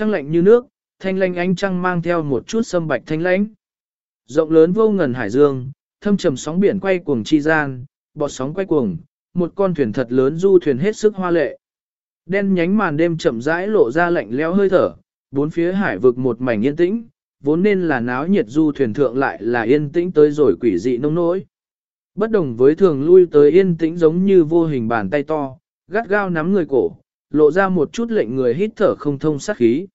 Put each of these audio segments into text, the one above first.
Trăng lạnh như nước, thanh lanh ánh trăng mang theo một chút sâm bạch thanh lãnh. Rộng lớn vô ngần hải dương, thâm trầm sóng biển quay cuồng chi gian, bọt sóng quay cuồng, một con thuyền thật lớn du thuyền hết sức hoa lệ. Đen nhánh màn đêm chậm rãi lộ ra lạnh lẽo hơi thở, bốn phía hải vực một mảnh yên tĩnh, vốn nên là náo nhiệt du thuyền thượng lại là yên tĩnh tới rồi quỷ dị nông nỗi. Bất đồng với thường lui tới yên tĩnh giống như vô hình bàn tay to, gắt gao nắm người cổ, lộ ra một chút lệnh người hít thở không thông sát khí.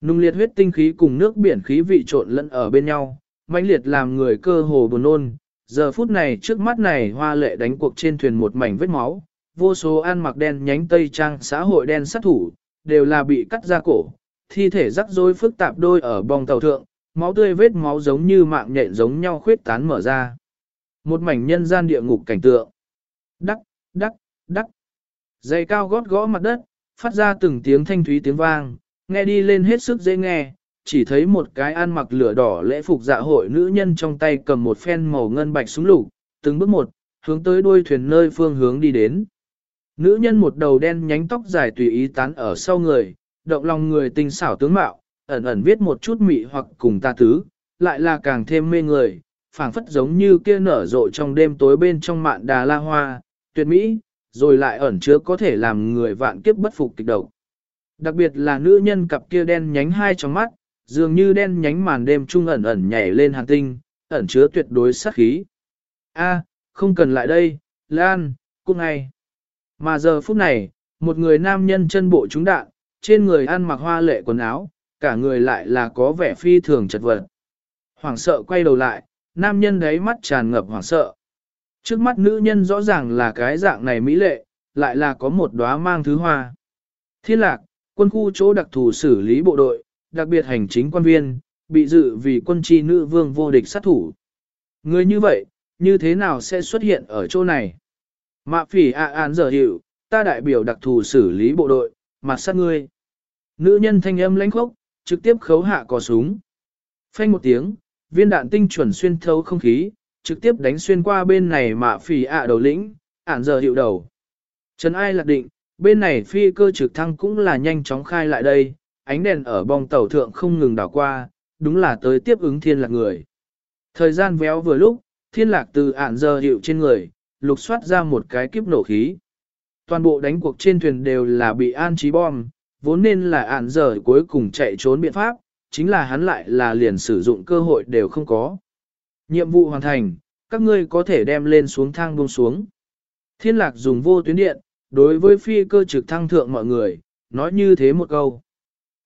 Nung liệt huyết tinh khí cùng nước biển khí vị trộn lẫn ở bên nhau, mãnh liệt làm người cơ hồ buồn nôn. Giờ phút này trước mắt này hoa lệ đánh cuộc trên thuyền một mảnh vết máu, vô số ăn mặc đen nhánh tây trang xã hội đen sát thủ, đều là bị cắt ra cổ, thi thể rắc rối phức tạp đôi ở bong tàu thượng, máu tươi vết máu giống như mạng nhện giống nhau khuyết tán mở ra. Một mảnh nhân gian địa ngục cảnh tượng. Đắc, đắc, đắc. Dây cao gót gõ mặt đất, phát ra từng tiếng thanh thúy tiếng vang, nghe đi lên hết sức dễ nghe, chỉ thấy một cái ăn mặc lửa đỏ lễ phục dạ hội nữ nhân trong tay cầm một phen màu ngân bạch súng lục, từng bước một, hướng tới đuôi thuyền nơi phương hướng đi đến. Nữ nhân một đầu đen nhánh tóc dài tùy ý tán ở sau người, động lòng người tinh xảo tướng mạo, ẩn ẩn viết một chút mị hoặc cùng ta tứ, lại là càng thêm mê người, phảng phất giống như kia nở rộ trong đêm tối bên trong mạn đà la hoa, tuyệt mỹ, rồi lại ẩn chứa có thể làm người vạn kiếp bất phục kịch độc. Đặc biệt là nữ nhân cặp kia đen nhánh hai trong mắt, dường như đen nhánh màn đêm trung ẩn ẩn nhảy lên hàn tinh, ẩn chứa tuyệt đối sát khí. A, không cần lại đây, Lan, cung ngay. Mà giờ phút này, một người nam nhân chân bộ trúng đạn, trên người ăn mặc hoa lệ quần áo, cả người lại là có vẻ phi thường chật vật. Hoàng sợ quay đầu lại, nam nhân đấy mắt tràn ngập hoảng sợ. Trước mắt nữ nhân rõ ràng là cái dạng này mỹ lệ, lại là có một đóa mang thứ hoa. Thiên lạc, quân khu chỗ đặc thù xử lý bộ đội, đặc biệt hành chính quan viên, bị dự vì quân chi nữ vương vô địch sát thủ. Người như vậy, như thế nào sẽ xuất hiện ở chỗ này? Mạ phỉ ạ án giờ hiệu, ta đại biểu đặc thù xử lý bộ đội, mặt sát ngươi. Nữ nhân thanh âm lãnh khốc, trực tiếp khấu hạ cò súng. Phanh một tiếng, viên đạn tinh chuẩn xuyên thấu không khí, trực tiếp đánh xuyên qua bên này mạ phỉ ạ đầu lĩnh, ản giờ hiệu đầu. Trần ai lạc định, bên này phi cơ trực thăng cũng là nhanh chóng khai lại đây, ánh đèn ở bong tàu thượng không ngừng đảo qua, đúng là tới tiếp ứng thiên lạc người. Thời gian véo vừa lúc, thiên lạc từ ản giờ hiệu trên người, lục soát ra một cái kiếp nổ khí. Toàn bộ đánh cuộc trên thuyền đều là bị an trí bom, vốn nên là ản giờ cuối cùng chạy trốn biện pháp, chính là hắn lại là liền sử dụng cơ hội đều không có. Nhiệm vụ hoàn thành, các ngươi có thể đem lên xuống thang buông xuống. Thiên lạc dùng vô tuyến điện, đối với phi cơ trực thăng thượng mọi người, nói như thế một câu.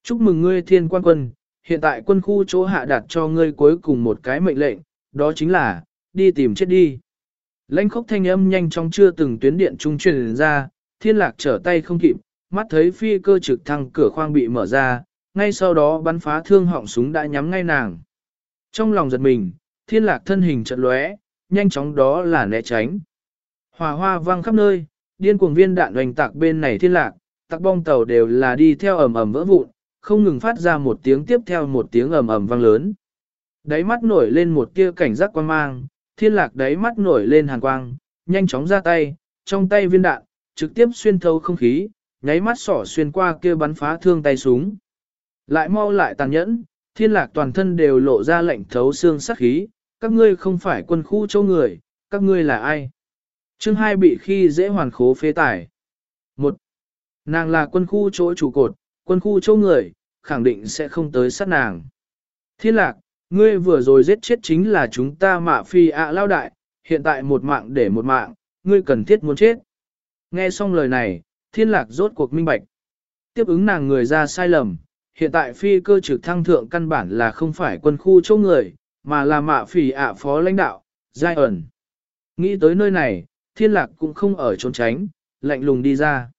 Chúc mừng ngươi thiên quan quân, hiện tại quân khu chỗ hạ đặt cho ngươi cuối cùng một cái mệnh lệnh, đó chính là, đi tìm chết đi. Lãnh khốc thanh âm nhanh chóng chưa từng tuyến điện trung truyền ra, thiên lạc trở tay không kịp, mắt thấy phi cơ trực thăng cửa khoang bị mở ra, ngay sau đó bắn phá thương họng súng đã nhắm ngay nàng. Trong lòng giật mình, thiên lạc thân hình trận lóe, nhanh chóng đó là né tránh. Hòa hoa vang khắp nơi, điên cuồng viên đạn hoành tạc bên này thiên lạc, tạc bong tàu đều là đi theo ầm ầm vỡ vụn, không ngừng phát ra một tiếng tiếp theo một tiếng ầm ầm vang lớn. Đáy mắt nổi lên một tia cảnh giác quan mang, thiên lạc đáy mắt nổi lên hàn quang, nhanh chóng ra tay, trong tay viên đạn, trực tiếp xuyên thấu không khí, nháy mắt sỏ xuyên qua kia bắn phá thương tay súng. Lại mau lại tàn nhẫn, thiên lạc toàn thân đều lộ ra lệnh thấu xương sắc khí, các ngươi không phải quân khu châu người, các ngươi là ai? Chương 2 bị khi dễ hoàn khố phế tải. 1. Nàng là quân khu chỗ chủ cột, quân khu châu người, khẳng định sẽ không tới sát nàng. Thiên lạc, ngươi vừa rồi giết chết chính là chúng ta mạ phi ạ lao đại, hiện tại một mạng để một mạng, ngươi cần thiết muốn chết. Nghe xong lời này, thiên lạc rốt cuộc minh bạch. Tiếp ứng nàng người ra sai lầm, hiện tại phi cơ trực thăng thượng căn bản là không phải quân khu châu người, mà là mạ phỉ ạ phó lãnh đạo, giai ẩn. Nghĩ tới nơi này, thiên lạc cũng không ở trốn tránh, lạnh lùng đi ra.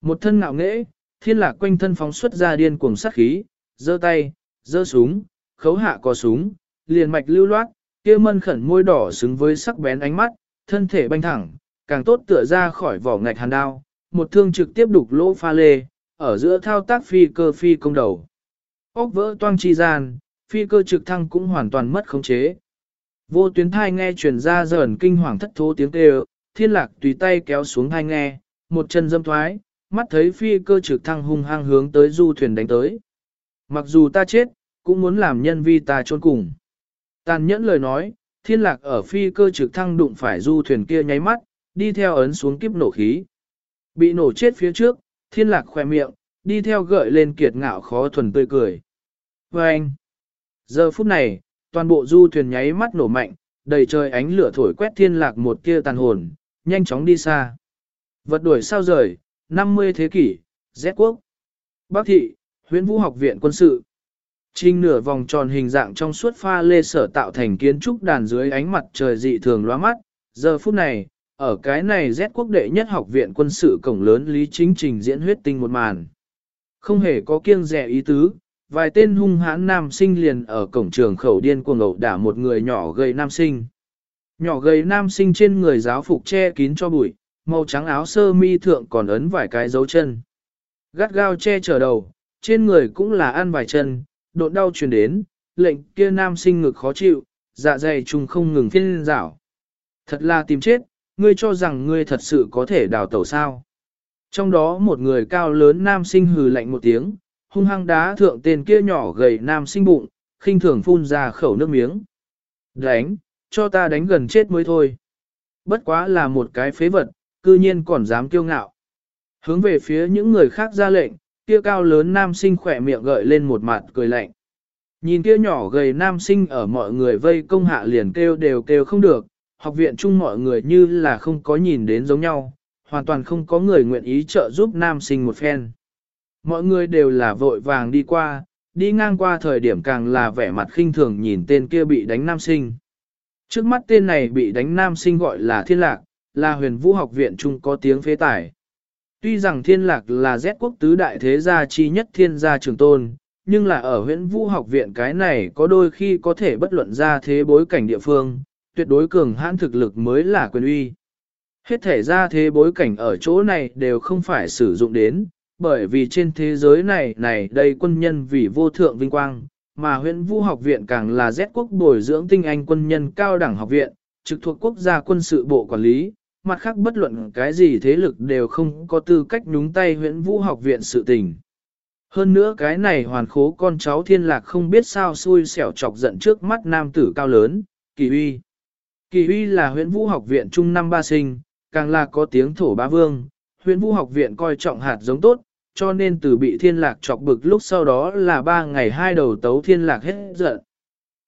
Một thân ngạo nghễ, thiên lạc quanh thân phóng xuất ra điên cuồng sát khí, giơ tay, giơ súng, khấu hạ có súng, liền mạch lưu loát, kia mân khẩn môi đỏ xứng với sắc bén ánh mắt, thân thể banh thẳng, càng tốt tựa ra khỏi vỏ ngạch hàn đao, một thương trực tiếp đục lỗ pha lê, ở giữa thao tác phi cơ phi công đầu. Ốc vỡ toang chi gian, phi cơ trực thăng cũng hoàn toàn mất khống chế. Vô tuyến thai nghe truyền ra dởn kinh hoàng thất thố tiếng kêu, thiên lạc tùy tay kéo xuống thai nghe, một chân dâm thoái, mắt thấy phi cơ trực thăng hung hăng hướng tới du thuyền đánh tới. Mặc dù ta chết, cũng muốn làm nhân vi ta trôn cùng. Tàn nhẫn lời nói, thiên lạc ở phi cơ trực thăng đụng phải du thuyền kia nháy mắt, đi theo ấn xuống kiếp nổ khí. Bị nổ chết phía trước, thiên lạc khoe miệng, đi theo gợi lên kiệt ngạo khó thuần tươi cười. Và anh, giờ phút này, toàn bộ du thuyền nháy mắt nổ mạnh, đầy trời ánh lửa thổi quét thiên lạc một kia tàn hồn, nhanh chóng đi xa. Vật đuổi sao rời, 50 thế kỷ, Z quốc. Bắc thị, huyện vũ học viện quân sự. Trinh nửa vòng tròn hình dạng trong suốt pha lê sở tạo thành kiến trúc đàn dưới ánh mặt trời dị thường loa mắt. Giờ phút này, ở cái này Z quốc đệ nhất học viện quân sự cổng lớn lý chính trình diễn huyết tinh một màn. Không hề có kiêng rẻ ý tứ, vài tên hung hãn nam sinh liền ở cổng trường khẩu điên cuồng ẩu đả một người nhỏ gầy nam sinh. Nhỏ gầy nam sinh trên người giáo phục che kín cho bụi, màu trắng áo sơ mi thượng còn ấn vài cái dấu chân. Gắt gao che chở đầu, trên người cũng là ăn vài chân, độn đau truyền đến, lệnh kia nam sinh ngực khó chịu, dạ dày trùng không ngừng phiên rảo. Thật là tìm chết, ngươi cho rằng ngươi thật sự có thể đào tẩu sao. Trong đó một người cao lớn nam sinh hừ lạnh một tiếng, hung hăng đá thượng tên kia nhỏ gầy nam sinh bụng, khinh thường phun ra khẩu nước miếng. Đánh, cho ta đánh gần chết mới thôi. Bất quá là một cái phế vật, cư nhiên còn dám kiêu ngạo. Hướng về phía những người khác ra lệnh, kia cao lớn nam sinh khỏe miệng gợi lên một mặt cười lạnh. Nhìn kia nhỏ gầy nam sinh ở mọi người vây công hạ liền kêu đều kêu không được, học viện chung mọi người như là không có nhìn đến giống nhau, hoàn toàn không có người nguyện ý trợ giúp nam sinh một phen. Mọi người đều là vội vàng đi qua, đi ngang qua thời điểm càng là vẻ mặt khinh thường nhìn tên kia bị đánh nam sinh. Trước mắt tên này bị đánh nam sinh gọi là thiên lạc, là huyền vũ học viện chung có tiếng phế tải. Tuy rằng thiên lạc là Z quốc tứ đại thế gia chi nhất thiên gia trường tôn, nhưng là ở huyện vũ học viện cái này có đôi khi có thể bất luận ra thế bối cảnh địa phương, tuyệt đối cường hãn thực lực mới là quyền uy. Hết thể ra thế bối cảnh ở chỗ này đều không phải sử dụng đến, bởi vì trên thế giới này này đây quân nhân vì vô thượng vinh quang, mà huyện vũ học viện càng là Z quốc bồi dưỡng tinh anh quân nhân cao đẳng học viện, trực thuộc quốc gia quân sự bộ quản lý, mặt khác bất luận cái gì thế lực đều không có tư cách nhúng tay huyện vũ học viện sự tình. Hơn nữa cái này hoàn khố con cháu thiên lạc không biết sao xui xẻo chọc giận trước mắt nam tử cao lớn, kỳ huy. Kỳ huy là huyện vũ học viện trung năm ba sinh, càng là có tiếng thổ ba vương, huyện vũ học viện coi trọng hạt giống tốt, cho nên từ bị thiên lạc chọc bực lúc sau đó là ba ngày hai đầu tấu thiên lạc hết giận.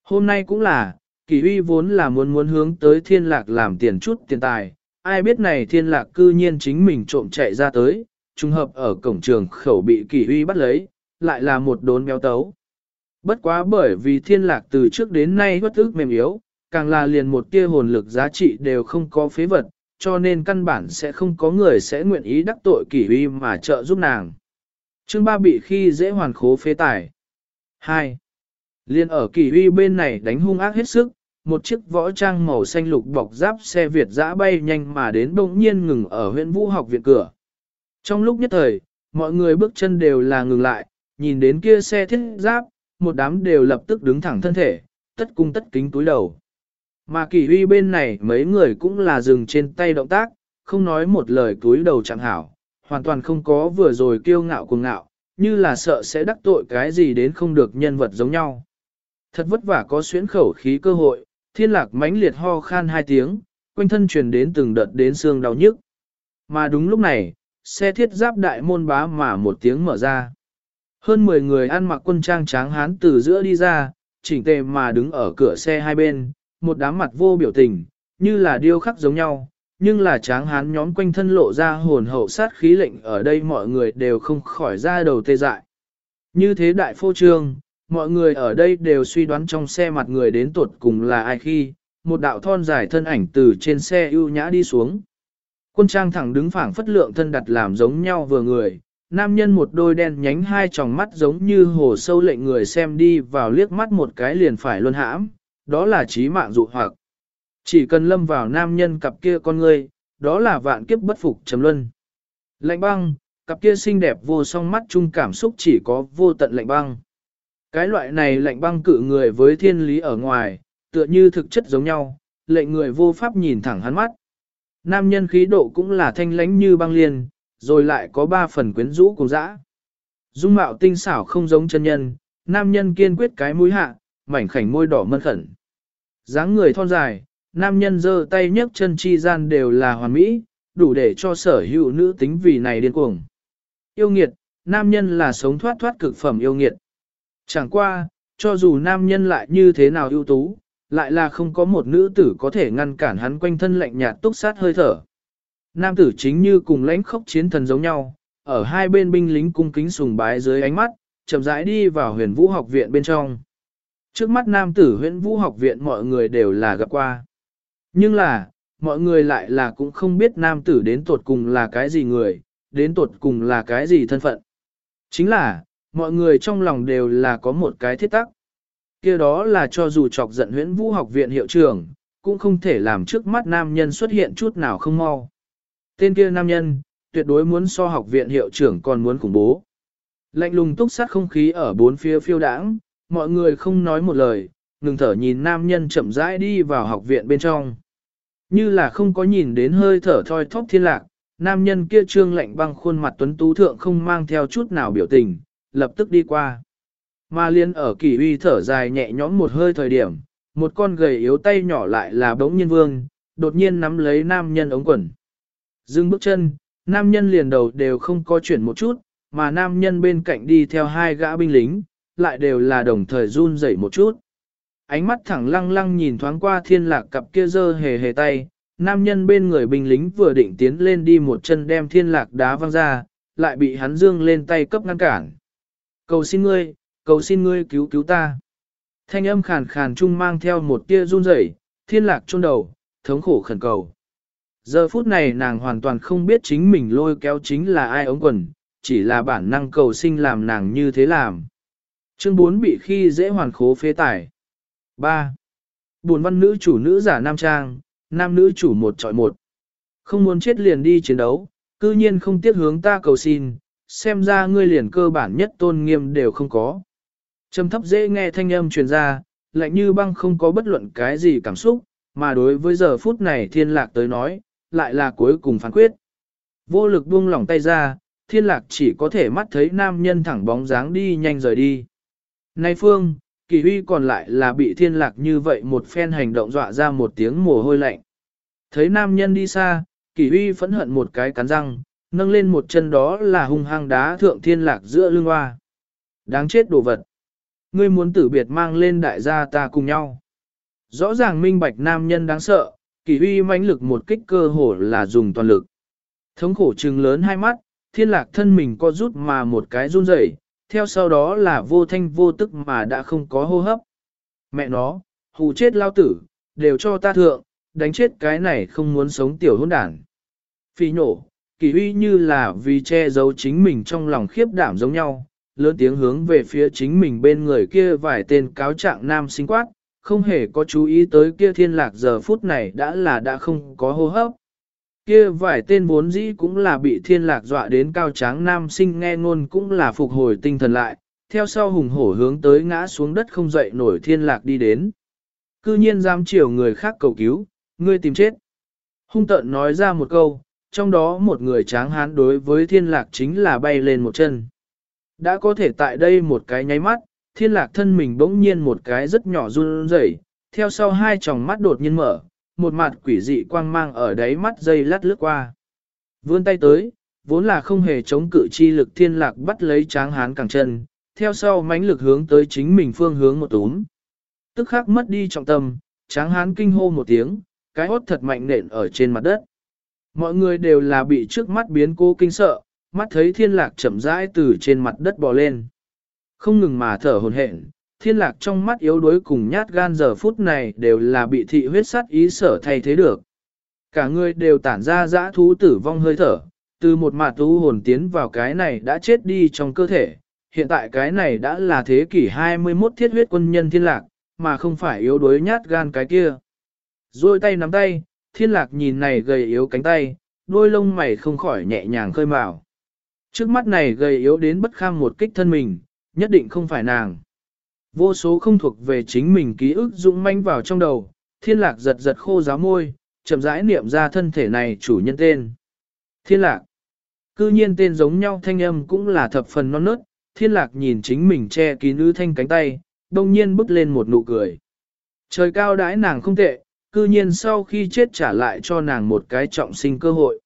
Hôm nay cũng là, kỳ huy vốn là muốn muốn hướng tới thiên lạc làm tiền chút tiền tài, ai biết này thiên lạc cư nhiên chính mình trộm chạy ra tới, trùng hợp ở cổng trường khẩu bị kỳ huy bắt lấy, lại là một đốn béo tấu. Bất quá bởi vì thiên lạc từ trước đến nay bất ức mềm yếu, càng là liền một tia hồn lực giá trị đều không có phế vật, cho nên căn bản sẽ không có người sẽ nguyện ý đắc tội kỷ uy mà trợ giúp nàng. Chương Ba bị khi dễ hoàn khố phế tải. 2. Liên ở kỷ uy bên này đánh hung ác hết sức, một chiếc võ trang màu xanh lục bọc giáp xe Việt dã bay nhanh mà đến bỗng nhiên ngừng ở huyện vũ học viện cửa. Trong lúc nhất thời, mọi người bước chân đều là ngừng lại, nhìn đến kia xe thiết giáp, một đám đều lập tức đứng thẳng thân thể, tất cung tất kính túi đầu. Mà kỳ huy bên này mấy người cũng là dừng trên tay động tác, không nói một lời túi đầu chẳng hảo, hoàn toàn không có vừa rồi kiêu ngạo cuồng ngạo, như là sợ sẽ đắc tội cái gì đến không được nhân vật giống nhau. Thật vất vả có xuyến khẩu khí cơ hội, thiên lạc mãnh liệt ho khan hai tiếng, quanh thân truyền đến từng đợt đến xương đau nhức. Mà đúng lúc này, xe thiết giáp đại môn bá mà một tiếng mở ra. Hơn 10 người ăn mặc quân trang tráng hán từ giữa đi ra, chỉnh tề mà đứng ở cửa xe hai bên, một đám mặt vô biểu tình, như là điêu khắc giống nhau, nhưng là tráng hán nhóm quanh thân lộ ra hồn hậu sát khí lệnh ở đây mọi người đều không khỏi ra đầu tê dại. Như thế đại phô trương, mọi người ở đây đều suy đoán trong xe mặt người đến tuột cùng là ai khi, một đạo thon dài thân ảnh từ trên xe ưu nhã đi xuống. Quân trang thẳng đứng phảng phất lượng thân đặt làm giống nhau vừa người, nam nhân một đôi đen nhánh hai tròng mắt giống như hồ sâu lệnh người xem đi vào liếc mắt một cái liền phải luân hãm, đó là trí mạng dụ hoặc. Chỉ cần lâm vào nam nhân cặp kia con ngươi, đó là vạn kiếp bất phục chấm luân. Lạnh băng, cặp kia xinh đẹp vô song mắt chung cảm xúc chỉ có vô tận lạnh băng. Cái loại này lạnh băng cự người với thiên lý ở ngoài, tựa như thực chất giống nhau, lệnh người vô pháp nhìn thẳng hắn mắt. Nam nhân khí độ cũng là thanh lánh như băng liền rồi lại có ba phần quyến rũ cùng dã. Dung mạo tinh xảo không giống chân nhân, nam nhân kiên quyết cái mũi hạ, mảnh khảnh môi đỏ mân khẩn. dáng người thon dài, nam nhân giơ tay nhấc chân chi gian đều là hoàn mỹ, đủ để cho sở hữu nữ tính vì này điên cuồng. Yêu nghiệt, nam nhân là sống thoát thoát cực phẩm yêu nghiệt. Chẳng qua, cho dù nam nhân lại như thế nào ưu tú, lại là không có một nữ tử có thể ngăn cản hắn quanh thân lạnh nhạt túc sát hơi thở. Nam tử chính như cùng lãnh khốc chiến thần giống nhau, ở hai bên binh lính cung kính sùng bái dưới ánh mắt, chậm rãi đi vào huyền vũ học viện bên trong. Trước mắt nam tử Huyện vũ học viện mọi người đều là gặp qua. Nhưng là, mọi người lại là cũng không biết nam tử đến tột cùng là cái gì người, đến tột cùng là cái gì thân phận. Chính là, mọi người trong lòng đều là có một cái thiết tắc. kia đó là cho dù chọc giận huyễn vũ học viện hiệu trưởng, cũng không thể làm trước mắt nam nhân xuất hiện chút nào không mau. Tên kia nam nhân, tuyệt đối muốn so học viện hiệu trưởng còn muốn khủng bố. Lạnh lùng túc sát không khí ở bốn phía phiêu đãng, mọi người không nói một lời, ngừng thở nhìn nam nhân chậm rãi đi vào học viện bên trong. Như là không có nhìn đến hơi thở thoi thóp thiên lạc, nam nhân kia trương lạnh băng khuôn mặt tuấn tú thượng không mang theo chút nào biểu tình, lập tức đi qua. Mà liên ở kỳ uy thở dài nhẹ nhõm một hơi thời điểm, một con gầy yếu tay nhỏ lại là bỗng nhiên vương, đột nhiên nắm lấy nam nhân ống quần. Dưng bước chân, nam nhân liền đầu đều không có chuyển một chút, mà nam nhân bên cạnh đi theo hai gã binh lính, lại đều là đồng thời run rẩy một chút. Ánh mắt thẳng lăng lăng nhìn thoáng qua thiên lạc cặp kia dơ hề hề tay, nam nhân bên người binh lính vừa định tiến lên đi một chân đem thiên lạc đá văng ra, lại bị hắn dương lên tay cấp ngăn cản. Cầu xin ngươi, cầu xin ngươi cứu cứu ta. Thanh âm khàn khàn chung mang theo một tia run rẩy, thiên lạc chôn đầu, thống khổ khẩn cầu. Giờ phút này nàng hoàn toàn không biết chính mình lôi kéo chính là ai ống quần, chỉ là bản năng cầu sinh làm nàng như thế làm. Chương 4 bị khi dễ hoàn khố phế tải. 3. Buồn văn nữ chủ nữ giả nam trang, nam nữ chủ một trọi một. Không muốn chết liền đi chiến đấu, cư nhiên không tiếc hướng ta cầu xin, xem ra ngươi liền cơ bản nhất tôn nghiêm đều không có. Trầm thấp dễ nghe thanh âm truyền ra, lạnh như băng không có bất luận cái gì cảm xúc, mà đối với giờ phút này thiên lạc tới nói, lại là cuối cùng phán quyết. Vô lực buông lỏng tay ra, thiên lạc chỉ có thể mắt thấy nam nhân thẳng bóng dáng đi nhanh rời đi. Này Phương, kỳ huy còn lại là bị thiên lạc như vậy một phen hành động dọa ra một tiếng mồ hôi lạnh. Thấy nam nhân đi xa, kỳ huy phẫn hận một cái cắn răng, nâng lên một chân đó là hung hăng đá thượng thiên lạc giữa lưng hoa. Đáng chết đồ vật. Ngươi muốn tử biệt mang lên đại gia ta cùng nhau. Rõ ràng minh bạch nam nhân đáng sợ, kỳ huy mãnh lực một kích cơ hồ là dùng toàn lực. Thống khổ trừng lớn hai mắt, thiên lạc thân mình co rút mà một cái run rẩy theo sau đó là vô thanh vô tức mà đã không có hô hấp. Mẹ nó, hù chết lao tử, đều cho ta thượng, đánh chết cái này không muốn sống tiểu hôn đản. Phi nổ, kỳ huy như là vì che giấu chính mình trong lòng khiếp đảm giống nhau, lớn tiếng hướng về phía chính mình bên người kia vài tên cáo trạng nam sinh quát, không hề có chú ý tới kia thiên lạc giờ phút này đã là đã không có hô hấp. Kia vài tên vốn dĩ cũng là bị thiên lạc dọa đến cao tráng nam sinh nghe ngôn cũng là phục hồi tinh thần lại, theo sau hùng hổ hướng tới ngã xuống đất không dậy nổi thiên lạc đi đến. Cư nhiên dám chiều người khác cầu cứu, ngươi tìm chết. Hung tận nói ra một câu, trong đó một người tráng hán đối với thiên lạc chính là bay lên một chân. Đã có thể tại đây một cái nháy mắt, thiên lạc thân mình bỗng nhiên một cái rất nhỏ run rẩy theo sau hai tròng mắt đột nhiên mở, một mặt quỷ dị quang mang ở đáy mắt dây lát lướt qua. Vươn tay tới, vốn là không hề chống cự chi lực thiên lạc bắt lấy tráng hán càng chân, theo sau mãnh lực hướng tới chính mình phương hướng một túm. Tức khắc mất đi trọng tâm, tráng hán kinh hô một tiếng, cái hốt thật mạnh nện ở trên mặt đất. Mọi người đều là bị trước mắt biến cố kinh sợ, mắt thấy thiên lạc chậm rãi từ trên mặt đất bò lên. Không ngừng mà thở hồn hển, thiên lạc trong mắt yếu đuối cùng nhát gan giờ phút này đều là bị thị huyết sát ý sở thay thế được. Cả người đều tản ra dã thú tử vong hơi thở, từ một mặt thú hồn tiến vào cái này đã chết đi trong cơ thể. Hiện tại cái này đã là thế kỷ 21 thiết huyết quân nhân thiên lạc, mà không phải yếu đuối nhát gan cái kia. Rồi tay nắm tay, thiên lạc nhìn này gầy yếu cánh tay, đôi lông mày không khỏi nhẹ nhàng khơi mào. Trước mắt này gầy yếu đến bất kham một kích thân mình, nhất định không phải nàng. Vô số không thuộc về chính mình ký ức dũng manh vào trong đầu, thiên lạc giật giật khô giáo môi, chậm rãi niệm ra thân thể này chủ nhân tên. Thiên lạc. Cư nhiên tên giống nhau thanh âm cũng là thập phần non nớt, thiên lạc nhìn chính mình che kín ư thanh cánh tay, đồng nhiên bước lên một nụ cười. Trời cao đãi nàng không tệ, cư nhiên sau khi chết trả lại cho nàng một cái trọng sinh cơ hội.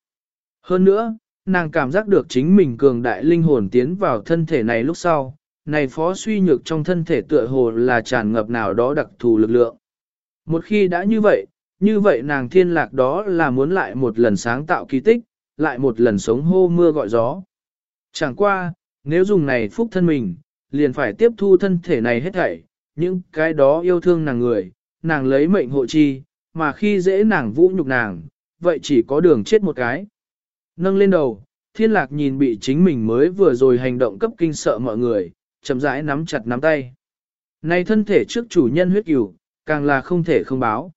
Hơn nữa, nàng cảm giác được chính mình cường đại linh hồn tiến vào thân thể này lúc sau, này phó suy nhược trong thân thể tựa hồ là tràn ngập nào đó đặc thù lực lượng. Một khi đã như vậy, như vậy nàng thiên lạc đó là muốn lại một lần sáng tạo kỳ tích, lại một lần sống hô mưa gọi gió. Chẳng qua, nếu dùng này phúc thân mình, liền phải tiếp thu thân thể này hết thảy, những cái đó yêu thương nàng người, nàng lấy mệnh hộ chi, mà khi dễ nàng vũ nhục nàng, vậy chỉ có đường chết một cái. Nâng lên đầu, thiên lạc nhìn bị chính mình mới vừa rồi hành động cấp kinh sợ mọi người, chậm rãi nắm chặt nắm tay. Này thân thể trước chủ nhân huyết cửu, càng là không thể không báo.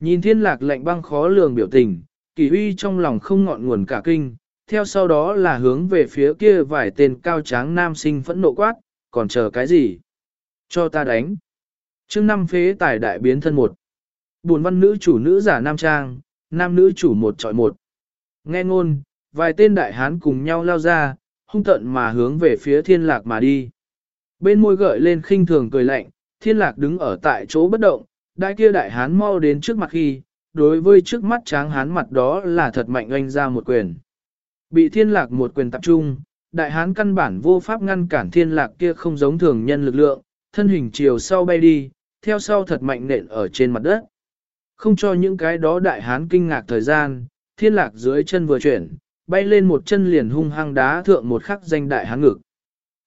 Nhìn thiên lạc lạnh băng khó lường biểu tình, kỳ huy trong lòng không ngọn nguồn cả kinh, theo sau đó là hướng về phía kia vài tên cao tráng nam sinh phẫn nộ quát, còn chờ cái gì? Cho ta đánh. chương năm phế tài đại biến thân một. Buồn văn nữ chủ nữ giả nam trang, nam nữ chủ một trọi một. Nghe ngôn, vài tên đại hán cùng nhau lao ra, hung tận mà hướng về phía thiên lạc mà đi. Bên môi gợi lên khinh thường cười lạnh, thiên lạc đứng ở tại chỗ bất động, đại kia đại hán mau đến trước mặt khi, đối với trước mắt tráng hán mặt đó là thật mạnh anh ra một quyền. Bị thiên lạc một quyền tập trung, đại hán căn bản vô pháp ngăn cản thiên lạc kia không giống thường nhân lực lượng, thân hình chiều sau bay đi, theo sau thật mạnh nện ở trên mặt đất. Không cho những cái đó đại hán kinh ngạc thời gian, thiên lạc dưới chân vừa chuyển, bay lên một chân liền hung hăng đá thượng một khắc danh đại hán ngực.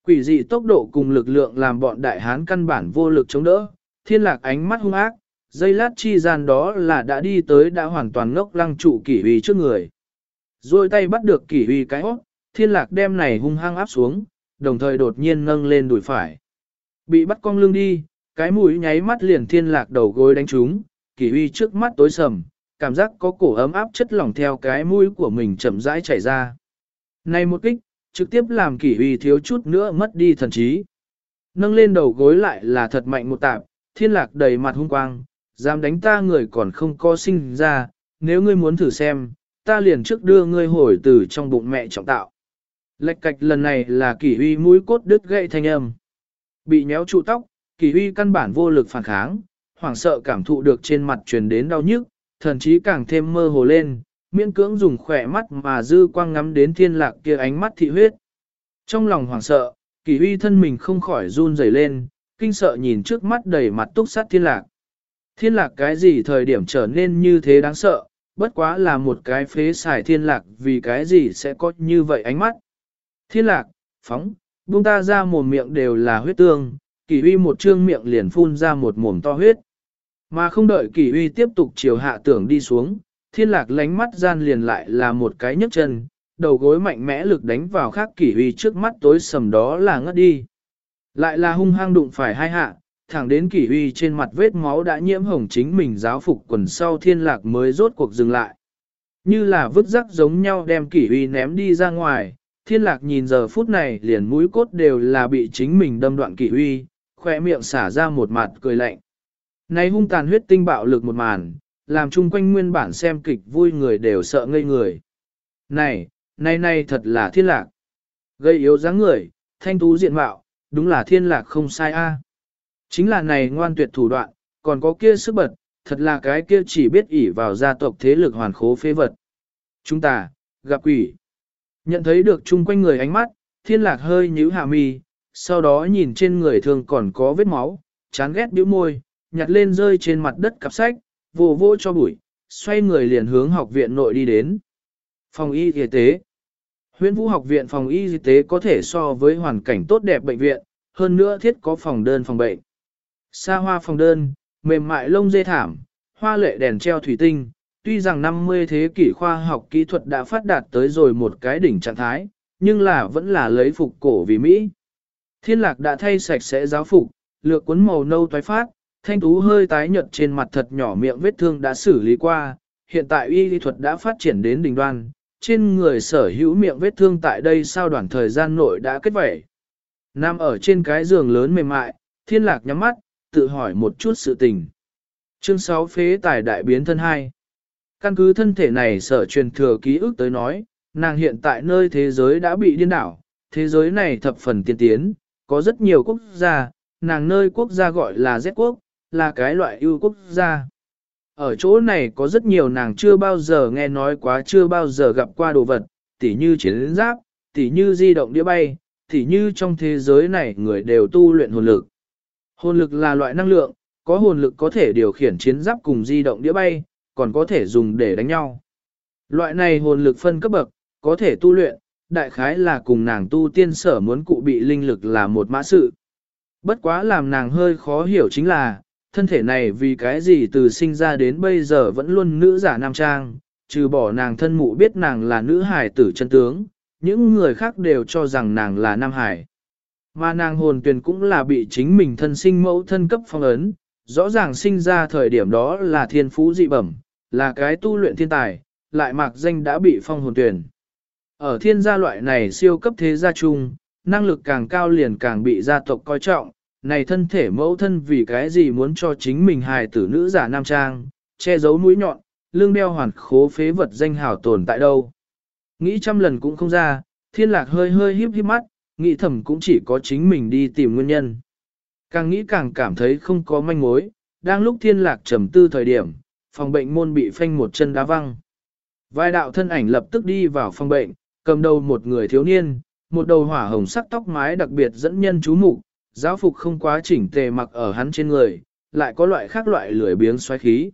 Quỷ dị tốc độ cùng lực lượng làm bọn đại hán căn bản vô lực chống đỡ, thiên lạc ánh mắt hung ác, dây lát chi gian đó là đã đi tới đã hoàn toàn ngốc lăng trụ kỷ huy trước người. Rồi tay bắt được kỷ huy cái hót, thiên lạc đem này hung hăng áp xuống, đồng thời đột nhiên nâng lên đùi phải. Bị bắt cong lưng đi, cái mũi nháy mắt liền thiên lạc đầu gối đánh trúng, kỷ huy trước mắt tối sầm, cảm giác có cổ ấm áp chất lỏng theo cái mũi của mình chậm rãi chảy ra. Này một kích, trực tiếp làm kỷ huy thiếu chút nữa mất đi thần trí. Nâng lên đầu gối lại là thật mạnh một tạp, thiên lạc đầy mặt hung quang, dám đánh ta người còn không có sinh ra, nếu ngươi muốn thử xem, ta liền trước đưa ngươi hồi từ trong bụng mẹ trọng tạo. Lệch cạch lần này là kỷ huy mũi cốt đứt gãy thanh âm. Bị nhéo trụ tóc, kỷ huy căn bản vô lực phản kháng, hoảng sợ cảm thụ được trên mặt truyền đến đau nhức, thần chí càng thêm mơ hồ lên, miễn cưỡng dùng khỏe mắt mà dư quang ngắm đến thiên lạc kia ánh mắt thị huyết. Trong lòng hoảng sợ, kỷ huy thân mình không khỏi run rẩy lên, kinh sợ nhìn trước mắt đầy mặt túc sát thiên lạc. Thiên lạc cái gì thời điểm trở nên như thế đáng sợ, bất quá là một cái phế xài thiên lạc vì cái gì sẽ có như vậy ánh mắt. Thiên lạc, phóng, buông ta ra mồm miệng đều là huyết tương, kỷ huy một trương miệng liền phun ra một mồm to huyết. Mà không đợi kỷ huy tiếp tục chiều hạ tưởng đi xuống, thiên lạc lánh mắt gian liền lại là một cái nhấc chân, đầu gối mạnh mẽ lực đánh vào khác kỷ huy trước mắt tối sầm đó là ngất đi. Lại là hung hăng đụng phải hai hạ, thẳng đến kỷ huy trên mặt vết máu đã nhiễm hồng chính mình giáo phục quần sau thiên lạc mới rốt cuộc dừng lại. Như là vứt rắc giống nhau đem kỷ huy ném đi ra ngoài, thiên lạc nhìn giờ phút này liền mũi cốt đều là bị chính mình đâm đoạn kỷ huy, khỏe miệng xả ra một mặt cười lạnh. Này hung tàn huyết tinh bạo lực một màn, làm chung quanh nguyên bản xem kịch vui người đều sợ ngây người. Này, này này thật là thiên lạc. Gây yếu dáng người, thanh tú diện mạo, đúng là thiên lạc không sai a Chính là này ngoan tuyệt thủ đoạn, còn có kia sức bật, thật là cái kia chỉ biết ỷ vào gia tộc thế lực hoàn khố phế vật. Chúng ta, gặp quỷ. Nhận thấy được chung quanh người ánh mắt, thiên lạc hơi nhíu hạ mi, sau đó nhìn trên người thường còn có vết máu, chán ghét bĩu môi, nhặt lên rơi trên mặt đất cặp sách, vô vô cho bụi, xoay người liền hướng học viện nội đi đến. Phòng y y tế Huyện vũ học viện phòng y y tế có thể so với hoàn cảnh tốt đẹp bệnh viện, hơn nữa thiết có phòng đơn phòng bệnh. Xa hoa phòng đơn, mềm mại lông dê thảm, hoa lệ đèn treo thủy tinh, tuy rằng 50 thế kỷ khoa học kỹ thuật đã phát đạt tới rồi một cái đỉnh trạng thái, nhưng là vẫn là lấy phục cổ vì Mỹ. Thiên lạc đã thay sạch sẽ giáo phục, lược cuốn màu nâu toái phát, thanh tú hơi tái nhợt trên mặt thật nhỏ miệng vết thương đã xử lý qua, hiện tại y lý thuật đã phát triển đến đỉnh đoan, trên người sở hữu miệng vết thương tại đây sau đoạn thời gian nội đã kết vẩy. Nam ở trên cái giường lớn mềm mại, thiên lạc nhắm mắt, tự hỏi một chút sự tình. Chương 6 phế tài đại biến thân 2 Căn cứ thân thể này sở truyền thừa ký ức tới nói, nàng hiện tại nơi thế giới đã bị điên đảo, thế giới này thập phần tiên tiến, có rất nhiều quốc gia, nàng nơi quốc gia gọi là Z quốc, là cái loại ưu quốc gia. Ở chỗ này có rất nhiều nàng chưa bao giờ nghe nói quá chưa bao giờ gặp qua đồ vật, tỉ như chiến giáp, tỉ như di động đĩa bay, tỉ như trong thế giới này người đều tu luyện hồn lực. Hồn lực là loại năng lượng, có hồn lực có thể điều khiển chiến giáp cùng di động đĩa bay, còn có thể dùng để đánh nhau. Loại này hồn lực phân cấp bậc, có thể tu luyện, đại khái là cùng nàng tu tiên sở muốn cụ bị linh lực là một mã sự. Bất quá làm nàng hơi khó hiểu chính là, thân thể này vì cái gì từ sinh ra đến bây giờ vẫn luôn nữ giả nam trang, trừ bỏ nàng thân mụ biết nàng là nữ hải tử chân tướng, những người khác đều cho rằng nàng là nam hải. Mà nàng hồn tuyển cũng là bị chính mình thân sinh mẫu thân cấp phong ấn, rõ ràng sinh ra thời điểm đó là thiên phú dị bẩm, là cái tu luyện thiên tài, lại mạc danh đã bị phong hồn tuyển. Ở thiên gia loại này siêu cấp thế gia chung, năng lực càng cao liền càng bị gia tộc coi trọng, này thân thể mẫu thân vì cái gì muốn cho chính mình hài tử nữ giả nam trang, che giấu mũi nhọn, lương đeo hoàn khố phế vật danh hào tồn tại đâu. Nghĩ trăm lần cũng không ra, thiên lạc hơi hơi híp híp mắt, nghĩ thầm cũng chỉ có chính mình đi tìm nguyên nhân. Càng nghĩ càng cảm thấy không có manh mối, đang lúc thiên lạc trầm tư thời điểm, phòng bệnh môn bị phanh một chân đá văng. Vài đạo thân ảnh lập tức đi vào phòng bệnh, cầm đầu một người thiếu niên, một đầu hỏa hồng sắc tóc mái đặc biệt dẫn nhân chú mục giáo phục không quá chỉnh tề mặc ở hắn trên người, lại có loại khác loại lười biếng xoáy khí.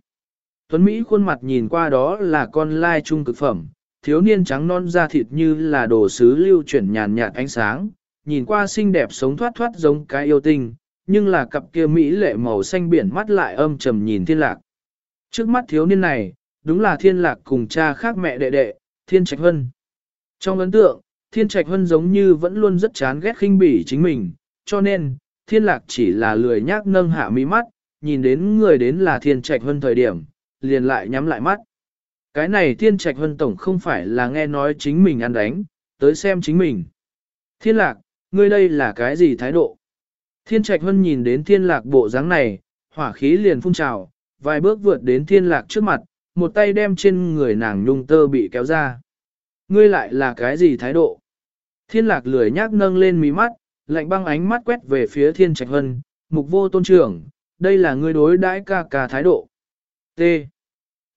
Tuấn Mỹ khuôn mặt nhìn qua đó là con lai trung cực phẩm, thiếu niên trắng non da thịt như là đồ sứ lưu chuyển nhàn nhạt ánh sáng, nhìn qua xinh đẹp sống thoát thoát giống cái yêu tinh, nhưng là cặp kia Mỹ lệ màu xanh biển mắt lại âm trầm nhìn thiên lạc. Trước mắt thiếu niên này, đúng là thiên lạc cùng cha khác mẹ đệ đệ, thiên trạch hân. Trong ấn tượng, thiên trạch hân giống như vẫn luôn rất chán ghét khinh bỉ chính mình, cho nên, thiên lạc chỉ là lười nhác nâng hạ mí mắt, nhìn đến người đến là thiên trạch hân thời điểm, liền lại nhắm lại mắt. Cái này thiên trạch hân tổng không phải là nghe nói chính mình ăn đánh, tới xem chính mình. Thiên lạc, ngươi đây là cái gì thái độ? Thiên trạch hân nhìn đến thiên lạc bộ dáng này, hỏa khí liền phun trào, vài bước vượt đến thiên lạc trước mặt, một tay đem trên người nàng nhung tơ bị kéo ra. Ngươi lại là cái gì thái độ? Thiên lạc lười nhác nâng lên mí mắt, lạnh băng ánh mắt quét về phía thiên trạch hân, mục vô tôn trưởng, đây là ngươi đối đãi ca ca thái độ. T.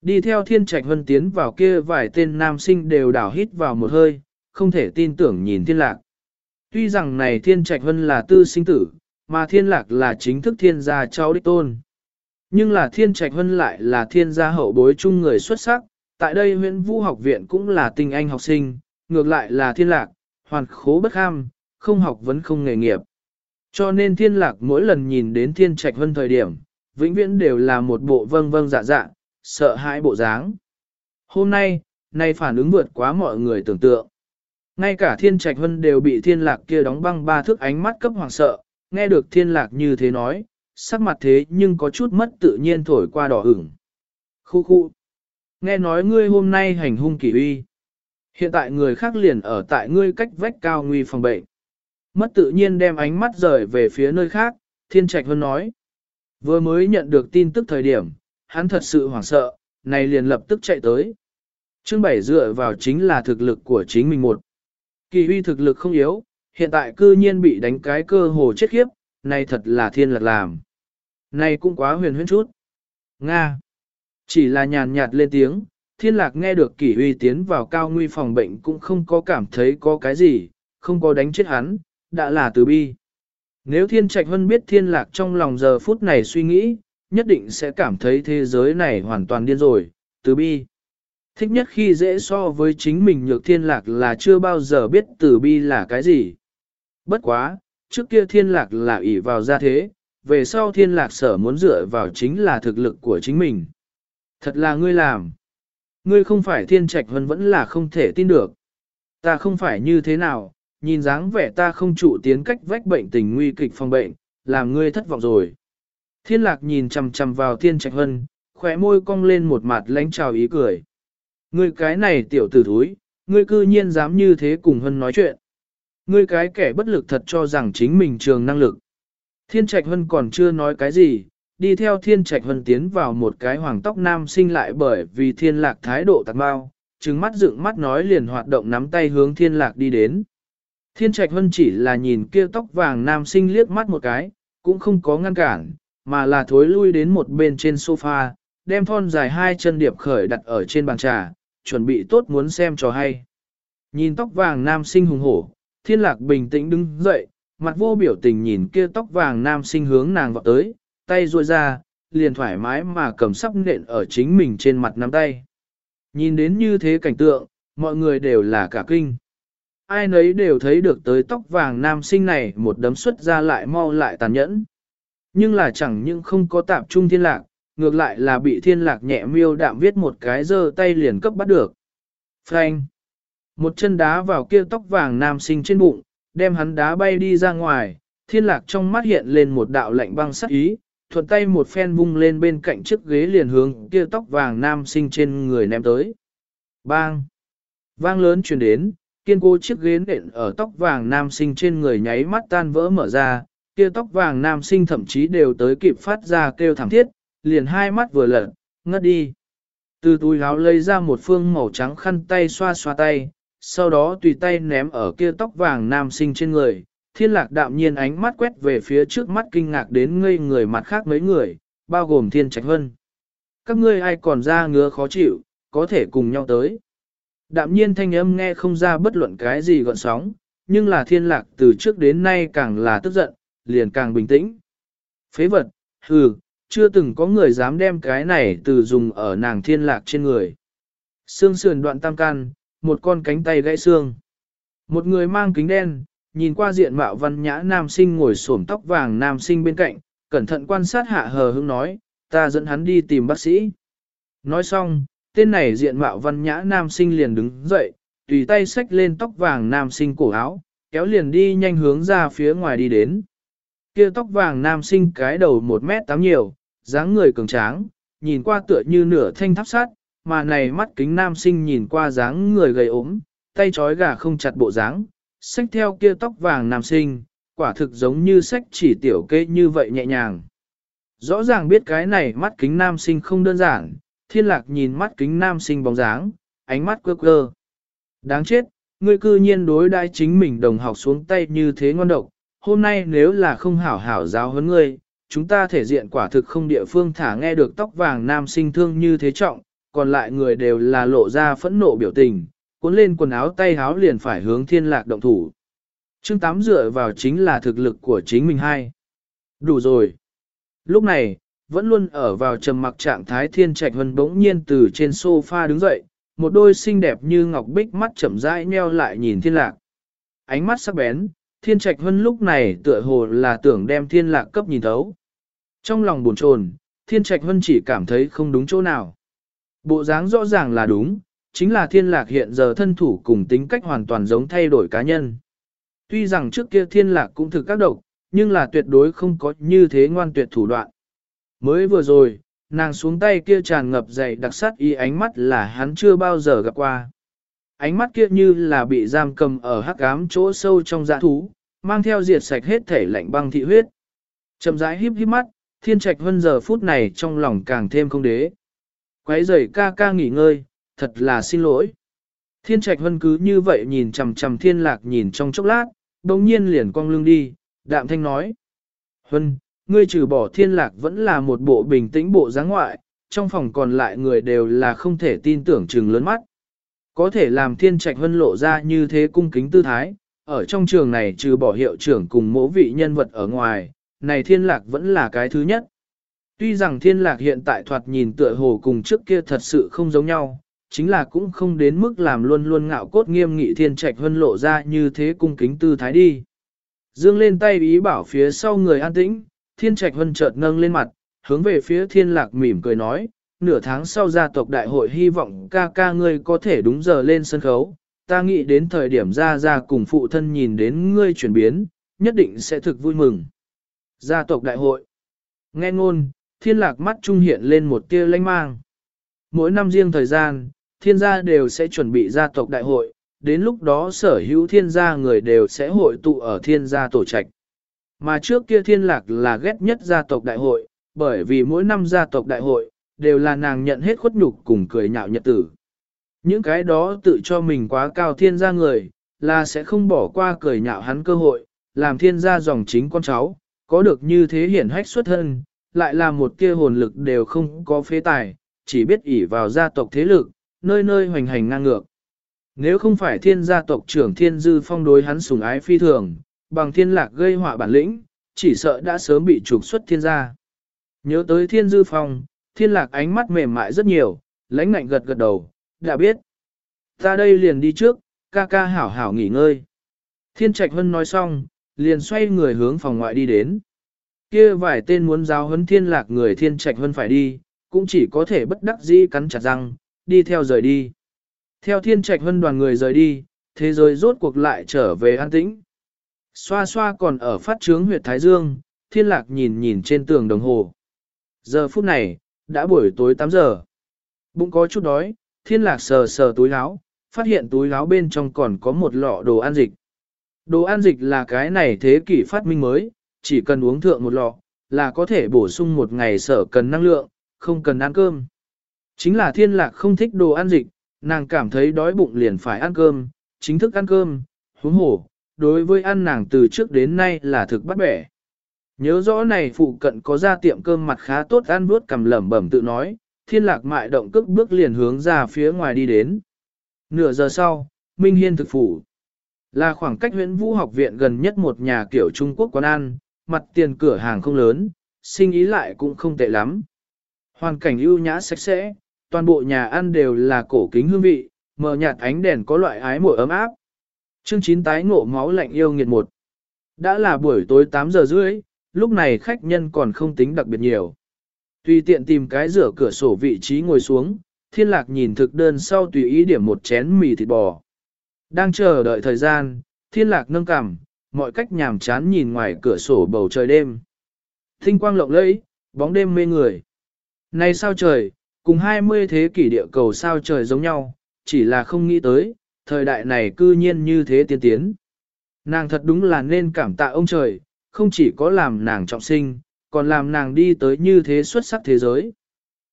Đi theo thiên trạch hân tiến vào kia vài tên nam sinh đều đảo hít vào một hơi, không thể tin tưởng nhìn thiên lạc. Tuy rằng này thiên trạch hân là tư sinh tử, mà thiên lạc là chính thức thiên gia cháu đích tôn. Nhưng là thiên trạch hân lại là thiên gia hậu bối chung người xuất sắc, tại đây huyện vũ học viện cũng là tinh anh học sinh, ngược lại là thiên lạc, hoàn khố bất ham, không học vẫn không nghề nghiệp. Cho nên thiên lạc mỗi lần nhìn đến thiên trạch hơn thời điểm, vĩnh viễn đều là một bộ vâng vâng dạ dạ, sợ hãi bộ dáng. Hôm nay, nay phản ứng vượt quá mọi người tưởng tượng. Ngay cả thiên trạch hân đều bị thiên lạc kia đóng băng ba thước ánh mắt cấp hoàng sợ, nghe được thiên lạc như thế nói, sắc mặt thế nhưng có chút mất tự nhiên thổi qua đỏ ửng. Khu khu. Nghe nói ngươi hôm nay hành hung kỳ uy. Hiện tại người khác liền ở tại ngươi cách vách cao nguy phòng bệnh. Mất tự nhiên đem ánh mắt rời về phía nơi khác, thiên trạch hơn nói. Vừa mới nhận được tin tức thời điểm, hắn thật sự hoảng sợ, này liền lập tức chạy tới. Chương bảy dựa vào chính là thực lực của chính mình một. Kỳ huy thực lực không yếu, hiện tại cư nhiên bị đánh cái cơ hồ chết khiếp, này thật là thiên lật làm. Này cũng quá huyền huyễn chút. Nga. Chỉ là nhàn nhạt lên tiếng, thiên lạc nghe được kỷ huy tiến vào cao nguy phòng bệnh cũng không có cảm thấy có cái gì, không có đánh chết hắn, đã là từ bi. Nếu thiên trạch hân biết thiên lạc trong lòng giờ phút này suy nghĩ, nhất định sẽ cảm thấy thế giới này hoàn toàn điên rồi, từ bi. Thích nhất khi dễ so với chính mình nhược thiên lạc là chưa bao giờ biết từ bi là cái gì. Bất quá, trước kia thiên lạc là ỷ vào gia thế, về sau thiên lạc sở muốn dựa vào chính là thực lực của chính mình. Thật là ngươi làm. Ngươi không phải thiên trạch hân vẫn là không thể tin được. Ta không phải như thế nào, nhìn dáng vẻ ta không trụ tiến cách vách bệnh tình nguy kịch phòng bệnh, làm ngươi thất vọng rồi. Thiên lạc nhìn chầm chầm vào thiên trạch hân, khỏe môi cong lên một mặt lánh chào ý cười. Ngươi cái này tiểu tử thúi, ngươi cư nhiên dám như thế cùng hân nói chuyện. Ngươi cái kẻ bất lực thật cho rằng chính mình trường năng lực. Thiên trạch hân còn chưa nói cái gì, đi theo thiên trạch hân tiến vào một cái hoàng tóc nam sinh lại bởi vì thiên lạc thái độ tạc bao, trừng mắt dựng mắt nói liền hoạt động nắm tay hướng thiên lạc đi đến. Thiên Trạch Hân chỉ là nhìn kia tóc vàng nam sinh liếc mắt một cái, cũng không có ngăn cản, mà là thối lui đến một bên trên sofa, đem thon dài hai chân điệp khởi đặt ở trên bàn trà, chuẩn bị tốt muốn xem cho hay. Nhìn tóc vàng nam sinh hùng hổ, thiên lạc bình tĩnh đứng dậy, mặt vô biểu tình nhìn kia tóc vàng nam sinh hướng nàng vọt tới, tay ruôi ra, liền thoải mái mà cầm sắp nện ở chính mình trên mặt nắm tay. Nhìn đến như thế cảnh tượng, mọi người đều là cả kinh. Ai nấy đều thấy được tới tóc vàng nam sinh này một đấm xuất ra lại mau lại tàn nhẫn. Nhưng là chẳng những không có tạp trung thiên lạc, ngược lại là bị thiên lạc nhẹ miêu đạm viết một cái giơ tay liền cấp bắt được. Frank! Một chân đá vào kia tóc vàng nam sinh trên bụng, đem hắn đá bay đi ra ngoài, thiên lạc trong mắt hiện lên một đạo lạnh băng sắc ý, thuận tay một phen vung lên bên cạnh chiếc ghế liền hướng kia tóc vàng nam sinh trên người ném tới. Bang! Vang lớn truyền đến, kiên cố chiếc ghế nện ở tóc vàng nam sinh trên người nháy mắt tan vỡ mở ra, kia tóc vàng nam sinh thậm chí đều tới kịp phát ra kêu thảm thiết, liền hai mắt vừa lật, ngất đi. Từ túi áo lấy ra một phương màu trắng khăn tay xoa xoa tay, sau đó tùy tay ném ở kia tóc vàng nam sinh trên người. Thiên lạc đạm nhiên ánh mắt quét về phía trước mắt kinh ngạc đến ngây người mặt khác mấy người, bao gồm thiên trạch hân. Các ngươi ai còn ra ngứa khó chịu, có thể cùng nhau tới. Đạm nhiên thanh âm nghe không ra bất luận cái gì gọn sóng, nhưng là thiên lạc từ trước đến nay càng là tức giận, liền càng bình tĩnh. Phế vật, hừ, chưa từng có người dám đem cái này từ dùng ở nàng thiên lạc trên người. Xương sườn đoạn tam can, một con cánh tay gãy xương. Một người mang kính đen, nhìn qua diện mạo văn nhã nam sinh ngồi xổm tóc vàng nam sinh bên cạnh, cẩn thận quan sát hạ hờ hững nói, ta dẫn hắn đi tìm bác sĩ. Nói xong, tên này diện mạo văn nhã nam sinh liền đứng dậy, tùy tay xách lên tóc vàng nam sinh cổ áo, kéo liền đi nhanh hướng ra phía ngoài đi đến. Kia tóc vàng nam sinh cái đầu 1 mét 8 nhiều, dáng người cường tráng, nhìn qua tựa như nửa thanh tháp sát, mà này mắt kính nam sinh nhìn qua dáng người gầy ốm, tay trói gà không chặt bộ dáng, xách theo kia tóc vàng nam sinh, quả thực giống như sách chỉ tiểu kê như vậy nhẹ nhàng. Rõ ràng biết cái này mắt kính nam sinh không đơn giản, thiên lạc nhìn mắt kính nam sinh bóng dáng, ánh mắt quơ quơ. Đáng chết, ngươi cư nhiên đối đai chính mình đồng học xuống tay như thế ngon độc, hôm nay nếu là không hảo hảo giáo huấn ngươi, chúng ta thể diện quả thực không địa phương thả nghe được tóc vàng nam sinh thương như thế trọng, còn lại người đều là lộ ra phẫn nộ biểu tình, cuốn lên quần áo tay háo liền phải hướng thiên lạc động thủ. Chương 8 dựa vào chính là thực lực của chính mình hai. Đủ rồi. Lúc này, vẫn luôn ở vào trầm mặc trạng thái thiên trạch hân bỗng nhiên từ trên sofa đứng dậy, một đôi xinh đẹp như ngọc bích mắt chậm rãi nheo lại nhìn thiên lạc. Ánh mắt sắc bén, thiên trạch hân lúc này tựa hồ là tưởng đem thiên lạc cấp nhìn thấu. Trong lòng buồn chồn, thiên trạch hân chỉ cảm thấy không đúng chỗ nào. Bộ dáng rõ ràng là đúng, chính là thiên lạc hiện giờ thân thủ cùng tính cách hoàn toàn giống thay đổi cá nhân. Tuy rằng trước kia thiên lạc cũng thực các độc, nhưng là tuyệt đối không có như thế ngoan tuyệt thủ đoạn. Mới vừa rồi, nàng xuống tay kia tràn ngập dày đặc sát y ánh mắt là hắn chưa bao giờ gặp qua. Ánh mắt kia như là bị giam cầm ở hắc ám chỗ sâu trong dạ thú, mang theo diệt sạch hết thể lạnh băng thị huyết. Chậm rãi híp híp mắt, thiên trạch hơn giờ phút này trong lòng càng thêm không đế. Quấy rầy ca ca nghỉ ngơi, thật là xin lỗi. Thiên trạch vân cứ như vậy nhìn chằm chằm thiên lạc nhìn trong chốc lát, đồng nhiên liền cong lưng đi, đạm thanh nói. Vân, ngươi trừ bỏ thiên lạc vẫn là một bộ bình tĩnh bộ dáng ngoại, trong phòng còn lại người đều là không thể tin tưởng trừng lớn mắt. Có thể làm thiên trạch vân lộ ra như thế cung kính tư thái, ở trong trường này trừ bỏ hiệu trưởng cùng mỗi vị nhân vật ở ngoài, này thiên lạc vẫn là cái thứ nhất. Tuy rằng thiên lạc hiện tại thoạt nhìn tựa hồ cùng trước kia thật sự không giống nhau, chính là cũng không đến mức làm luôn luôn ngạo cốt nghiêm nghị thiên trạch vân lộ ra như thế cung kính tư thái đi. Dương lên tay ý bảo phía sau người an tĩnh, thiên trạch Hân chợt nâng lên mặt, hướng về phía thiên lạc mỉm cười nói, nửa tháng sau gia tộc đại hội hy vọng ca ca ngươi có thể đúng giờ lên sân khấu, ta nghĩ đến thời điểm ra ra cùng phụ thân nhìn đến ngươi chuyển biến, nhất định sẽ thực vui mừng. Gia tộc đại hội. Nghe ngôn, thiên lạc mắt trung hiện lên một tia lanh mang. Mỗi năm riêng thời gian, thiên gia đều sẽ chuẩn bị gia tộc đại hội, đến lúc đó sở hữu thiên gia người đều sẽ hội tụ ở thiên gia tổ trạch. Mà trước kia thiên lạc là ghét nhất gia tộc đại hội, bởi vì mỗi năm gia tộc đại hội, đều là nàng nhận hết khuất nhục cùng cười nhạo nhật tử. Những cái đó tự cho mình quá cao thiên gia người, là sẽ không bỏ qua cười nhạo hắn cơ hội, làm thiên gia dòng chính con cháu, có được như thế hiển hách xuất thân, lại là một kia hồn lực đều không có phế tài, chỉ biết ỷ vào gia tộc thế lực, nơi nơi hoành hành ngang ngược. Nếu không phải thiên gia tộc trưởng thiên dư phong đối hắn sủng ái phi thường, bằng thiên lạc gây họa bản lĩnh, chỉ sợ đã sớm bị trục xuất thiên gia. Nhớ tới thiên dư phòng thiên lạc ánh mắt mềm mại rất nhiều, lãnh ngạnh gật gật đầu, đã biết. Ta đây liền đi trước, ca ca hảo hảo nghỉ ngơi. Thiên Trạch Hân nói xong, liền xoay người hướng phòng ngoại đi đến. Kia vài tên muốn giáo huấn thiên lạc người Thiên Trạch Hân phải đi, cũng chỉ có thể bất đắc dĩ cắn chặt răng, đi theo rời đi. Theo Thiên Trạch Hân đoàn người rời đi, thế giới rốt cuộc lại trở về an tĩnh. Xoa xoa còn ở phát trướng huyệt Thái Dương, Thiên Lạc nhìn nhìn trên tường đồng hồ. Giờ phút này, đã buổi tối 8 giờ. Bụng có chút đói, Thiên Lạc sờ sờ túi áo, phát hiện túi áo bên trong còn có một lọ đồ ăn dịch. Đồ ăn dịch là cái này thế kỷ phát minh mới, chỉ cần uống thượng một lọ, là có thể bổ sung một ngày sở cần năng lượng, không cần ăn cơm. Chính là thiên lạc không thích đồ ăn dịch, nàng cảm thấy đói bụng liền phải ăn cơm, chính thức ăn cơm, huống hổ, đối với ăn nàng từ trước đến nay là thực bắt bẻ. Nhớ rõ này phụ cận có ra tiệm cơm mặt khá tốt ăn bước cầm lẩm bẩm tự nói, thiên lạc mại động cước bước liền hướng ra phía ngoài đi đến. Nửa giờ sau, Minh Hiên thực phủ. Là khoảng cách huyện vũ học viện gần nhất một nhà kiểu Trung Quốc quán ăn, mặt tiền cửa hàng không lớn, sinh ý lại cũng không tệ lắm. Hoàn cảnh ưu nhã sạch sẽ, toàn bộ nhà ăn đều là cổ kính hương vị, mờ nhạt ánh đèn có loại ái mùa ấm áp. Chương 9 tái ngộ máu lạnh yêu nghiệt một. Đã là buổi tối 8 giờ rưỡi, lúc này khách nhân còn không tính đặc biệt nhiều. Tùy tiện tìm cái rửa cửa sổ vị trí ngồi xuống, thiên lạc nhìn thực đơn sau tùy ý điểm một chén mì thịt bò. Đang chờ đợi thời gian, thiên lạc nâng cằm, mọi cách nhàm chán nhìn ngoài cửa sổ bầu trời đêm. Thinh quang lộng lẫy, bóng đêm mê người. Này sao trời, cùng 20 thế kỷ địa cầu sao trời giống nhau, chỉ là không nghĩ tới, thời đại này cư nhiên như thế tiên tiến. Nàng thật đúng là nên cảm tạ ông trời, không chỉ có làm nàng trọng sinh, còn làm nàng đi tới như thế xuất sắc thế giới.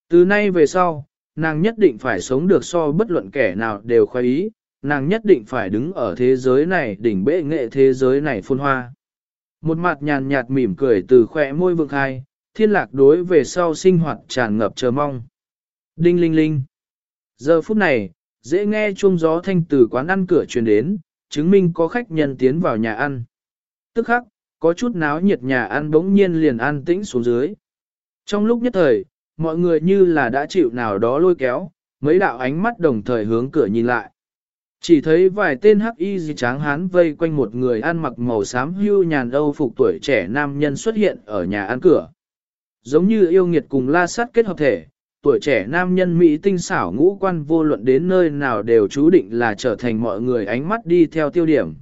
Từ nay về sau, nàng nhất định phải sống được so bất luận kẻ nào đều khoái ý, nàng nhất định phải đứng ở thế giới này đỉnh bệ nghệ thế giới này phun hoa. Một mặt nhàn nhạt mỉm cười từ khỏe môi vực hai, thiên lạc đối về sau sinh hoạt tràn ngập chờ mong. Đinh linh linh. Giờ phút này, dễ nghe chuông gió thanh từ quán ăn cửa truyền đến, chứng minh có khách nhân tiến vào nhà ăn. Tức khắc, có chút náo nhiệt nhà ăn bỗng nhiên liền an tĩnh xuống dưới. Trong lúc nhất thời, mọi người như là đã chịu nào đó lôi kéo, mấy đạo ánh mắt đồng thời hướng cửa nhìn lại. Chỉ thấy vài tên hắc y gì tráng hán vây quanh một người ăn mặc màu xám hưu nhàn âu phục tuổi trẻ nam nhân xuất hiện ở nhà ăn cửa. Giống như yêu nghiệt cùng la sát kết hợp thể, tuổi trẻ nam nhân Mỹ tinh xảo ngũ quan vô luận đến nơi nào đều chú định là trở thành mọi người ánh mắt đi theo tiêu điểm.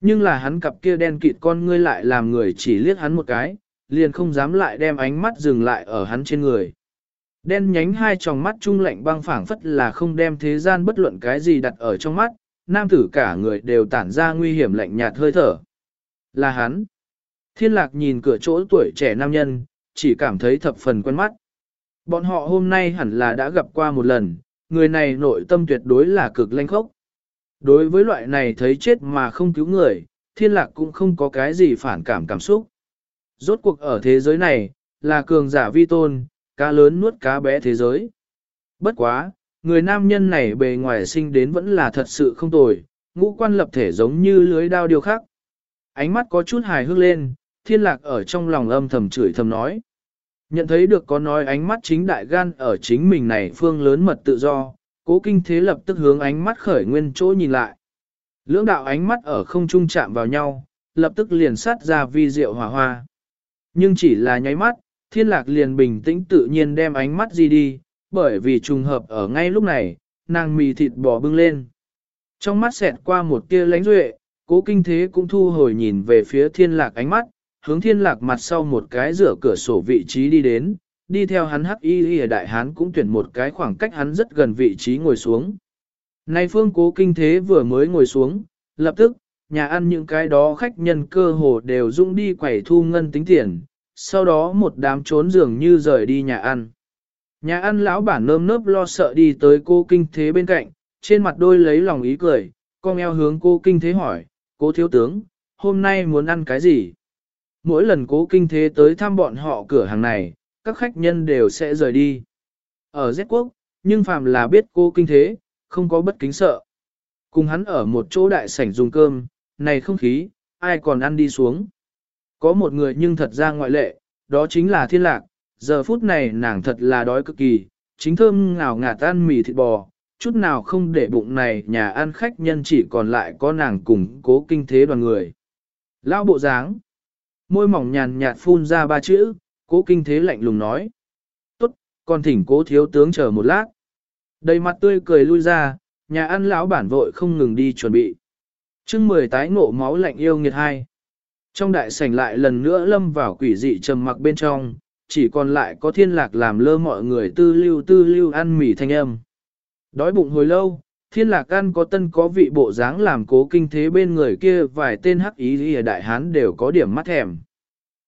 Nhưng là hắn cặp kia đen kịt con ngươi lại làm người chỉ liếc hắn một cái, liền không dám lại đem ánh mắt dừng lại ở hắn trên người. Đen nhánh hai tròng mắt trung lạnh băng phảng phất là không đem thế gian bất luận cái gì đặt ở trong mắt, nam tử cả người đều tản ra nguy hiểm lạnh nhạt hơi thở. Là hắn. Thiên lạc nhìn cửa chỗ tuổi trẻ nam nhân, chỉ cảm thấy thập phần quen mắt. Bọn họ hôm nay hẳn là đã gặp qua một lần, người này nội tâm tuyệt đối là cực lanh khốc. Đối với loại này thấy chết mà không cứu người, thiên lạc cũng không có cái gì phản cảm cảm xúc. Rốt cuộc ở thế giới này, là cường giả vi tôn, cá lớn nuốt cá bé thế giới. Bất quá, người nam nhân này bề ngoài sinh đến vẫn là thật sự không tồi, ngũ quan lập thể giống như lưới đao điều khác. Ánh mắt có chút hài hước lên, thiên lạc ở trong lòng âm thầm chửi thầm nói. Nhận thấy được có nói ánh mắt chính đại gan ở chính mình này phương lớn mật tự do, cố kinh thế lập tức hướng ánh mắt khởi nguyên chỗ nhìn lại. Lưỡng đạo ánh mắt ở không trung chạm vào nhau, lập tức liền sát ra vi diệu hỏa hoa. Nhưng chỉ là nháy mắt, thiên lạc liền bình tĩnh tự nhiên đem ánh mắt gì đi, bởi vì trùng hợp ở ngay lúc này, nàng mì thịt bò bưng lên. Trong mắt xẹt qua một tia lánh duệ, cố kinh thế cũng thu hồi nhìn về phía thiên lạc ánh mắt, hướng thiên lạc mặt sau một cái rửa cửa sổ vị trí đi đến, đi theo hắn hắc y y đại hán cũng tuyển một cái khoảng cách hắn rất gần vị trí ngồi xuống. Nay phương cố kinh thế vừa mới ngồi xuống, lập tức, nhà ăn những cái đó khách nhân cơ hồ đều dung đi quẩy thu ngân tính tiền, sau đó một đám trốn dường như rời đi nhà ăn. Nhà ăn lão bản nơm nớp lo sợ đi tới cô kinh thế bên cạnh, trên mặt đôi lấy lòng ý cười, con eo hướng cô kinh thế hỏi, Cô thiếu tướng, hôm nay muốn ăn cái gì? Mỗi lần cố kinh thế tới thăm bọn họ cửa hàng này, các khách nhân đều sẽ rời đi. Ở Z quốc, nhưng phàm là biết cô kinh thế, không có bất kính sợ. Cùng hắn ở một chỗ đại sảnh dùng cơm, này không khí, ai còn ăn đi xuống. Có một người nhưng thật ra ngoại lệ, đó chính là thiên lạc, giờ phút này nàng thật là đói cực kỳ, chính thơm ngào ngạt ăn mì thịt bò, chút nào không để bụng này nhà ăn khách nhân chỉ còn lại có nàng cùng cố kinh thế đoàn người. Lao bộ dáng, môi mỏng nhàn nhạt phun ra ba chữ, cố kinh thế lạnh lùng nói. Tốt, còn thỉnh cố thiếu tướng chờ một lát. Đầy mặt tươi cười lui ra, nhà ăn lão bản vội không ngừng đi chuẩn bị. chương mười tái ngộ máu lạnh yêu nghiệt hai. Trong đại sảnh lại lần nữa lâm vào quỷ dị trầm mặc bên trong, chỉ còn lại có thiên lạc làm lơ mọi người tư lưu tư lưu ăn mì thanh âm. Đói bụng hồi lâu, thiên lạc ăn có tân có vị bộ dáng làm cố kinh thế bên người kia vài tên hắc ý ở đại hán đều có điểm mắt thèm.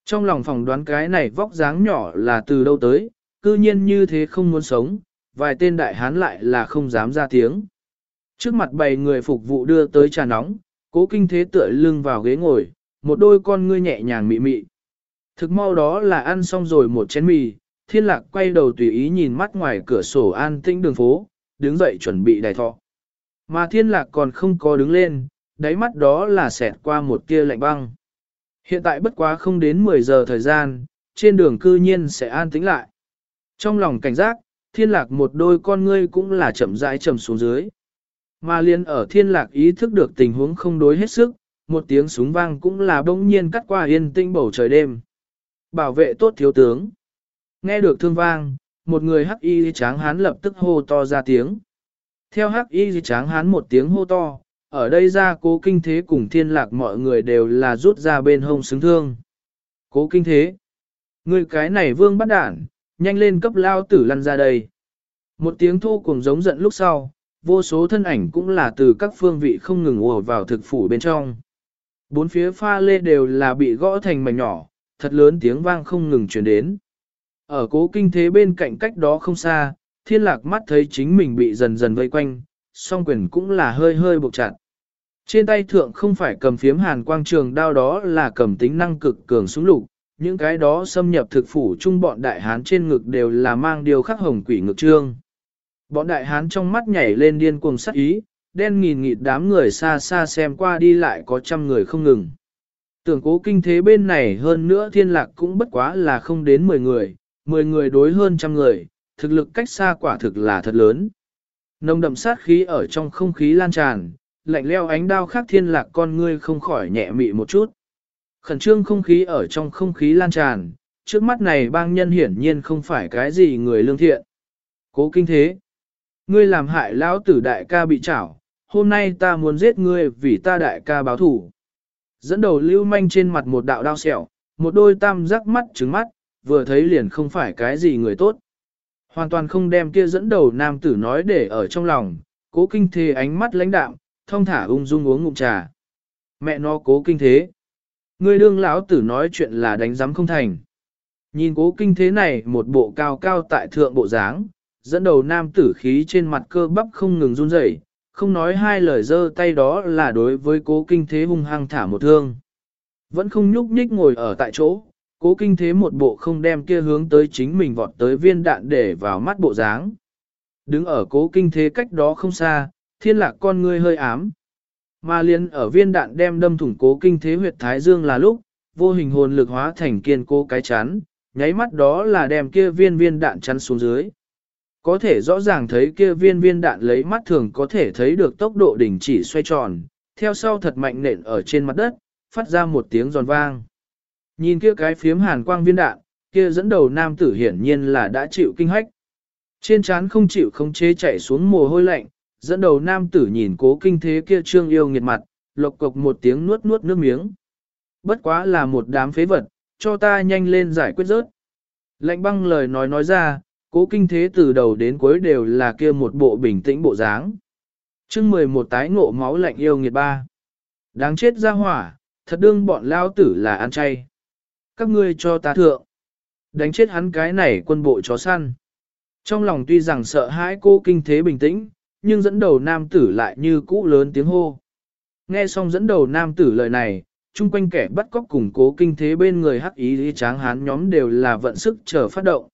Trong lòng phòng đoán cái này vóc dáng nhỏ là từ đâu tới, cư nhiên như thế không muốn sống, vài tên đại hán lại là không dám ra tiếng. Trước mặt bầy người phục vụ đưa tới trà nóng, cố kinh thế tựa lưng vào ghế ngồi, một đôi con ngươi nhẹ nhàng mị mị. Thực mau đó là ăn xong rồi một chén mì, thiên lạc quay đầu tùy ý nhìn mắt ngoài cửa sổ an tĩnh đường phố, đứng dậy chuẩn bị đài thọ. Mà thiên lạc còn không có đứng lên, đáy mắt đó là xẹt qua một kia lạnh băng. Hiện tại bất quá không đến 10 giờ thời gian, trên đường cư nhiên sẽ an tĩnh lại. Trong lòng cảnh giác, thiên lạc một đôi con ngươi cũng là chậm rãi chậm xuống dưới. Mà liên ở thiên lạc ý thức được tình huống không đối hết sức, một tiếng súng vang cũng là bỗng nhiên cắt qua yên tĩnh bầu trời đêm. Bảo vệ tốt thiếu tướng. Nghe được thương vang, một người hắc y tráng hán lập tức hô to ra tiếng. Theo hắc y tráng hán một tiếng hô to, ở đây ra cố kinh thế cùng thiên lạc mọi người đều là rút ra bên hông xứng thương. Cố kinh thế. Người cái này vương bắt đản, nhanh lên cấp lao tử lăn ra đây. Một tiếng thô cùng giống giận lúc sau, vô số thân ảnh cũng là từ các phương vị không ngừng ùa vào thực phủ bên trong. Bốn phía pha lê đều là bị gõ thành mảnh nhỏ, thật lớn tiếng vang không ngừng truyền đến. Ở cố kinh thế bên cạnh cách đó không xa, thiên lạc mắt thấy chính mình bị dần dần vây quanh, song quyền cũng là hơi hơi buộc chặt. Trên tay thượng không phải cầm phiếm hàn quang trường đao đó là cầm tính năng cực cường súng lục, những cái đó xâm nhập thực phủ chung bọn đại hán trên ngực đều là mang điều khắc hồng quỷ ngực trương. Bọn đại hán trong mắt nhảy lên điên cuồng sắc ý, đen nghìn nghịt đám người xa xa xem qua đi lại có trăm người không ngừng. Tưởng cố kinh thế bên này hơn nữa thiên lạc cũng bất quá là không đến 10 người, 10 người đối hơn trăm người, thực lực cách xa quả thực là thật lớn. Nồng đậm sát khí ở trong không khí lan tràn, lạnh leo ánh đao khác thiên lạc con ngươi không khỏi nhẹ mị một chút. Khẩn trương không khí ở trong không khí lan tràn, trước mắt này bang nhân hiển nhiên không phải cái gì người lương thiện. Cố kinh thế. Ngươi làm hại lão tử đại ca bị trảo, hôm nay ta muốn giết ngươi vì ta đại ca báo thủ. Dẫn đầu lưu manh trên mặt một đạo đao sẹo, một đôi tam giác mắt trứng mắt, vừa thấy liền không phải cái gì người tốt. Hoàn toàn không đem kia dẫn đầu nam tử nói để ở trong lòng, cố kinh thế ánh mắt lãnh đạm, thông thả ung dung uống ngụm trà. Mẹ nó cố kinh thế. Người đương lão tử nói chuyện là đánh giám không thành. Nhìn cố kinh thế này một bộ cao cao tại thượng bộ dáng, dẫn đầu nam tử khí trên mặt cơ bắp không ngừng run rẩy, không nói hai lời dơ tay đó là đối với cố kinh thế hung hăng thả một thương. Vẫn không nhúc nhích ngồi ở tại chỗ, cố kinh thế một bộ không đem kia hướng tới chính mình vọt tới viên đạn để vào mắt bộ dáng. Đứng ở cố kinh thế cách đó không xa, thiên lạc con ngươi hơi ám. Mà liên ở viên đạn đem đâm thủng cố kinh thế huyệt thái dương là lúc, vô hình hồn lực hóa thành kiên cố cái chắn, nháy mắt đó là đem kia viên viên đạn chắn xuống dưới. Có thể rõ ràng thấy kia viên viên đạn lấy mắt thường có thể thấy được tốc độ đỉnh chỉ xoay tròn, theo sau thật mạnh nện ở trên mặt đất, phát ra một tiếng giòn vang. Nhìn kia cái phiếm hàn quang viên đạn, kia dẫn đầu nam tử hiển nhiên là đã chịu kinh hách. Trên trán không chịu không chế chạy xuống mồ hôi lạnh, dẫn đầu nam tử nhìn cố kinh thế kia trương yêu nghiệt mặt, lộc cộc một tiếng nuốt nuốt nước miếng. Bất quá là một đám phế vật, cho ta nhanh lên giải quyết rớt. Lạnh băng lời nói nói ra, cố kinh thế từ đầu đến cuối đều là kia một bộ bình tĩnh bộ dáng. chương 11 tái ngộ máu lạnh yêu nghiệt ba. Đáng chết ra hỏa, thật đương bọn lao tử là ăn chay. Các ngươi cho ta thượng. Đánh chết hắn cái này quân bộ chó săn. Trong lòng tuy rằng sợ hãi cô kinh thế bình tĩnh, nhưng dẫn đầu nam tử lại như cũ lớn tiếng hô. Nghe xong dẫn đầu nam tử lời này, chung quanh kẻ bắt cóc củng cố kinh thế bên người hắc ý lý tráng hán nhóm đều là vận sức chờ phát động.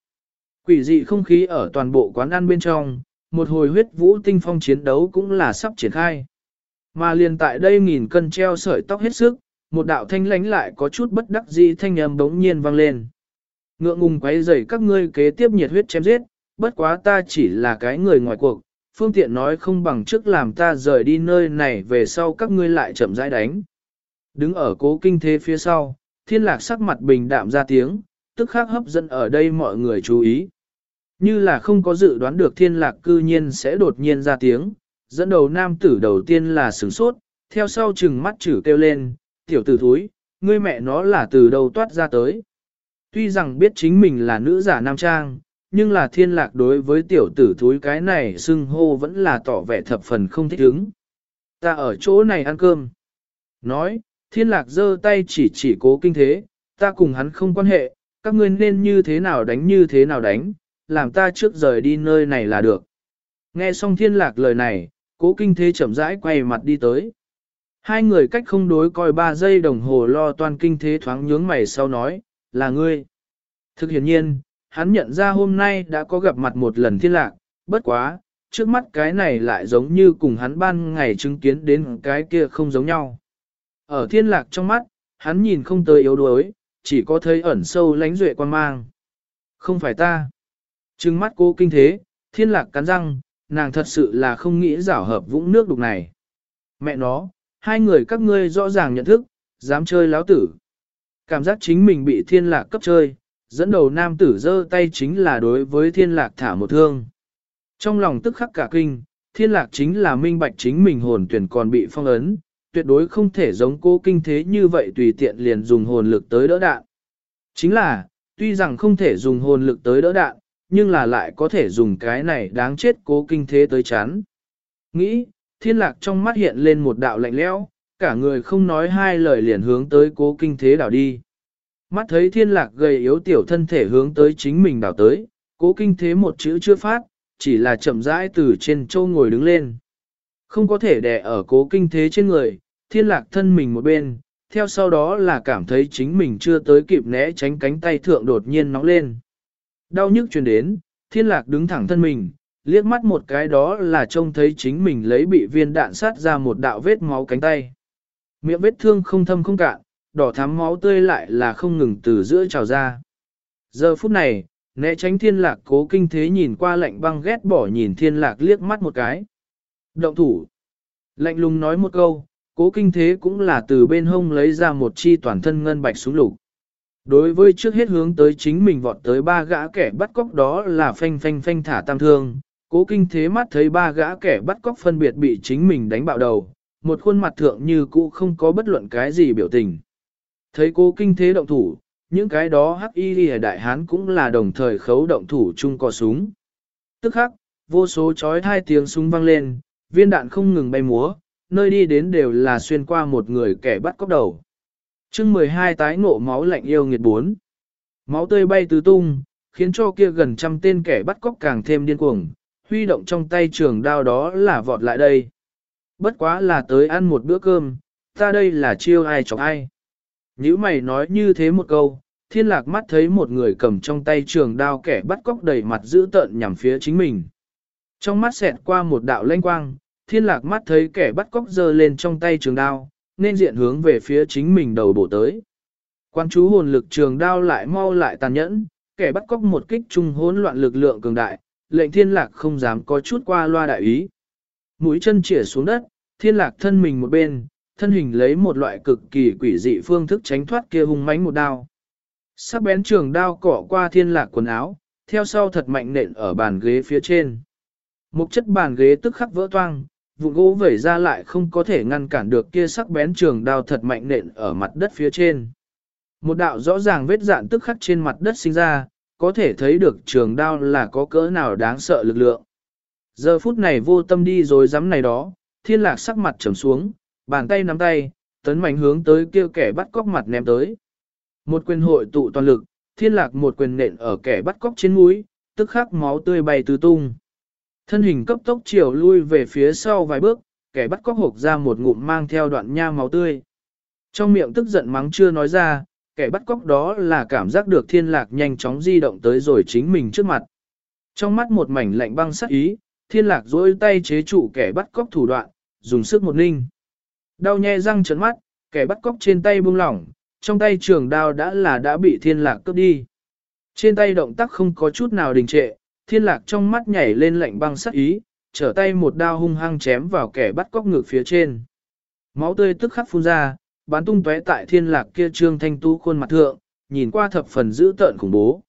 Quỷ dị không khí ở toàn bộ quán ăn bên trong, một hồi huyết vũ tinh phong chiến đấu cũng là sắp triển khai. Mà liền tại đây nghìn cân treo sợi tóc hết sức, một đạo thanh lánh lại có chút bất đắc dĩ thanh âm bỗng nhiên vang lên. Ngượng ngùng quấy rầy các ngươi kế tiếp nhiệt huyết chém giết, bất quá ta chỉ là cái người ngoài cuộc, phương tiện nói không bằng trước làm ta rời đi nơi này về sau các ngươi lại chậm rãi đánh. Đứng ở cố kinh thế phía sau, thiên lạc sắc mặt bình đạm ra tiếng, tức khắc hấp dẫn ở đây mọi người chú ý. Như là không có dự đoán được thiên lạc cư nhiên sẽ đột nhiên ra tiếng, dẫn đầu nam tử đầu tiên là sửng sốt, theo sau chừng mắt chử kêu lên, tiểu tử thúi, ngươi mẹ nó là từ đầu toát ra tới. Tuy rằng biết chính mình là nữ giả nam trang, nhưng là thiên lạc đối với tiểu tử thúi cái này xưng hô vẫn là tỏ vẻ thập phần không thích ứng. Ta ở chỗ này ăn cơm. Nói, thiên lạc giơ tay chỉ chỉ cố kinh thế, ta cùng hắn không quan hệ, các ngươi nên như thế nào đánh như thế nào đánh, làm ta trước rời đi nơi này là được. Nghe xong thiên lạc lời này, cố kinh thế chậm rãi quay mặt đi tới. Hai người cách không đối coi ba giây đồng hồ lo toàn kinh thế thoáng nhướng mày sau nói, là ngươi. Thực hiển nhiên, hắn nhận ra hôm nay đã có gặp mặt một lần thiên lạc, bất quá, trước mắt cái này lại giống như cùng hắn ban ngày chứng kiến đến cái kia không giống nhau. Ở thiên lạc trong mắt, hắn nhìn không tới yếu đuối, chỉ có thấy ẩn sâu lánh duệ quan mang. Không phải ta. Trừng mắt cô kinh thế, thiên lạc cắn răng, nàng thật sự là không nghĩ rảo hợp vũng nước đục này. Mẹ nó, hai người các ngươi rõ ràng nhận thức, dám chơi láo tử. Cảm giác chính mình bị thiên lạc cấp chơi, dẫn đầu nam tử giơ tay chính là đối với thiên lạc thả một thương. Trong lòng tức khắc cả kinh, thiên lạc chính là minh bạch chính mình hồn tuyển còn bị phong ấn, tuyệt đối không thể giống cô kinh thế như vậy tùy tiện liền dùng hồn lực tới đỡ đạn. Chính là, tuy rằng không thể dùng hồn lực tới đỡ đạn, nhưng là lại có thể dùng cái này đáng chết cố kinh thế tới chán. Nghĩ, thiên lạc trong mắt hiện lên một đạo lạnh lẽo, cả người không nói hai lời liền hướng tới cố kinh thế đảo đi. Mắt thấy thiên lạc gầy yếu tiểu thân thể hướng tới chính mình đảo tới, cố kinh thế một chữ chưa phát, chỉ là chậm rãi từ trên châu ngồi đứng lên. Không có thể đè ở cố kinh thế trên người, thiên lạc thân mình một bên, theo sau đó là cảm thấy chính mình chưa tới kịp né tránh cánh tay thượng đột nhiên nóng lên. Đau nhức truyền đến, thiên lạc đứng thẳng thân mình, liếc mắt một cái đó là trông thấy chính mình lấy bị viên đạn sát ra một đạo vết máu cánh tay. Miệng vết thương không thâm không cạn, đỏ thắm máu tươi lại là không ngừng từ giữa trào ra. Giờ phút này, né tránh thiên lạc cố kinh thế nhìn qua lạnh băng ghét bỏ nhìn thiên lạc liếc mắt một cái. Động thủ. Lạnh lùng nói một câu, cố kinh thế cũng là từ bên hông lấy ra một chi toàn thân ngân bạch súng lục. Đối với trước hết hướng tới chính mình vọt tới ba gã kẻ bắt cóc đó là phanh phanh phanh thả tam thương, cố kinh thế mắt thấy ba gã kẻ bắt cóc phân biệt bị chính mình đánh bạo đầu, một khuôn mặt thượng như cũ không có bất luận cái gì biểu tình. Thấy cố kinh thế động thủ, những cái đó hắc y ghi đại hán cũng là đồng thời khấu động thủ chung cò súng. Tức khắc, vô số chói hai tiếng súng vang lên, viên đạn không ngừng bay múa, nơi đi đến đều là xuyên qua một người kẻ bắt cóc đầu chương 12 tái ngộ máu lạnh yêu nghiệt bốn, Máu tươi bay tứ tung, khiến cho kia gần trăm tên kẻ bắt cóc càng thêm điên cuồng, huy động trong tay trường đao đó là vọt lại đây. Bất quá là tới ăn một bữa cơm, ta đây là chiêu ai chọc ai. Nếu mày nói như thế một câu, thiên lạc mắt thấy một người cầm trong tay trường đao kẻ bắt cóc đầy mặt giữ tợn nhằm phía chính mình. Trong mắt xẹt qua một đạo lanh quang, thiên lạc mắt thấy kẻ bắt cóc giơ lên trong tay trường đao, nên diện hướng về phía chính mình đầu bổ tới. Quan chú hồn lực trường đao lại mau lại tàn nhẫn, kẻ bắt cóc một kích trung hỗn loạn lực lượng cường đại, lệnh thiên lạc không dám có chút qua loa đại ý. Mũi chân chỉa xuống đất, thiên lạc thân mình một bên, thân hình lấy một loại cực kỳ quỷ dị phương thức tránh thoát kia hung mãnh một đao. Sắc bén trường đao cỏ qua thiên lạc quần áo, theo sau thật mạnh nện ở bàn ghế phía trên. Một chất bàn ghế tức khắc vỡ toang, vụ gỗ vẩy ra lại không có thể ngăn cản được kia sắc bén trường đao thật mạnh nện ở mặt đất phía trên. Một đạo rõ ràng vết dạn tức khắc trên mặt đất sinh ra, có thể thấy được trường đao là có cỡ nào đáng sợ lực lượng. Giờ phút này vô tâm đi rồi dám này đó, thiên lạc sắc mặt trầm xuống, bàn tay nắm tay, tấn mạnh hướng tới kia kẻ bắt cóc mặt ném tới. Một quyền hội tụ toàn lực, thiên lạc một quyền nện ở kẻ bắt cóc trên mũi, tức khắc máu tươi bay tứ tung. Thân hình cấp tốc chiều lui về phía sau vài bước, kẻ bắt cóc hộp ra một ngụm mang theo đoạn nha máu tươi. Trong miệng tức giận mắng chưa nói ra, kẻ bắt cóc đó là cảm giác được thiên lạc nhanh chóng di động tới rồi chính mình trước mặt. Trong mắt một mảnh lạnh băng sắc ý, thiên lạc dối tay chế trụ kẻ bắt cóc thủ đoạn, dùng sức một ninh. Đau nhe răng trấn mắt, kẻ bắt cóc trên tay buông lỏng, trong tay trường đao đã là đã bị thiên lạc cướp đi. Trên tay động tác không có chút nào đình trệ, thiên lạc trong mắt nhảy lên lạnh băng sắc ý, trở tay một đao hung hăng chém vào kẻ bắt cóc ngược phía trên. Máu tươi tức khắc phun ra, bán tung tóe tại thiên lạc kia trương thanh tú khuôn mặt thượng, nhìn qua thập phần dữ tợn khủng bố.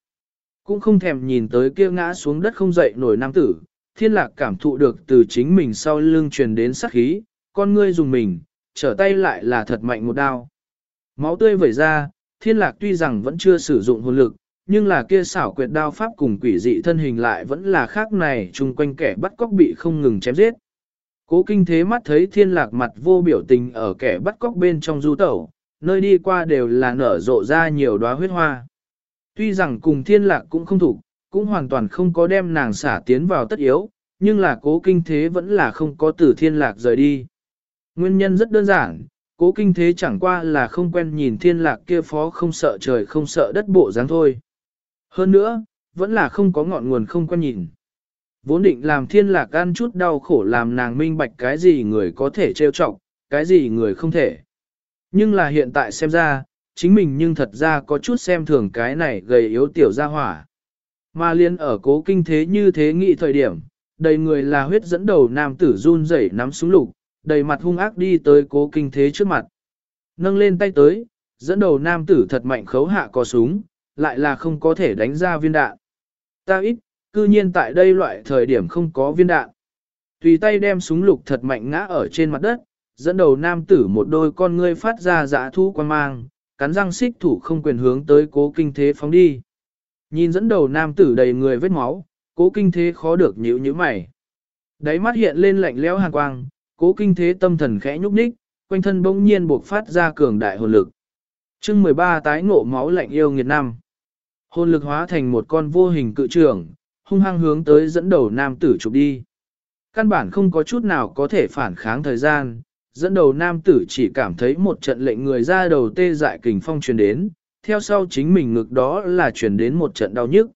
Cũng không thèm nhìn tới kia ngã xuống đất không dậy nổi nam tử, thiên lạc cảm thụ được từ chính mình sau lưng truyền đến sắc khí, con ngươi dùng mình, trở tay lại là thật mạnh một đao. Máu tươi vẩy ra, thiên lạc tuy rằng vẫn chưa sử dụng hồn lực, nhưng là kia xảo quyệt đao pháp cùng quỷ dị thân hình lại vẫn là khác này chung quanh kẻ bắt cóc bị không ngừng chém giết. Cố kinh thế mắt thấy thiên lạc mặt vô biểu tình ở kẻ bắt cóc bên trong du tẩu, nơi đi qua đều là nở rộ ra nhiều đóa huyết hoa. Tuy rằng cùng thiên lạc cũng không thủ, cũng hoàn toàn không có đem nàng xả tiến vào tất yếu, nhưng là cố kinh thế vẫn là không có từ thiên lạc rời đi. Nguyên nhân rất đơn giản, cố kinh thế chẳng qua là không quen nhìn thiên lạc kia phó không sợ trời không sợ đất bộ dáng thôi. Hơn nữa, vẫn là không có ngọn nguồn không quen nhìn. Vốn định làm thiên lạc ăn chút đau khổ làm nàng minh bạch cái gì người có thể trêu chọc, cái gì người không thể. Nhưng là hiện tại xem ra, chính mình nhưng thật ra có chút xem thường cái này gầy yếu tiểu ra hỏa. Mà liên ở cố kinh thế như thế nghị thời điểm, đầy người là huyết dẫn đầu nam tử run rẩy nắm súng lục, đầy mặt hung ác đi tới cố kinh thế trước mặt. Nâng lên tay tới, dẫn đầu nam tử thật mạnh khấu hạ có súng, lại là không có thể đánh ra viên đạn. Ta ít, cư nhiên tại đây loại thời điểm không có viên đạn. Tùy tay đem súng lục thật mạnh ngã ở trên mặt đất, dẫn đầu nam tử một đôi con ngươi phát ra dã thu quan mang, cắn răng xích thủ không quyền hướng tới cố kinh thế phóng đi. Nhìn dẫn đầu nam tử đầy người vết máu, cố kinh thế khó được nhíu nhíu mày. Đáy mắt hiện lên lạnh lẽo hàn quang, cố kinh thế tâm thần khẽ nhúc nhích, quanh thân bỗng nhiên buộc phát ra cường đại hồn lực. chương 13 tái ngộ máu lạnh yêu nghiệt năm. Hồn lực hóa thành một con vô hình cự trưởng, hung hăng hướng tới dẫn đầu nam tử chụp đi. Căn bản không có chút nào có thể phản kháng thời gian, dẫn đầu nam tử chỉ cảm thấy một trận lệnh người ra đầu tê dại kình phong truyền đến, theo sau chính mình ngực đó là truyền đến một trận đau nhức.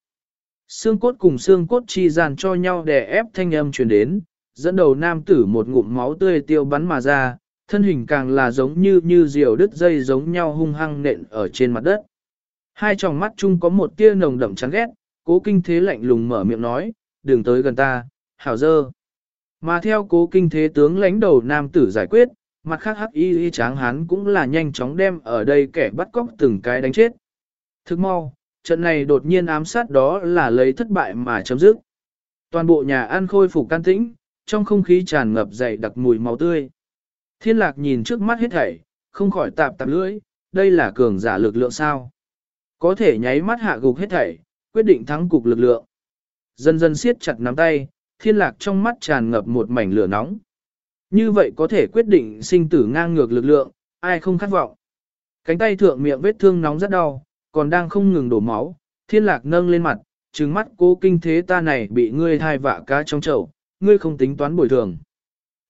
Xương cốt cùng xương cốt chi gian cho nhau đè ép thanh âm truyền đến, dẫn đầu nam tử một ngụm máu tươi tiêu bắn mà ra, thân hình càng là giống như như diều đứt dây giống nhau hung hăng nện ở trên mặt đất. Hai tròng mắt chung có một tia nồng đậm chán ghét, cố kinh thế lạnh lùng mở miệng nói, đừng tới gần ta, hảo dơ. Mà theo cố kinh thế tướng lãnh đầu nam tử giải quyết, mặt khác hắc y y tráng hán cũng là nhanh chóng đem ở đây kẻ bắt cóc từng cái đánh chết. Thức mau, trận này đột nhiên ám sát đó là lấy thất bại mà chấm dứt. Toàn bộ nhà ăn khôi phục can tĩnh, trong không khí tràn ngập dày đặc mùi máu tươi. Thiên lạc nhìn trước mắt hết thảy, không khỏi tạp tạp lưỡi, đây là cường giả lực lượng sao. Có thể nháy mắt hạ gục hết thảy, quyết định thắng cục lực lượng. Dần dần siết chặt nắm tay, thiên lạc trong mắt tràn ngập một mảnh lửa nóng. Như vậy có thể quyết định sinh tử ngang ngược lực lượng, ai không khát vọng. Cánh tay thượng miệng vết thương nóng rất đau, còn đang không ngừng đổ máu, thiên lạc nâng lên mặt, trừng mắt cố kinh thế ta này bị ngươi thai vạ cá trong chậu, ngươi không tính toán bồi thường.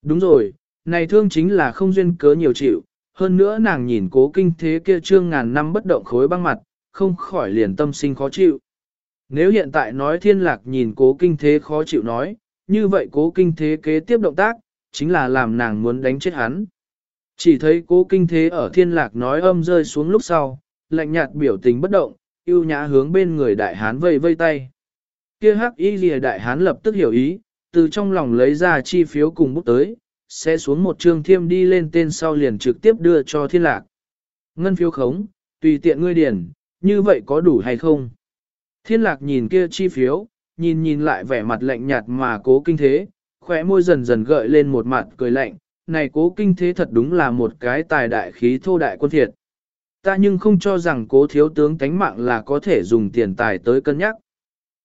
Đúng rồi, này thương chính là không duyên cớ nhiều chịu, hơn nữa nàng nhìn cố kinh thế kia trương ngàn năm bất động khối băng mặt, không khỏi liền tâm sinh khó chịu. Nếu hiện tại nói thiên lạc nhìn cố kinh thế khó chịu nói, như vậy cố kinh thế kế tiếp động tác, chính là làm nàng muốn đánh chết hắn. Chỉ thấy cố kinh thế ở thiên lạc nói âm rơi xuống lúc sau, lạnh nhạt biểu tình bất động, yêu nhã hướng bên người đại hán vây vây tay. Kia hắc y lìa đại hán lập tức hiểu ý, từ trong lòng lấy ra chi phiếu cùng bút tới, sẽ xuống một trường thiêm đi lên tên sau liền trực tiếp đưa cho thiên lạc. Ngân phiếu khống, tùy tiện ngươi điển, như vậy có đủ hay không? Thiên lạc nhìn kia chi phiếu, nhìn nhìn lại vẻ mặt lạnh nhạt mà cố kinh thế, khỏe môi dần dần gợi lên một mặt cười lạnh, này cố kinh thế thật đúng là một cái tài đại khí thô đại quân thiệt. Ta nhưng không cho rằng cố thiếu tướng tánh mạng là có thể dùng tiền tài tới cân nhắc.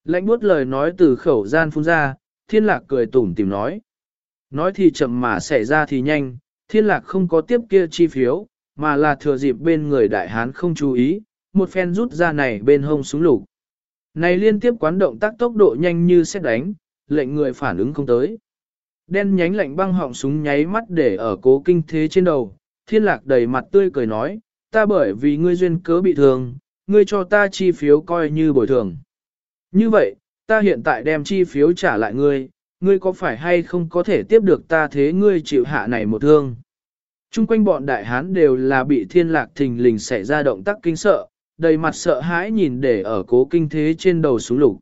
Lạnh buốt lời nói từ khẩu gian phun ra, thiên lạc cười tủm tìm nói. Nói thì chậm mà xảy ra thì nhanh, thiên lạc không có tiếp kia chi phiếu, mà là thừa dịp bên người đại hán không chú ý, một phen rút ra này bên hông súng lục. Này liên tiếp quán động tác tốc độ nhanh như xét đánh, lệnh người phản ứng không tới. Đen nhánh lạnh băng họng súng nháy mắt để ở cố kinh thế trên đầu, thiên lạc đầy mặt tươi cười nói, ta bởi vì ngươi duyên cớ bị thương, ngươi cho ta chi phiếu coi như bồi thường. Như vậy, ta hiện tại đem chi phiếu trả lại ngươi, ngươi có phải hay không có thể tiếp được ta thế ngươi chịu hạ này một thương. Trung quanh bọn đại hán đều là bị thiên lạc thình lình xảy ra động tác kinh sợ, đầy mặt sợ hãi nhìn để ở cố kinh thế trên đầu xuống lục.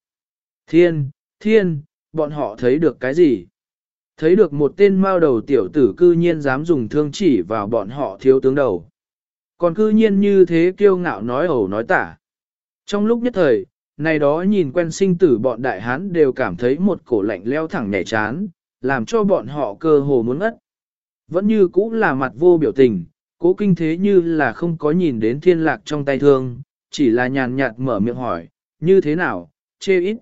Thiên, thiên, bọn họ thấy được cái gì? Thấy được một tên mao đầu tiểu tử cư nhiên dám dùng thương chỉ vào bọn họ thiếu tướng đầu. Còn cư nhiên như thế kiêu ngạo nói ẩu nói tả. Trong lúc nhất thời, này đó nhìn quen sinh tử bọn đại hán đều cảm thấy một cổ lạnh leo thẳng nhảy chán, làm cho bọn họ cơ hồ muốn ngất. Vẫn như cũ là mặt vô biểu tình, cố kinh thế như là không có nhìn đến thiên lạc trong tay thương, chỉ là nhàn nhạt mở miệng hỏi, như thế nào, chê ít.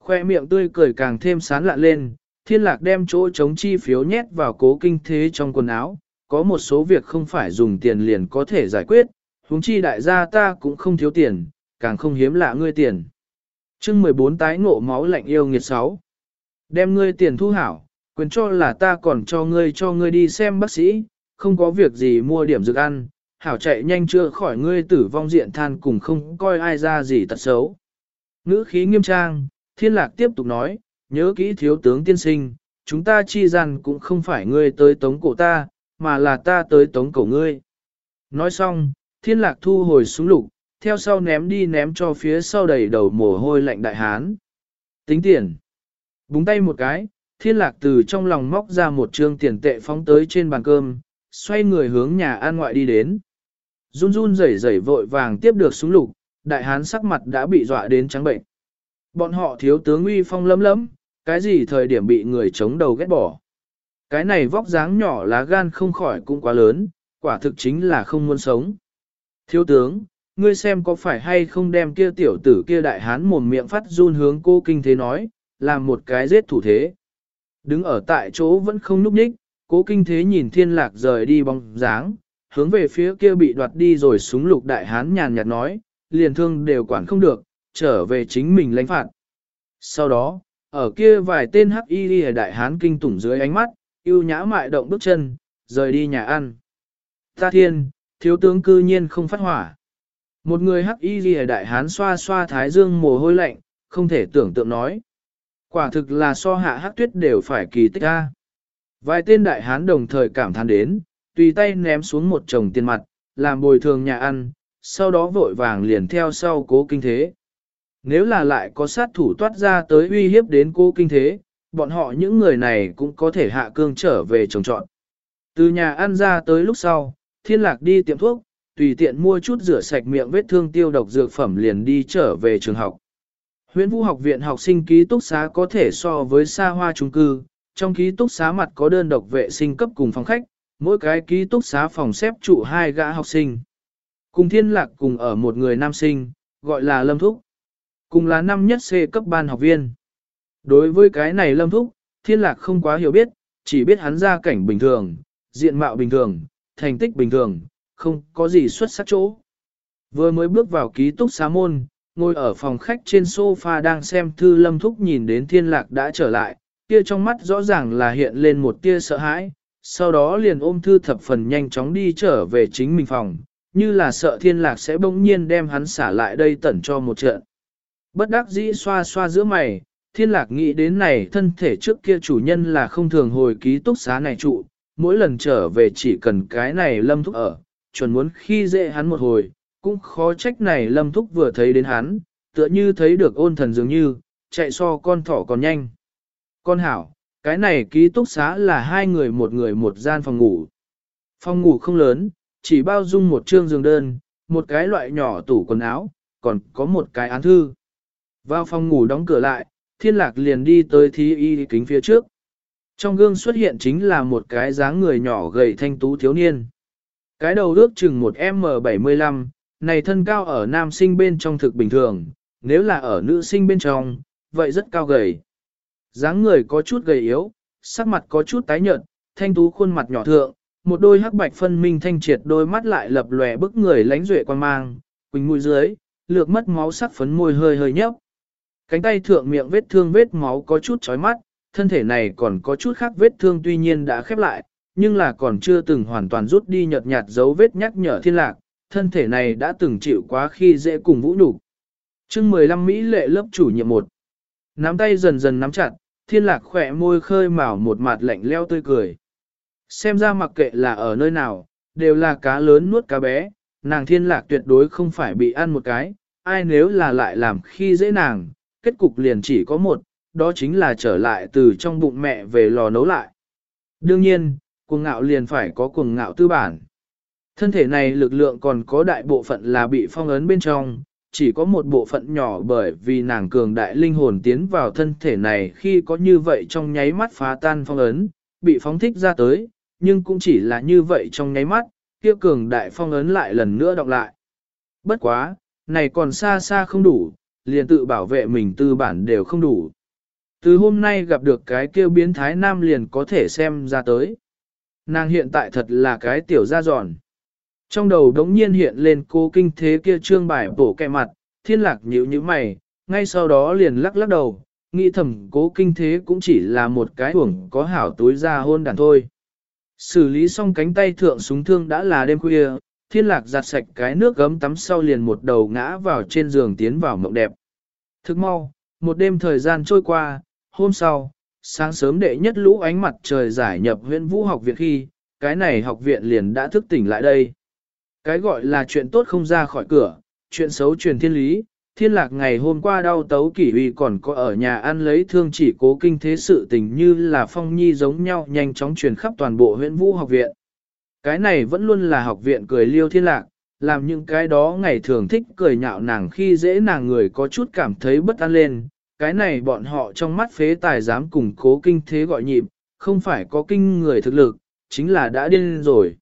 Khoe miệng tươi cười càng thêm sán lạ lên, thiên lạc đem chỗ chống chi phiếu nhét vào cố kinh thế trong quần áo, có một số việc không phải dùng tiền liền có thể giải quyết, huống chi đại gia ta cũng không thiếu tiền, càng không hiếm lạ ngươi tiền. chương 14 tái ngộ máu lạnh yêu nghiệt 6. Đem ngươi tiền thu hảo, quyền cho là ta còn cho ngươi cho ngươi đi xem bác sĩ, không có việc gì mua điểm dược ăn, hảo chạy nhanh chưa khỏi ngươi tử vong diện than cùng không coi ai ra gì tật xấu. Ngữ khí nghiêm trang, thiên lạc tiếp tục nói, nhớ kỹ thiếu tướng tiên sinh, chúng ta chi rằng cũng không phải ngươi tới tống cổ ta, mà là ta tới tống cổ ngươi. Nói xong, thiên lạc thu hồi súng lục, theo sau ném đi ném cho phía sau đầy đầu mồ hôi lạnh đại hán. Tính tiền. Búng tay một cái, thiên lạc từ trong lòng móc ra một trương tiền tệ phóng tới trên bàn cơm, xoay người hướng nhà an ngoại đi đến. Run run rẩy rẩy vội vàng tiếp được súng lục, đại hán sắc mặt đã bị dọa đến trắng bệnh. Bọn họ thiếu tướng uy phong lấm lấm, cái gì thời điểm bị người chống đầu ghét bỏ. Cái này vóc dáng nhỏ lá gan không khỏi cũng quá lớn, quả thực chính là không muốn sống. Thiếu tướng, ngươi xem có phải hay không đem kia tiểu tử kia đại hán mồm miệng phát run hướng cô kinh thế nói, làm một cái giết thủ thế. Đứng ở tại chỗ vẫn không núp nhích, cố kinh thế nhìn thiên lạc rời đi bóng dáng, hướng về phía kia bị đoạt đi rồi súng lục đại hán nhàn nhạt nói, liền thương đều quản không được, trở về chính mình lãnh phạt. Sau đó, ở kia vài tên hắc y đi đại hán kinh tủng dưới ánh mắt, yêu nhã mại động bước chân, rời đi nhà ăn. Ta thiên, thiếu tướng cư nhiên không phát hỏa. Một người hắc y ghi đại hán xoa xoa thái dương mồ hôi lạnh, không thể tưởng tượng nói. Quả thực là so hạ hắc tuyết đều phải kỳ tích ra. Vài tên đại hán đồng thời cảm thán đến, tùy tay ném xuống một chồng tiền mặt, làm bồi thường nhà ăn, sau đó vội vàng liền theo sau cố kinh thế. Nếu là lại có sát thủ toát ra tới uy hiếp đến cố kinh thế, bọn họ những người này cũng có thể hạ cương trở về trồng trọn. Từ nhà ăn ra tới lúc sau, thiên lạc đi tiệm thuốc, tùy tiện mua chút rửa sạch miệng vết thương tiêu độc dược phẩm liền đi trở về trường học. Huyện vũ học viện học sinh ký túc xá có thể so với xa hoa trung cư, trong ký túc xá mặt có đơn độc vệ sinh cấp cùng phòng khách, mỗi cái ký túc xá phòng xếp trụ hai gã học sinh. Cùng thiên lạc cùng ở một người nam sinh, gọi là Lâm Thúc. Cùng là năm nhất C cấp ban học viên. Đối với cái này Lâm Thúc, thiên lạc không quá hiểu biết, chỉ biết hắn ra cảnh bình thường, diện mạo bình thường, thành tích bình thường, không có gì xuất sắc chỗ. Vừa mới bước vào ký túc xá môn, ngồi ở phòng khách trên sofa đang xem thư lâm thúc nhìn đến thiên lạc đã trở lại, kia trong mắt rõ ràng là hiện lên một tia sợ hãi, sau đó liền ôm thư thập phần nhanh chóng đi trở về chính mình phòng, như là sợ thiên lạc sẽ bỗng nhiên đem hắn xả lại đây tẩn cho một trận. Bất đắc dĩ xoa xoa giữa mày, thiên lạc nghĩ đến này thân thể trước kia chủ nhân là không thường hồi ký túc xá này trụ, mỗi lần trở về chỉ cần cái này lâm thúc ở, chuẩn muốn khi dễ hắn một hồi, cũng khó trách này lâm thúc vừa thấy đến hắn, tựa như thấy được ôn thần dường như, chạy so con thỏ còn nhanh. Con hảo, cái này ký túc xá là hai người một người một gian phòng ngủ. Phòng ngủ không lớn, chỉ bao dung một trương giường đơn, một cái loại nhỏ tủ quần áo, còn có một cái án thư. Vào phòng ngủ đóng cửa lại, thiên lạc liền đi tới thi y kính phía trước. Trong gương xuất hiện chính là một cái dáng người nhỏ gầy thanh tú thiếu niên. Cái đầu ước chừng một M75, này thân cao ở nam sinh bên trong thực bình thường, nếu là ở nữ sinh bên trong, vậy rất cao gầy dáng người có chút gầy yếu, sắc mặt có chút tái nhợt, thanh tú khuôn mặt nhỏ thượng, một đôi hắc bạch phân minh thanh triệt đôi mắt lại lập lòe bức người lánh duệ quan mang, quỳnh mũi dưới, lược mất máu sắc phấn môi hơi hơi nhấp. Cánh tay thượng miệng vết thương vết máu có chút chói mắt, thân thể này còn có chút khác vết thương tuy nhiên đã khép lại, nhưng là còn chưa từng hoàn toàn rút đi nhợt nhạt dấu vết nhắc nhở thiên lạc, thân thể này đã từng chịu quá khi dễ cùng vũ nhục chương 15 Mỹ lệ lớp chủ nhiệm một Nắm tay dần dần nắm chặt, thiên lạc khỏe môi khơi mào một mặt lạnh leo tươi cười. Xem ra mặc kệ là ở nơi nào, đều là cá lớn nuốt cá bé, nàng thiên lạc tuyệt đối không phải bị ăn một cái, ai nếu là lại làm khi dễ nàng, kết cục liền chỉ có một, đó chính là trở lại từ trong bụng mẹ về lò nấu lại. Đương nhiên, cuồng ngạo liền phải có cuồng ngạo tư bản. Thân thể này lực lượng còn có đại bộ phận là bị phong ấn bên trong, chỉ có một bộ phận nhỏ bởi vì nàng cường đại linh hồn tiến vào thân thể này khi có như vậy trong nháy mắt phá tan phong ấn, bị phóng thích ra tới, nhưng cũng chỉ là như vậy trong nháy mắt, kia cường đại phong ấn lại lần nữa đọc lại. Bất quá, này còn xa xa không đủ, liền tự bảo vệ mình tư bản đều không đủ. Từ hôm nay gặp được cái kêu biến thái nam liền có thể xem ra tới. Nàng hiện tại thật là cái tiểu gia giòn. Trong đầu đống nhiên hiện lên cô kinh thế kia trương bài bổ kẹ mặt, thiên lạc nhíu như mày, ngay sau đó liền lắc lắc đầu, nghĩ thầm cố kinh thế cũng chỉ là một cái uổng có hảo túi ra hôn đàn thôi. Xử lý xong cánh tay thượng súng thương đã là đêm khuya, thiên lạc giặt sạch cái nước gấm tắm sau liền một đầu ngã vào trên giường tiến vào mộng đẹp. Thức mau, một đêm thời gian trôi qua, hôm sau, sáng sớm đệ nhất lũ ánh mặt trời giải nhập huyện vũ học viện khi, cái này học viện liền đã thức tỉnh lại đây. Cái gọi là chuyện tốt không ra khỏi cửa, chuyện xấu truyền thiên lý, thiên lạc ngày hôm qua đau tấu kỷ uy còn có ở nhà ăn lấy thương chỉ cố kinh thế sự tình như là phong nhi giống nhau nhanh chóng truyền khắp toàn bộ huyện vũ học viện. Cái này vẫn luôn là học viện cười liêu thiên lạc, làm những cái đó ngày thường thích cười nhạo nàng khi dễ nàng người có chút cảm thấy bất an lên. Cái này bọn họ trong mắt phế tài dám cùng cố kinh thế gọi nhịp, không phải có kinh người thực lực, chính là đã điên rồi.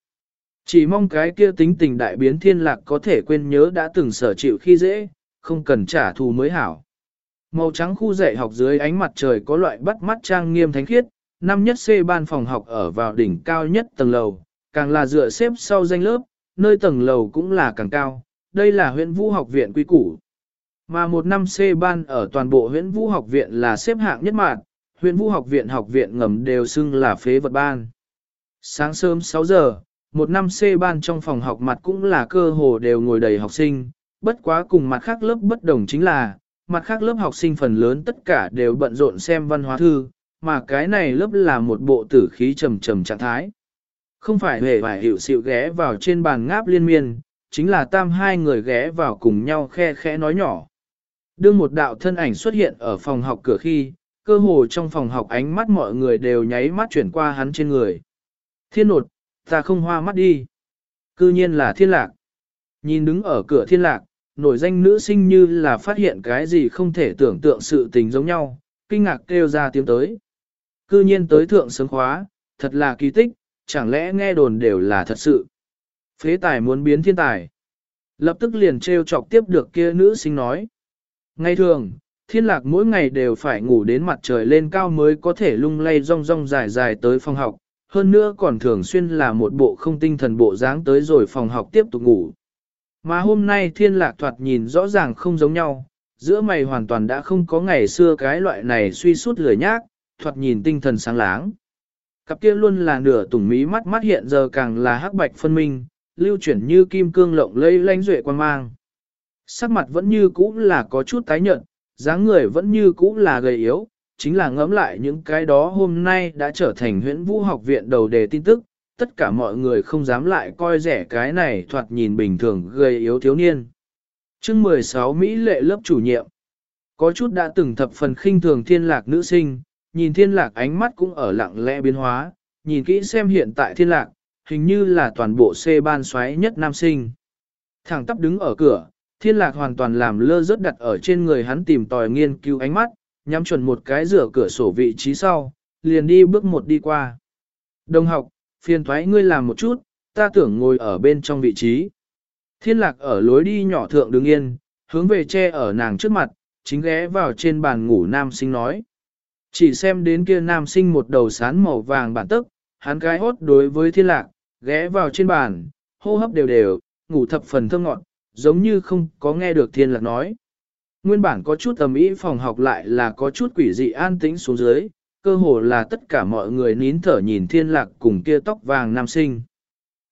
Chỉ mong cái kia tính tình đại biến thiên lạc có thể quên nhớ đã từng sở chịu khi dễ, không cần trả thù mới hảo. Màu trắng khu dạy học dưới ánh mặt trời có loại bắt mắt trang nghiêm thánh khiết, năm nhất C ban phòng học ở vào đỉnh cao nhất tầng lầu, càng là dựa xếp sau danh lớp, nơi tầng lầu cũng là càng cao, đây là huyện vũ học viện quy củ. Mà một năm C ban ở toàn bộ huyện vũ học viện là xếp hạng nhất mạng, huyện vũ học viện học viện ngầm đều xưng là phế vật ban. Sáng sớm 6 giờ, một năm C ban trong phòng học mặt cũng là cơ hồ đều ngồi đầy học sinh, bất quá cùng mặt khác lớp bất đồng chính là, mặt khác lớp học sinh phần lớn tất cả đều bận rộn xem văn hóa thư, mà cái này lớp là một bộ tử khí trầm trầm trạng thái. Không phải hề phải hiểu sự ghé vào trên bàn ngáp liên miên, chính là tam hai người ghé vào cùng nhau khe khẽ nói nhỏ. Đương một đạo thân ảnh xuất hiện ở phòng học cửa khi, cơ hồ trong phòng học ánh mắt mọi người đều nháy mắt chuyển qua hắn trên người. Thiên nột, ta không hoa mắt đi. Cư nhiên là thiên lạc. Nhìn đứng ở cửa thiên lạc, nổi danh nữ sinh như là phát hiện cái gì không thể tưởng tượng sự tình giống nhau, kinh ngạc kêu ra tiếng tới. Cư nhiên tới thượng sớm khóa, thật là kỳ tích, chẳng lẽ nghe đồn đều là thật sự. Phế tài muốn biến thiên tài. Lập tức liền treo chọc tiếp được kia nữ sinh nói. Ngay thường, thiên lạc mỗi ngày đều phải ngủ đến mặt trời lên cao mới có thể lung lay rong rong dài dài tới phòng học, hơn nữa còn thường xuyên là một bộ không tinh thần bộ dáng tới rồi phòng học tiếp tục ngủ. Mà hôm nay thiên lạc thoạt nhìn rõ ràng không giống nhau, giữa mày hoàn toàn đã không có ngày xưa cái loại này suy sút lười nhác, thoạt nhìn tinh thần sáng láng. Cặp kia luôn là nửa tủng mí mắt mắt hiện giờ càng là hắc bạch phân minh, lưu chuyển như kim cương lộng lây lánh duệ quan mang. Sắc mặt vẫn như cũ là có chút tái nhợt, dáng người vẫn như cũ là gầy yếu, chính là ngẫm lại những cái đó hôm nay đã trở thành huyễn vũ học viện đầu đề tin tức, tất cả mọi người không dám lại coi rẻ cái này thoạt nhìn bình thường gây yếu thiếu niên. chương 16 Mỹ lệ lớp chủ nhiệm, có chút đã từng thập phần khinh thường thiên lạc nữ sinh, nhìn thiên lạc ánh mắt cũng ở lặng lẽ biến hóa, nhìn kỹ xem hiện tại thiên lạc, hình như là toàn bộ C ban xoáy nhất nam sinh. Thẳng tắp đứng ở cửa, thiên lạc hoàn toàn làm lơ rớt đặt ở trên người hắn tìm tòi nghiên cứu ánh mắt, nhắm chuẩn một cái rửa cửa sổ vị trí sau, liền đi bước một đi qua. Đồng học, phiền thoái ngươi làm một chút, ta tưởng ngồi ở bên trong vị trí. Thiên lạc ở lối đi nhỏ thượng đứng yên, hướng về che ở nàng trước mặt, chính ghé vào trên bàn ngủ nam sinh nói. Chỉ xem đến kia nam sinh một đầu sán màu vàng bản tức, hắn gái hốt đối với thiên lạc, ghé vào trên bàn, hô hấp đều đều, ngủ thập phần thơm ngọn, giống như không có nghe được thiên lạc nói. Nguyên bản có chút ầm ý phòng học lại là có chút quỷ dị an tĩnh xuống dưới, cơ hồ là tất cả mọi người nín thở nhìn thiên lạc cùng kia tóc vàng nam sinh.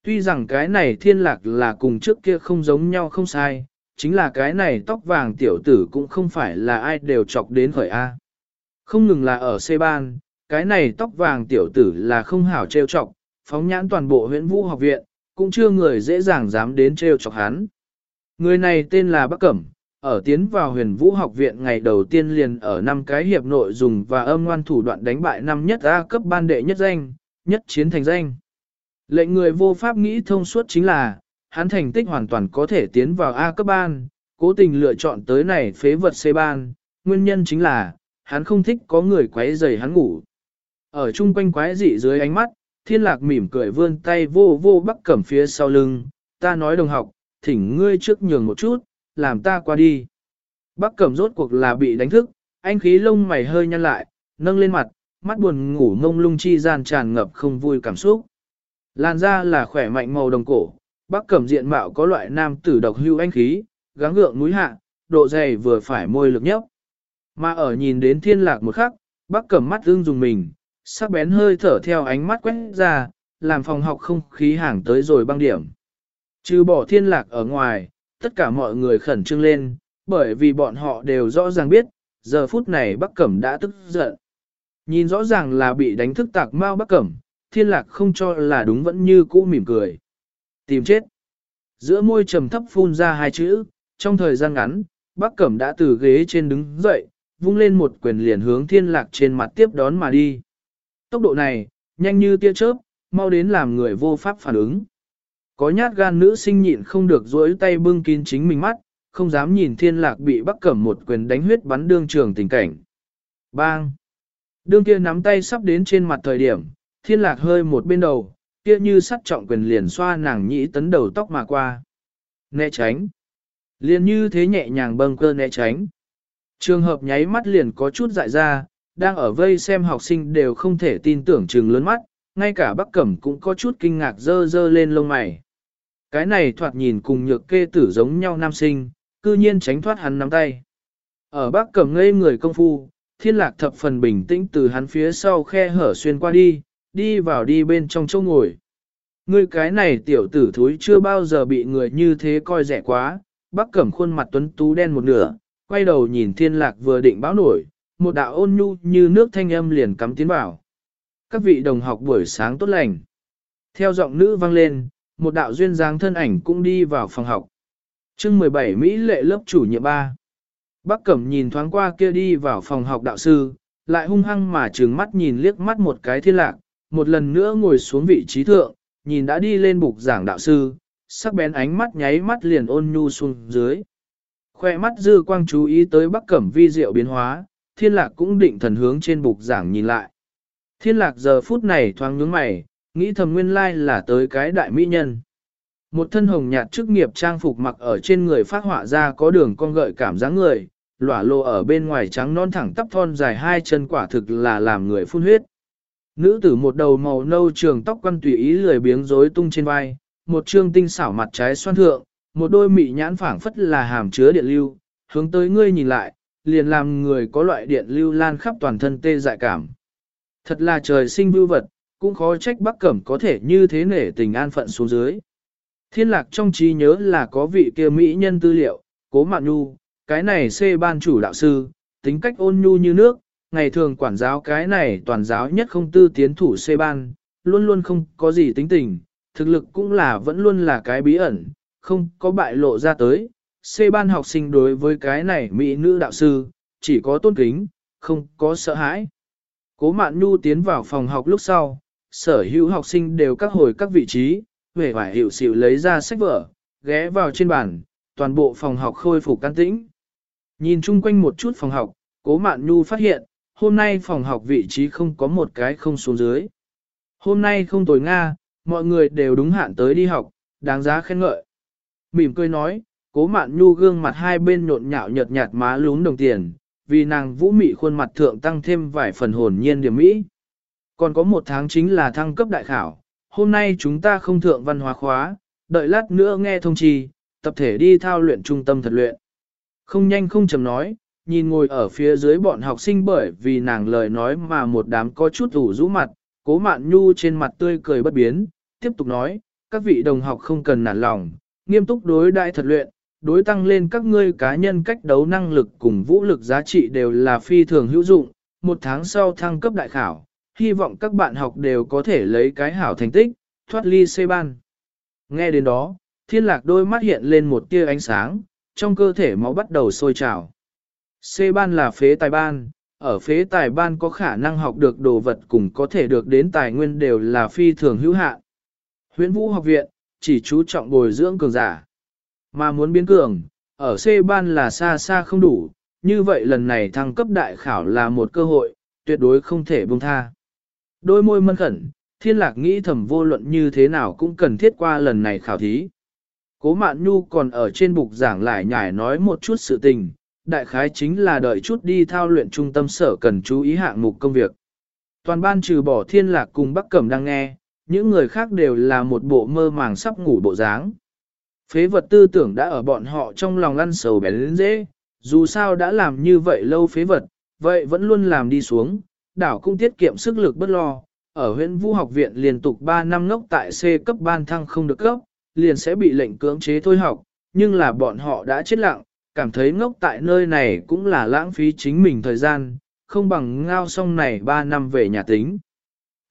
Tuy rằng cái này thiên lạc là cùng trước kia không giống nhau không sai, chính là cái này tóc vàng tiểu tử cũng không phải là ai đều chọc đến khởi A. Không ngừng là ở C ban, cái này tóc vàng tiểu tử là không hảo trêu chọc, phóng nhãn toàn bộ huyện vũ học viện, cũng chưa người dễ dàng dám đến trêu chọc hắn. Người này tên là Bắc Cẩm, ở tiến vào huyền vũ học viện ngày đầu tiên liền ở năm cái hiệp nội dùng và âm ngoan thủ đoạn đánh bại năm nhất A cấp ban đệ nhất danh, nhất chiến thành danh. Lệnh người vô pháp nghĩ thông suốt chính là, hắn thành tích hoàn toàn có thể tiến vào A cấp ban, cố tình lựa chọn tới này phế vật C ban, nguyên nhân chính là, hắn không thích có người quấy rầy hắn ngủ. Ở chung quanh quái dị dưới ánh mắt, thiên lạc mỉm cười vươn tay vô vô bắc cẩm phía sau lưng, ta nói đồng học, thỉnh ngươi trước nhường một chút, làm ta qua đi. Bác cẩm rốt cuộc là bị đánh thức, anh khí lông mày hơi nhăn lại, nâng lên mặt, mắt buồn ngủ ngông lung chi gian tràn ngập không vui cảm xúc. Làn da là khỏe mạnh màu đồng cổ, Bác cẩm diện mạo có loại nam tử độc hưu anh khí, gắng gượng núi hạ, độ dày vừa phải môi lực nhấp. Mà ở nhìn đến thiên lạc một khắc, bác cẩm mắt ưng dùng mình, sắc bén hơi thở theo ánh mắt quét ra, làm phòng học không khí hàng tới rồi băng điểm. Trừ bỏ thiên lạc ở ngoài, tất cả mọi người khẩn trương lên, bởi vì bọn họ đều rõ ràng biết, giờ phút này Bắc Cẩm đã tức giận. Nhìn rõ ràng là bị đánh thức tạc mau Bắc Cẩm, thiên lạc không cho là đúng vẫn như cũ mỉm cười. Tìm chết. Giữa môi trầm thấp phun ra hai chữ, trong thời gian ngắn, Bắc Cẩm đã từ ghế trên đứng dậy, vung lên một quyền liền hướng thiên lạc trên mặt tiếp đón mà đi. Tốc độ này, nhanh như tia chớp, mau đến làm người vô pháp phản ứng. Có nhát gan nữ sinh nhịn không được duỗi tay bưng kín chính mình mắt, không dám nhìn thiên lạc bị bắc cẩm một quyền đánh huyết bắn đương trường tình cảnh. Bang! Đương kia nắm tay sắp đến trên mặt thời điểm, thiên lạc hơi một bên đầu, kia như sắt trọng quyền liền xoa nàng nhĩ tấn đầu tóc mà qua. Né tránh! Liền như thế nhẹ nhàng bâng cơ né tránh. Trường hợp nháy mắt liền có chút dại ra, đang ở vây xem học sinh đều không thể tin tưởng trừng lớn mắt, ngay cả bác cẩm cũng có chút kinh ngạc dơ dơ lên lông mày. Cái này thoạt nhìn cùng nhược kê tử giống nhau nam sinh, cư nhiên tránh thoát hắn nắm tay. Ở bác cẩm ngây người công phu, thiên lạc thập phần bình tĩnh từ hắn phía sau khe hở xuyên qua đi, đi vào đi bên trong chỗ ngồi. Ngươi cái này tiểu tử thúi chưa bao giờ bị người như thế coi rẻ quá, bác cẩm khuôn mặt tuấn tú đen một nửa, quay đầu nhìn thiên lạc vừa định báo nổi, một đạo ôn nhu như nước thanh âm liền cắm tiến vào. Các vị đồng học buổi sáng tốt lành. Theo giọng nữ vang lên, một đạo duyên dáng thân ảnh cũng đi vào phòng học. chương 17 Mỹ lệ lớp chủ nhiệm 3. Bác Cẩm nhìn thoáng qua kia đi vào phòng học đạo sư, lại hung hăng mà trừng mắt nhìn liếc mắt một cái thiên lạc, một lần nữa ngồi xuống vị trí thượng, nhìn đã đi lên bục giảng đạo sư, sắc bén ánh mắt nháy mắt liền ôn nhu xuống dưới. Khoe mắt dư quang chú ý tới Bắc Cẩm vi diệu biến hóa, thiên lạc cũng định thần hướng trên bục giảng nhìn lại. Thiên lạc giờ phút này thoáng nhướng mày, nghĩ thầm nguyên lai là tới cái đại mỹ nhân. Một thân hồng nhạt chức nghiệp trang phục mặc ở trên người phát họa ra có đường con gợi cảm dáng người, lỏa lô ở bên ngoài trắng non thẳng tắp thon dài hai chân quả thực là làm người phun huyết. Nữ tử một đầu màu nâu trường tóc quăn tùy ý lười biếng rối tung trên vai, một trương tinh xảo mặt trái xoan thượng, một đôi mị nhãn phảng phất là hàm chứa điện lưu, hướng tới ngươi nhìn lại, liền làm người có loại điện lưu lan khắp toàn thân tê dại cảm. Thật là trời sinh vưu vật, cũng khó trách Bắc Cẩm có thể như thế nể tình an phận xuống dưới. Thiên lạc trong trí nhớ là có vị kia mỹ nhân tư liệu, cố mạn nhu, cái này C ban chủ đạo sư, tính cách ôn nhu như nước, ngày thường quản giáo cái này toàn giáo nhất không tư tiến thủ C ban, luôn luôn không có gì tính tình, thực lực cũng là vẫn luôn là cái bí ẩn, không có bại lộ ra tới, C ban học sinh đối với cái này mỹ nữ đạo sư, chỉ có tôn kính, không có sợ hãi. Cố Mạn Nhu tiến vào phòng học lúc sau, sở hữu học sinh đều các hồi các vị trí, về vải hiệu xịu lấy ra sách vở, ghé vào trên bàn, toàn bộ phòng học khôi phục can tĩnh. Nhìn chung quanh một chút phòng học, Cố Mạn Nhu phát hiện, hôm nay phòng học vị trí không có một cái không xuống dưới. Hôm nay không tối Nga, mọi người đều đúng hạn tới đi học, đáng giá khen ngợi. Mỉm cười nói, cố mạn nhu gương mặt hai bên nhộn nhạo nhợt nhạt má lún đồng tiền, vì nàng vũ mị khuôn mặt thượng tăng thêm vài phần hồn nhiên điểm mỹ. Còn có một tháng chính là thăng cấp đại khảo, hôm nay chúng ta không thượng văn hóa khóa, đợi lát nữa nghe thông trì, tập thể đi thao luyện trung tâm thật luyện. Không nhanh không chầm nói, nhìn ngồi ở phía dưới bọn học sinh bởi vì nàng lời nói mà một đám có chút ủ rũ mặt, cố mạn nhu trên mặt tươi cười bất biến, tiếp tục nói, các vị đồng học không cần nản lòng, nghiêm túc đối đại thật luyện, đối tăng lên các ngươi cá nhân cách đấu năng lực cùng vũ lực giá trị đều là phi thường hữu dụng, một tháng sau thăng cấp đại khảo, hy vọng các bạn học đều có thể lấy cái hảo thành tích, thoát ly C ban. Nghe đến đó, thiên lạc đôi mắt hiện lên một tia ánh sáng, trong cơ thể máu bắt đầu sôi trào. C ban là phế tài ban, ở phế tài ban có khả năng học được đồ vật cùng có thể được đến tài nguyên đều là phi thường hữu hạn. Huyễn vũ học viện, chỉ chú trọng bồi dưỡng cường giả. Mà muốn biến cường, ở C ban là xa xa không đủ, như vậy lần này thăng cấp đại khảo là một cơ hội, tuyệt đối không thể buông tha. Đôi môi mân khẩn, thiên lạc nghĩ thầm vô luận như thế nào cũng cần thiết qua lần này khảo thí. Cố mạn nhu còn ở trên bục giảng lại nhải nói một chút sự tình, đại khái chính là đợi chút đi thao luyện trung tâm sở cần chú ý hạng mục công việc. Toàn ban trừ bỏ thiên lạc cùng Bắc Cẩm đang nghe, những người khác đều là một bộ mơ màng sắp ngủ bộ dáng. Phế vật tư tưởng đã ở bọn họ trong lòng lăn sầu bén lên dễ, dù sao đã làm như vậy lâu phế vật, vậy vẫn luôn làm đi xuống, đảo cũng tiết kiệm sức lực bất lo. Ở huyện vũ học viện liên tục 3 năm ngốc tại C cấp ban thăng không được cấp, liền sẽ bị lệnh cưỡng chế thôi học, nhưng là bọn họ đã chết lặng, cảm thấy ngốc tại nơi này cũng là lãng phí chính mình thời gian, không bằng ngao xong này 3 năm về nhà tính.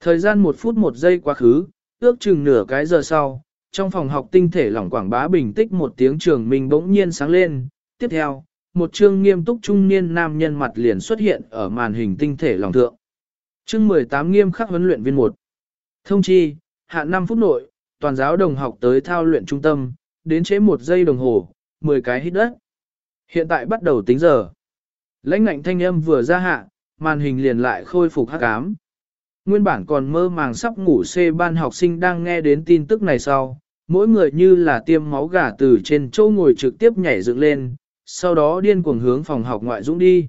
Thời gian một phút một giây quá khứ, ước chừng nửa cái giờ sau, trong phòng học tinh thể lỏng quảng bá bình tích một tiếng trường mình bỗng nhiên sáng lên, tiếp theo, một chương nghiêm túc trung niên nam nhân mặt liền xuất hiện ở màn hình tinh thể lỏng thượng. Chương 18 nghiêm khắc huấn luyện viên 1. Thông chi, hạn 5 phút nội, toàn giáo đồng học tới thao luyện trung tâm, đến chế một giây đồng hồ, 10 cái hít đất. Hiện tại bắt đầu tính giờ. Lãnh ngạnh thanh âm vừa ra hạ, màn hình liền lại khôi phục hắc ám. Nguyên bản còn mơ màng sắp ngủ C ban học sinh đang nghe đến tin tức này sau, mỗi người như là tiêm máu gà từ trên châu ngồi trực tiếp nhảy dựng lên, sau đó điên cuồng hướng phòng học ngoại dũng đi.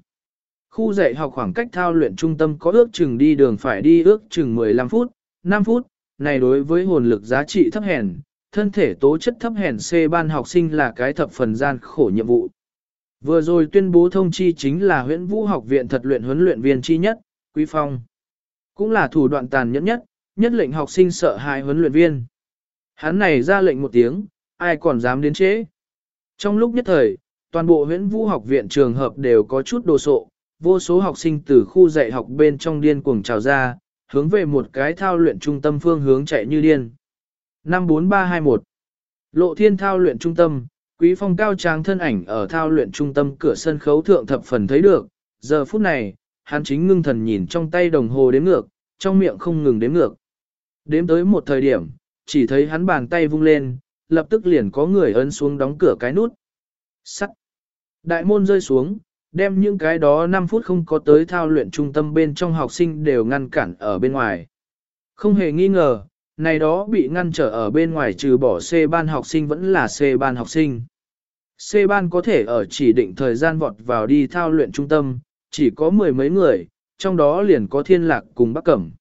Khu dạy học khoảng cách thao luyện trung tâm có ước chừng đi đường phải đi ước chừng 15 phút, 5 phút, này đối với hồn lực giá trị thấp hèn, thân thể tố chất thấp hèn C ban học sinh là cái thập phần gian khổ nhiệm vụ. Vừa rồi tuyên bố thông chi chính là huyện vũ học viện thật luyện huấn luyện viên chi nhất, Quý Phong. Cũng là thủ đoạn tàn nhẫn nhất, nhất lệnh học sinh sợ hại huấn luyện viên. Hắn này ra lệnh một tiếng, ai còn dám đến chế. Trong lúc nhất thời, toàn bộ huyện vũ học viện trường hợp đều có chút đồ sộ, vô số học sinh từ khu dạy học bên trong điên cuồng trào ra, hướng về một cái thao luyện trung tâm phương hướng chạy như điên. 54321 Lộ thiên thao luyện trung tâm, quý phong cao tráng thân ảnh ở thao luyện trung tâm cửa sân khấu thượng thập phần thấy được, giờ phút này, hắn chính ngưng thần nhìn trong tay đồng hồ đếm ngược, trong miệng không ngừng đếm ngược. Đếm tới một thời điểm, chỉ thấy hắn bàn tay vung lên, lập tức liền có người ấn xuống đóng cửa cái nút. Sắt. Đại môn rơi xuống, đem những cái đó 5 phút không có tới thao luyện trung tâm bên trong học sinh đều ngăn cản ở bên ngoài. Không hề nghi ngờ, này đó bị ngăn trở ở bên ngoài trừ bỏ C ban học sinh vẫn là C ban học sinh. C ban có thể ở chỉ định thời gian vọt vào đi thao luyện trung tâm, chỉ có mười mấy người, trong đó liền có thiên lạc cùng bác cẩm.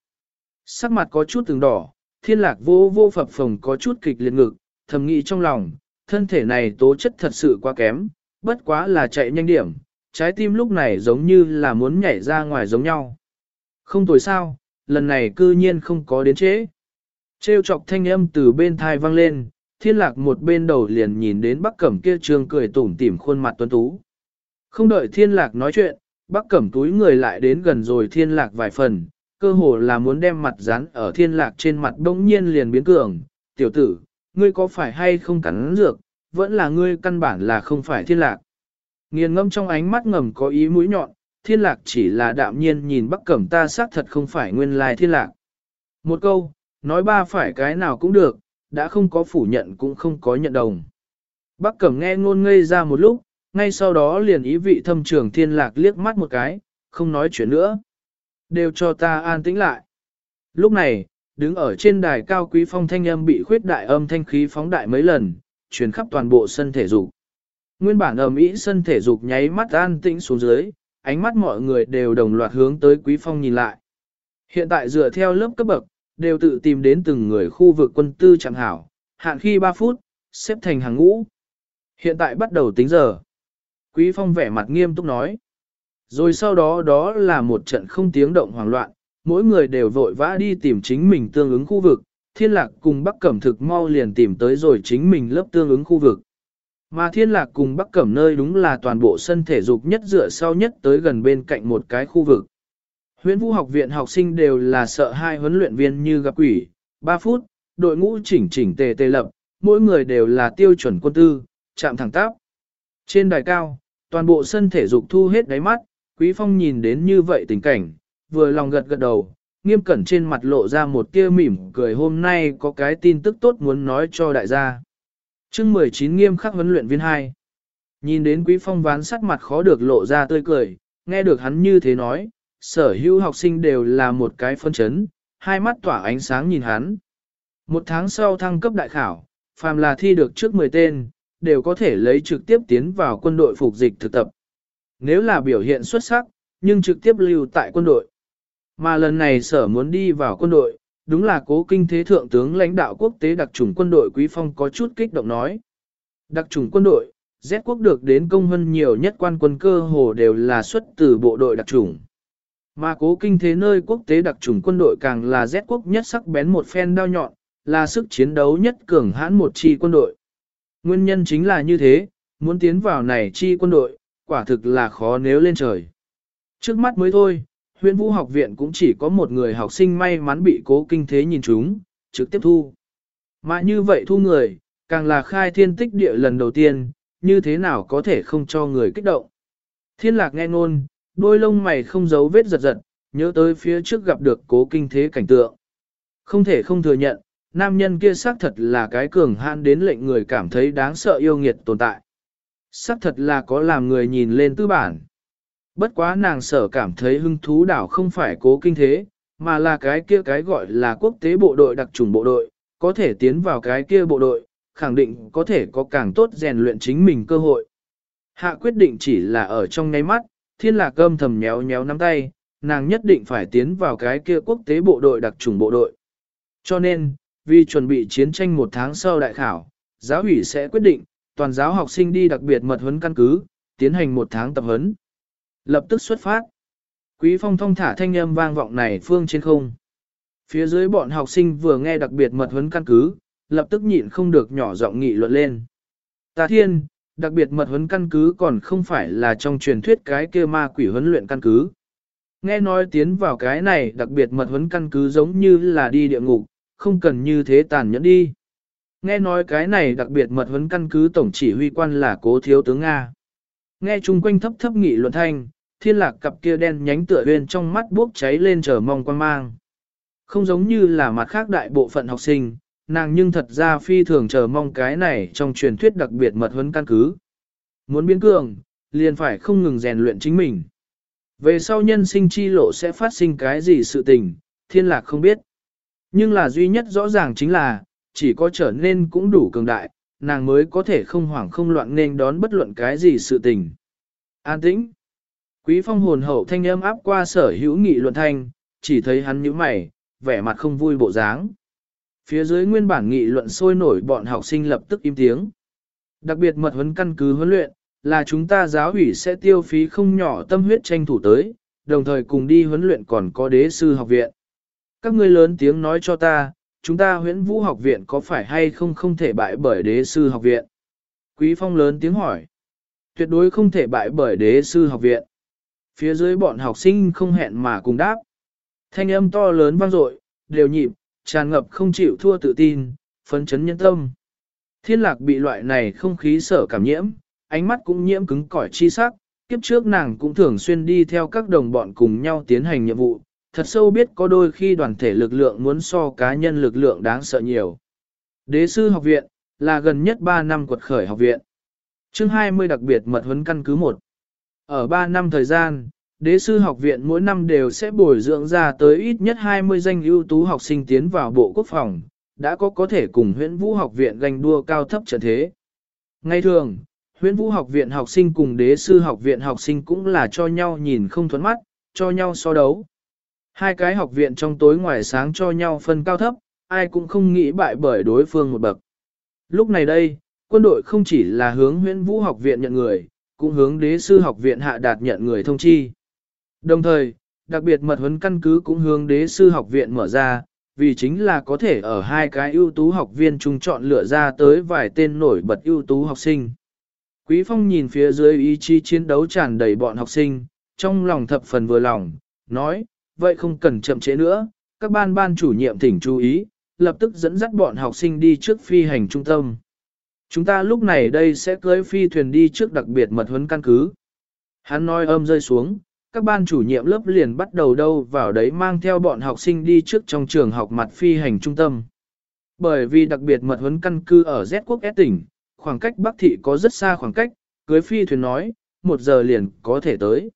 Sắc mặt có chút từng đỏ, thiên lạc vô vô phập phồng có chút kịch liệt ngực, thầm nghĩ trong lòng, thân thể này tố chất thật sự quá kém, bất quá là chạy nhanh điểm, trái tim lúc này giống như là muốn nhảy ra ngoài giống nhau. Không tồi sao, lần này cư nhiên không có đến chế. Trêu chọc thanh âm từ bên thai vang lên, thiên lạc một bên đầu liền nhìn đến bắc cẩm kia trương cười tủm tỉm khuôn mặt tuấn tú. Không đợi thiên lạc nói chuyện, bắc cẩm túi người lại đến gần rồi thiên lạc vài phần, cơ hồ là muốn đem mặt dán ở thiên lạc trên mặt bỗng nhiên liền biến cường. Tiểu tử, ngươi có phải hay không cắn dược, vẫn là ngươi căn bản là không phải thiên lạc. Nghiền ngâm trong ánh mắt ngầm có ý mũi nhọn, thiên lạc chỉ là đạm nhiên nhìn bắc cẩm ta xác thật không phải nguyên lai thiên lạc. Một câu, nói ba phải cái nào cũng được, đã không có phủ nhận cũng không có nhận đồng. Bắc cẩm nghe ngôn ngây ra một lúc, ngay sau đó liền ý vị thâm trường thiên lạc liếc mắt một cái, không nói chuyện nữa. Đều cho ta an tĩnh lại. Lúc này, đứng ở trên đài cao quý phong thanh âm bị khuyết đại âm thanh khí phóng đại mấy lần, truyền khắp toàn bộ sân thể dục. Nguyên bản ầm ĩ sân thể dục nháy mắt an tĩnh xuống dưới, ánh mắt mọi người đều đồng loạt hướng tới quý phong nhìn lại. Hiện tại dựa theo lớp cấp bậc, đều tự tìm đến từng người khu vực quân tư chẳng hảo, hạn khi 3 phút, xếp thành hàng ngũ. Hiện tại bắt đầu tính giờ. Quý phong vẻ mặt nghiêm túc nói. Rồi sau đó đó là một trận không tiếng động hoảng loạn, mỗi người đều vội vã đi tìm chính mình tương ứng khu vực, thiên lạc cùng bắc cẩm thực mau liền tìm tới rồi chính mình lớp tương ứng khu vực. Mà thiên lạc cùng bắc cẩm nơi đúng là toàn bộ sân thể dục nhất dựa sau nhất tới gần bên cạnh một cái khu vực. Huyện vũ học viện học sinh đều là sợ hai huấn luyện viên như gặp quỷ, 3 phút, đội ngũ chỉnh chỉnh tề tề lập, mỗi người đều là tiêu chuẩn quân tư, chạm thẳng tắp. Trên đài cao, toàn bộ sân thể dục thu hết đáy mắt, Quý Phong nhìn đến như vậy tình cảnh, vừa lòng gật gật đầu, nghiêm cẩn trên mặt lộ ra một tia mỉm cười hôm nay có cái tin tức tốt muốn nói cho đại gia chương 19 nghiêm khắc huấn luyện viên 2. Nhìn đến Quý Phong ván sắc mặt khó được lộ ra tươi cười, nghe được hắn như thế nói, sở hữu học sinh đều là một cái phân chấn, hai mắt tỏa ánh sáng nhìn hắn. Một tháng sau thăng cấp đại khảo, phàm là thi được trước 10 tên, đều có thể lấy trực tiếp tiến vào quân đội phục dịch thực tập. Nếu là biểu hiện xuất sắc, nhưng trực tiếp lưu tại quân đội. Mà lần này sở muốn đi vào quân đội, đúng là cố kinh thế thượng tướng lãnh đạo quốc tế đặc chủng quân đội Quý Phong có chút kích động nói. Đặc chủng quân đội, Z quốc được đến công hơn nhiều nhất quan quân cơ hồ đều là xuất từ bộ đội đặc chủng. Mà cố kinh thế nơi quốc tế đặc chủng quân đội càng là Z quốc nhất sắc bén một phen đao nhọn, là sức chiến đấu nhất cường hãn một chi quân đội. Nguyên nhân chính là như thế, muốn tiến vào này chi quân đội, quả thực là khó nếu lên trời. Trước mắt mới thôi, huyện vũ học viện cũng chỉ có một người học sinh may mắn bị cố kinh thế nhìn chúng, trực tiếp thu. Mà như vậy thu người, càng là khai thiên tích địa lần đầu tiên, như thế nào có thể không cho người kích động. Thiên lạc nghe ngôn, đôi lông mày không giấu vết giật giật, nhớ tới phía trước gặp được cố kinh thế cảnh tượng. Không thể không thừa nhận, nam nhân kia xác thật là cái cường hãn đến lệnh người cảm thấy đáng sợ yêu nghiệt tồn tại. Xác thật là có làm người nhìn lên tư bản. Bất quá nàng sở cảm thấy hưng thú đảo không phải cố kinh thế, mà là cái kia cái gọi là quốc tế bộ đội đặc trùng bộ đội, có thể tiến vào cái kia bộ đội, khẳng định có thể có càng tốt rèn luyện chính mình cơ hội. Hạ quyết định chỉ là ở trong ngay mắt, thiên lạc âm thầm nhéo nhéo nắm tay, nàng nhất định phải tiến vào cái kia quốc tế bộ đội đặc trùng bộ đội. Cho nên, vì chuẩn bị chiến tranh một tháng sau đại khảo, giáo ủy sẽ quyết định, toàn giáo học sinh đi đặc biệt mật huấn căn cứ, tiến hành một tháng tập huấn. Lập tức xuất phát. Quý phong thông thả thanh âm vang vọng này phương trên không. Phía dưới bọn học sinh vừa nghe đặc biệt mật huấn căn cứ, lập tức nhịn không được nhỏ giọng nghị luận lên. Ta thiên, đặc biệt mật huấn căn cứ còn không phải là trong truyền thuyết cái kia ma quỷ huấn luyện căn cứ. Nghe nói tiến vào cái này đặc biệt mật huấn căn cứ giống như là đi địa ngục, không cần như thế tàn nhẫn đi. Nghe nói cái này đặc biệt mật huấn căn cứ tổng chỉ huy quan là cố thiếu tướng Nga. Nghe chung quanh thấp thấp nghị luận thanh, thiên lạc cặp kia đen nhánh tựa bên trong mắt bốc cháy lên chờ mong quan mang. Không giống như là mặt khác đại bộ phận học sinh, nàng nhưng thật ra phi thường chờ mong cái này trong truyền thuyết đặc biệt mật huấn căn cứ. Muốn biến cường, liền phải không ngừng rèn luyện chính mình. Về sau nhân sinh chi lộ sẽ phát sinh cái gì sự tình, thiên lạc không biết. Nhưng là duy nhất rõ ràng chính là, chỉ có trở nên cũng đủ cường đại, nàng mới có thể không hoảng không loạn nên đón bất luận cái gì sự tình. An tĩnh. Quý phong hồn hậu thanh âm áp qua sở hữu nghị luận thanh, chỉ thấy hắn nhíu mày, vẻ mặt không vui bộ dáng. Phía dưới nguyên bản nghị luận sôi nổi bọn học sinh lập tức im tiếng. Đặc biệt mật huấn căn cứ huấn luyện, là chúng ta giáo ủy sẽ tiêu phí không nhỏ tâm huyết tranh thủ tới, đồng thời cùng đi huấn luyện còn có đế sư học viện. Các ngươi lớn tiếng nói cho ta, chúng ta huyễn vũ học viện có phải hay không không thể bại bởi đế sư học viện? Quý phong lớn tiếng hỏi. Tuyệt đối không thể bại bởi đế sư học viện. Phía dưới bọn học sinh không hẹn mà cùng đáp. Thanh âm to lớn vang dội, đều nhịp, tràn ngập không chịu thua tự tin, phấn chấn nhân tâm. Thiên lạc bị loại này không khí sở cảm nhiễm, ánh mắt cũng nhiễm cứng cỏi chi sắc, kiếp trước nàng cũng thường xuyên đi theo các đồng bọn cùng nhau tiến hành nhiệm vụ, thật sâu biết có đôi khi đoàn thể lực lượng muốn so cá nhân lực lượng đáng sợ nhiều. Đế sư học viện, là gần nhất 3 năm quật khởi học viện. chương 20 đặc biệt mật huấn căn cứ 1. Ở 3 năm thời gian, đế sư học viện mỗi năm đều sẽ bồi dưỡng ra tới ít nhất 20 danh ưu tú học sinh tiến vào bộ quốc phòng, đã có có thể cùng huyện vũ học viện ganh đua cao thấp trận thế. Ngay thường, huyện vũ học viện học sinh cùng đế sư học viện học sinh cũng là cho nhau nhìn không thuẫn mắt, cho nhau so đấu. Hai cái học viện trong tối ngoài sáng cho nhau phân cao thấp, ai cũng không nghĩ bại bởi đối phương một bậc. Lúc này đây, quân đội không chỉ là hướng huyện vũ học viện nhận người, cũng hướng đế sư học viện hạ đạt nhận người thông chi. Đồng thời, đặc biệt mật huấn căn cứ cũng hướng đế sư học viện mở ra, vì chính là có thể ở hai cái ưu tú học viên chung chọn lựa ra tới vài tên nổi bật ưu tú học sinh. Quý Phong nhìn phía dưới ý chí chiến đấu tràn đầy bọn học sinh, trong lòng thập phần vừa lòng, nói, vậy không cần chậm trễ nữa, các ban ban chủ nhiệm thỉnh chú ý, lập tức dẫn dắt bọn học sinh đi trước phi hành trung tâm. Chúng ta lúc này đây sẽ cưới phi thuyền đi trước đặc biệt mật huấn căn cứ. Hắn nói âm rơi xuống, các ban chủ nhiệm lớp liền bắt đầu đâu vào đấy mang theo bọn học sinh đi trước trong trường học mặt phi hành trung tâm. Bởi vì đặc biệt mật huấn căn cứ ở Z quốc S tỉnh, khoảng cách Bắc Thị có rất xa khoảng cách, cưới phi thuyền nói, một giờ liền có thể tới.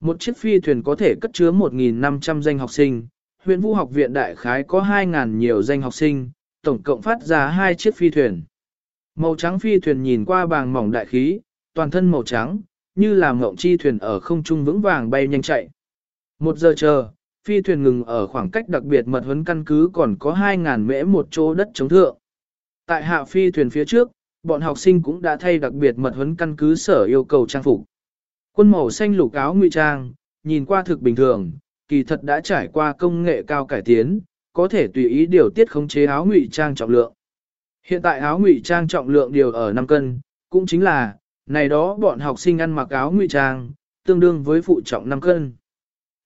Một chiếc phi thuyền có thể cất chứa 1.500 danh học sinh, huyện vũ học viện đại khái có 2.000 nhiều danh học sinh, tổng cộng phát ra hai chiếc phi thuyền. Màu trắng phi thuyền nhìn qua bàng mỏng đại khí, toàn thân màu trắng, như là ngộng chi thuyền ở không trung vững vàng bay nhanh chạy. Một giờ chờ, phi thuyền ngừng ở khoảng cách đặc biệt mật huấn căn cứ còn có 2.000 mễ một chỗ đất chống thượng. Tại hạ phi thuyền phía trước, bọn học sinh cũng đã thay đặc biệt mật huấn căn cứ sở yêu cầu trang phục. Quân màu xanh lục áo ngụy trang, nhìn qua thực bình thường, kỳ thật đã trải qua công nghệ cao cải tiến, có thể tùy ý điều tiết khống chế áo ngụy trang trọng lượng. Hiện tại áo ngụy trang trọng lượng điều ở 5 cân, cũng chính là, này đó bọn học sinh ăn mặc áo ngụy trang, tương đương với phụ trọng 5 cân.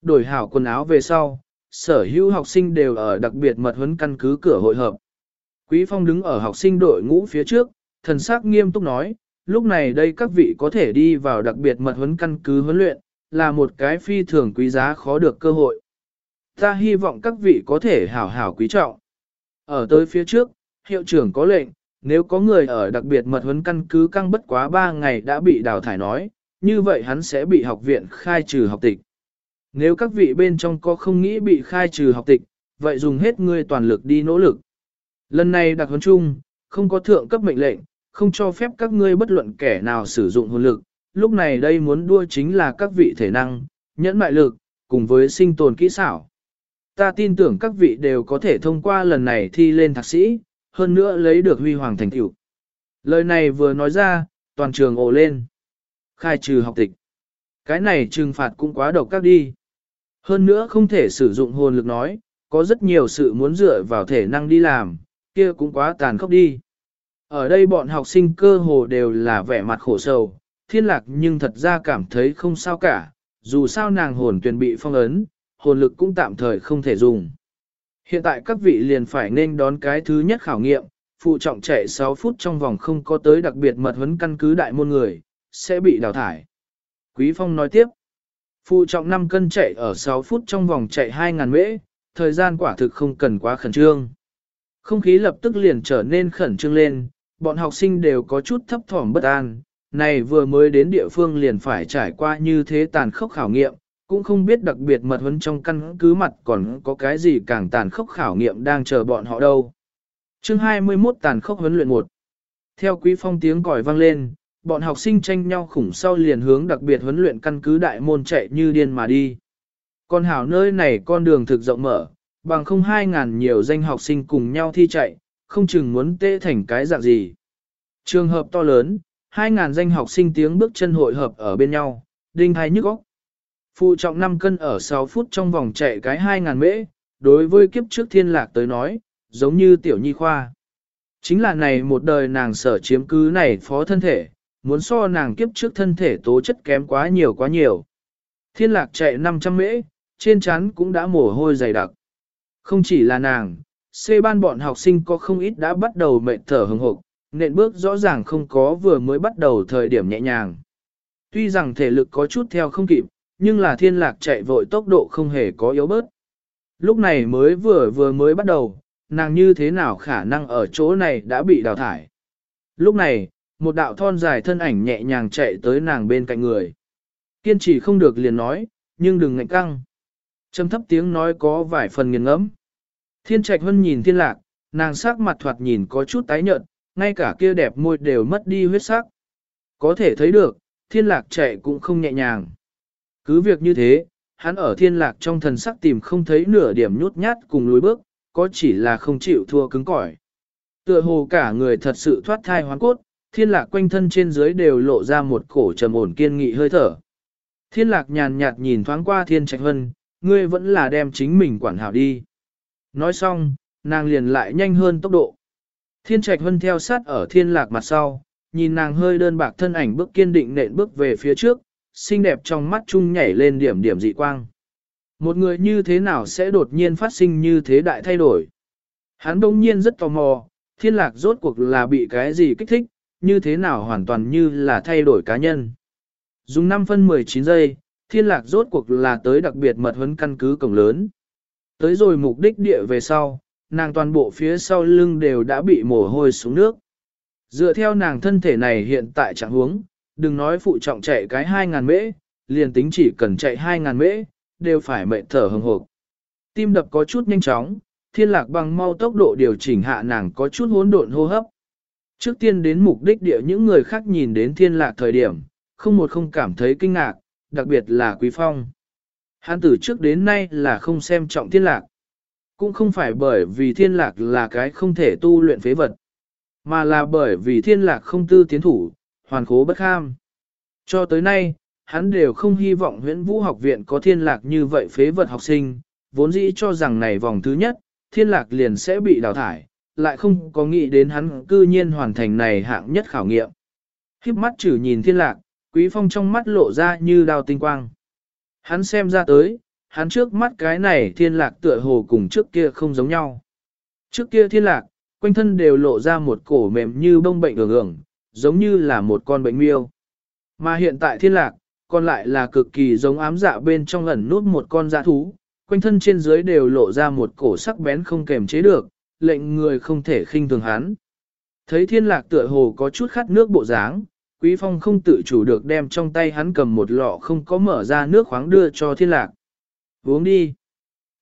Đổi hảo quần áo về sau, sở hữu học sinh đều ở đặc biệt mật huấn căn cứ cửa hội hợp. Quý Phong đứng ở học sinh đội ngũ phía trước, thần sắc nghiêm túc nói, lúc này đây các vị có thể đi vào đặc biệt mật huấn căn cứ huấn luyện, là một cái phi thường quý giá khó được cơ hội. Ta hy vọng các vị có thể hảo hảo quý trọng. Ở tới phía trước, hiệu trưởng có lệnh, nếu có người ở đặc biệt mật huấn căn cứ căng bất quá 3 ngày đã bị đào thải nói, như vậy hắn sẽ bị học viện khai trừ học tịch. Nếu các vị bên trong có không nghĩ bị khai trừ học tịch, vậy dùng hết ngươi toàn lực đi nỗ lực. Lần này đặc huấn chung, không có thượng cấp mệnh lệnh, không cho phép các ngươi bất luận kẻ nào sử dụng hồn lực. Lúc này đây muốn đua chính là các vị thể năng, nhẫn mại lực, cùng với sinh tồn kỹ xảo. Ta tin tưởng các vị đều có thể thông qua lần này thi lên thạc sĩ, hơn nữa lấy được huy hoàng thành tựu. Lời này vừa nói ra, toàn trường ồ lên. Khai trừ học tịch. Cái này trừng phạt cũng quá độc các đi. Hơn nữa không thể sử dụng hồn lực nói, có rất nhiều sự muốn dựa vào thể năng đi làm, kia cũng quá tàn khốc đi. Ở đây bọn học sinh cơ hồ đều là vẻ mặt khổ sầu, thiên lạc nhưng thật ra cảm thấy không sao cả, dù sao nàng hồn tuyển bị phong ấn, hồn lực cũng tạm thời không thể dùng. Hiện tại các vị liền phải nên đón cái thứ nhất khảo nghiệm, phụ trọng chạy 6 phút trong vòng không có tới đặc biệt mật huấn căn cứ đại môn người, sẽ bị đào thải. Quý Phong nói tiếp, phụ trọng 5 cân chạy ở 6 phút trong vòng chạy 2.000 mễ, thời gian quả thực không cần quá khẩn trương. Không khí lập tức liền trở nên khẩn trương lên, bọn học sinh đều có chút thấp thỏm bất an, này vừa mới đến địa phương liền phải trải qua như thế tàn khốc khảo nghiệm, cũng không biết đặc biệt mật huấn trong căn cứ mặt còn có cái gì càng tàn khốc khảo nghiệm đang chờ bọn họ đâu. Chương 21 tàn khốc huấn luyện 1 Theo quý phong tiếng còi vang lên, bọn học sinh tranh nhau khủng sau liền hướng đặc biệt huấn luyện căn cứ đại môn chạy như điên mà đi. Con hảo nơi này con đường thực rộng mở, bằng không hai ngàn nhiều danh học sinh cùng nhau thi chạy, không chừng muốn tê thành cái dạng gì. Trường hợp to lớn, 2.000 danh học sinh tiếng bước chân hội hợp ở bên nhau, đinh hay nhức óc. Phụ trọng 5 cân ở 6 phút trong vòng chạy cái 2.000 mễ, đối với kiếp trước thiên lạc tới nói, giống như tiểu nhi khoa. Chính là này một đời nàng sở chiếm cứ này phó thân thể, muốn so nàng kiếp trước thân thể tố chất kém quá nhiều quá nhiều. Thiên lạc chạy 500 mễ, trên chắn cũng đã mồ hôi dày đặc. Không chỉ là nàng, C ban bọn học sinh có không ít đã bắt đầu mệt thở hừng hộp, nện bước rõ ràng không có vừa mới bắt đầu thời điểm nhẹ nhàng. Tuy rằng thể lực có chút theo không kịp, nhưng là thiên lạc chạy vội tốc độ không hề có yếu bớt. Lúc này mới vừa vừa mới bắt đầu, nàng như thế nào khả năng ở chỗ này đã bị đào thải. Lúc này, một đạo thon dài thân ảnh nhẹ nhàng chạy tới nàng bên cạnh người. Kiên trì không được liền nói, nhưng đừng ngạnh căng. Châm thấp tiếng nói có vài phần nghiền ngẫm. Thiên trạch hân nhìn thiên lạc, nàng sắc mặt thoạt nhìn có chút tái nhợt, ngay cả kia đẹp môi đều mất đi huyết sắc. Có thể thấy được, thiên lạc chạy cũng không nhẹ nhàng. Cứ việc như thế, hắn ở thiên lạc trong thần sắc tìm không thấy nửa điểm nhút nhát cùng lối bước, có chỉ là không chịu thua cứng cỏi. Tựa hồ cả người thật sự thoát thai hoán cốt, thiên lạc quanh thân trên dưới đều lộ ra một cổ trầm ổn kiên nghị hơi thở. Thiên lạc nhàn nhạt nhìn thoáng qua thiên trạch hân, ngươi vẫn là đem chính mình quản hảo đi. Nói xong, nàng liền lại nhanh hơn tốc độ. Thiên trạch hân theo sát ở thiên lạc mặt sau, nhìn nàng hơi đơn bạc thân ảnh bước kiên định nện bước về phía trước, xinh đẹp trong mắt chung nhảy lên điểm điểm dị quang. Một người như thế nào sẽ đột nhiên phát sinh như thế đại thay đổi? Hắn đông nhiên rất tò mò, thiên lạc rốt cuộc là bị cái gì kích thích, như thế nào hoàn toàn như là thay đổi cá nhân. Dùng 5 phân 19 giây, thiên lạc rốt cuộc là tới đặc biệt mật huấn căn cứ cổng lớn. Tới rồi mục đích địa về sau, nàng toàn bộ phía sau lưng đều đã bị mồ hôi xuống nước. Dựa theo nàng thân thể này hiện tại trạng huống, đừng nói phụ trọng chạy cái 2.000 mễ, liền tính chỉ cần chạy 2.000 mễ, đều phải mệt thở hừng hực Tim đập có chút nhanh chóng, thiên lạc bằng mau tốc độ điều chỉnh hạ nàng có chút hỗn độn hô hấp. Trước tiên đến mục đích địa những người khác nhìn đến thiên lạc thời điểm, không một không cảm thấy kinh ngạc, đặc biệt là Quý Phong. Hắn từ trước đến nay là không xem trọng thiên lạc. Cũng không phải bởi vì thiên lạc là cái không thể tu luyện phế vật, mà là bởi vì thiên lạc không tư tiến thủ, hoàn khố bất kham. Cho tới nay, hắn đều không hy vọng huyện vũ học viện có thiên lạc như vậy phế vật học sinh, vốn dĩ cho rằng này vòng thứ nhất, thiên lạc liền sẽ bị đào thải, lại không có nghĩ đến hắn cư nhiên hoàn thành này hạng nhất khảo nghiệm. Khiếp mắt chử nhìn thiên lạc, quý phong trong mắt lộ ra như đào tinh quang. Hắn xem ra tới, hắn trước mắt cái này thiên lạc tựa hồ cùng trước kia không giống nhau. Trước kia thiên lạc, quanh thân đều lộ ra một cổ mềm như bông bệnh ưởng ưởng, giống như là một con bệnh miêu. Mà hiện tại thiên lạc, còn lại là cực kỳ giống ám dạ bên trong ẩn nút một con dạ thú, quanh thân trên dưới đều lộ ra một cổ sắc bén không kềm chế được, lệnh người không thể khinh thường hắn. Thấy thiên lạc tựa hồ có chút khát nước bộ dáng, quý phong không tự chủ được đem trong tay hắn cầm một lọ không có mở ra nước khoáng đưa cho thiên lạc. Uống đi.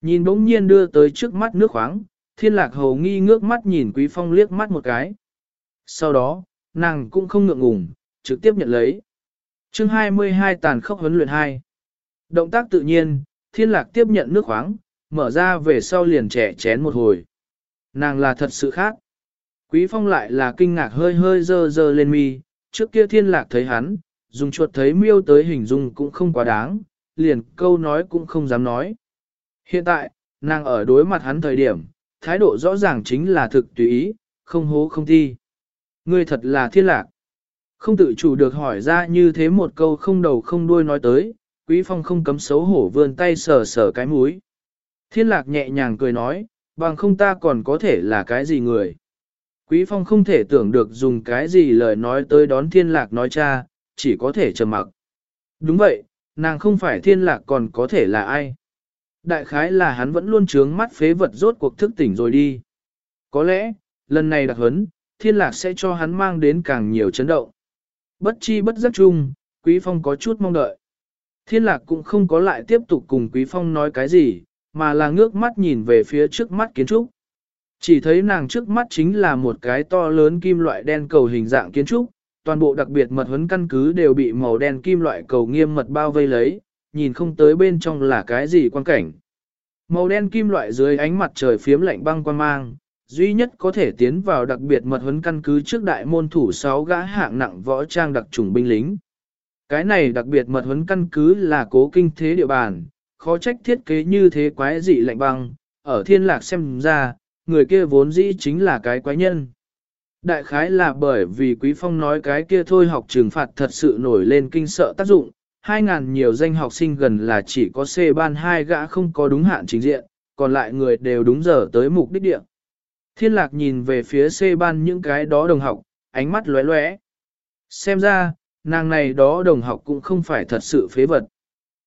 Nhìn bỗng nhiên đưa tới trước mắt nước khoáng, thiên lạc hầu nghi ngước mắt nhìn quý phong liếc mắt một cái. Sau đó, nàng cũng không ngượng ngùng, trực tiếp nhận lấy. chương 22 tàn khốc huấn luyện 2. Động tác tự nhiên, thiên lạc tiếp nhận nước khoáng, mở ra về sau liền trẻ chén một hồi. Nàng là thật sự khác. Quý phong lại là kinh ngạc hơi hơi dơ dơ lên mi, trước kia thiên lạc thấy hắn, dùng chuột thấy miêu tới hình dung cũng không quá đáng, liền câu nói cũng không dám nói. Hiện tại, nàng ở đối mặt hắn thời điểm, thái độ rõ ràng chính là thực tùy ý, không hố không thi. Ngươi thật là thiên lạc. Không tự chủ được hỏi ra như thế một câu không đầu không đuôi nói tới, quý phong không cấm xấu hổ vươn tay sờ sờ cái mũi. Thiên lạc nhẹ nhàng cười nói, bằng không ta còn có thể là cái gì người. Quý phong không thể tưởng được dùng cái gì lời nói tới đón thiên lạc nói cha, chỉ có thể trầm mặc. Đúng vậy, nàng không phải thiên lạc còn có thể là ai. Đại khái là hắn vẫn luôn trướng mắt phế vật rốt cuộc thức tỉnh rồi đi. Có lẽ, lần này đặc huấn, thiên lạc sẽ cho hắn mang đến càng nhiều chấn động. Bất chi bất giác chung, Quý Phong có chút mong đợi. Thiên lạc cũng không có lại tiếp tục cùng Quý Phong nói cái gì, mà là ngước mắt nhìn về phía trước mắt kiến trúc. Chỉ thấy nàng trước mắt chính là một cái to lớn kim loại đen cầu hình dạng kiến trúc, toàn bộ đặc biệt mật huấn căn cứ đều bị màu đen kim loại cầu nghiêm mật bao vây lấy, nhìn không tới bên trong là cái gì quan cảnh. Màu đen kim loại dưới ánh mặt trời phiếm lạnh băng quan mang, duy nhất có thể tiến vào đặc biệt mật huấn căn cứ trước đại môn thủ 6 gã hạng nặng võ trang đặc trùng binh lính. Cái này đặc biệt mật huấn căn cứ là cố kinh thế địa bàn, khó trách thiết kế như thế quái dị lạnh băng, ở thiên lạc xem ra, người kia vốn dĩ chính là cái quái nhân. Đại khái là bởi vì Quý Phong nói cái kia thôi học trừng phạt thật sự nổi lên kinh sợ tác dụng, 2.000 nhiều danh học sinh gần là chỉ có C ban hai gã không có đúng hạn chính diện, còn lại người đều đúng giờ tới mục đích địa. Thiên lạc nhìn về phía C ban những cái đó đồng học, ánh mắt lóe lóe. Xem ra, nàng này đó đồng học cũng không phải thật sự phế vật.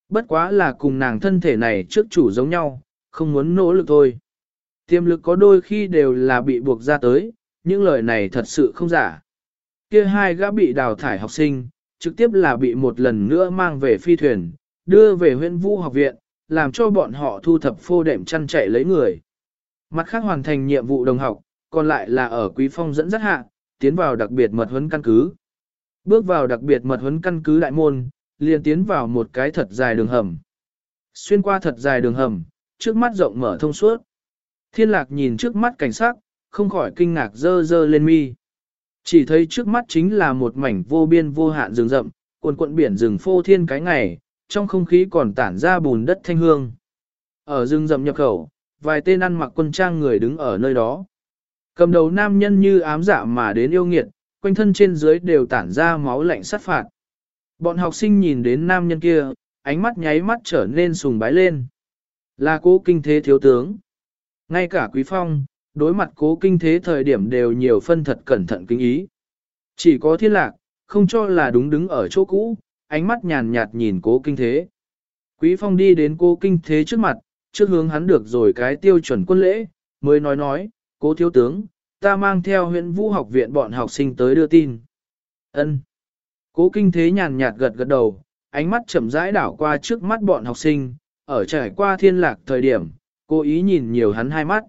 Bất quá là cùng nàng thân thể này trước chủ giống nhau, không muốn nỗ lực thôi. Tiềm lực có đôi khi đều là bị buộc ra tới, những lời này thật sự không giả. Kia hai gã bị đào thải học sinh, trực tiếp là bị một lần nữa mang về phi thuyền, đưa về huyện vũ học viện, làm cho bọn họ thu thập phô đệm chăn chạy lấy người. Mặt khác hoàn thành nhiệm vụ đồng học, còn lại là ở Quý Phong dẫn dắt hạ, tiến vào đặc biệt mật huấn căn cứ. Bước vào đặc biệt mật huấn căn cứ đại môn, liền tiến vào một cái thật dài đường hầm. Xuyên qua thật dài đường hầm, trước mắt rộng mở thông suốt. Thiên lạc nhìn trước mắt cảnh sát, không khỏi kinh ngạc dơ dơ lên mi. Chỉ thấy trước mắt chính là một mảnh vô biên vô hạn rừng rậm, cuộn cuộn biển rừng phô thiên cái ngày, trong không khí còn tản ra bùn đất thanh hương. Ở rừng rậm nhập khẩu, vài tên ăn mặc quân trang người đứng ở nơi đó. Cầm đầu nam nhân như ám dạ mà đến yêu nghiệt, quanh thân trên dưới đều tản ra máu lạnh sát phạt. Bọn học sinh nhìn đến nam nhân kia, ánh mắt nháy mắt trở nên sùng bái lên. Là cố kinh thế thiếu tướng. Ngay cả quý phong, đối mặt cố kinh thế thời điểm đều nhiều phân thật cẩn thận kinh ý. Chỉ có thiên lạc, không cho là đúng đứng ở chỗ cũ, ánh mắt nhàn nhạt nhìn cố kinh thế. Quý phong đi đến cố kinh thế trước mặt, trước hướng hắn được rồi cái tiêu chuẩn quân lễ, mới nói nói, cố thiếu tướng, ta mang theo huyện vũ học viện bọn học sinh tới đưa tin. ân Cố kinh thế nhàn nhạt gật gật đầu, ánh mắt chậm rãi đảo qua trước mắt bọn học sinh, ở trải qua thiên lạc thời điểm, cố ý nhìn nhiều hắn hai mắt.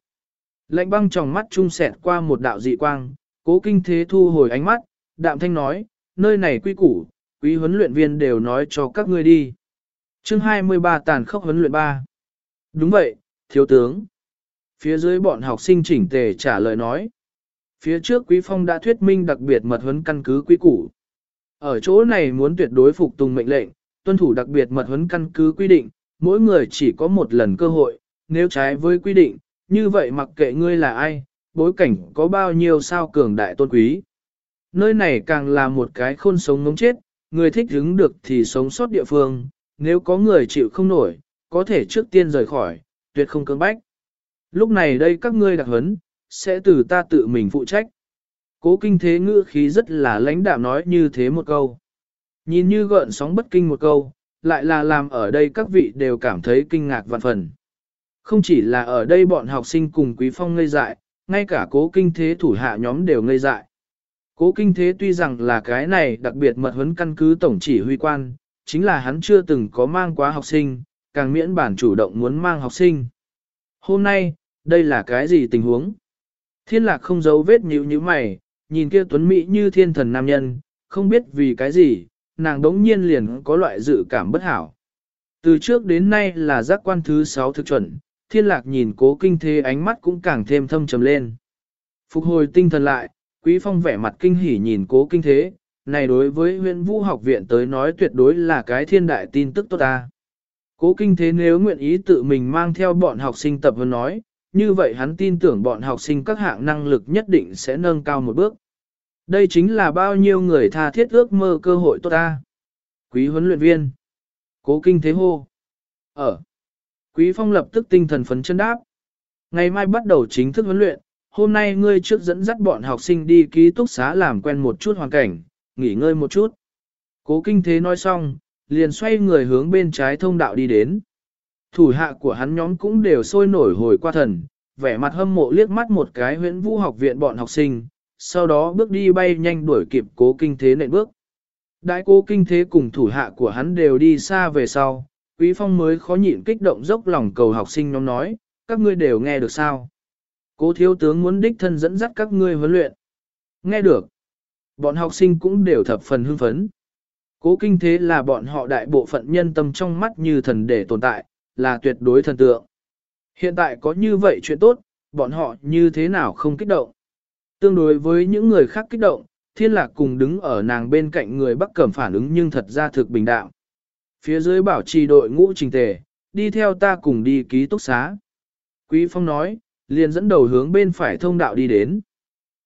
Lạnh băng trong mắt trung sẹt qua một đạo dị quang, cố kinh thế thu hồi ánh mắt, đạm thanh nói, nơi này quy củ, quý huấn luyện viên đều nói cho các ngươi đi. chương 23 tàn khốc huấn luyện 3. Đúng vậy, thiếu tướng. Phía dưới bọn học sinh chỉnh tề trả lời nói. Phía trước quý phong đã thuyết minh đặc biệt mật huấn căn cứ quy củ. Ở chỗ này muốn tuyệt đối phục tùng mệnh lệnh, tuân thủ đặc biệt mật huấn căn cứ quy định, mỗi người chỉ có một lần cơ hội, nếu trái với quy định, như vậy mặc kệ ngươi là ai, bối cảnh có bao nhiêu sao cường đại tôn quý. Nơi này càng là một cái khôn sống ngống chết, người thích hứng được thì sống sót địa phương, nếu có người chịu không nổi, có thể trước tiên rời khỏi, tuyệt không cưỡng bách. Lúc này đây các ngươi đặc huấn, sẽ từ ta tự mình phụ trách. Cố kinh thế ngữ khí rất là lãnh đạm nói như thế một câu. Nhìn như gợn sóng bất kinh một câu, lại là làm ở đây các vị đều cảm thấy kinh ngạc vạn phần. Không chỉ là ở đây bọn học sinh cùng Quý Phong ngây dại, ngay cả cố kinh thế thủ hạ nhóm đều ngây dại. Cố kinh thế tuy rằng là cái này đặc biệt mật huấn căn cứ tổng chỉ huy quan, chính là hắn chưa từng có mang quá học sinh, càng miễn bản chủ động muốn mang học sinh. Hôm nay, đây là cái gì tình huống? Thiên lạc không giấu vết nhíu như mày, nhìn kia tuấn mỹ như thiên thần nam nhân, không biết vì cái gì, nàng đống nhiên liền có loại dự cảm bất hảo. Từ trước đến nay là giác quan thứ 6 thực chuẩn, thiên lạc nhìn cố kinh thế ánh mắt cũng càng thêm thâm trầm lên. Phục hồi tinh thần lại, quý phong vẻ mặt kinh hỉ nhìn cố kinh thế, này đối với huyện vũ học viện tới nói tuyệt đối là cái thiên đại tin tức tốt ta. Cố kinh thế nếu nguyện ý tự mình mang theo bọn học sinh tập hơn nói, như vậy hắn tin tưởng bọn học sinh các hạng năng lực nhất định sẽ nâng cao một bước. Đây chính là bao nhiêu người tha thiết ước mơ cơ hội tốt ta. Quý huấn luyện viên. Cố kinh thế hô. Ở. Quý phong lập tức tinh thần phấn chân đáp. Ngày mai bắt đầu chính thức huấn luyện, hôm nay ngươi trước dẫn dắt bọn học sinh đi ký túc xá làm quen một chút hoàn cảnh, nghỉ ngơi một chút. Cố kinh thế nói xong, liền xoay người hướng bên trái thông đạo đi đến. Thủ hạ của hắn nhóm cũng đều sôi nổi hồi qua thần, vẻ mặt hâm mộ liếc mắt một cái huyễn vũ học viện bọn học sinh, sau đó bước đi bay nhanh đuổi kịp cố kinh thế nện bước. Đại cố kinh thế cùng thủ hạ của hắn đều đi xa về sau, Quý Phong mới khó nhịn kích động dốc lòng cầu học sinh nhóm nói, các ngươi đều nghe được sao? Cố thiếu tướng muốn đích thân dẫn dắt các ngươi huấn luyện. Nghe được. Bọn học sinh cũng đều thập phần hưng phấn. Cố kinh thế là bọn họ đại bộ phận nhân tâm trong mắt như thần để tồn tại, là tuyệt đối thần tượng. Hiện tại có như vậy chuyện tốt, bọn họ như thế nào không kích động. Tương đối với những người khác kích động, thiên lạc cùng đứng ở nàng bên cạnh người bắc cẩm phản ứng nhưng thật ra thực bình đạo. Phía dưới bảo trì đội ngũ trình tề, đi theo ta cùng đi ký túc xá. Quý Phong nói, liền dẫn đầu hướng bên phải thông đạo đi đến.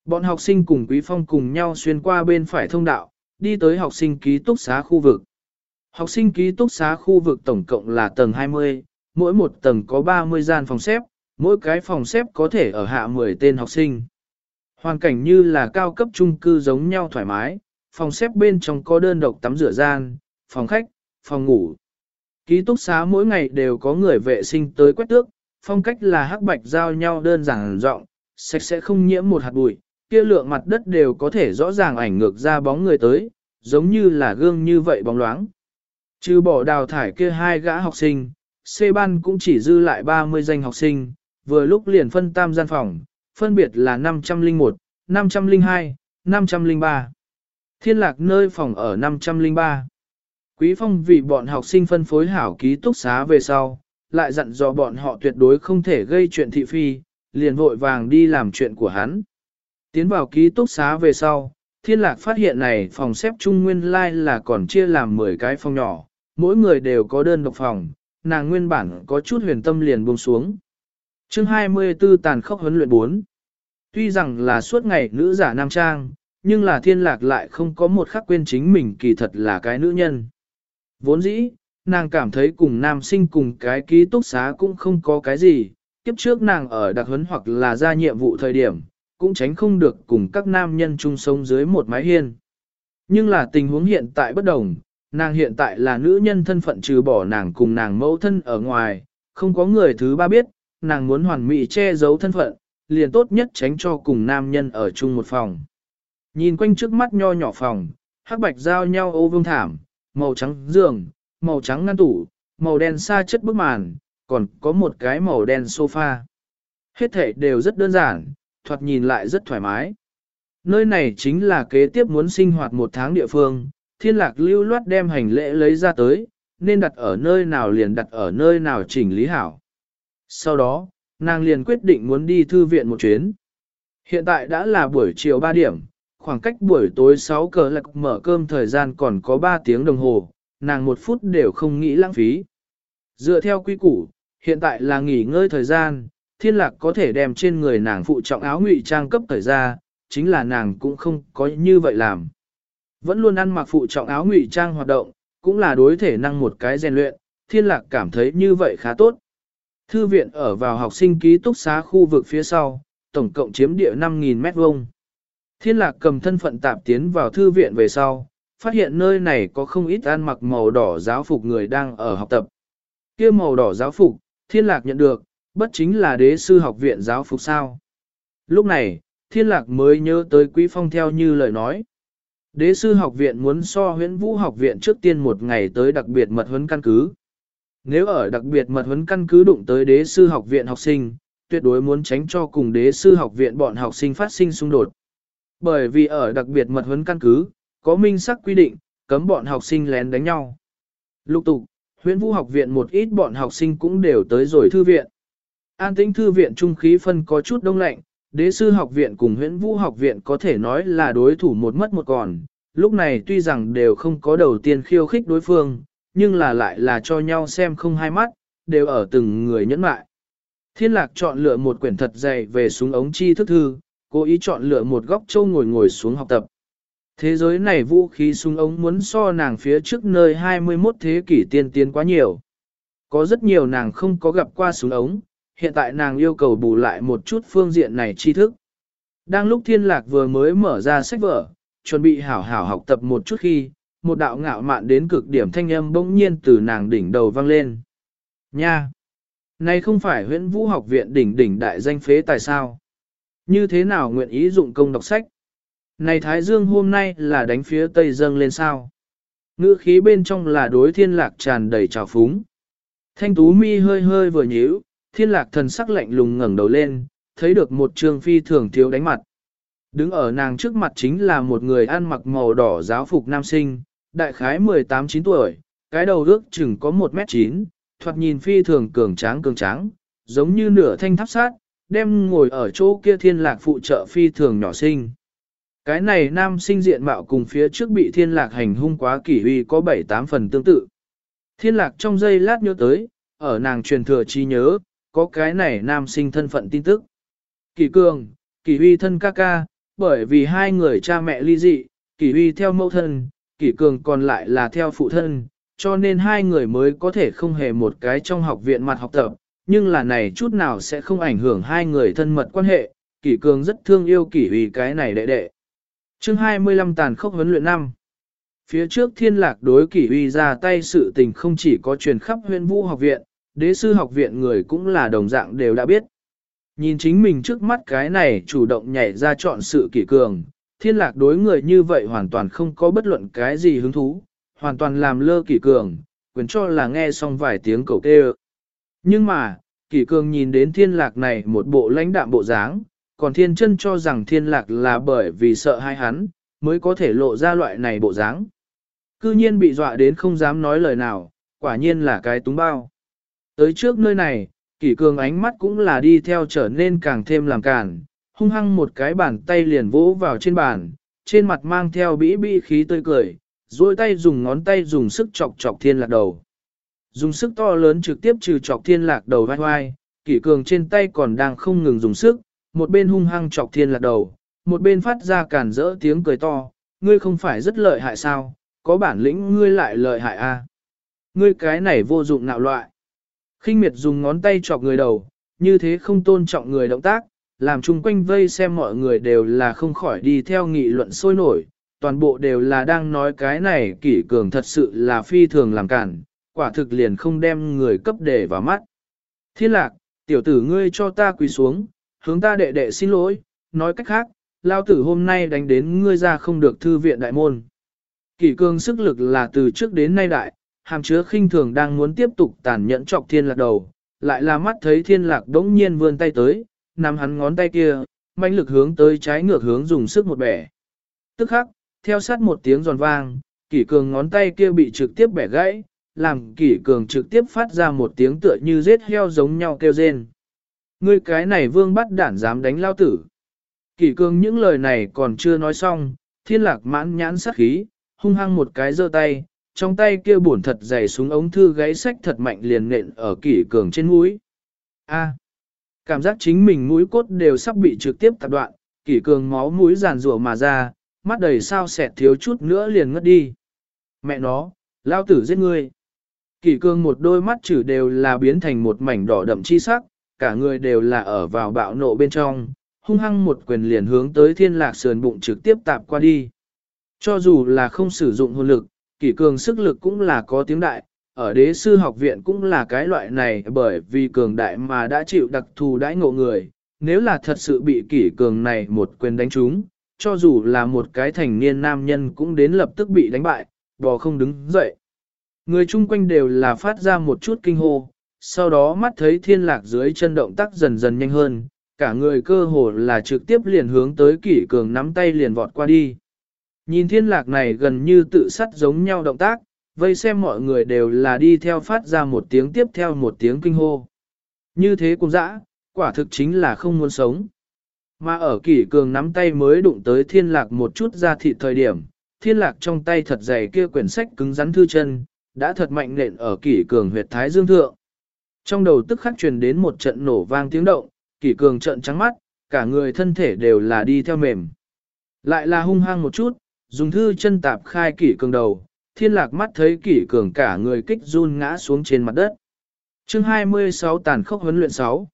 Bọn học sinh cùng Quý Phong cùng nhau xuyên qua bên phải thông đạo, đi tới học sinh ký túc xá khu vực. Học sinh ký túc xá khu vực tổng cộng là tầng 20, mỗi một tầng có 30 gian phòng xếp, mỗi cái phòng xếp có thể ở hạ 10 tên học sinh. Hoàn cảnh như là cao cấp chung cư giống nhau thoải mái, phòng xếp bên trong có đơn độc tắm rửa gian, phòng khách, phòng ngủ. Ký túc xá mỗi ngày đều có người vệ sinh tới quét tước, phong cách là hắc bạch giao nhau đơn giản rộng, sạch sẽ không nhiễm một hạt bụi, kia lượng mặt đất đều có thể rõ ràng ảnh ngược ra bóng người tới, giống như là gương như vậy bóng loáng. Trừ bỏ đào thải kia hai gã học sinh, C ban cũng chỉ dư lại 30 danh học sinh, vừa lúc liền phân tam gian phòng, phân biệt là 501, 502, 503. Thiên lạc nơi phòng ở 503. Quý Phong vì bọn học sinh phân phối hảo ký túc xá về sau, lại dặn dò bọn họ tuyệt đối không thể gây chuyện thị phi, liền vội vàng đi làm chuyện của hắn. Tiến vào ký túc xá về sau, thiên lạc phát hiện này phòng xếp trung nguyên lai là còn chia làm 10 cái phòng nhỏ, mỗi người đều có đơn độc phòng, nàng nguyên bản có chút huyền tâm liền buông xuống. Chương 24 tàn khốc huấn luyện 4 Tuy rằng là suốt ngày nữ giả nam trang, nhưng là thiên lạc lại không có một khắc quên chính mình kỳ thật là cái nữ nhân. Vốn dĩ, nàng cảm thấy cùng nam sinh cùng cái ký túc xá cũng không có cái gì, kiếp trước nàng ở đặc huấn hoặc là ra nhiệm vụ thời điểm, cũng tránh không được cùng các nam nhân chung sống dưới một mái hiên. Nhưng là tình huống hiện tại bất đồng, nàng hiện tại là nữ nhân thân phận trừ bỏ nàng cùng nàng mẫu thân ở ngoài, không có người thứ ba biết, nàng muốn hoàn mỹ che giấu thân phận, liền tốt nhất tránh cho cùng nam nhân ở chung một phòng. Nhìn quanh trước mắt nho nhỏ phòng, hắc bạch giao nhau ô vương thảm, màu trắng giường, màu trắng ngăn tủ, màu đen xa chất bức màn, còn có một cái màu đen sofa. Hết thể đều rất đơn giản, thoạt nhìn lại rất thoải mái. Nơi này chính là kế tiếp muốn sinh hoạt một tháng địa phương, thiên lạc lưu loát đem hành lễ lấy ra tới, nên đặt ở nơi nào liền đặt ở nơi nào chỉnh lý hảo. Sau đó, nàng liền quyết định muốn đi thư viện một chuyến. Hiện tại đã là buổi chiều 3 điểm, khoảng cách buổi tối 6 cờ lạc mở cơm thời gian còn có 3 tiếng đồng hồ, nàng một phút đều không nghĩ lãng phí. Dựa theo quy củ, hiện tại là nghỉ ngơi thời gian, thiên lạc có thể đem trên người nàng phụ trọng áo ngụy trang cấp thời ra, chính là nàng cũng không có như vậy làm. Vẫn luôn ăn mặc phụ trọng áo ngụy trang hoạt động, cũng là đối thể năng một cái rèn luyện, thiên lạc cảm thấy như vậy khá tốt. Thư viện ở vào học sinh ký túc xá khu vực phía sau, tổng cộng chiếm địa 5.000 mét vuông. Thiên lạc cầm thân phận tạp tiến vào thư viện về sau, phát hiện nơi này có không ít ăn mặc màu đỏ giáo phục người đang ở học tập. kia màu đỏ giáo phục, thiên lạc nhận được, bất chính là đế sư học viện giáo phục sao. Lúc này, thiên lạc mới nhớ tới quý phong theo như lời nói. Đế sư học viện muốn so huyễn vũ học viện trước tiên một ngày tới đặc biệt mật huấn căn cứ. Nếu ở đặc biệt mật huấn căn cứ đụng tới đế sư học viện học sinh, tuyệt đối muốn tránh cho cùng đế sư học viện bọn học sinh phát sinh xung đột. Bởi vì ở đặc biệt mật huấn căn cứ, có minh sắc quy định, cấm bọn học sinh lén đánh nhau. Lục tục, huyện vũ học viện một ít bọn học sinh cũng đều tới rồi thư viện. An tĩnh thư viện trung khí phân có chút đông lạnh, đế sư học viện cùng huyện vũ học viện có thể nói là đối thủ một mất một còn. Lúc này tuy rằng đều không có đầu tiên khiêu khích đối phương, nhưng là lại là cho nhau xem không hai mắt, đều ở từng người nhẫn mại. Thiên lạc chọn lựa một quyển thật dày về súng ống chi thức thư, cố ý chọn lựa một góc châu ngồi ngồi xuống học tập. Thế giới này vũ khí súng ống muốn so nàng phía trước nơi 21 thế kỷ tiên tiến quá nhiều. Có rất nhiều nàng không có gặp qua súng ống, hiện tại nàng yêu cầu bù lại một chút phương diện này tri thức. Đang lúc thiên lạc vừa mới mở ra sách vở, chuẩn bị hảo hảo học tập một chút khi, một đạo ngạo mạn đến cực điểm thanh âm bỗng nhiên từ nàng đỉnh đầu vang lên. Nha! Này không phải huyện vũ học viện đỉnh đỉnh đại danh phế tại sao? Như thế nào nguyện ý dụng công đọc sách? Này Thái Dương hôm nay là đánh phía Tây dâng lên sao? Ngữ khí bên trong là đối thiên lạc tràn đầy trào phúng. Thanh tú mi hơi hơi vừa nhíu, thiên lạc thần sắc lạnh lùng ngẩng đầu lên, thấy được một trường phi thường thiếu đánh mặt. Đứng ở nàng trước mặt chính là một người ăn mặc màu đỏ giáo phục nam sinh, đại khái 18-9 tuổi, cái đầu ước chừng có 1m9, thoạt nhìn phi thường cường tráng cường tráng, giống như nửa thanh tháp sát, đem ngồi ở chỗ kia thiên lạc phụ trợ phi thường nhỏ sinh. Cái này nam sinh diện mạo cùng phía trước bị thiên lạc hành hung quá kỷ huy có 7-8 phần tương tự. Thiên lạc trong giây lát nhớ tới, ở nàng truyền thừa chi nhớ, có cái này nam sinh thân phận tin tức. Kỷ cường, kỷ huy thân ca ca, bởi vì hai người cha mẹ ly dị, kỷ huy theo mẫu thân, kỷ cường còn lại là theo phụ thân, cho nên hai người mới có thể không hề một cái trong học viện mặt học tập, nhưng là này chút nào sẽ không ảnh hưởng hai người thân mật quan hệ, kỷ cường rất thương yêu kỷ vì cái này đệ đệ. Chương 25 tàn khốc huấn luyện năm. Phía trước thiên lạc đối kỷ huy ra tay sự tình không chỉ có truyền khắp huyện vũ học viện, đế sư học viện người cũng là đồng dạng đều đã biết. Nhìn chính mình trước mắt cái này chủ động nhảy ra chọn sự kỷ cường, thiên lạc đối người như vậy hoàn toàn không có bất luận cái gì hứng thú, hoàn toàn làm lơ kỷ cường, quyền cho là nghe xong vài tiếng cầu kêu. Nhưng mà, kỷ cường nhìn đến thiên lạc này một bộ lãnh đạm bộ dáng, còn thiên chân cho rằng thiên lạc là bởi vì sợ hai hắn, mới có thể lộ ra loại này bộ dáng. Cư nhiên bị dọa đến không dám nói lời nào, quả nhiên là cái túng bao. Tới trước nơi này, kỷ cường ánh mắt cũng là đi theo trở nên càng thêm làm cản, hung hăng một cái bàn tay liền vỗ vào trên bàn, trên mặt mang theo bĩ bĩ khí tươi cười, duỗi tay dùng ngón tay dùng sức chọc chọc thiên lạc đầu. Dùng sức to lớn trực tiếp trừ chọc thiên lạc đầu vai vai, kỷ cường trên tay còn đang không ngừng dùng sức, một bên hung hăng chọc thiên lạc đầu, một bên phát ra cản rỡ tiếng cười to, ngươi không phải rất lợi hại sao, có bản lĩnh ngươi lại lợi hại a à? Ngươi cái này vô dụng nạo loại. khinh miệt dùng ngón tay chọc người đầu, như thế không tôn trọng người động tác, làm chung quanh vây xem mọi người đều là không khỏi đi theo nghị luận sôi nổi, toàn bộ đều là đang nói cái này kỷ cường thật sự là phi thường làm cản, quả thực liền không đem người cấp để vào mắt. Thiên lạc, tiểu tử ngươi cho ta quỳ xuống, hướng ta đệ đệ xin lỗi, nói cách khác, lao tử hôm nay đánh đến ngươi ra không được thư viện đại môn. Kỷ Cương sức lực là từ trước đến nay đại, hàm chứa khinh thường đang muốn tiếp tục tàn nhẫn trọc thiên lạc đầu, lại là mắt thấy thiên lạc đống nhiên vươn tay tới, nắm hắn ngón tay kia, manh lực hướng tới trái ngược hướng dùng sức một bẻ. Tức khắc, theo sát một tiếng giòn vang, kỷ cường ngón tay kia bị trực tiếp bẻ gãy, làm kỷ cường trực tiếp phát ra một tiếng tựa như giết heo giống nhau kêu rên. Ngươi cái này vương bắt đản dám đánh lao tử. Kỷ cường những lời này còn chưa nói xong, thiên lạc mãn nhãn sát khí, hung hăng một cái giơ tay, trong tay kia bổn thật dày súng ống thư gáy sách thật mạnh liền nện ở kỷ cường trên mũi. A. cảm giác chính mình mũi cốt đều sắp bị trực tiếp tạp đoạn, kỷ cường máu mũi giàn rủa mà ra, mắt đầy sao sẹt thiếu chút nữa liền ngất đi. Mẹ nó, lao tử giết ngươi. Kỷ cường một đôi mắt chữ đều là biến thành một mảnh đỏ đậm chi sắc, cả người đều là ở vào bạo nộ bên trong, hung hăng một quyền liền hướng tới thiên lạc sườn bụng trực tiếp tạp qua đi. Cho dù là không sử dụng hồn lực, kỷ cường sức lực cũng là có tiếng đại, ở đế sư học viện cũng là cái loại này bởi vì cường đại mà đã chịu đặc thù đãi ngộ người, nếu là thật sự bị kỷ cường này một quyền đánh trúng, cho dù là một cái thành niên nam nhân cũng đến lập tức bị đánh bại, bò không đứng dậy. Người chung quanh đều là phát ra một chút kinh hô, sau đó mắt thấy thiên lạc dưới chân động tác dần dần nhanh hơn, cả người cơ hồ là trực tiếp liền hướng tới kỷ cường nắm tay liền vọt qua đi. Nhìn thiên lạc này gần như tự sắt giống nhau động tác, vây xem mọi người đều là đi theo phát ra một tiếng tiếp theo một tiếng kinh hô. Như thế cũng dã, quả thực chính là không muốn sống. Mà ở kỷ cường nắm tay mới đụng tới thiên lạc một chút ra thị thời điểm, thiên lạc trong tay thật dày kia quyển sách cứng rắn thư chân, đã thật mạnh nện ở kỷ cường huyệt thái dương thượng. Trong đầu tức khắc truyền đến một trận nổ vang tiếng động, kỷ cường trận trắng mắt, cả người thân thể đều là đi theo mềm. Lại là hung hăng một chút, dùng thư chân tạp khai kỷ cường đầu, thiên lạc mắt thấy kỷ cường cả người kích run ngã xuống trên mặt đất. chương 26 tàn khốc huấn luyện 6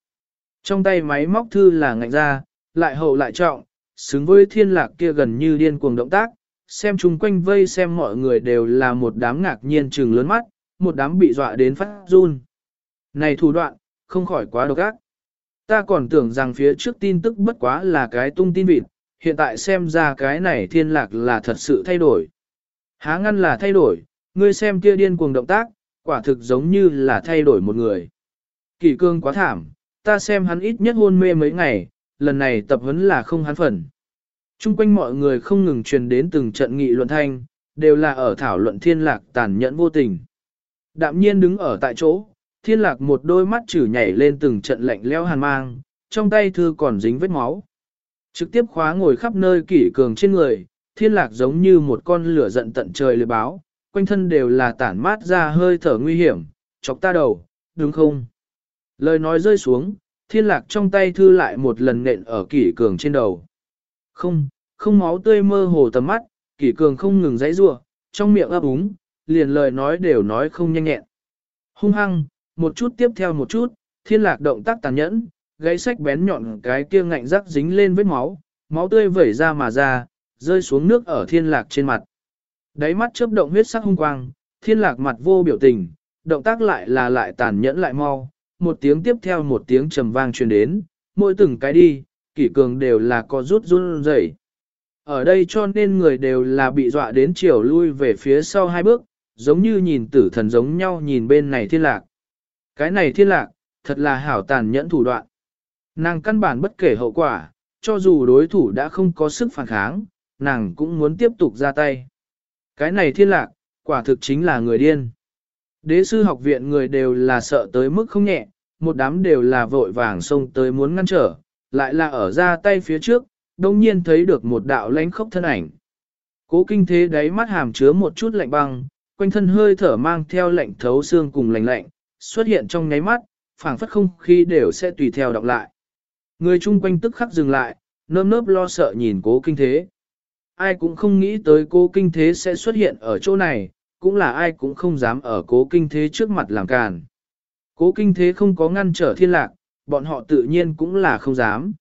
Trong tay máy móc thư là ngạnh ra, lại hậu lại trọng, xứng với thiên lạc kia gần như điên cuồng động tác, xem chung quanh vây xem mọi người đều là một đám ngạc nhiên trừng lớn mắt, một đám bị dọa đến phát run. Này thủ đoạn, không khỏi quá độc ác. Ta còn tưởng rằng phía trước tin tức bất quá là cái tung tin vịt, hiện tại xem ra cái này thiên lạc là thật sự thay đổi. Há ngăn là thay đổi, ngươi xem kia điên cuồng động tác, quả thực giống như là thay đổi một người. Kỳ cương quá thảm, ta xem hắn ít nhất hôn mê mấy ngày, lần này tập huấn là không hắn phần. Trung quanh mọi người không ngừng truyền đến từng trận nghị luận thanh, đều là ở thảo luận thiên lạc tàn nhẫn vô tình. Đạm nhiên đứng ở tại chỗ, thiên lạc một đôi mắt chử nhảy lên từng trận lạnh leo hàn mang, trong tay thư còn dính vết máu. Trực tiếp khóa ngồi khắp nơi kỷ cường trên người, thiên lạc giống như một con lửa giận tận trời lừa báo, quanh thân đều là tản mát ra hơi thở nguy hiểm, chọc ta đầu, đúng không? Lời nói rơi xuống, thiên lạc trong tay thư lại một lần nện ở kỷ cường trên đầu. Không, không máu tươi mơ hồ tầm mắt, kỷ cường không ngừng dãy rua, trong miệng ấp úng, liền lời nói đều nói không nhanh nhẹn. Hung hăng, một chút tiếp theo một chút, thiên lạc động tác tàn nhẫn, gãy sách bén nhọn cái kia ngạnh rắc dính lên vết máu, máu tươi vẩy ra mà ra, rơi xuống nước ở thiên lạc trên mặt. Đáy mắt chớp động huyết sắc hung quang, thiên lạc mặt vô biểu tình, động tác lại là lại tàn nhẫn lại mau, một tiếng tiếp theo một tiếng trầm vang truyền đến, mỗi từng cái đi, kỷ cường đều là có rút run rẩy. Ở đây cho nên người đều là bị dọa đến chiều lui về phía sau hai bước, giống như nhìn tử thần giống nhau nhìn bên này thiên lạc. Cái này thiên lạc, thật là hảo tàn nhẫn thủ đoạn. Nàng căn bản bất kể hậu quả, cho dù đối thủ đã không có sức phản kháng, nàng cũng muốn tiếp tục ra tay. Cái này thiên lạc, quả thực chính là người điên. Đế sư học viện người đều là sợ tới mức không nhẹ, một đám đều là vội vàng xông tới muốn ngăn trở, lại là ở ra tay phía trước, đông nhiên thấy được một đạo lánh khốc thân ảnh. Cố kinh thế đáy mắt hàm chứa một chút lạnh băng, quanh thân hơi thở mang theo lạnh thấu xương cùng lạnh lạnh, xuất hiện trong nháy mắt, phảng phất không khí đều sẽ tùy theo đọc lại. Người chung quanh tức khắc dừng lại, nơm nớp lo sợ nhìn cố kinh thế. Ai cũng không nghĩ tới cố kinh thế sẽ xuất hiện ở chỗ này, cũng là ai cũng không dám ở cố kinh thế trước mặt làm càn. Cố kinh thế không có ngăn trở thiên lạc, bọn họ tự nhiên cũng là không dám.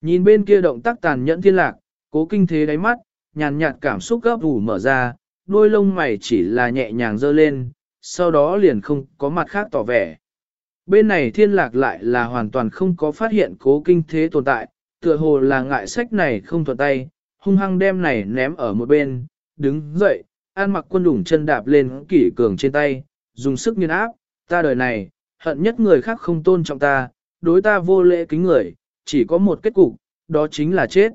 Nhìn bên kia động tác tàn nhẫn thiên lạc, cố kinh thế đáy mắt, nhàn nhạt cảm xúc gấp ủ mở ra, đôi lông mày chỉ là nhẹ nhàng dơ lên, sau đó liền không có mặt khác tỏ vẻ. Bên này thiên lạc lại là hoàn toàn không có phát hiện cố kinh thế tồn tại, tựa hồ là ngại sách này không thuận tay, hung hăng đem này ném ở một bên, đứng dậy, an mặc quân đủng chân đạp lên kỷ cường trên tay, dùng sức nghiên áp, ta đời này, hận nhất người khác không tôn trọng ta, đối ta vô lễ kính người, chỉ có một kết cục, đó chính là chết.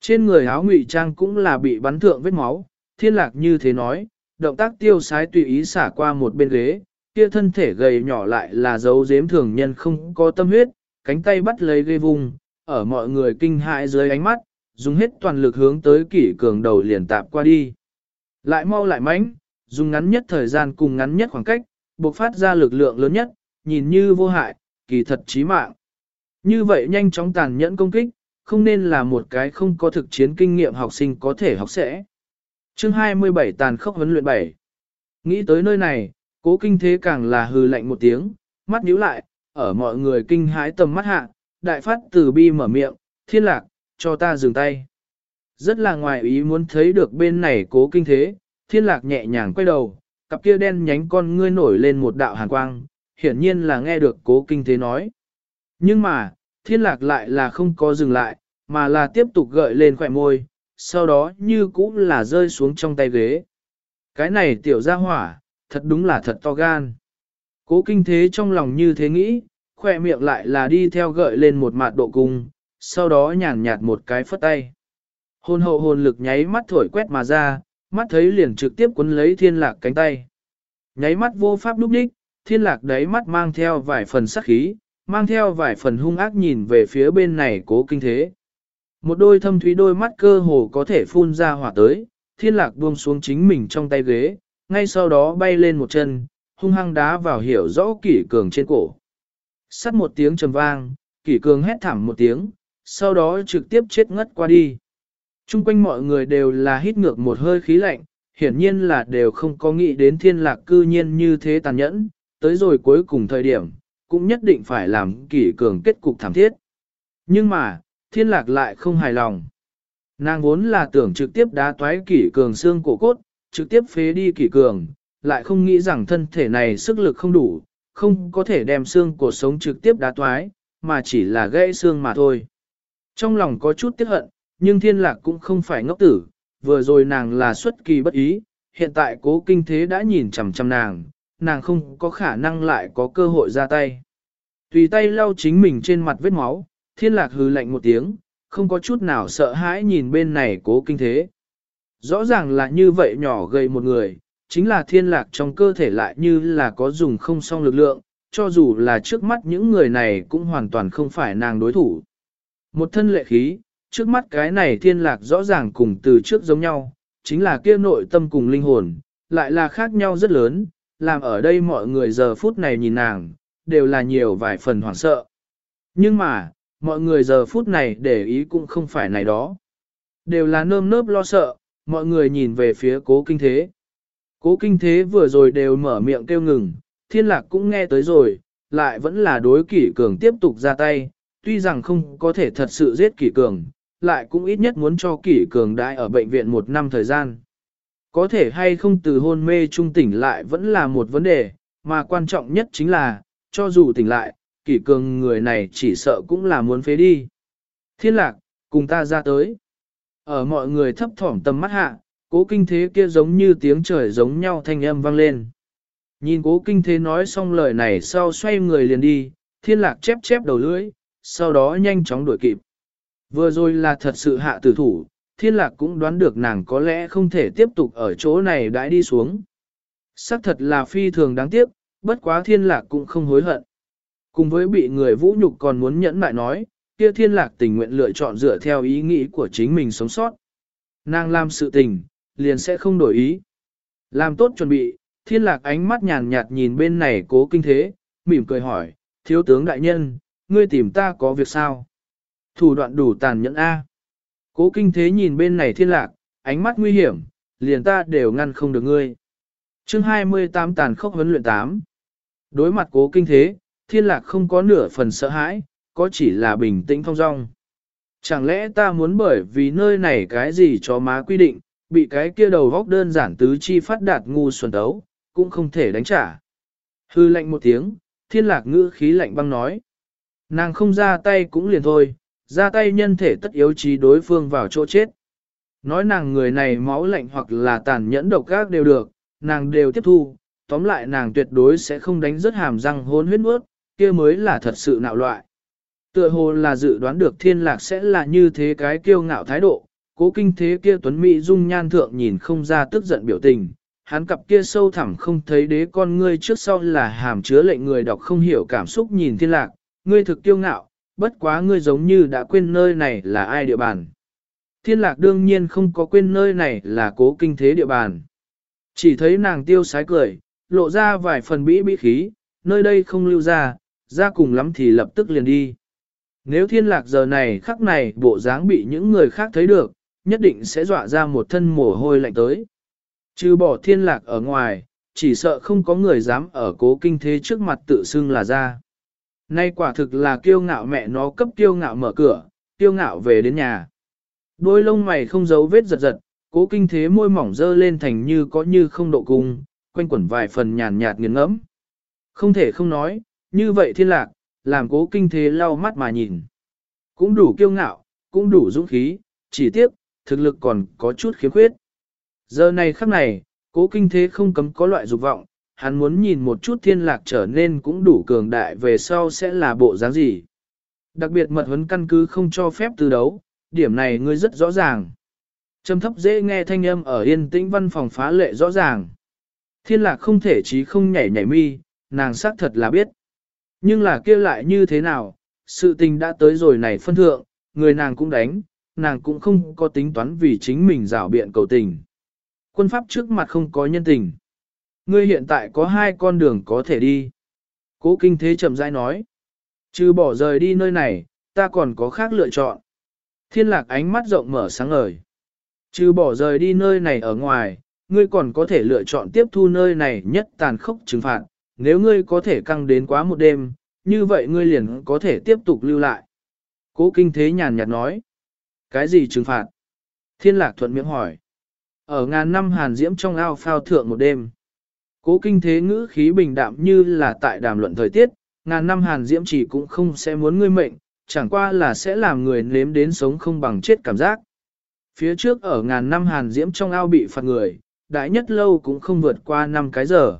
Trên người áo ngụy trang cũng là bị bắn thượng vết máu, thiên lạc như thế nói, động tác tiêu sái tùy ý xả qua một bên ghế, kia thân thể gầy nhỏ lại là dấu dếm thường nhân không có tâm huyết, cánh tay bắt lấy ghê vùng, ở mọi người kinh hại dưới ánh mắt, dùng hết toàn lực hướng tới kỷ cường đầu liền tạp qua đi. Lại mau lại mãnh, dùng ngắn nhất thời gian cùng ngắn nhất khoảng cách, bộc phát ra lực lượng lớn nhất, nhìn như vô hại, kỳ thật chí mạng. Như vậy nhanh chóng tàn nhẫn công kích, không nên là một cái không có thực chiến kinh nghiệm học sinh có thể học sẽ. Chương 27 tàn khốc huấn luyện 7 Nghĩ tới nơi này, cố kinh thế càng là hừ lạnh một tiếng, mắt nhíu lại, ở mọi người kinh hãi tầm mắt hạ, đại phát từ bi mở miệng, thiên lạc, cho ta dừng tay. Rất là ngoài ý muốn thấy được bên này cố kinh thế, thiên lạc nhẹ nhàng quay đầu, cặp kia đen nhánh con ngươi nổi lên một đạo hàn quang, hiển nhiên là nghe được cố kinh thế nói. Nhưng mà, thiên lạc lại là không có dừng lại, mà là tiếp tục gợi lên khỏe môi, sau đó như cũng là rơi xuống trong tay ghế. Cái này tiểu ra hỏa, thật đúng là thật to gan. Cố kinh thế trong lòng như thế nghĩ, khỏe miệng lại là đi theo gợi lên một mạt độ cung, sau đó nhàn nhạt một cái phất tay. Hồn hậu hồn lực nháy mắt thổi quét mà ra, mắt thấy liền trực tiếp cuốn lấy thiên lạc cánh tay. Nháy mắt vô pháp lúc đích, thiên lạc đáy mắt mang theo vài phần sắc khí, mang theo vài phần hung ác nhìn về phía bên này cố kinh thế. Một đôi thâm thúy đôi mắt cơ hồ có thể phun ra hỏa tới, thiên lạc buông xuống chính mình trong tay ghế, ngay sau đó bay lên một chân, hung hăng đá vào hiểu rõ kỷ cường trên cổ. Sắt một tiếng trầm vang, kỷ cường hét thảm một tiếng, sau đó trực tiếp chết ngất qua đi. Trung quanh mọi người đều là hít ngược một hơi khí lạnh, hiển nhiên là đều không có nghĩ đến thiên lạc cư nhiên như thế tàn nhẫn, tới rồi cuối cùng thời điểm, cũng nhất định phải làm kỷ cường kết cục thảm thiết. Nhưng mà, thiên lạc lại không hài lòng. Nàng vốn là tưởng trực tiếp đá toái kỷ cường xương cổ cốt, trực tiếp phế đi kỷ cường, lại không nghĩ rằng thân thể này sức lực không đủ, không có thể đem xương cổ sống trực tiếp đá toái, mà chỉ là gãy xương mà thôi. Trong lòng có chút tiếc hận, nhưng thiên lạc cũng không phải ngốc tử, vừa rồi nàng là xuất kỳ bất ý, hiện tại cố kinh thế đã nhìn chằm chằm nàng, nàng không có khả năng lại có cơ hội ra tay. Tùy tay lau chính mình trên mặt vết máu, thiên lạc hừ lạnh một tiếng, không có chút nào sợ hãi nhìn bên này cố kinh thế. Rõ ràng là như vậy nhỏ gầy một người, chính là thiên lạc trong cơ thể lại như là có dùng không song lực lượng, cho dù là trước mắt những người này cũng hoàn toàn không phải nàng đối thủ. Một thân lệ khí, trước mắt cái này thiên lạc rõ ràng cùng từ trước giống nhau, chính là kia nội tâm cùng linh hồn, lại là khác nhau rất lớn, làm ở đây mọi người giờ phút này nhìn nàng, đều là nhiều vài phần hoảng sợ. Nhưng mà, mọi người giờ phút này để ý cũng không phải này đó. Đều là nơm nớp lo sợ, mọi người nhìn về phía cố kinh thế. Cố kinh thế vừa rồi đều mở miệng kêu ngừng, thiên lạc cũng nghe tới rồi, lại vẫn là đối kỷ cường tiếp tục ra tay, tuy rằng không có thể thật sự giết kỷ cường, lại cũng ít nhất muốn cho kỷ cường đại ở bệnh viện một năm thời gian. Có thể hay không từ hôn mê trung tỉnh lại vẫn là một vấn đề, mà quan trọng nhất chính là, cho dù tỉnh lại, kỷ cường người này chỉ sợ cũng là muốn phế đi. Thiên lạc, cùng ta ra tới. Ở mọi người thấp thỏm tầm mắt hạ, cố kinh thế kia giống như tiếng trời giống nhau thanh âm vang lên. Nhìn cố kinh thế nói xong lời này sau xoay người liền đi, thiên lạc chép chép đầu lưỡi, sau đó nhanh chóng đuổi kịp. Vừa rồi là thật sự hạ tử thủ, thiên lạc cũng đoán được nàng có lẽ không thể tiếp tục ở chỗ này đãi đi xuống. Sắc thật là phi thường đáng tiếc, bất quá thiên lạc cũng không hối hận. Cùng với bị người vũ nhục còn muốn nhẫn lại nói, kia thiên lạc tình nguyện lựa chọn dựa theo ý nghĩ của chính mình sống sót. Nàng làm sự tình, liền sẽ không đổi ý. Làm tốt chuẩn bị, thiên lạc ánh mắt nhàn nhạt nhìn bên này cố kinh thế, mỉm cười hỏi, thiếu tướng đại nhân, ngươi tìm ta có việc sao? Thủ đoạn đủ tàn nhẫn A. Cố kinh thế nhìn bên này thiên lạc, ánh mắt nguy hiểm, liền ta đều ngăn không được ngươi. chương 28 tàn khốc huấn luyện 8. Đối mặt cố kinh thế, thiên lạc không có nửa phần sợ hãi, có chỉ là bình tĩnh thong dong. Chẳng lẽ ta muốn bởi vì nơi này cái gì cho má quy định, bị cái kia đầu vóc đơn giản tứ chi phát đạt ngu xuẩn đấu, cũng không thể đánh trả. Hư lạnh một tiếng, thiên lạc ngữ khí lạnh băng nói. Nàng không ra tay cũng liền thôi, ra tay nhân thể tất yếu trí đối phương vào chỗ chết. Nói nàng người này máu lạnh hoặc là tàn nhẫn độc gác đều được, nàng đều tiếp thu, tóm lại nàng tuyệt đối sẽ không đánh rớt hàm răng hôn huyết mướt, kia mới là thật sự nạo loại. Tựa hồ là dự đoán được thiên lạc sẽ là như thế cái kiêu ngạo thái độ, cố kinh thế kia tuấn mỹ dung nhan thượng nhìn không ra tức giận biểu tình, hắn cặp kia sâu thẳm không thấy đế con ngươi trước sau là hàm chứa lệnh người đọc không hiểu cảm xúc nhìn thiên lạc, ngươi thực kiêu ngạo, bất quá ngươi giống như đã quên nơi này là ai địa bàn. Thiên lạc đương nhiên không có quên nơi này là cố kinh thế địa bàn. Chỉ thấy nàng tiêu sái cười, lộ ra vài phần bĩ bĩ khí, nơi đây không lưu ra, ra cùng lắm thì lập tức liền đi. Nếu thiên lạc giờ này khắc này bộ dáng bị những người khác thấy được, nhất định sẽ dọa ra một thân mồ hôi lạnh tới. Trừ bỏ thiên lạc ở ngoài, chỉ sợ không có người dám ở cố kinh thế trước mặt tự xưng là ra. Nay quả thực là kiêu ngạo mẹ nó cấp kiêu ngạo mở cửa, kiêu ngạo về đến nhà. Đôi lông mày không giấu vết giật giật, cố kinh thế môi mỏng dơ lên thành như có như không độ cung, quanh quẩn vài phần nhàn nhạt nghiền ngẫm. Không thể không nói, như vậy thiên lạc, làm cố kinh thế lau mắt mà nhìn. Cũng đủ kiêu ngạo, cũng đủ dũng khí, chỉ tiếc, thực lực còn có chút khiếm khuyết. Giờ này khắc này, cố kinh thế không cấm có loại dục vọng, hắn muốn nhìn một chút thiên lạc trở nên cũng đủ cường đại về sau sẽ là bộ dáng gì. Đặc biệt mật huấn căn cứ không cho phép từ đấu, điểm này ngươi rất rõ ràng. Trầm thấp dễ nghe thanh âm ở yên tĩnh văn phòng phá lệ rõ ràng. Thiên lạc không thể chí không nhảy nhảy mi, nàng xác thật là biết. Nhưng là kia lại như thế nào, sự tình đã tới rồi này phân thượng, người nàng cũng đánh, nàng cũng không có tính toán vì chính mình rảo biện cầu tình. Quân pháp trước mặt không có nhân tình. Ngươi hiện tại có hai con đường có thể đi. Cố kinh thế chậm rãi nói. Trừ bỏ rời đi nơi này, ta còn có khác lựa chọn. Thiên lạc ánh mắt rộng mở sáng ngời. Trừ bỏ rời đi nơi này ở ngoài, ngươi còn có thể lựa chọn tiếp thu nơi này nhất tàn khốc trừng phạt. Nếu ngươi có thể căng đến quá một đêm, như vậy ngươi liền có thể tiếp tục lưu lại. Cố kinh thế nhàn nhạt nói. Cái gì trừng phạt? Thiên lạc thuận miệng hỏi. Ở ngàn năm hàn diễm trong ao phao thượng một đêm. Cố kinh thế ngữ khí bình đạm như là tại đàm luận thời tiết, ngàn năm hàn diễm chỉ cũng không sẽ muốn ngươi mệnh, chẳng qua là sẽ làm người nếm đến sống không bằng chết cảm giác. Phía trước ở ngàn năm hàn diễm trong ao bị phạt người, đại nhất lâu cũng không vượt qua 5 cái giờ.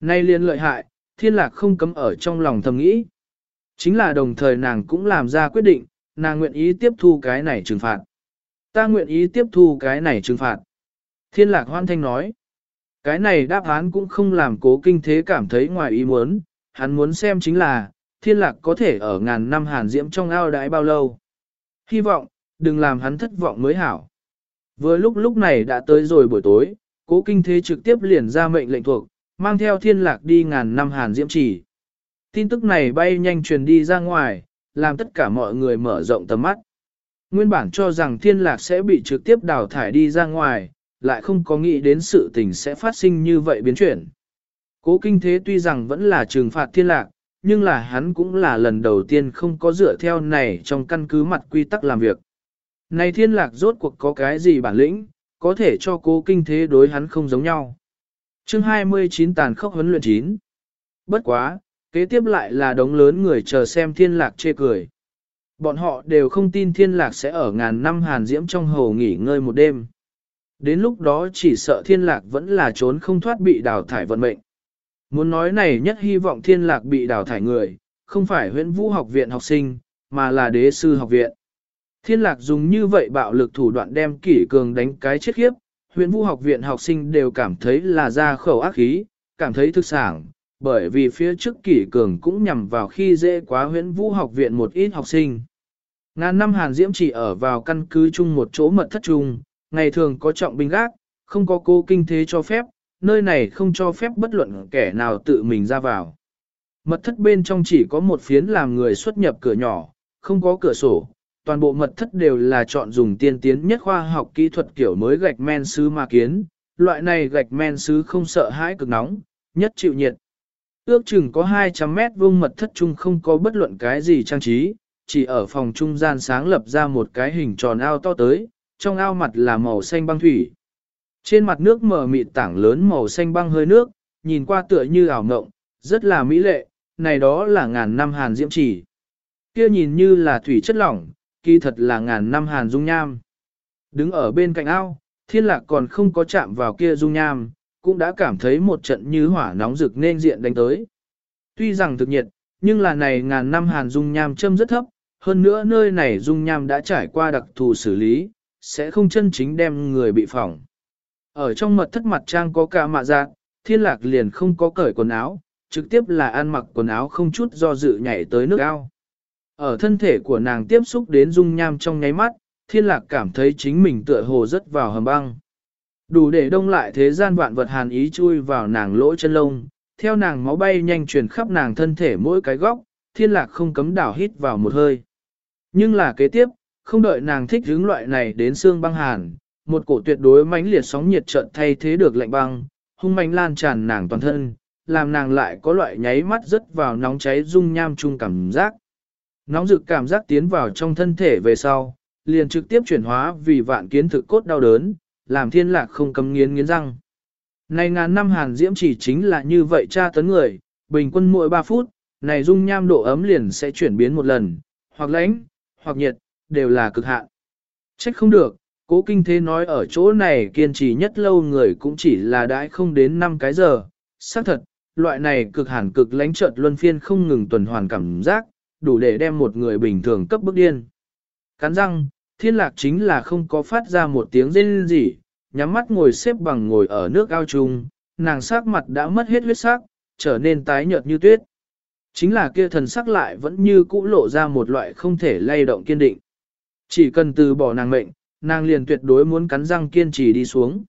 Nay liên lợi hại, thiên lạc không cấm ở trong lòng thầm nghĩ. Chính là đồng thời nàng cũng làm ra quyết định, nàng nguyện ý tiếp thu cái này trừng phạt. Ta nguyện ý tiếp thu cái này trừng phạt. Thiên lạc hoan thanh nói. Cái này đáp án cũng không làm cố kinh thế cảm thấy ngoài ý muốn, hắn muốn xem chính là, thiên lạc có thể ở ngàn năm hàn diễm trong ao đãi bao lâu. Hy vọng, đừng làm hắn thất vọng mới hảo. Vừa lúc lúc này đã tới rồi buổi tối, cố kinh thế trực tiếp liền ra mệnh lệnh thuộc, mang theo thiên lạc đi ngàn năm hàn diễm chỉ. Tin tức này bay nhanh truyền đi ra ngoài, làm tất cả mọi người mở rộng tầm mắt. Nguyên bản cho rằng thiên lạc sẽ bị trực tiếp đào thải đi ra ngoài, lại không có nghĩ đến sự tình sẽ phát sinh như vậy biến chuyển. Cố kinh thế tuy rằng vẫn là trừng phạt thiên lạc, nhưng là hắn cũng là lần đầu tiên không có dựa theo này trong căn cứ mặt quy tắc làm việc. Này thiên lạc rốt cuộc có cái gì bản lĩnh, có thể cho cố kinh thế đối hắn không giống nhau. chương 29 tàn khốc huấn luyện 9. Bất quá, kế tiếp lại là đống lớn người chờ xem thiên lạc chê cười. Bọn họ đều không tin thiên lạc sẽ ở ngàn năm hàn diễm trong hồ nghỉ ngơi một đêm. Đến lúc đó chỉ sợ thiên lạc vẫn là trốn không thoát bị đào thải vận mệnh. Muốn nói này nhất hy vọng thiên lạc bị đào thải người, không phải huyện vũ học viện học sinh, mà là đế sư học viện. Thiên lạc dùng như vậy bạo lực thủ đoạn đem kỷ cường đánh cái chết khiếp, huyện vũ học viện học sinh đều cảm thấy là ra khẩu ác khí, cảm thấy thực sản, bởi vì phía trước kỷ cường cũng nhằm vào khi dễ quá huyện vũ học viện một ít học sinh. Ngàn năm Hàn Diễm chỉ ở vào căn cứ chung một chỗ mật thất chung, ngày thường có trọng binh gác, không có cô kinh thế cho phép, nơi này không cho phép bất luận kẻ nào tự mình ra vào. Mật thất bên trong chỉ có một phiến làm người xuất nhập cửa nhỏ, không có cửa sổ, toàn bộ mật thất đều là chọn dùng tiên tiến nhất khoa học kỹ thuật kiểu mới gạch men sứ ma kiến, loại này gạch men sứ không sợ hãi cực nóng, nhất chịu nhiệt. Ước chừng có 200 mét vuông mật thất chung không có bất luận cái gì trang trí, chỉ ở phòng trung gian sáng lập ra một cái hình tròn ao to tới, trong ao mặt là màu xanh băng thủy. Trên mặt nước mờ mịt tảng lớn màu xanh băng hơi nước, nhìn qua tựa như ảo ngộng, rất là mỹ lệ, này đó là ngàn năm hàn diễm chỉ. Kia nhìn như là thủy chất lỏng, kỳ thật là ngàn năm hàn dung nham. Đứng ở bên cạnh ao, thiên lạc còn không có chạm vào kia dung nham, cũng đã cảm thấy một trận như hỏa nóng rực nên diện đánh tới. Tuy rằng thực nhiệt, nhưng là này ngàn năm hàn dung nham châm rất thấp, hơn nữa nơi này dung nham đã trải qua đặc thù xử lý, sẽ không chân chính đem người bị phỏng. Ở trong mật thất mặt trang có cả mạ giác, thiên lạc liền không có cởi quần áo, trực tiếp là ăn mặc quần áo không chút do dự nhảy tới nước ao. Ở thân thể của nàng tiếp xúc đến dung nham trong nháy mắt, thiên lạc cảm thấy chính mình tựa hồ rất vào hầm băng. Đủ để đông lại thế gian vạn vật hàn ý chui vào nàng lỗ chân lông, theo nàng máu bay nhanh truyền khắp nàng thân thể mỗi cái góc, thiên lạc không cấm đảo hít vào một hơi. Nhưng là kế tiếp, không đợi nàng thích hướng loại này đến xương băng hàn, một cổ tuyệt đối mãnh liệt sóng nhiệt trận thay thế được lạnh băng, hung mãnh lan tràn nàng toàn thân, làm nàng lại có loại nháy mắt rất vào nóng cháy dung nham chung cảm giác. Nóng rực cảm giác tiến vào trong thân thể về sau, liền trực tiếp chuyển hóa vì vạn kiến thực cốt đau đớn, làm thiên lạc không cầm nghiến nghiến răng. Này ngàn năm hàn diễm chỉ chính là như vậy tra tấn người, bình quân mỗi 3 phút, này dung nham độ ấm liền sẽ chuyển biến một lần, hoặc lạnh, hoặc nhiệt, đều là cực hạn. Trách không được, cố kinh thế nói ở chỗ này kiên trì nhất lâu người cũng chỉ là đãi không đến 5 cái giờ. xác thật, loại này cực hẳn cực lánh trợt luân phiên không ngừng tuần hoàn cảm giác, đủ để đem một người bình thường cấp bức điên. Cắn răng, thiên lạc chính là không có phát ra một tiếng rên gì, nhắm mắt ngồi xếp bằng ngồi ở nước ao trùng, nàng sắc mặt đã mất hết huyết sắc, trở nên tái nhợt như tuyết. Chính là kia thần sắc lại vẫn như cũ lộ ra một loại không thể lay động kiên định. Chỉ cần từ bỏ nàng mệnh, nàng liền tuyệt đối muốn cắn răng kiên trì đi xuống.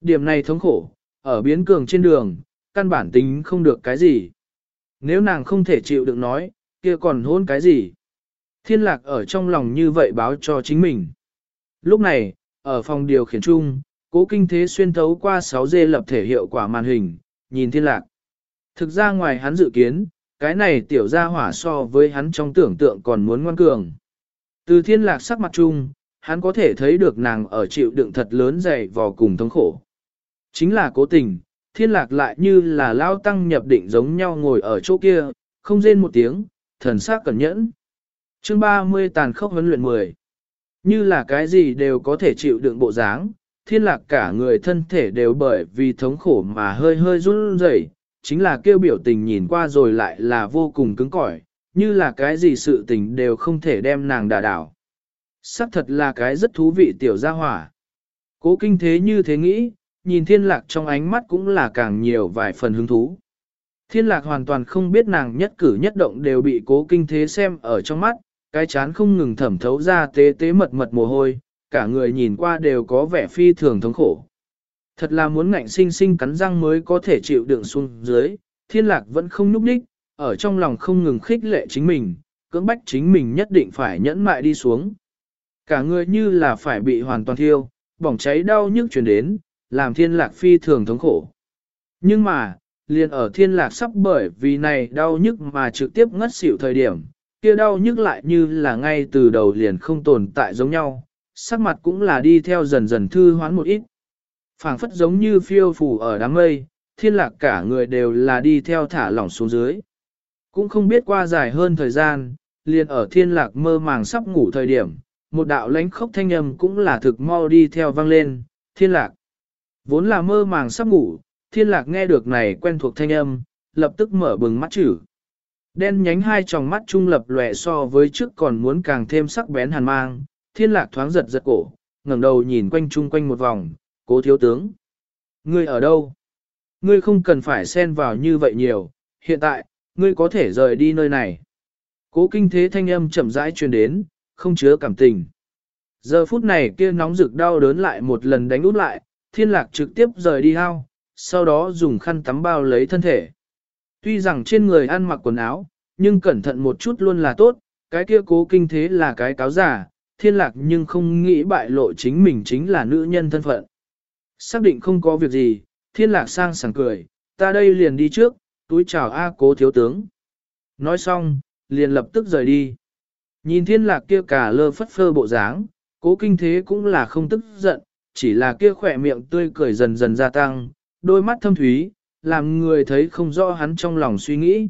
Điểm này thống khổ, ở biến cường trên đường, căn bản tính không được cái gì. Nếu nàng không thể chịu được nói, kia còn hôn cái gì? Thiên lạc ở trong lòng như vậy báo cho chính mình. Lúc này, ở phòng điều khiển chung, cố kinh thế xuyên thấu qua 6G lập thể hiệu quả màn hình, nhìn thiên lạc. Thực ra ngoài hắn dự kiến, cái này tiểu ra hỏa so với hắn trong tưởng tượng còn muốn ngoan cường. Từ thiên lạc sắc mặt chung, hắn có thể thấy được nàng ở chịu đựng thật lớn dày vò cùng thống khổ. Chính là cố tình, thiên lạc lại như là lao tăng nhập định giống nhau ngồi ở chỗ kia, không rên một tiếng, thần sắc cẩn nhẫn. chương 30 tàn khốc huấn luyện 10. Như là cái gì đều có thể chịu đựng bộ dáng, thiên lạc cả người thân thể đều bởi vì thống khổ mà hơi hơi run rẩy chính là kêu biểu tình nhìn qua rồi lại là vô cùng cứng cỏi, như là cái gì sự tình đều không thể đem nàng đả đảo. Sắc thật là cái rất thú vị tiểu gia hỏa. Cố kinh thế như thế nghĩ, nhìn thiên lạc trong ánh mắt cũng là càng nhiều vài phần hứng thú. Thiên lạc hoàn toàn không biết nàng nhất cử nhất động đều bị cố kinh thế xem ở trong mắt, cái chán không ngừng thẩm thấu ra tế tế mật mật mồ hôi, cả người nhìn qua đều có vẻ phi thường thống khổ. Thật là muốn ngạnh sinh sinh cắn răng mới có thể chịu đựng xuống dưới, thiên lạc vẫn không núp đích, ở trong lòng không ngừng khích lệ chính mình, cưỡng bách chính mình nhất định phải nhẫn mại đi xuống. Cả người như là phải bị hoàn toàn thiêu, bỏng cháy đau nhức chuyển đến, làm thiên lạc phi thường thống khổ. Nhưng mà, liền ở thiên lạc sắp bởi vì này đau nhức mà trực tiếp ngất xỉu thời điểm, kia đau nhức lại như là ngay từ đầu liền không tồn tại giống nhau, sắc mặt cũng là đi theo dần dần thư hoán một ít. phảng phất giống như phiêu phù ở đám mây, thiên lạc cả người đều là đi theo thả lỏng xuống dưới. Cũng không biết qua dài hơn thời gian, liền ở thiên lạc mơ màng sắp ngủ thời điểm, một đạo lánh khốc thanh âm cũng là thực mau đi theo vang lên, thiên lạc. Vốn là mơ màng sắp ngủ, thiên lạc nghe được này quen thuộc thanh âm, lập tức mở bừng mắt chữ. Đen nhánh hai tròng mắt trung lập lòe so với trước còn muốn càng thêm sắc bén hàn mang, thiên lạc thoáng giật giật cổ, ngẩng đầu nhìn quanh chung quanh một vòng, cố thiếu tướng. Ngươi ở đâu? Ngươi không cần phải xen vào như vậy nhiều, hiện tại, ngươi có thể rời đi nơi này. Cố kinh thế thanh âm chậm rãi truyền đến, không chứa cảm tình. Giờ phút này kia nóng rực đau đớn lại một lần đánh út lại, thiên lạc trực tiếp rời đi hao, sau đó dùng khăn tắm bao lấy thân thể. Tuy rằng trên người ăn mặc quần áo, nhưng cẩn thận một chút luôn là tốt, cái kia cố kinh thế là cái cáo giả, thiên lạc nhưng không nghĩ bại lộ chính mình chính là nữ nhân thân phận. Xác định không có việc gì, thiên lạc sang sảng cười, ta đây liền đi trước, túi chào A cố thiếu tướng. Nói xong, liền lập tức rời đi. Nhìn thiên lạc kia cả lơ phất phơ bộ dáng, cố kinh thế cũng là không tức giận, chỉ là kia khỏe miệng tươi cười dần dần gia tăng, đôi mắt thâm thúy, làm người thấy không rõ hắn trong lòng suy nghĩ.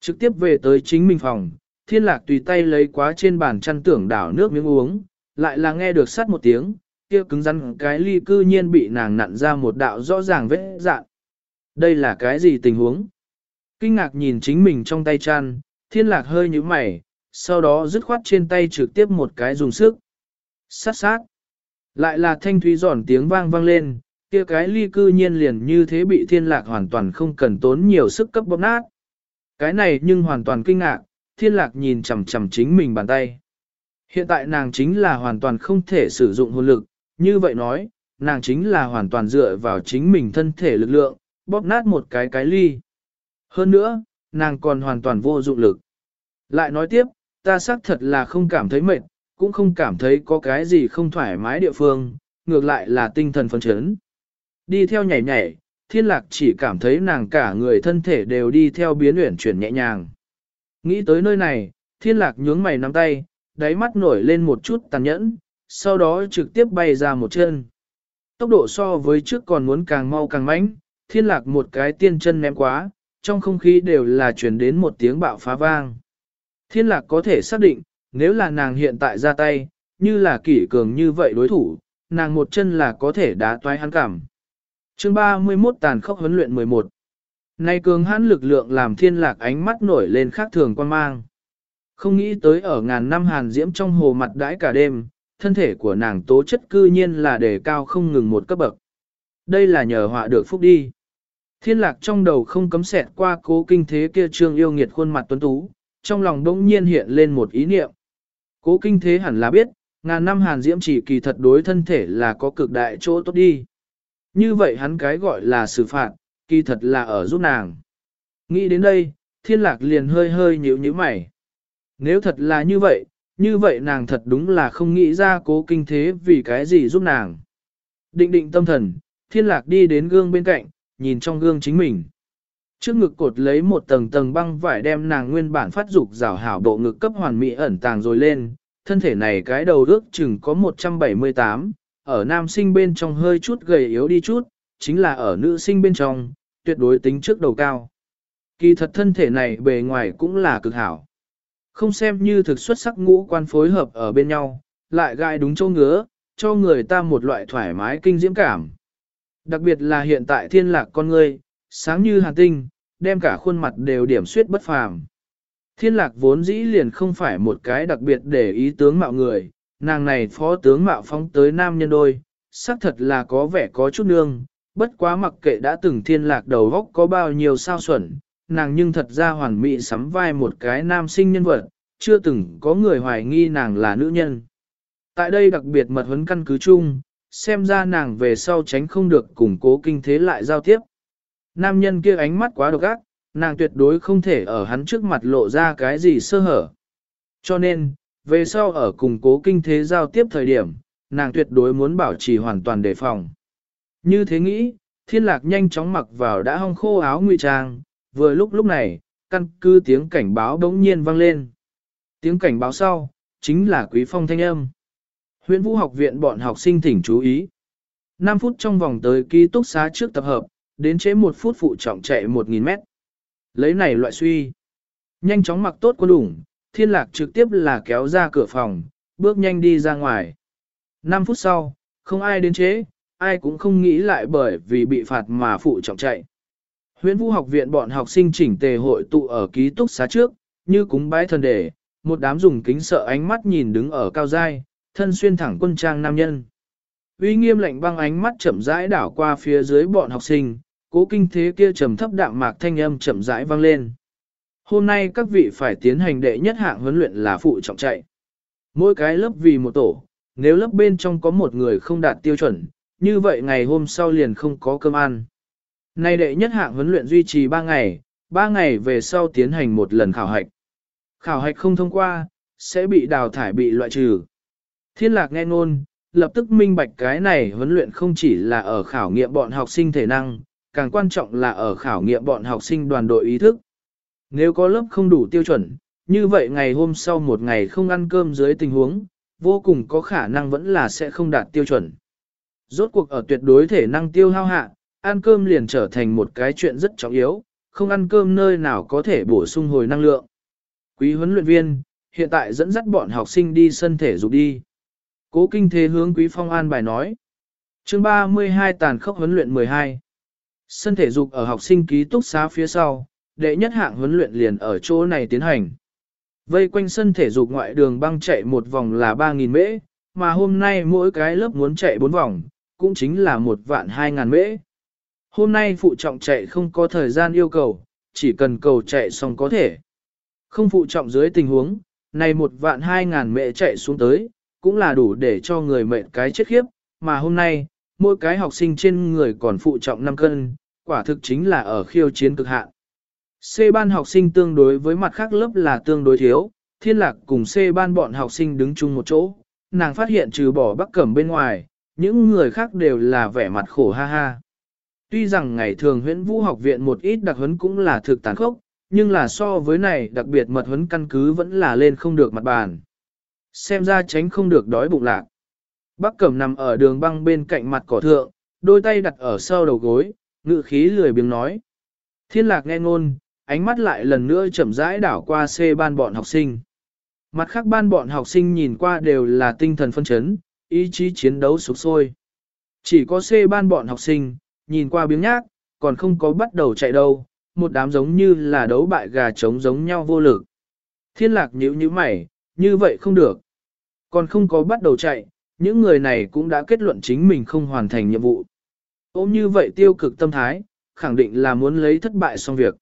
Trực tiếp về tới chính mình phòng, thiên lạc tùy tay lấy quá trên bàn chăn tưởng đảo nước miếng uống, lại là nghe được sát một tiếng, kia cứng rắn cái ly cư nhiên bị nàng nặn ra một đạo rõ ràng vết dạn. Đây là cái gì tình huống? Kinh ngạc nhìn chính mình trong tay chăn, thiên lạc hơi như mày, sau đó dứt khoát trên tay trực tiếp một cái dùng sức. Sát sát. Lại là thanh thúy giòn tiếng vang vang lên, kia cái ly cư nhiên liền như thế bị thiên lạc hoàn toàn không cần tốn nhiều sức cấp bóp nát. Cái này nhưng hoàn toàn kinh ngạc, thiên lạc nhìn chầm chầm chính mình bàn tay. Hiện tại nàng chính là hoàn toàn không thể sử dụng hồn lực, như vậy nói, nàng chính là hoàn toàn dựa vào chính mình thân thể lực lượng, bóp nát một cái cái ly. Hơn nữa, nàng còn hoàn toàn vô dụng lực. Lại nói tiếp, ta xác thật là không cảm thấy mệt, cũng không cảm thấy có cái gì không thoải mái địa phương, ngược lại là tinh thần phấn chấn. Đi theo nhảy nhảy, thiên lạc chỉ cảm thấy nàng cả người thân thể đều đi theo biến luyện chuyển nhẹ nhàng. Nghĩ tới nơi này, thiên lạc nhướng mày nắm tay, đáy mắt nổi lên một chút tàn nhẫn, sau đó trực tiếp bay ra một chân. Tốc độ so với trước còn muốn càng mau càng mãnh, thiên lạc một cái tiên chân ném quá, trong không khí đều là truyền đến một tiếng bạo phá vang. Thiên lạc có thể xác định, nếu là nàng hiện tại ra tay, như là kỷ cường như vậy đối thủ, nàng một chân là có thể đá toái hắn cảm. chương 31 tàn khốc huấn luyện 11 Nay cường hãn lực lượng làm thiên lạc ánh mắt nổi lên khác thường quan mang. Không nghĩ tới ở ngàn năm hàn diễm trong hồ mặt đãi cả đêm, thân thể của nàng tố chất cư nhiên là đề cao không ngừng một cấp bậc. Đây là nhờ họa được phúc đi. Thiên lạc trong đầu không cấm xẹt qua cố kinh thế kia trương yêu nghiệt khuôn mặt tuấn tú, trong lòng đông nhiên hiện lên một ý niệm. Cố kinh thế hẳn là biết, ngàn năm hàn diễm chỉ kỳ thật đối thân thể là có cực đại chỗ tốt đi. Như vậy hắn cái gọi là xử phạt, kỳ thật là ở giúp nàng. Nghĩ đến đây, thiên lạc liền hơi hơi nhíu nhíu mày. Nếu thật là như vậy, như vậy nàng thật đúng là không nghĩ ra cố kinh thế vì cái gì giúp nàng. Định định tâm thần, thiên lạc đi đến gương bên cạnh, nhìn trong gương chính mình. Trước ngực cột lấy một tầng tầng băng vải đem nàng nguyên bản phát dục rào hảo bộ ngực cấp hoàn mỹ ẩn tàng rồi lên, thân thể này cái đầu ước chừng có 178, ở nam sinh bên trong hơi chút gầy yếu đi chút, chính là ở nữ sinh bên trong, tuyệt đối tính trước đầu cao. Kỳ thật thân thể này bề ngoài cũng là cực hảo. Không xem như thực xuất sắc ngũ quan phối hợp ở bên nhau, lại gai đúng châu ngứa, cho người ta một loại thoải mái kinh diễm cảm. Đặc biệt là hiện tại thiên lạc con người, sáng như hàn tinh, đem cả khuôn mặt đều điểm suyết bất phàm. Thiên lạc vốn dĩ liền không phải một cái đặc biệt để ý tướng mạo người, nàng này phó tướng mạo phóng tới nam nhân đôi, xác thật là có vẻ có chút nương, bất quá mặc kệ đã từng thiên lạc đầu góc có bao nhiêu sao xuẩn, nàng nhưng thật ra hoàn mỹ sắm vai một cái nam sinh nhân vật, chưa từng có người hoài nghi nàng là nữ nhân. Tại đây đặc biệt mật huấn căn cứ chung, xem ra nàng về sau tránh không được củng cố kinh thế lại giao tiếp. Nam nhân kia ánh mắt quá độc ác, nàng tuyệt đối không thể ở hắn trước mặt lộ ra cái gì sơ hở. Cho nên, về sau ở cùng cố kinh thế giao tiếp thời điểm, nàng tuyệt đối muốn bảo trì hoàn toàn đề phòng. Như thế nghĩ, thiên lạc nhanh chóng mặc vào đã hong khô áo ngụy trang, vừa lúc lúc này, căn cứ tiếng cảnh báo đống nhiên vang lên. Tiếng cảnh báo sau, chính là quý phong thanh âm. Huyện vũ học viện bọn học sinh thỉnh chú ý. 5 phút trong vòng tới ký túc xá trước tập hợp, đến chế 1 phút phụ trọng chạy 1.000 mét. Lấy này loại suy. Nhanh chóng mặc tốt quân đủng, thiên lạc trực tiếp là kéo ra cửa phòng, bước nhanh đi ra ngoài. 5 phút sau, không ai đến chế, ai cũng không nghĩ lại bởi vì bị phạt mà phụ trọng chạy. Huyện vũ học viện bọn học sinh chỉnh tề hội tụ ở ký túc xá trước, như cúng bái thần đề, một đám dùng kính sợ ánh mắt nhìn đứng ở cao dai, thân xuyên thẳng quân trang nam nhân. Uy nghiêm lạnh băng ánh mắt chậm rãi đảo qua phía dưới bọn học sinh, cố kinh thế kia trầm thấp đạm mạc thanh âm chậm rãi vang lên. Hôm nay các vị phải tiến hành đệ nhất hạng huấn luyện là phụ trọng chạy. Mỗi cái lớp vì một tổ, nếu lớp bên trong có một người không đạt tiêu chuẩn, như vậy ngày hôm sau liền không có cơm ăn. Nay đệ nhất hạng huấn luyện duy trì 3 ngày, 3 ngày về sau tiến hành một lần khảo hạch. Khảo hạch không thông qua, sẽ bị đào thải bị loại trừ. Thiên lạc nghe ngôn, lập tức minh bạch cái này huấn luyện không chỉ là ở khảo nghiệm bọn học sinh thể năng, càng quan trọng là ở khảo nghiệm bọn học sinh đoàn đội ý thức. Nếu có lớp không đủ tiêu chuẩn, như vậy ngày hôm sau một ngày không ăn cơm dưới tình huống, vô cùng có khả năng vẫn là sẽ không đạt tiêu chuẩn. Rốt cuộc ở tuyệt đối thể năng tiêu hao hạ, ăn cơm liền trở thành một cái chuyện rất trọng yếu, không ăn cơm nơi nào có thể bổ sung hồi năng lượng. Quý huấn luyện viên, hiện tại dẫn dắt bọn học sinh đi sân thể dục đi. Cố kinh thế hướng Quý Phong an bài nói. chương 32 tàn khốc huấn luyện 12. Sân thể dục ở học sinh ký túc xá phía sau, đệ nhất hạng huấn luyện liền ở chỗ này tiến hành. Vây quanh sân thể dục ngoại đường băng chạy một vòng là 3.000 mễ, mà hôm nay mỗi cái lớp muốn chạy 4 vòng, cũng chính là một vạn 2.000 mễ. Hôm nay phụ trọng chạy không có thời gian yêu cầu, chỉ cần cầu chạy xong có thể. Không phụ trọng dưới tình huống, này một vạn 2.000 mễ chạy xuống tới, cũng là đủ để cho người mệnh cái chết khiếp, mà hôm nay, mỗi cái học sinh trên người còn phụ trọng 5 cân, quả thực chính là ở khiêu chiến cực hạn. C ban học sinh tương đối với mặt khác lớp là tương đối thiếu, thiên lạc cùng C ban bọn học sinh đứng chung một chỗ, nàng phát hiện trừ bỏ bắc cẩm bên ngoài, những người khác đều là vẻ mặt khổ ha ha. Tuy rằng ngày thường huyễn vũ học viện một ít đặc huấn cũng là thực tàn khốc, nhưng là so với này đặc biệt mật huấn căn cứ vẫn là lên không được mặt bàn. Xem ra tránh không được đói bụng lạc. Bắc cẩm nằm ở đường băng bên cạnh mặt cỏ thượng, đôi tay đặt ở sau đầu gối, ngự khí lười biếng nói. Thiên lạc nghe ngôn, ánh mắt lại lần nữa chậm rãi đảo qua C ban bọn học sinh. Mặt khác ban bọn học sinh nhìn qua đều là tinh thần phân chấn, ý chí chiến đấu sục sôi. Chỉ có C ban bọn học sinh, nhìn qua biếng nhác, còn không có bắt đầu chạy đâu, một đám giống như là đấu bại gà trống giống nhau vô lực. Thiên lạc nhíu như mày, như vậy không được. Còn không có bắt đầu chạy, những người này cũng đã kết luận chính mình không hoàn thành nhiệm vụ. Ôm như vậy tiêu cực tâm thái, khẳng định là muốn lấy thất bại xong việc.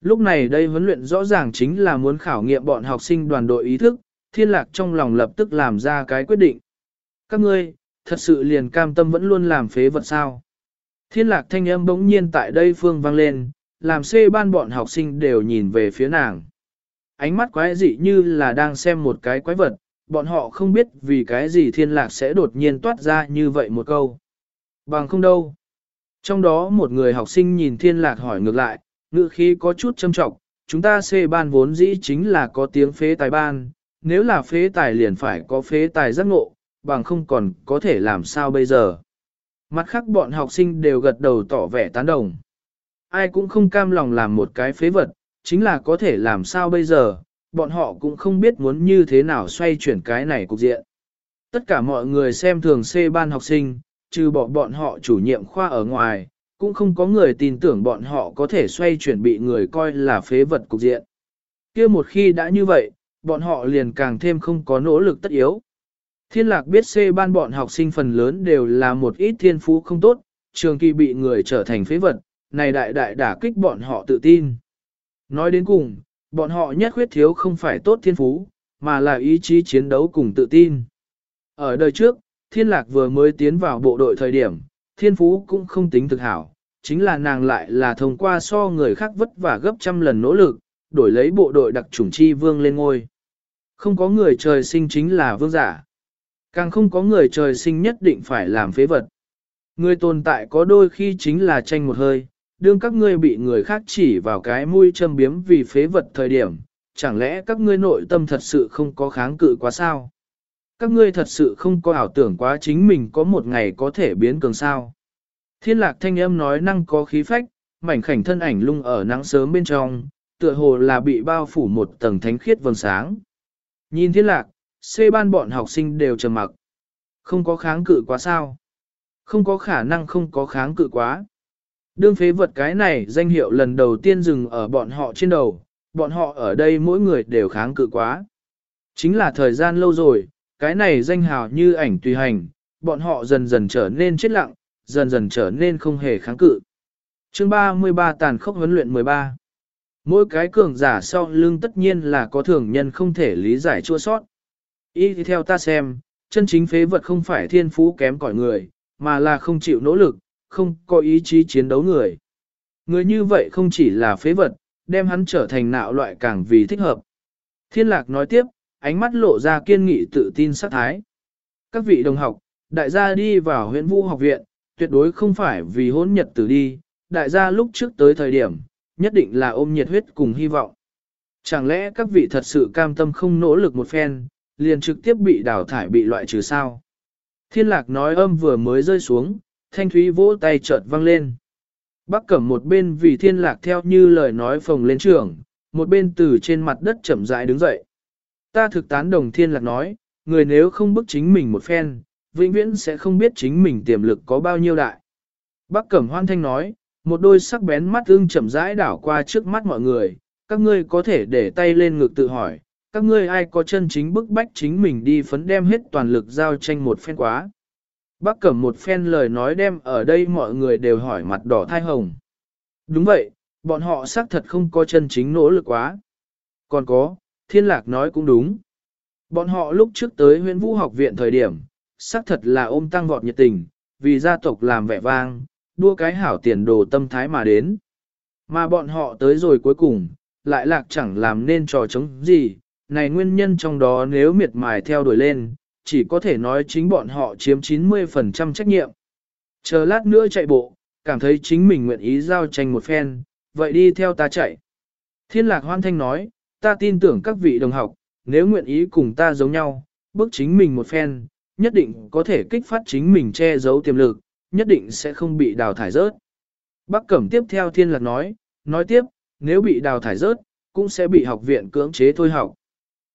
Lúc này đây huấn luyện rõ ràng chính là muốn khảo nghiệm bọn học sinh đoàn đội ý thức, thiên lạc trong lòng lập tức làm ra cái quyết định. Các ngươi, thật sự liền cam tâm vẫn luôn làm phế vật sao. Thiên lạc thanh âm bỗng nhiên tại đây phương vang lên, làm xê ban bọn học sinh đều nhìn về phía nàng. Ánh mắt quái dị như là đang xem một cái quái vật, bọn họ không biết vì cái gì thiên lạc sẽ đột nhiên toát ra như vậy một câu. Bằng không đâu. Trong đó một người học sinh nhìn thiên lạc hỏi ngược lại, ngữ khí có chút châm trọng, chúng ta C ban vốn dĩ chính là có tiếng phế tài ban, nếu là phế tài liền phải có phế tài giác ngộ, bằng không còn có thể làm sao bây giờ. Mặt khác bọn học sinh đều gật đầu tỏ vẻ tán đồng. Ai cũng không cam lòng làm một cái phế vật, chính là có thể làm sao bây giờ, bọn họ cũng không biết muốn như thế nào xoay chuyển cái này cục diện. Tất cả mọi người xem thường C ban học sinh, trừ bỏ bọn họ chủ nhiệm khoa ở ngoài, cũng không có người tin tưởng bọn họ có thể xoay chuyển bị người coi là phế vật cục diện. kia một khi đã như vậy, bọn họ liền càng thêm không có nỗ lực tất yếu. Thiên lạc biết C ban bọn học sinh phần lớn đều là một ít thiên phú không tốt, trường kỳ bị người trở thành phế vật, này đại đại đả kích bọn họ tự tin. Nói đến cùng, bọn họ nhất khuyết thiếu không phải tốt thiên phú, mà là ý chí chiến đấu cùng tự tin. Ở đời trước, thiên lạc vừa mới tiến vào bộ đội thời điểm, thiên phú cũng không tính thực hảo, chính là nàng lại là thông qua so người khác vất vả gấp trăm lần nỗ lực, đổi lấy bộ đội đặc chủng chi vương lên ngôi. Không có người trời sinh chính là vương giả. Càng không có người trời sinh nhất định phải làm phế vật. Người tồn tại có đôi khi chính là tranh một hơi, đương các ngươi bị người khác chỉ vào cái mũi châm biếm vì phế vật thời điểm, chẳng lẽ các ngươi nội tâm thật sự không có kháng cự quá sao? Các ngươi thật sự không có ảo tưởng quá chính mình có một ngày có thể biến cường sao? Thiên lạc thanh âm nói năng có khí phách, mảnh khảnh thân ảnh lung ở nắng sớm bên trong, tựa hồ là bị bao phủ một tầng thánh khiết vầng sáng. Nhìn thiên lạc, xê ban bọn học sinh đều trầm mặc. Không có kháng cự quá sao? Không có khả năng không có kháng cự quá. Đương phế vật cái này danh hiệu lần đầu tiên dừng ở bọn họ trên đầu, bọn họ ở đây mỗi người đều kháng cự quá. Chính là thời gian lâu rồi, cái này danh hào như ảnh tùy hành, bọn họ dần dần trở nên chết lặng, dần dần trở nên không hề kháng cự. Chương 33 tàn khốc huấn luyện 13 Mỗi cái cường giả sau lưng tất nhiên là có thường nhân không thể lý giải chua sót. Y theo ta xem, chân chính phế vật không phải thiên phú kém cỏi người, mà là không chịu nỗ lực, không có ý chí chiến đấu người. Người như vậy không chỉ là phế vật, đem hắn trở thành nạo loại càng vì thích hợp. Thiên lạc nói tiếp, ánh mắt lộ ra kiên nghị tự tin sát thái. Các vị đồng học, đại gia đi vào huyện vũ học viện, tuyệt đối không phải vì hôn nhật tử đi, đại gia lúc trước tới thời điểm, nhất định là ôm nhiệt huyết cùng hy vọng. Chẳng lẽ các vị thật sự cam tâm không nỗ lực một phen, liền trực tiếp bị đào thải bị loại trừ sao? Thiên lạc nói âm vừa mới rơi xuống, thanh thúy vỗ tay chợt vang lên. Bắc cẩm một bên vì thiên lạc theo như lời nói phồng lên trường, một bên từ trên mặt đất chậm rãi đứng dậy. Ta thực tán đồng thiên lạc nói, người nếu không bức chính mình một phen, vĩnh viễn sẽ không biết chính mình tiềm lực có bao nhiêu đại. Bắc cẩm hoan thanh nói, một đôi sắc bén mắt ưng chậm rãi đảo qua trước mắt mọi người, các ngươi có thể để tay lên ngực tự hỏi, các ngươi ai có chân chính bức bách chính mình đi phấn đem hết toàn lực giao tranh một phen quá. Bác cẩm một phen lời nói đem ở đây mọi người đều hỏi mặt đỏ thai hồng. Đúng vậy, bọn họ xác thật không có chân chính nỗ lực quá. Còn có, thiên lạc nói cũng đúng. Bọn họ lúc trước tới huyện vũ học viện thời điểm, xác thật là ôm tăng vọt nhiệt tình, vì gia tộc làm vẻ vang, đua cái hảo tiền đồ tâm thái mà đến. Mà bọn họ tới rồi cuối cùng, lại lạc chẳng làm nên trò chống gì, này nguyên nhân trong đó nếu miệt mài theo đuổi lên, chỉ có thể nói chính bọn họ chiếm 90% trách nhiệm. Chờ lát nữa chạy bộ, cảm thấy chính mình nguyện ý giao tranh một phen, vậy đi theo ta chạy. Thiên lạc hoan thanh nói, ta tin tưởng các vị đồng học, nếu nguyện ý cùng ta giống nhau, bước chính mình một phen, nhất định có thể kích phát chính mình che giấu tiềm lực, nhất định sẽ không bị đào thải rớt. Bác Cẩm tiếp theo thiên lạc nói, nói tiếp, nếu bị đào thải rớt, cũng sẽ bị học viện cưỡng chế thôi học.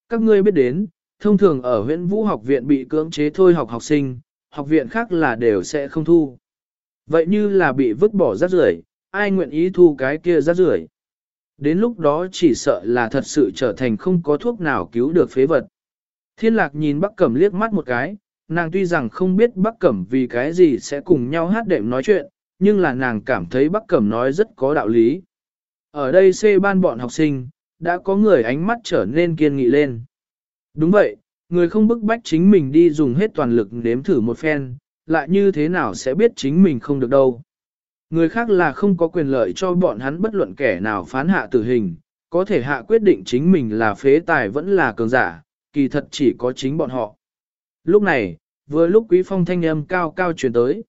Các ngươi biết đến, thông thường ở huyện vũ học viện bị cưỡng chế thôi học học sinh, học viện khác là đều sẽ không thu. Vậy như là bị vứt bỏ rác rưởi, ai nguyện ý thu cái kia rác rưởi? Đến lúc đó chỉ sợ là thật sự trở thành không có thuốc nào cứu được phế vật. Thiên lạc nhìn Bắc Cẩm liếc mắt một cái, nàng tuy rằng không biết Bắc Cẩm vì cái gì sẽ cùng nhau hát đệm nói chuyện, nhưng là nàng cảm thấy Bắc Cẩm nói rất có đạo lý. Ở đây xê ban bọn học sinh, đã có người ánh mắt trở nên kiên nghị lên. Đúng vậy, người không bức bách chính mình đi dùng hết toàn lực nếm thử một phen, lại như thế nào sẽ biết chính mình không được đâu. Người khác là không có quyền lợi cho bọn hắn bất luận kẻ nào phán hạ tử hình, có thể hạ quyết định chính mình là phế tài vẫn là cường giả, kỳ thật chỉ có chính bọn họ. Lúc này, vừa lúc quý phong thanh âm cao cao chuyển tới.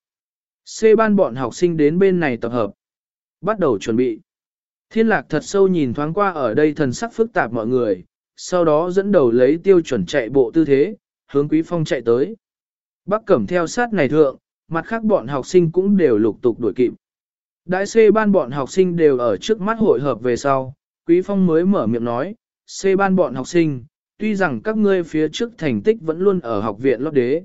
C ban bọn học sinh đến bên này tập hợp. Bắt đầu chuẩn bị. Thiên lạc thật sâu nhìn thoáng qua ở đây thần sắc phức tạp mọi người, sau đó dẫn đầu lấy tiêu chuẩn chạy bộ tư thế, hướng Quý Phong chạy tới. Bắc Cẩm theo sát này thượng, mặt khác bọn học sinh cũng đều lục tục đuổi kịp. Đại C ban bọn học sinh đều ở trước mắt hội hợp về sau, Quý Phong mới mở miệng nói, C ban bọn học sinh, tuy rằng các ngươi phía trước thành tích vẫn luôn ở học viện lót đế.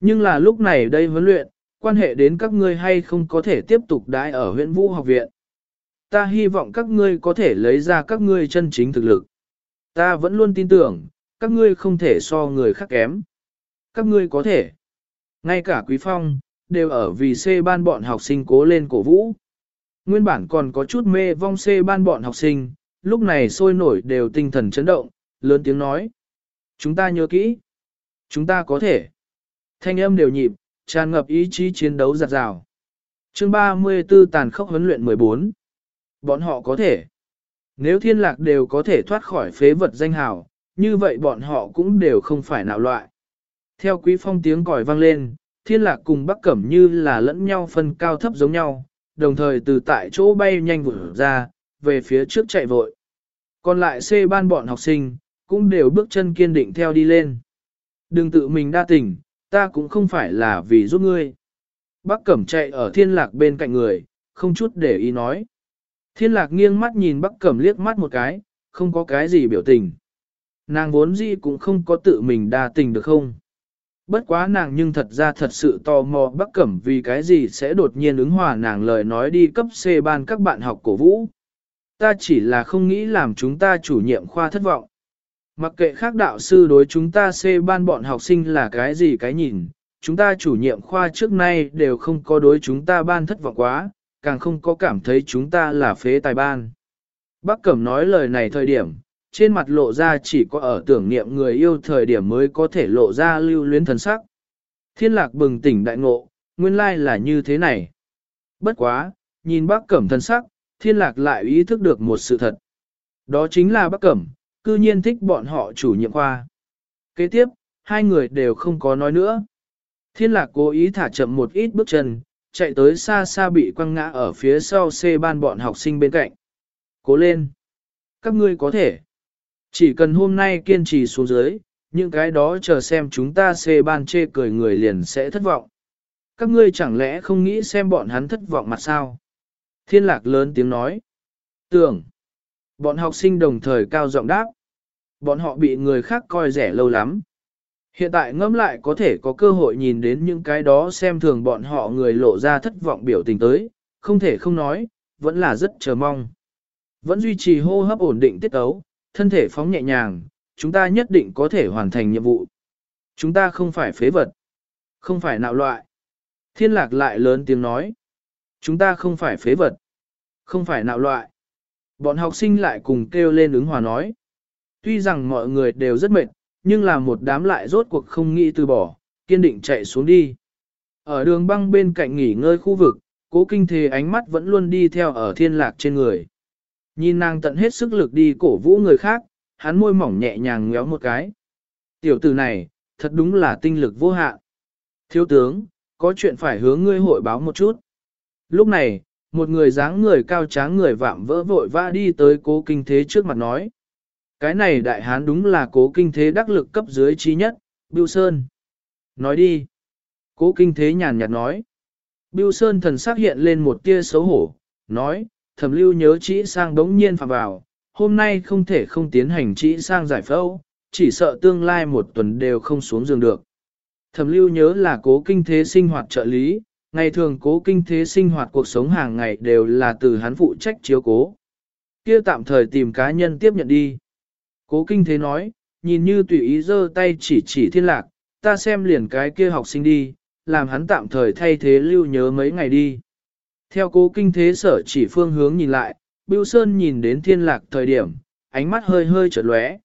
Nhưng là lúc này đây huấn luyện, quan hệ đến các ngươi hay không có thể tiếp tục đãi ở huyện vũ học viện. Ta hy vọng các ngươi có thể lấy ra các ngươi chân chính thực lực. Ta vẫn luôn tin tưởng, các ngươi không thể so người khác kém. Các ngươi có thể. Ngay cả Quý Phong, đều ở vì C ban bọn học sinh cố lên cổ vũ. Nguyên bản còn có chút mê vong C ban bọn học sinh, lúc này sôi nổi đều tinh thần chấn động, lớn tiếng nói. Chúng ta nhớ kỹ. Chúng ta có thể. Thanh âm đều nhịp, tràn ngập ý chí chiến đấu giặt rào. Chương 34 tàn khốc huấn luyện 14. Bọn họ có thể. Nếu thiên lạc đều có thể thoát khỏi phế vật danh hào, như vậy bọn họ cũng đều không phải nào loại. Theo quý phong tiếng còi vang lên, thiên lạc cùng bắc cẩm như là lẫn nhau phân cao thấp giống nhau, đồng thời từ tại chỗ bay nhanh vừa ra, về phía trước chạy vội. Còn lại C ban bọn học sinh, cũng đều bước chân kiên định theo đi lên. Đừng tự mình đa tình, ta cũng không phải là vì giúp ngươi. Bác Cẩm chạy ở thiên lạc bên cạnh người, không chút để ý nói. Thiên lạc nghiêng mắt nhìn Bắc Cẩm liếc mắt một cái, không có cái gì biểu tình. Nàng vốn gì cũng không có tự mình đa tình được không? Bất quá nàng nhưng thật ra thật sự tò mò Bắc Cẩm vì cái gì sẽ đột nhiên ứng hòa nàng lời nói đi cấp C ban các bạn học cổ vũ. Ta chỉ là không nghĩ làm chúng ta chủ nhiệm khoa thất vọng. Mặc kệ khác đạo sư đối chúng ta C ban bọn học sinh là cái gì cái nhìn, chúng ta chủ nhiệm khoa trước nay đều không có đối chúng ta ban thất vọng quá, càng không có cảm thấy chúng ta là phế tài ban. Bác Cẩm nói lời này thời điểm, trên mặt lộ ra chỉ có ở tưởng niệm người yêu thời điểm mới có thể lộ ra lưu luyến thần sắc. Thiên lạc bừng tỉnh đại ngộ, nguyên lai là như thế này. Bất quá, nhìn bác cẩm thần sắc, thiên lạc lại ý thức được một sự thật. Đó chính là bác cẩm, cư nhiên thích bọn họ chủ nhiệm khoa. Kế tiếp, hai người đều không có nói nữa. Thiên lạc cố ý thả chậm một ít bước chân, chạy tới xa xa bị quăng ngã ở phía sau xe ban bọn học sinh bên cạnh. Cố lên! Các ngươi có thể. Chỉ cần hôm nay kiên trì xuống dưới, những cái đó chờ xem chúng ta xê ban chê cười người liền sẽ thất vọng. Các ngươi chẳng lẽ không nghĩ xem bọn hắn thất vọng mặt sao? Thiên lạc lớn tiếng nói. Tưởng. Bọn học sinh đồng thời cao giọng đáp. Bọn họ bị người khác coi rẻ lâu lắm. Hiện tại ngẫm lại có thể có cơ hội nhìn đến những cái đó xem thường bọn họ người lộ ra thất vọng biểu tình tới, không thể không nói, vẫn là rất chờ mong. Vẫn duy trì hô hấp ổn định tiết ấu, thân thể phóng nhẹ nhàng, chúng ta nhất định có thể hoàn thành nhiệm vụ. Chúng ta không phải phế vật, không phải nạo loại. Thiên lạc lại lớn tiếng nói. Chúng ta không phải phế vật, không phải nạo loại. Bọn học sinh lại cùng kêu lên ứng hòa nói. Tuy rằng mọi người đều rất mệt, nhưng là một đám lại rốt cuộc không nghĩ từ bỏ, kiên định chạy xuống đi. Ở đường băng bên cạnh nghỉ ngơi khu vực, cố kinh thế ánh mắt vẫn luôn đi theo ở thiên lạc trên người. Nhìn nàng tận hết sức lực đi cổ vũ người khác, hắn môi mỏng nhẹ nhàng ngéo một cái. Tiểu tử này, thật đúng là tinh lực vô hạn. Thiếu tướng, có chuyện phải hướng ngươi hội báo một chút. Lúc này, một người dáng người cao tráng người vạm vỡ vội vã đi tới cố kinh thế trước mặt nói. Cái này đại hán đúng là cố kinh thế đắc lực cấp dưới trí nhất, Bưu Sơn. Nói đi. Cố kinh thế nhàn nhạt nói. Bưu Sơn thần sắc hiện lên một tia xấu hổ, nói, thẩm lưu nhớ chỉ sang đống nhiên phạm vào, hôm nay không thể không tiến hành chỉ sang giải phẫu, chỉ sợ tương lai một tuần đều không xuống giường được. Thẩm lưu nhớ là cố kinh thế sinh hoạt trợ lý, ngày thường cố kinh thế sinh hoạt cuộc sống hàng ngày đều là từ hắn phụ trách chiếu cố. Kia tạm thời tìm cá nhân tiếp nhận đi. Cố kinh thế nói, nhìn như tùy ý giơ tay chỉ chỉ thiên lạc, ta xem liền cái kia học sinh đi, làm hắn tạm thời thay thế lưu nhớ mấy ngày đi. Theo cố kinh thế sở chỉ phương hướng nhìn lại, Bưu Sơn nhìn đến thiên lạc thời điểm, ánh mắt hơi hơi chợt lóe.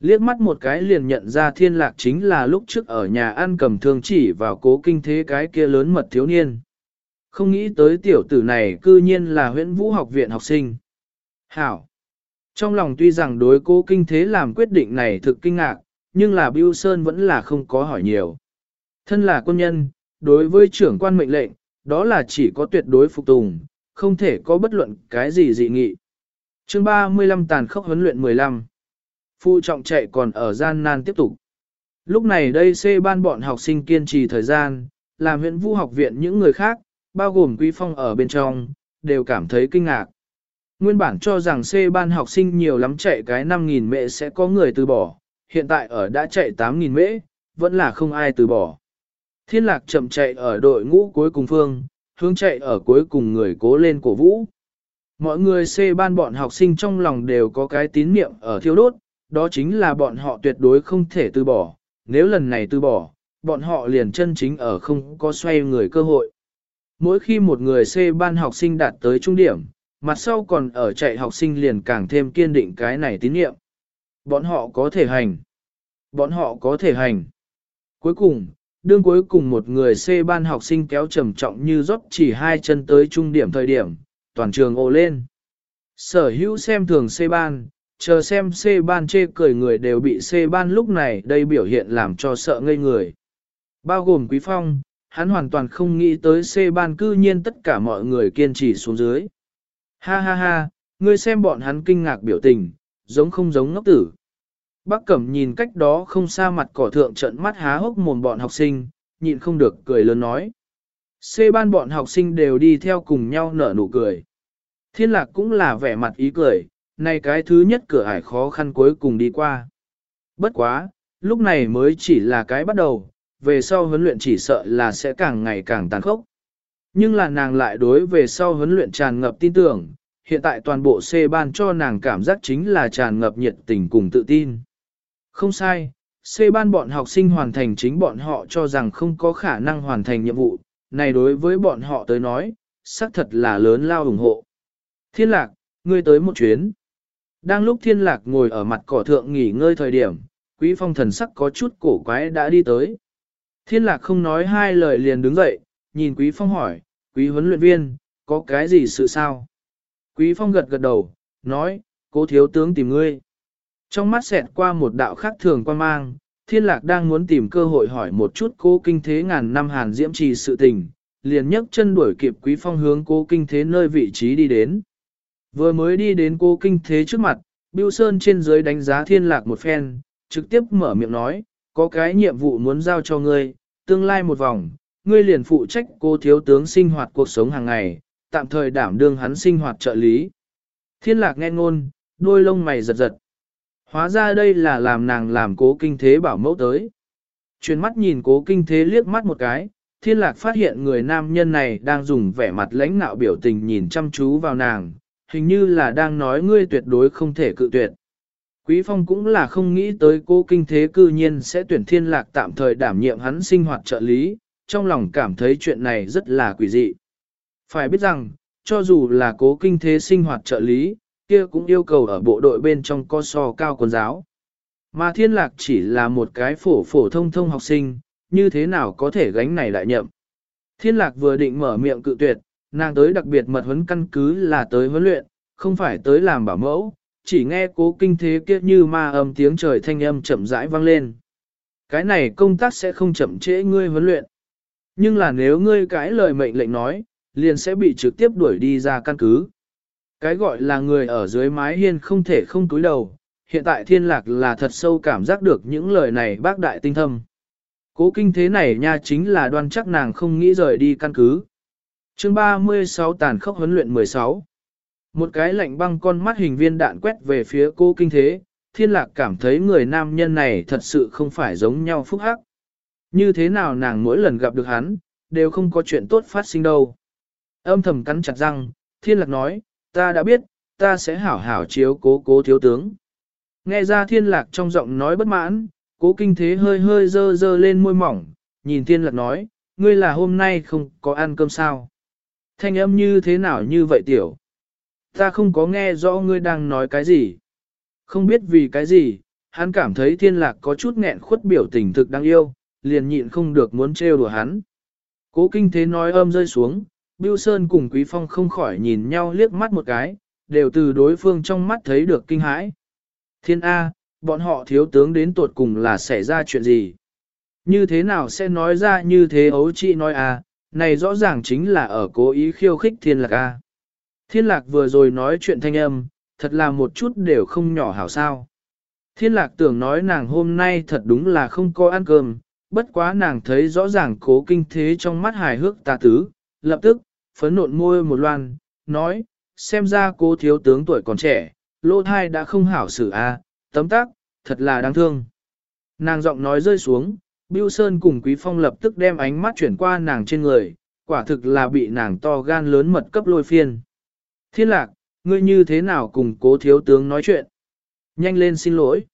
Liếc mắt một cái liền nhận ra thiên lạc chính là lúc trước ở nhà ăn cầm thương chỉ vào cố kinh thế cái kia lớn mật thiếu niên. Không nghĩ tới tiểu tử này cư nhiên là huyện vũ học viện học sinh. Hảo! Trong lòng tuy rằng đối cố kinh thế làm quyết định này thực kinh ngạc, nhưng là Bưu Sơn vẫn là không có hỏi nhiều. Thân là quân nhân, đối với trưởng quan mệnh lệnh, đó là chỉ có tuyệt đối phục tùng, không thể có bất luận cái gì dị nghị. chương 35 tàn khốc huấn luyện 15. Phụ trọng chạy còn ở gian nan tiếp tục. Lúc này đây C ban bọn học sinh kiên trì thời gian, làm huyện vũ học viện những người khác, bao gồm Quý Phong ở bên trong, đều cảm thấy kinh ngạc. Nguyên bản cho rằng C ban học sinh nhiều lắm chạy cái 5.000 mễ sẽ có người từ bỏ, hiện tại ở đã chạy 8.000 mễ, vẫn là không ai từ bỏ. Thiên lạc chậm chạy ở đội ngũ cuối cùng phương, hướng chạy ở cuối cùng người cố lên cổ vũ. Mọi người C ban bọn học sinh trong lòng đều có cái tín niệm ở thiêu đốt, đó chính là bọn họ tuyệt đối không thể từ bỏ, nếu lần này từ bỏ, bọn họ liền chân chính ở không có xoay người cơ hội. Mỗi khi một người C ban học sinh đạt tới trung điểm, mặt sau còn ở chạy học sinh liền càng thêm kiên định cái này tín nhiệm. Bọn họ có thể hành. Bọn họ có thể hành. Cuối cùng, đương cuối cùng một người C ban học sinh kéo trầm trọng như rót chỉ hai chân tới trung điểm thời điểm, toàn trường ồ lên. Sở hữu xem thường C ban, chờ xem C ban chê cười người đều bị C ban lúc này đây biểu hiện làm cho sợ ngây người. Bao gồm Quý Phong, hắn hoàn toàn không nghĩ tới C ban cư nhiên tất cả mọi người kiên trì xuống dưới. Ha ha ha, ngươi xem bọn hắn kinh ngạc biểu tình, giống không giống ngốc tử. Bác Cẩm nhìn cách đó không xa mặt cỏ thượng trận mắt há hốc mồm bọn học sinh, nhịn không được cười lớn nói. Xê ban bọn học sinh đều đi theo cùng nhau nở nụ cười. Thiên lạc cũng là vẻ mặt ý cười, này cái thứ nhất cửa ải khó khăn cuối cùng đi qua. Bất quá, lúc này mới chỉ là cái bắt đầu, về sau huấn luyện chỉ sợ là sẽ càng ngày càng tàn khốc. Nhưng là nàng lại đối về sau huấn luyện tràn ngập tin tưởng, hiện tại toàn bộ C ban cho nàng cảm giác chính là tràn ngập nhiệt tình cùng tự tin. Không sai, C ban bọn học sinh hoàn thành chính bọn họ cho rằng không có khả năng hoàn thành nhiệm vụ, này đối với bọn họ tới nói, xác thật là lớn lao ủng hộ. Thiên lạc, ngươi tới một chuyến. Đang lúc thiên lạc ngồi ở mặt cỏ thượng nghỉ ngơi thời điểm, quý phong thần sắc có chút cổ quái đã đi tới. Thiên lạc không nói hai lời liền đứng dậy, nhìn quý phong hỏi, quý huấn luyện viên, có cái gì sự sao? Quý phong gật gật đầu, nói, cố thiếu tướng tìm ngươi. Trong mắt xẹt qua một đạo khác thường quan mang, thiên lạc đang muốn tìm cơ hội hỏi một chút cố kinh thế ngàn năm hàn diễm trì sự tình, liền nhấc chân đuổi kịp quý phong hướng cố kinh thế nơi vị trí đi đến. Vừa mới đi đến cố kinh thế trước mặt, Biêu Sơn trên dưới đánh giá thiên lạc một phen, trực tiếp mở miệng nói, có cái nhiệm vụ muốn giao cho ngươi, tương lai một vòng, ngươi liền phụ trách cô thiếu tướng sinh hoạt cuộc sống hàng ngày, tạm thời đảm đương hắn sinh hoạt trợ lý. Thiên lạc nghe ngôn, đôi lông mày giật giật. Hóa ra đây là làm nàng làm cố kinh thế bảo mẫu tới. Chuyến mắt nhìn cố kinh thế liếc mắt một cái, thiên lạc phát hiện người nam nhân này đang dùng vẻ mặt lãnh nạo biểu tình nhìn chăm chú vào nàng, hình như là đang nói ngươi tuyệt đối không thể cự tuyệt. Quý Phong cũng là không nghĩ tới cố kinh thế cư nhiên sẽ tuyển thiên lạc tạm thời đảm nhiệm hắn sinh hoạt trợ lý, trong lòng cảm thấy chuyện này rất là quỷ dị. Phải biết rằng, cho dù là cố kinh thế sinh hoạt trợ lý, kia cũng yêu cầu ở bộ đội bên trong co so cao quân giáo. Mà thiên lạc chỉ là một cái phổ phổ thông thông học sinh, như thế nào có thể gánh này lại nhậm. Thiên lạc vừa định mở miệng cự tuyệt, nàng tới đặc biệt mật huấn căn cứ là tới huấn luyện, không phải tới làm bảo mẫu, chỉ nghe cố kinh thế kia như ma âm tiếng trời thanh âm chậm rãi vang lên. Cái này công tác sẽ không chậm trễ ngươi huấn luyện. Nhưng là nếu ngươi cái lời mệnh lệnh nói, liền sẽ bị trực tiếp đuổi đi ra căn cứ. Cái gọi là người ở dưới mái hiên không thể không túi đầu, hiện tại thiên lạc là thật sâu cảm giác được những lời này bác đại tinh thâm. Cố kinh thế này nha chính là đoan chắc nàng không nghĩ rời đi căn cứ. chương 36 tàn khốc huấn luyện 16 Một cái lạnh băng con mắt hình viên đạn quét về phía cô kinh thế, thiên lạc cảm thấy người nam nhân này thật sự không phải giống nhau phúc hắc. Như thế nào nàng mỗi lần gặp được hắn, đều không có chuyện tốt phát sinh đâu. Âm thầm cắn chặt răng, thiên lạc nói, ta đã biết, ta sẽ hảo hảo chiếu cố cố thiếu tướng. Nghe ra thiên lạc trong giọng nói bất mãn, cố kinh thế hơi hơi dơ dơ lên môi mỏng, nhìn thiên lạc nói, ngươi là hôm nay không có ăn cơm sao. Thanh âm như thế nào như vậy tiểu? Ta không có nghe rõ ngươi đang nói cái gì. Không biết vì cái gì, hắn cảm thấy thiên lạc có chút nghẹn khuất biểu tình thực đáng yêu, liền nhịn không được muốn trêu đùa hắn. Cố kinh thế nói âm rơi xuống, Bưu Sơn cùng Quý Phong không khỏi nhìn nhau liếc mắt một cái, đều từ đối phương trong mắt thấy được kinh hãi. Thiên A, bọn họ thiếu tướng đến tuột cùng là xảy ra chuyện gì? Như thế nào sẽ nói ra như thế ấu chị nói A, này rõ ràng chính là ở cố ý khiêu khích thiên lạc A. Thiên lạc vừa rồi nói chuyện thanh âm, thật là một chút đều không nhỏ hảo sao. Thiên lạc tưởng nói nàng hôm nay thật đúng là không có ăn cơm, bất quá nàng thấy rõ ràng cố kinh thế trong mắt hài hước tà tứ, lập tức, phấn nộn môi một loan, nói, xem ra cô thiếu tướng tuổi còn trẻ, lô thai đã không hảo xử a, tấm tác, thật là đáng thương. Nàng giọng nói rơi xuống, Bưu Sơn cùng Quý Phong lập tức đem ánh mắt chuyển qua nàng trên người, quả thực là bị nàng to gan lớn mật cấp lôi phiên. Thiên lạc, ngươi như thế nào cùng cố thiếu tướng nói chuyện? Nhanh lên xin lỗi.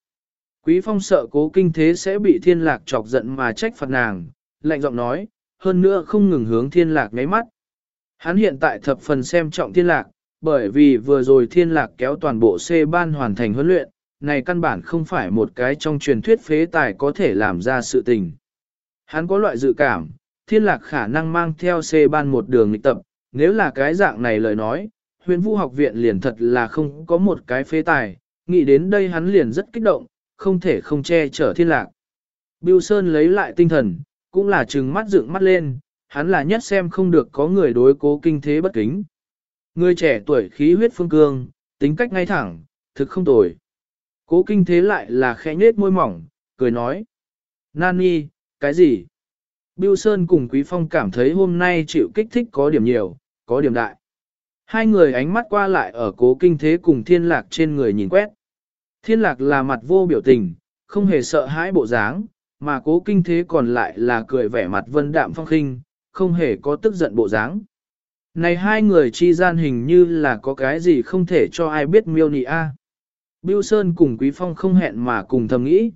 Quý Phong sợ cố kinh thế sẽ bị thiên lạc chọc giận mà trách phạt nàng, lạnh giọng nói, hơn nữa không ngừng hướng thiên lạc ngáy mắt. Hắn hiện tại thập phần xem trọng thiên lạc, bởi vì vừa rồi thiên lạc kéo toàn bộ C ban hoàn thành huấn luyện, này căn bản không phải một cái trong truyền thuyết phế tài có thể làm ra sự tình. Hắn có loại dự cảm, thiên lạc khả năng mang theo C ban một đường lịch tập, nếu là cái dạng này lời nói, huyện vũ học viện liền thật là không có một cái phế tài, nghĩ đến đây hắn liền rất kích động, không thể không che chở thiên lạc. Biêu Sơn lấy lại tinh thần, cũng là trừng mắt dựng mắt lên, hắn là nhất xem không được có người đối cố kinh thế bất kính. Người trẻ tuổi khí huyết phương cương, tính cách ngay thẳng, thực không tồi. Cố kinh thế lại là khẽ nhết môi mỏng, cười nói. Nani, cái gì? Biêu Sơn cùng Quý Phong cảm thấy hôm nay chịu kích thích có điểm nhiều, có điểm đại. Hai người ánh mắt qua lại ở cố kinh thế cùng thiên lạc trên người nhìn quét. Thiên lạc là mặt vô biểu tình, không hề sợ hãi bộ dáng, mà cố kinh thế còn lại là cười vẻ mặt vân đạm phong khinh, không hề có tức giận bộ dáng. Này hai người chi gian hình như là có cái gì không thể cho ai biết miêu nị a. Bưu Sơn cùng Quý Phong không hẹn mà cùng thầm nghĩ.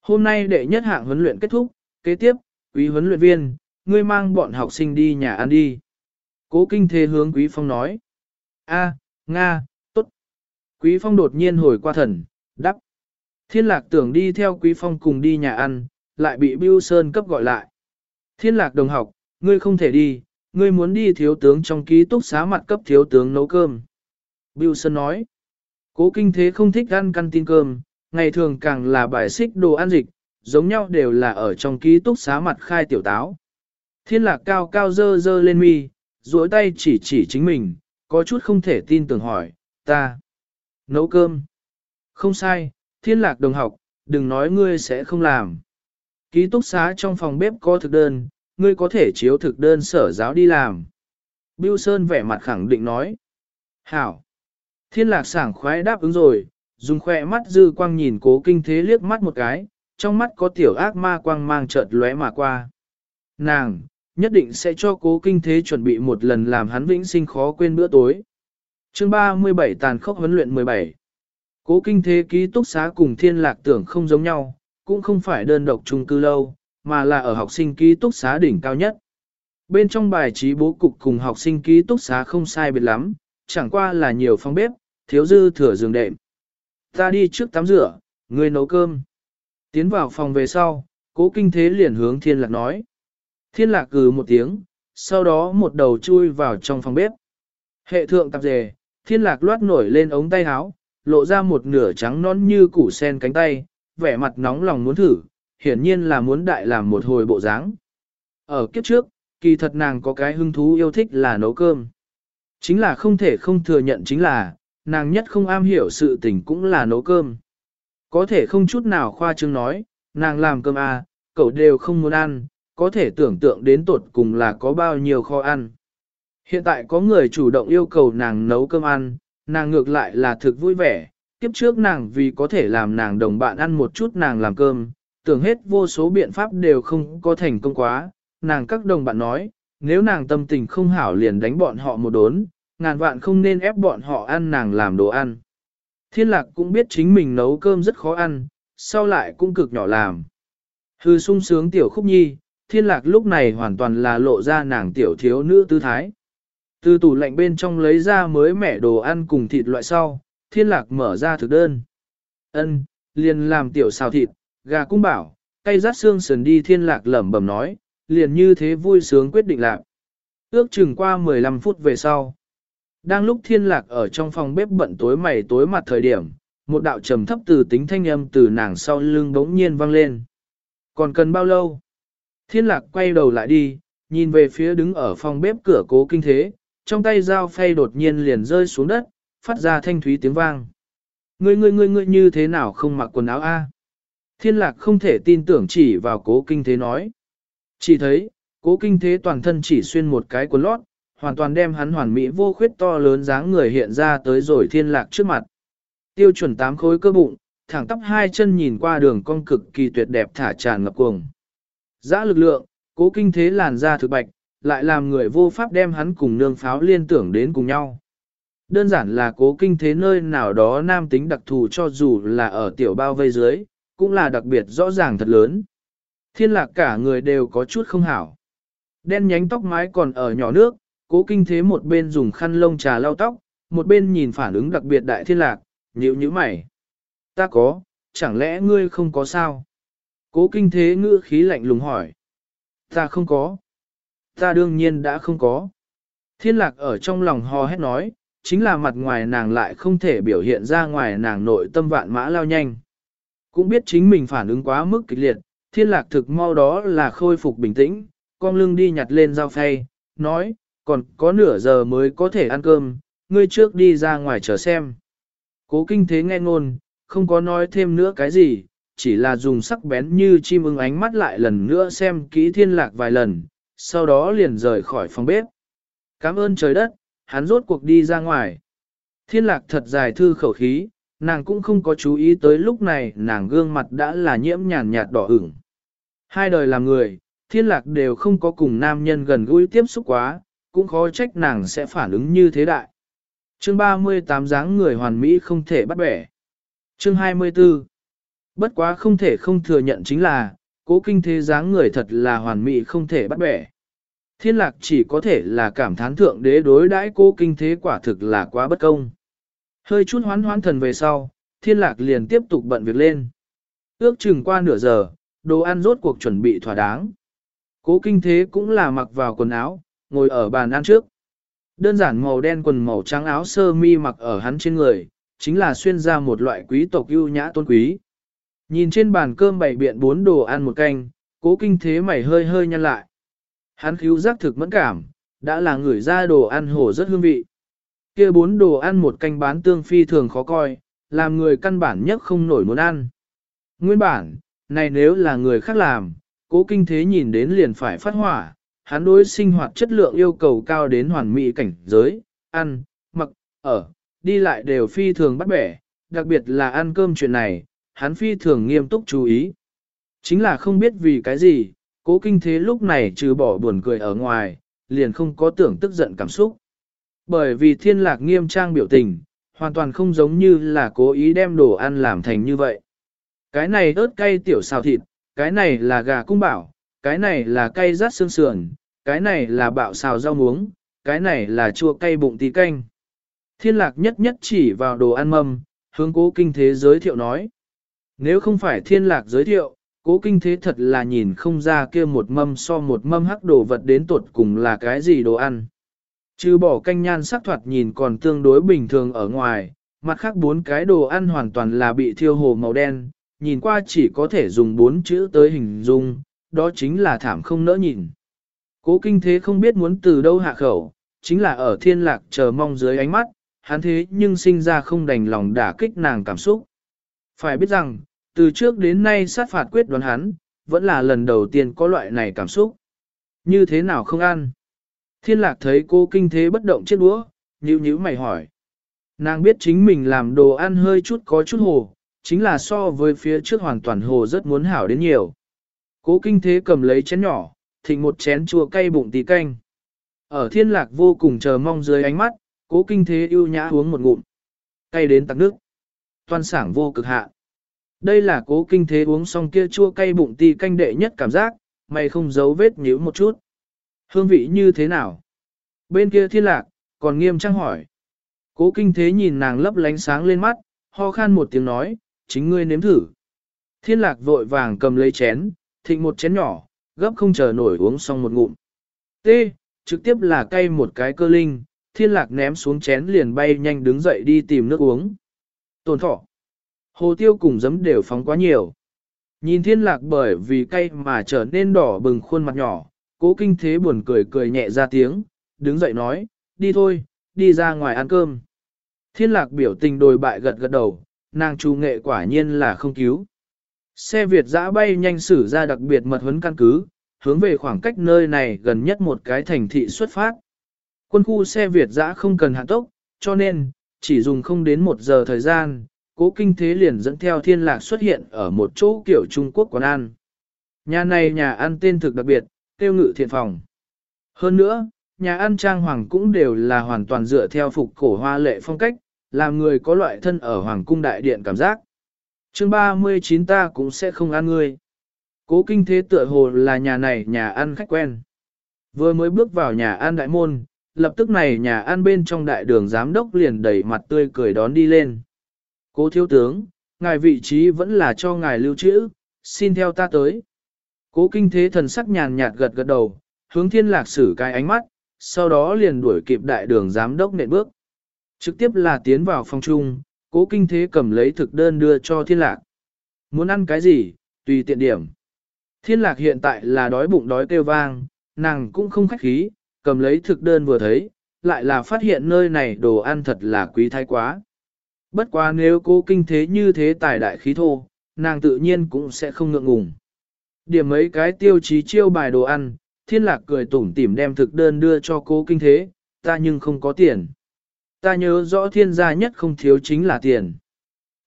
Hôm nay đệ nhất hạng huấn luyện kết thúc, kế tiếp, Quý huấn luyện viên, ngươi mang bọn học sinh đi nhà ăn đi. Cố kinh thế hướng Quý Phong nói. A, Nga, tốt. Quý phong đột nhiên hồi qua thần, đắp. Thiên lạc tưởng đi theo quý phong cùng đi nhà ăn, lại bị Bưu Sơn cấp gọi lại. Thiên lạc đồng học, ngươi không thể đi, ngươi muốn đi thiếu tướng trong ký túc xá mặt cấp thiếu tướng nấu cơm. Bưu Sơn nói, cố kinh thế không thích ăn căn tin cơm, ngày thường càng là bài xích đồ ăn dịch, giống nhau đều là ở trong ký túc xá mặt khai tiểu táo. Thiên lạc cao cao dơ dơ lên mi, duỗi tay chỉ chỉ chính mình, có chút không thể tin tưởng hỏi, ta, nấu cơm. Không sai, thiên lạc đồng học, đừng nói ngươi sẽ không làm. Ký túc xá trong phòng bếp có thực đơn, ngươi có thể chiếu thực đơn sở giáo đi làm. Bưu Sơn vẻ mặt khẳng định nói. Hảo. Thiên lạc sảng khoái đáp ứng rồi, dùng khỏe mắt dư quang nhìn cố kinh thế liếc mắt một cái, trong mắt có tiểu ác ma quang mang chợt lóe mà qua. Nàng, nhất định sẽ cho cố kinh thế chuẩn bị một lần làm hắn vĩnh sinh khó quên bữa tối. chương 37 tàn khốc huấn luyện 17 Cố kinh thế ký túc xá cùng thiên lạc tưởng không giống nhau, cũng không phải đơn độc chung cư lâu, mà là ở học sinh ký túc xá đỉnh cao nhất. Bên trong bài trí bố cục cùng học sinh ký túc xá không sai biệt lắm, chẳng qua là nhiều phòng bếp, thiếu dư thừa giường đệm. Ta đi trước tắm rửa, người nấu cơm. Tiến vào phòng về sau, cố kinh thế liền hướng thiên lạc nói. Thiên lạc cừ một tiếng, sau đó một đầu chui vào trong phòng bếp. Hệ thượng tạp dề, thiên lạc loát nổi lên ống tay áo, lộ ra một nửa trắng non như củ sen cánh tay, vẻ mặt nóng lòng muốn thử, hiển nhiên là muốn đại làm một hồi bộ dáng. Ở kiếp trước, kỳ thật nàng có cái hứng thú yêu thích là nấu cơm. Chính là không thể không thừa nhận chính là, nàng nhất không am hiểu sự tình cũng là nấu cơm. Có thể không chút nào khoa trương nói, nàng làm cơm à, cậu đều không muốn ăn, có thể tưởng tượng đến tột cùng là có bao nhiêu kho ăn. Hiện tại có người chủ động yêu cầu nàng nấu cơm ăn, nàng ngược lại là thực vui vẻ, kiếp trước nàng vì có thể làm nàng đồng bạn ăn một chút nàng làm cơm, tưởng hết vô số biện pháp đều không có thành công quá, nàng các đồng bạn nói, nếu nàng tâm tình không hảo liền đánh bọn họ một đốn, ngàn vạn không nên ép bọn họ ăn nàng làm đồ ăn. Thiên lạc cũng biết chính mình nấu cơm rất khó ăn, sau lại cũng cực nhỏ làm. Hư sung sướng tiểu khúc nhi, thiên lạc lúc này hoàn toàn là lộ ra nàng tiểu thiếu nữ tư thái. Từ tủ lạnh bên trong lấy ra mới mẻ đồ ăn cùng thịt loại sau, thiên lạc mở ra thực đơn. ân liền làm tiểu xào thịt, gà cũng bảo, cây rát xương sườn đi thiên lạc lẩm bẩm nói, liền như thế vui sướng quyết định lạc. Ước chừng qua 15 phút về sau. Đang lúc thiên lạc ở trong phòng bếp bận tối mày tối mặt thời điểm, một đạo trầm thấp từ tính thanh âm từ nàng sau lưng bỗng nhiên vang lên. Còn cần bao lâu? Thiên lạc quay đầu lại đi, nhìn về phía đứng ở phòng bếp cửa cố kinh thế, trong tay dao phay đột nhiên liền rơi xuống đất, phát ra thanh thúy tiếng vang. Ngươi ngươi ngươi ngươi như thế nào không mặc quần áo a? Thiên lạc không thể tin tưởng chỉ vào cố kinh thế nói. Chỉ thấy, cố kinh thế toàn thân chỉ xuyên một cái quần lót, hoàn toàn đem hắn hoàn mỹ vô khuyết to lớn dáng người hiện ra tới rồi thiên lạc trước mặt. Tiêu chuẩn tám khối cơ bụng, thẳng tắp hai chân nhìn qua đường cong cực kỳ tuyệt đẹp thả tràn ngập cuồng. Giã lực lượng, cố kinh thế làn da thực bạch, lại làm người vô pháp đem hắn cùng nương pháo liên tưởng đến cùng nhau. Đơn giản là cố kinh thế nơi nào đó nam tính đặc thù cho dù là ở tiểu bao vây dưới, cũng là đặc biệt rõ ràng thật lớn. Thiên lạc cả người đều có chút không hảo. Đen nhánh tóc mái còn ở nhỏ nước, cố kinh thế một bên dùng khăn lông trà lau tóc, một bên nhìn phản ứng đặc biệt đại thiên lạc, nhịu như mày. Ta có, chẳng lẽ ngươi không có sao? Cố kinh thế ngữ khí lạnh lùng hỏi. Ta không có. Ta đương nhiên đã không có. Thiên lạc ở trong lòng hò hét nói, chính là mặt ngoài nàng lại không thể biểu hiện ra ngoài nàng nội tâm vạn mã lao nhanh. Cũng biết chính mình phản ứng quá mức kịch liệt, thiên lạc thực mau đó là khôi phục bình tĩnh, con lưng đi nhặt lên dao phay, nói, còn có nửa giờ mới có thể ăn cơm, ngươi trước đi ra ngoài chờ xem. Cố kinh thế nghe ngôn, không có nói thêm nữa cái gì, chỉ là dùng sắc bén như chim ưng ánh mắt lại lần nữa xem kỹ thiên lạc vài lần, sau đó liền rời khỏi phòng bếp. Cảm ơn trời đất, hắn rốt cuộc đi ra ngoài. Thiên lạc thật dài thư khẩu khí, nàng cũng không có chú ý tới lúc này nàng gương mặt đã là nhiễm nhàn nhạt đỏ ửng. Hai đời làm người, thiên lạc đều không có cùng nam nhân gần gũi tiếp xúc quá, cũng khó trách nàng sẽ phản ứng như thế đại. Chương 38 dáng người hoàn mỹ không thể bắt bẻ. Chương 24 Bất quá không thể không thừa nhận chính là, cố kinh thế dáng người thật là hoàn mỹ không thể bắt bẻ. Thiên lạc chỉ có thể là cảm thán thượng đế đối đãi cố kinh thế quả thực là quá bất công. Hơi chút hoán hoán thần về sau, thiên lạc liền tiếp tục bận việc lên. Ước chừng qua nửa giờ, đồ ăn rốt cuộc chuẩn bị thỏa đáng. Cố kinh thế cũng là mặc vào quần áo, ngồi ở bàn ăn trước. Đơn giản màu đen quần màu trắng áo sơ mi mặc ở hắn trên người, chính là xuyên ra một loại quý tộc ưu nhã tôn quý. Nhìn trên bàn cơm bày biện bốn đồ ăn một canh, cố kinh thế mày hơi hơi nhăn lại. Hắn cứu giác thực mẫn cảm, đã là người ra đồ ăn hổ rất hương vị. kia bốn đồ ăn một canh bán tương phi thường khó coi, làm người căn bản nhất không nổi muốn ăn. Nguyên bản, này nếu là người khác làm, cố kinh thế nhìn đến liền phải phát hỏa, hắn đối sinh hoạt chất lượng yêu cầu cao đến hoàn mỹ cảnh giới, ăn, mặc, ở, đi lại đều phi thường bắt bẻ, đặc biệt là ăn cơm chuyện này, hắn phi thường nghiêm túc chú ý. Chính là không biết vì cái gì, cố kinh thế lúc này trừ bỏ buồn cười ở ngoài, liền không có tưởng tức giận cảm xúc. Bởi vì thiên lạc nghiêm trang biểu tình, hoàn toàn không giống như là cố ý đem đồ ăn làm thành như vậy. Cái này ớt cay tiểu xào thịt, cái này là gà cung bảo, cái này là cay rát xương sườn, cái này là bạo xào rau muống, cái này là chua cay bụng tí canh. Thiên lạc nhất nhất chỉ vào đồ ăn mâm, hướng cố kinh thế giới thiệu nói. Nếu không phải thiên lạc giới thiệu, cố kinh thế thật là nhìn không ra kia một mâm so một mâm hắc đồ vật đến tuột cùng là cái gì đồ ăn. Trừ bỏ canh nhan sắc thoạt nhìn còn tương đối bình thường ở ngoài, mặt khác bốn cái đồ ăn hoàn toàn là bị thiêu hồ màu đen, nhìn qua chỉ có thể dùng bốn chữ tới hình dung, đó chính là thảm không nỡ nhìn. Cố kinh thế không biết muốn từ đâu hạ khẩu, chính là ở thiên lạc chờ mong dưới ánh mắt, hắn thế nhưng sinh ra không đành lòng đả kích nàng cảm xúc. Phải biết rằng, từ trước đến nay sát phạt quyết đoán hắn, vẫn là lần đầu tiên có loại này cảm xúc. Như thế nào không ăn? Thiên lạc thấy cô kinh thế bất động chết đũa, nhíu nhíu mày hỏi. Nàng biết chính mình làm đồ ăn hơi chút có chút hồ, chính là so với phía trước hoàn toàn hồ rất muốn hảo đến nhiều. Cố kinh thế cầm lấy chén nhỏ, thịnh một chén chua cay bụng tí canh. Ở thiên lạc vô cùng chờ mong dưới ánh mắt, cố kinh thế yêu nhã uống một ngụm. Cay đến tắc nước. Toan sảng vô cực hạ. Đây là cố kinh thế uống xong kia chua cay bụng ti canh đệ nhất cảm giác, mày không giấu vết nhíu một chút. Hương vị như thế nào? Bên kia thiên lạc, còn nghiêm trang hỏi. Cố kinh thế nhìn nàng lấp lánh sáng lên mắt, ho khan một tiếng nói, chính ngươi nếm thử. Thiên lạc vội vàng cầm lấy chén, thịnh một chén nhỏ, gấp không chờ nổi uống xong một ngụm. T, trực tiếp là cay một cái cơ linh, thiên lạc ném xuống chén liền bay nhanh đứng dậy đi tìm nước uống. Tồn thọ. Hồ tiêu cùng giấm đều phóng quá nhiều. Nhìn thiên lạc bởi vì cay mà trở nên đỏ bừng khuôn mặt nhỏ, cố kinh thế buồn cười cười nhẹ ra tiếng, đứng dậy nói, đi thôi, đi ra ngoài ăn cơm. Thiên lạc biểu tình đồi bại gật gật đầu, nàng trù nghệ quả nhiên là không cứu. Xe Việt dã bay nhanh xử ra đặc biệt mật huấn căn cứ, hướng về khoảng cách nơi này gần nhất một cái thành thị xuất phát. Quân khu xe Việt dã không cần hạ tốc, cho nên, chỉ dùng không đến một giờ thời gian, cố kinh thế liền dẫn theo thiên lạc xuất hiện ở một chỗ kiểu Trung Quốc quán ăn. Nhà này nhà ăn tên thực đặc biệt, tiêu ngự thiện phòng. Hơn nữa, nhà ăn trang hoàng cũng đều là hoàn toàn dựa theo phục cổ hoa lệ phong cách, làm người có loại thân ở hoàng cung đại điện cảm giác. chương 39 ta cũng sẽ không ăn ngươi. Cố kinh thế tựa hồ là nhà này nhà ăn khách quen. Vừa mới bước vào nhà ăn đại môn, lập tức này nhà ăn bên trong đại đường giám đốc liền đẩy mặt tươi cười đón đi lên. Cố thiếu tướng, ngài vị trí vẫn là cho ngài lưu trữ, xin theo ta tới. Cố kinh thế thần sắc nhàn nhạt gật gật đầu, hướng thiên lạc sử cái ánh mắt, sau đó liền đuổi kịp đại đường giám đốc nện bước. Trực tiếp là tiến vào phòng chung, cố kinh thế cầm lấy thực đơn đưa cho thiên lạc. Muốn ăn cái gì, tùy tiện điểm. Thiên lạc hiện tại là đói bụng đói kêu vang, nàng cũng không khách khí, cầm lấy thực đơn vừa thấy, lại là phát hiện nơi này đồ ăn thật là quý thái quá. Bất quá nếu cố kinh thế như thế tài đại khí thô, nàng tự nhiên cũng sẽ không ngượng ngùng. Điểm mấy cái tiêu chí chiêu bài đồ ăn, thiên lạc cười tủm tỉm đem thực đơn đưa cho cố kinh thế, ta nhưng không có tiền. Ta nhớ rõ thiên gia nhất không thiếu chính là tiền.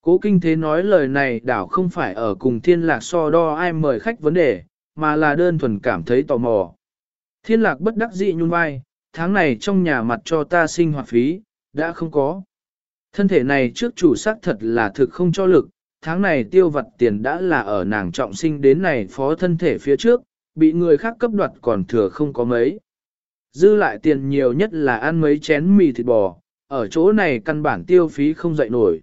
Cố kinh thế nói lời này đảo không phải ở cùng thiên lạc so đo ai mời khách vấn đề, mà là đơn thuần cảm thấy tò mò. Thiên lạc bất đắc dị nhún vai, tháng này trong nhà mặt cho ta sinh hoạt phí, đã không có. Thân thể này trước chủ xác thật là thực không cho lực, tháng này tiêu vật tiền đã là ở nàng trọng sinh đến này phó thân thể phía trước, bị người khác cấp đoạt còn thừa không có mấy. Dư lại tiền nhiều nhất là ăn mấy chén mì thịt bò, ở chỗ này căn bản tiêu phí không dậy nổi.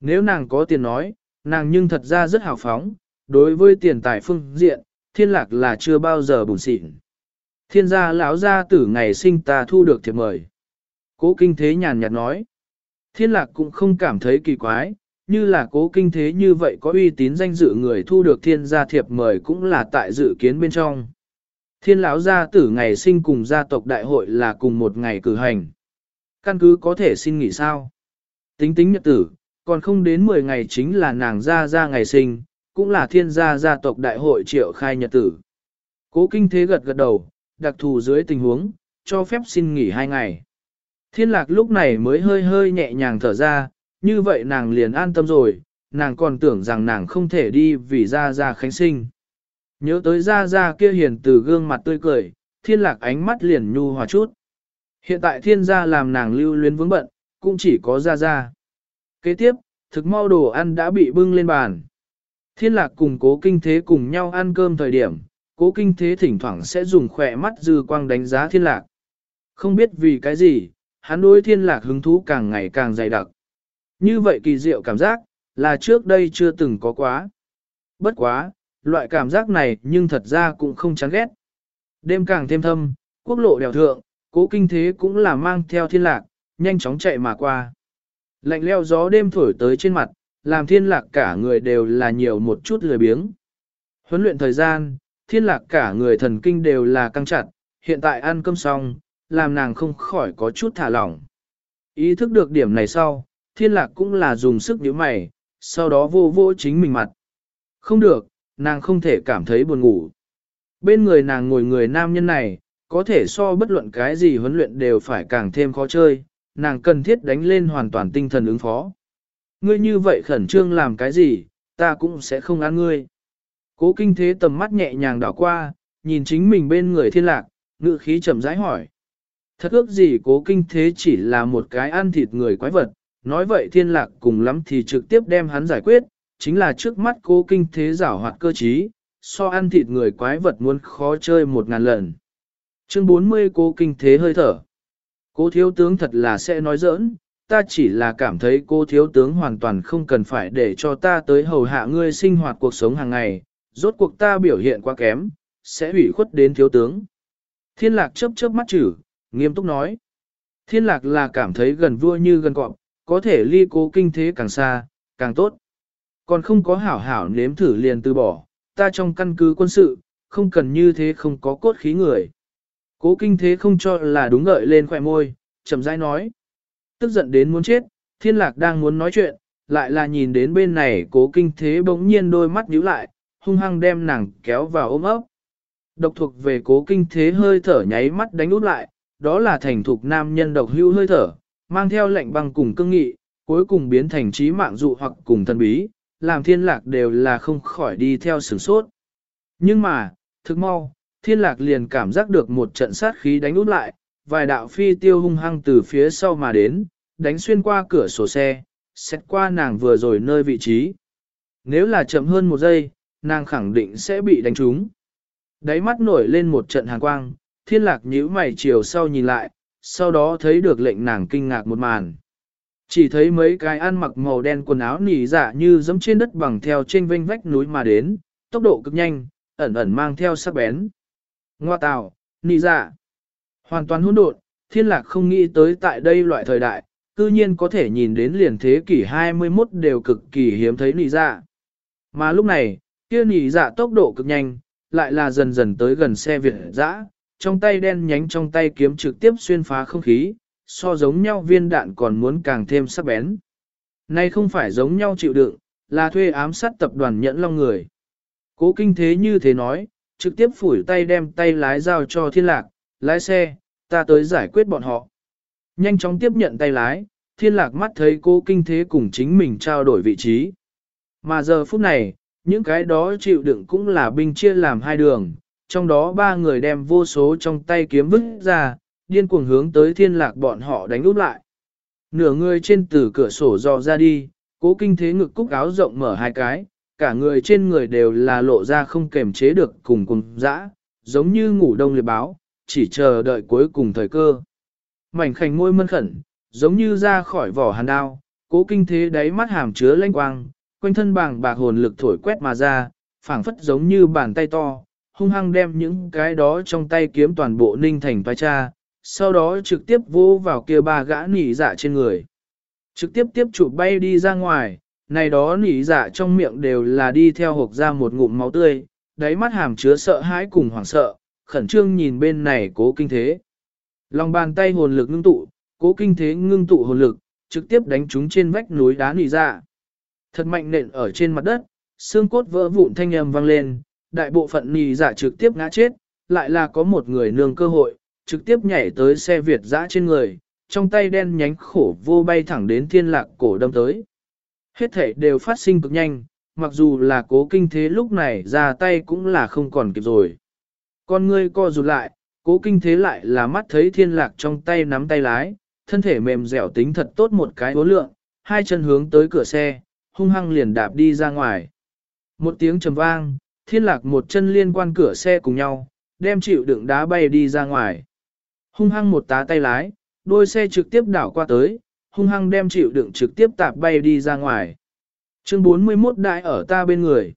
Nếu nàng có tiền nói, nàng nhưng thật ra rất hào phóng, đối với tiền tài phương diện, thiên lạc là chưa bao giờ bùn xịn. Thiên gia lão gia tử ngày sinh ta thu được thiệp mời. Cố kinh thế nhàn nhạt nói. Thiên lạc cũng không cảm thấy kỳ quái, như là cố kinh thế như vậy có uy tín danh dự người thu được thiên gia thiệp mời cũng là tại dự kiến bên trong. Thiên lão gia tử ngày sinh cùng gia tộc đại hội là cùng một ngày cử hành. Căn cứ có thể xin nghỉ sao. Tính tính nhật tử, còn không đến 10 ngày chính là nàng gia gia ngày sinh, cũng là thiên gia gia tộc đại hội triệu khai nhật tử. Cố kinh thế gật gật đầu, đặc thù dưới tình huống, cho phép xin nghỉ hai ngày. Thiên lạc lúc này mới hơi hơi nhẹ nhàng thở ra, như vậy nàng liền an tâm rồi, nàng còn tưởng rằng nàng không thể đi vì ra ra khánh sinh. Nhớ tới ra ra kia hiền từ gương mặt tươi cười, thiên lạc ánh mắt liền nhu hòa chút. Hiện tại thiên gia làm nàng lưu luyến vướng bận, cũng chỉ có ra ra. Kế tiếp, thực mau đồ ăn đã bị bưng lên bàn. Thiên lạc cùng cố kinh thế cùng nhau ăn cơm thời điểm, cố kinh thế thỉnh thoảng sẽ dùng khỏe mắt dư quang đánh giá thiên lạc. Không biết vì cái gì, hắn đối thiên lạc hứng thú càng ngày càng dày đặc. Như vậy kỳ diệu cảm giác, là trước đây chưa từng có quá. Bất quá, loại cảm giác này nhưng thật ra cũng không chán ghét. Đêm càng thêm thâm, quốc lộ đèo thượng, cố kinh thế cũng là mang theo thiên lạc, nhanh chóng chạy mà qua. Lạnh leo gió đêm thổi tới trên mặt, làm thiên lạc cả người đều là nhiều một chút lười biếng. Huấn luyện thời gian, thiên lạc cả người thần kinh đều là căng chặt, hiện tại ăn cơm xong, làm nàng không khỏi có chút thả lỏng. Ý thức được điểm này sau, thiên lạc cũng là dùng sức nhíu mày, sau đó vô vô chính mình mặt. Không được, nàng không thể cảm thấy buồn ngủ. Bên người nàng ngồi người nam nhân này, có thể so bất luận cái gì huấn luyện đều phải càng thêm khó chơi, nàng cần thiết đánh lên hoàn toàn tinh thần ứng phó. Ngươi như vậy khẩn trương làm cái gì, ta cũng sẽ không ăn ngươi. Cố kinh thế tầm mắt nhẹ nhàng đảo qua, nhìn chính mình bên người thiên lạc, ngự khí chậm rãi hỏi. Thật ước gì cố kinh thế chỉ là một cái ăn thịt người quái vật, nói vậy thiên lạc cùng lắm thì trực tiếp đem hắn giải quyết, chính là trước mắt cố kinh thế giảo hoạt cơ trí, so ăn thịt người quái vật muốn khó chơi một ngàn lần. Chương 40 cố kinh thế hơi thở. Cố thiếu tướng thật là sẽ nói giỡn, ta chỉ là cảm thấy cô thiếu tướng hoàn toàn không cần phải để cho ta tới hầu hạ ngươi sinh hoạt cuộc sống hàng ngày, rốt cuộc ta biểu hiện quá kém, sẽ hủy khuất đến thiếu tướng. Thiên lạc chớp chớp mắt chữ, nghiêm túc nói. Thiên lạc là cảm thấy gần vua như gần cọp, có thể ly cố kinh thế càng xa, càng tốt. Còn không có hảo hảo nếm thử liền từ bỏ, ta trong căn cứ quân sự, không cần như thế không có cốt khí người. Cố kinh thế không cho là đúng gợi lên khỏe môi, chậm rãi nói. Tức giận đến muốn chết, thiên lạc đang muốn nói chuyện, lại là nhìn đến bên này cố kinh thế bỗng nhiên đôi mắt nhíu lại, hung hăng đem nàng kéo vào ôm ấp. Độc thuộc về cố kinh thế hơi thở nháy mắt đánh út lại, đó là thành thục nam nhân độc hưu hơi thở, mang theo lệnh băng cùng cương nghị, cuối cùng biến thành trí mạng dụ hoặc cùng thân bí, làm thiên lạc đều là không khỏi đi theo sửng sốt. Nhưng mà, thực mau, thiên lạc liền cảm giác được một trận sát khí đánh út lại, vài đạo phi tiêu hung hăng từ phía sau mà đến, đánh xuyên qua cửa sổ xe, xét qua nàng vừa rồi nơi vị trí. Nếu là chậm hơn một giây, nàng khẳng định sẽ bị đánh trúng. Đáy mắt nổi lên một trận hàng quang, thiên lạc nhíu mày chiều sau nhìn lại, sau đó thấy được lệnh nàng kinh ngạc một màn. Chỉ thấy mấy cái ăn mặc màu đen quần áo nỉ dạ như giống trên đất bằng theo trên vênh vách núi mà đến, tốc độ cực nhanh, ẩn ẩn mang theo sắc bén. Ngoa tào, nỉ dạ. Hoàn toàn hỗn độn, thiên lạc không nghĩ tới tại đây loại thời đại, cư nhiên có thể nhìn đến liền thế kỷ 21 đều cực kỳ hiếm thấy nỉ dạ. Mà lúc này, kia nỉ dạ tốc độ cực nhanh, lại là dần dần tới gần xe Việt dã, trong tay đen nhánh trong tay kiếm trực tiếp xuyên phá không khí, so giống nhau viên đạn còn muốn càng thêm sắc bén. Nay không phải giống nhau chịu đựng, là thuê ám sát tập đoàn nhẫn long người. Cố kinh thế như thế nói, trực tiếp phủi tay đem tay lái giao cho thiên lạc, lái xe, ta tới giải quyết bọn họ. Nhanh chóng tiếp nhận tay lái, thiên lạc mắt thấy cố kinh thế cùng chính mình trao đổi vị trí. Mà giờ phút này, những cái đó chịu đựng cũng là binh chia làm hai đường, trong đó ba người đem vô số trong tay kiếm vứt ra, điên cuồng hướng tới thiên lạc bọn họ đánh úp lại. Nửa người trên từ cửa sổ dò ra đi, cố kinh thế ngực cúc áo rộng mở hai cái, cả người trên người đều là lộ ra không kềm chế được cùng cùng dã, giống như ngủ đông liệt báo, chỉ chờ đợi cuối cùng thời cơ. Mảnh khảnh môi mân khẩn, giống như ra khỏi vỏ hàn đao, cố kinh thế đáy mắt hàm chứa lanh quang, quanh thân bàng bạc hồn lực thổi quét mà ra, phảng phất giống như bàn tay to, hung hăng đem những cái đó trong tay kiếm toàn bộ ninh thành toái cha, sau đó trực tiếp vô vào kia ba gã nỉ dạ trên người. Trực tiếp tiếp chụp bay đi ra ngoài, này đó nỉ dạ trong miệng đều là đi theo hộp ra một ngụm máu tươi, đáy mắt hàm chứa sợ hãi cùng hoảng sợ, khẩn trương nhìn bên này cố kinh thế. Lòng bàn tay hồn lực ngưng tụ, cố kinh thế ngưng tụ hồn lực, trực tiếp đánh chúng trên vách núi đá nỉ dạ. Thật mạnh nện ở trên mặt đất, xương cốt vỡ vụn thanh âm vang lên, đại bộ phận nì giả trực tiếp ngã chết, lại là có một người nương cơ hội, trực tiếp nhảy tới xe Việt dã trên người, trong tay đen nhánh khổ vô bay thẳng đến thiên lạc cổ đâm tới. Hết thể đều phát sinh cực nhanh, mặc dù là cố kinh thế lúc này ra tay cũng là không còn kịp rồi. Con ngươi co rụt lại, cố kinh thế lại là mắt thấy thiên lạc trong tay nắm tay lái, thân thể mềm dẻo tính thật tốt một cái ố lượng, hai chân hướng tới cửa xe, hung hăng liền đạp đi ra ngoài. Một tiếng trầm vang, thiên lạc một chân liên quan cửa xe cùng nhau, đem chịu đựng đá bay đi ra ngoài. Hung hăng một tá tay lái, đôi xe trực tiếp đảo qua tới, hung hăng đem chịu đựng trực tiếp tạp bay đi ra ngoài. Chương 41 đại ở ta bên người.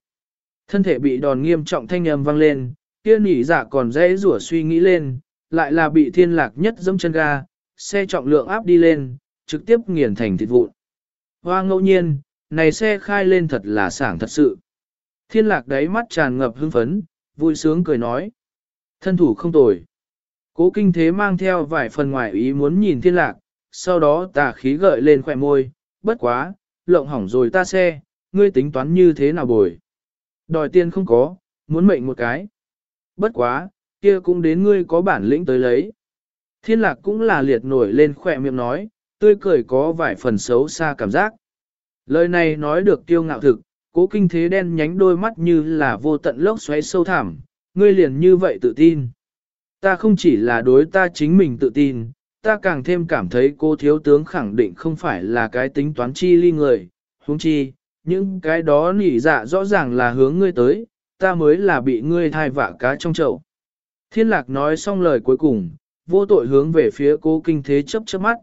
Thân thể bị đòn nghiêm trọng thanh âm vang lên, kia nỉ dạ còn dễ rủa suy nghĩ lên, lại là bị thiên lạc nhất dẫm chân ga, xe trọng lượng áp đi lên, trực tiếp nghiền thành thịt vụn. Hoa ngẫu nhiên, này xe khai lên thật là sảng thật sự. Thiên lạc đáy mắt tràn ngập hưng phấn, vui sướng cười nói. Thân thủ không tồi. Cố kinh thế mang theo vài phần ngoài ý muốn nhìn thiên lạc, sau đó tà khí gợi lên khỏe môi, bất quá, lộng hỏng rồi ta xe, ngươi tính toán như thế nào bồi. Đòi tiền không có, muốn mệnh một cái. Bất quá, kia cũng đến ngươi có bản lĩnh tới lấy. Thiên lạc cũng là liệt nổi lên khỏe miệng nói, tươi cười có vài phần xấu xa cảm giác. Lời này nói được tiêu ngạo thực, cố kinh thế đen nhánh đôi mắt như là vô tận lốc xoáy sâu thẳm, ngươi liền như vậy tự tin. Ta không chỉ là đối ta chính mình tự tin, ta càng thêm cảm thấy cô thiếu tướng khẳng định không phải là cái tính toán chi ly người, huống chi, những cái đó nỉ dạ rõ ràng là hướng ngươi tới, ta mới là bị ngươi thai vạ cá trong chậu. Thiên lạc nói xong lời cuối cùng, vô tội hướng về phía cố kinh thế chấp chớp mắt.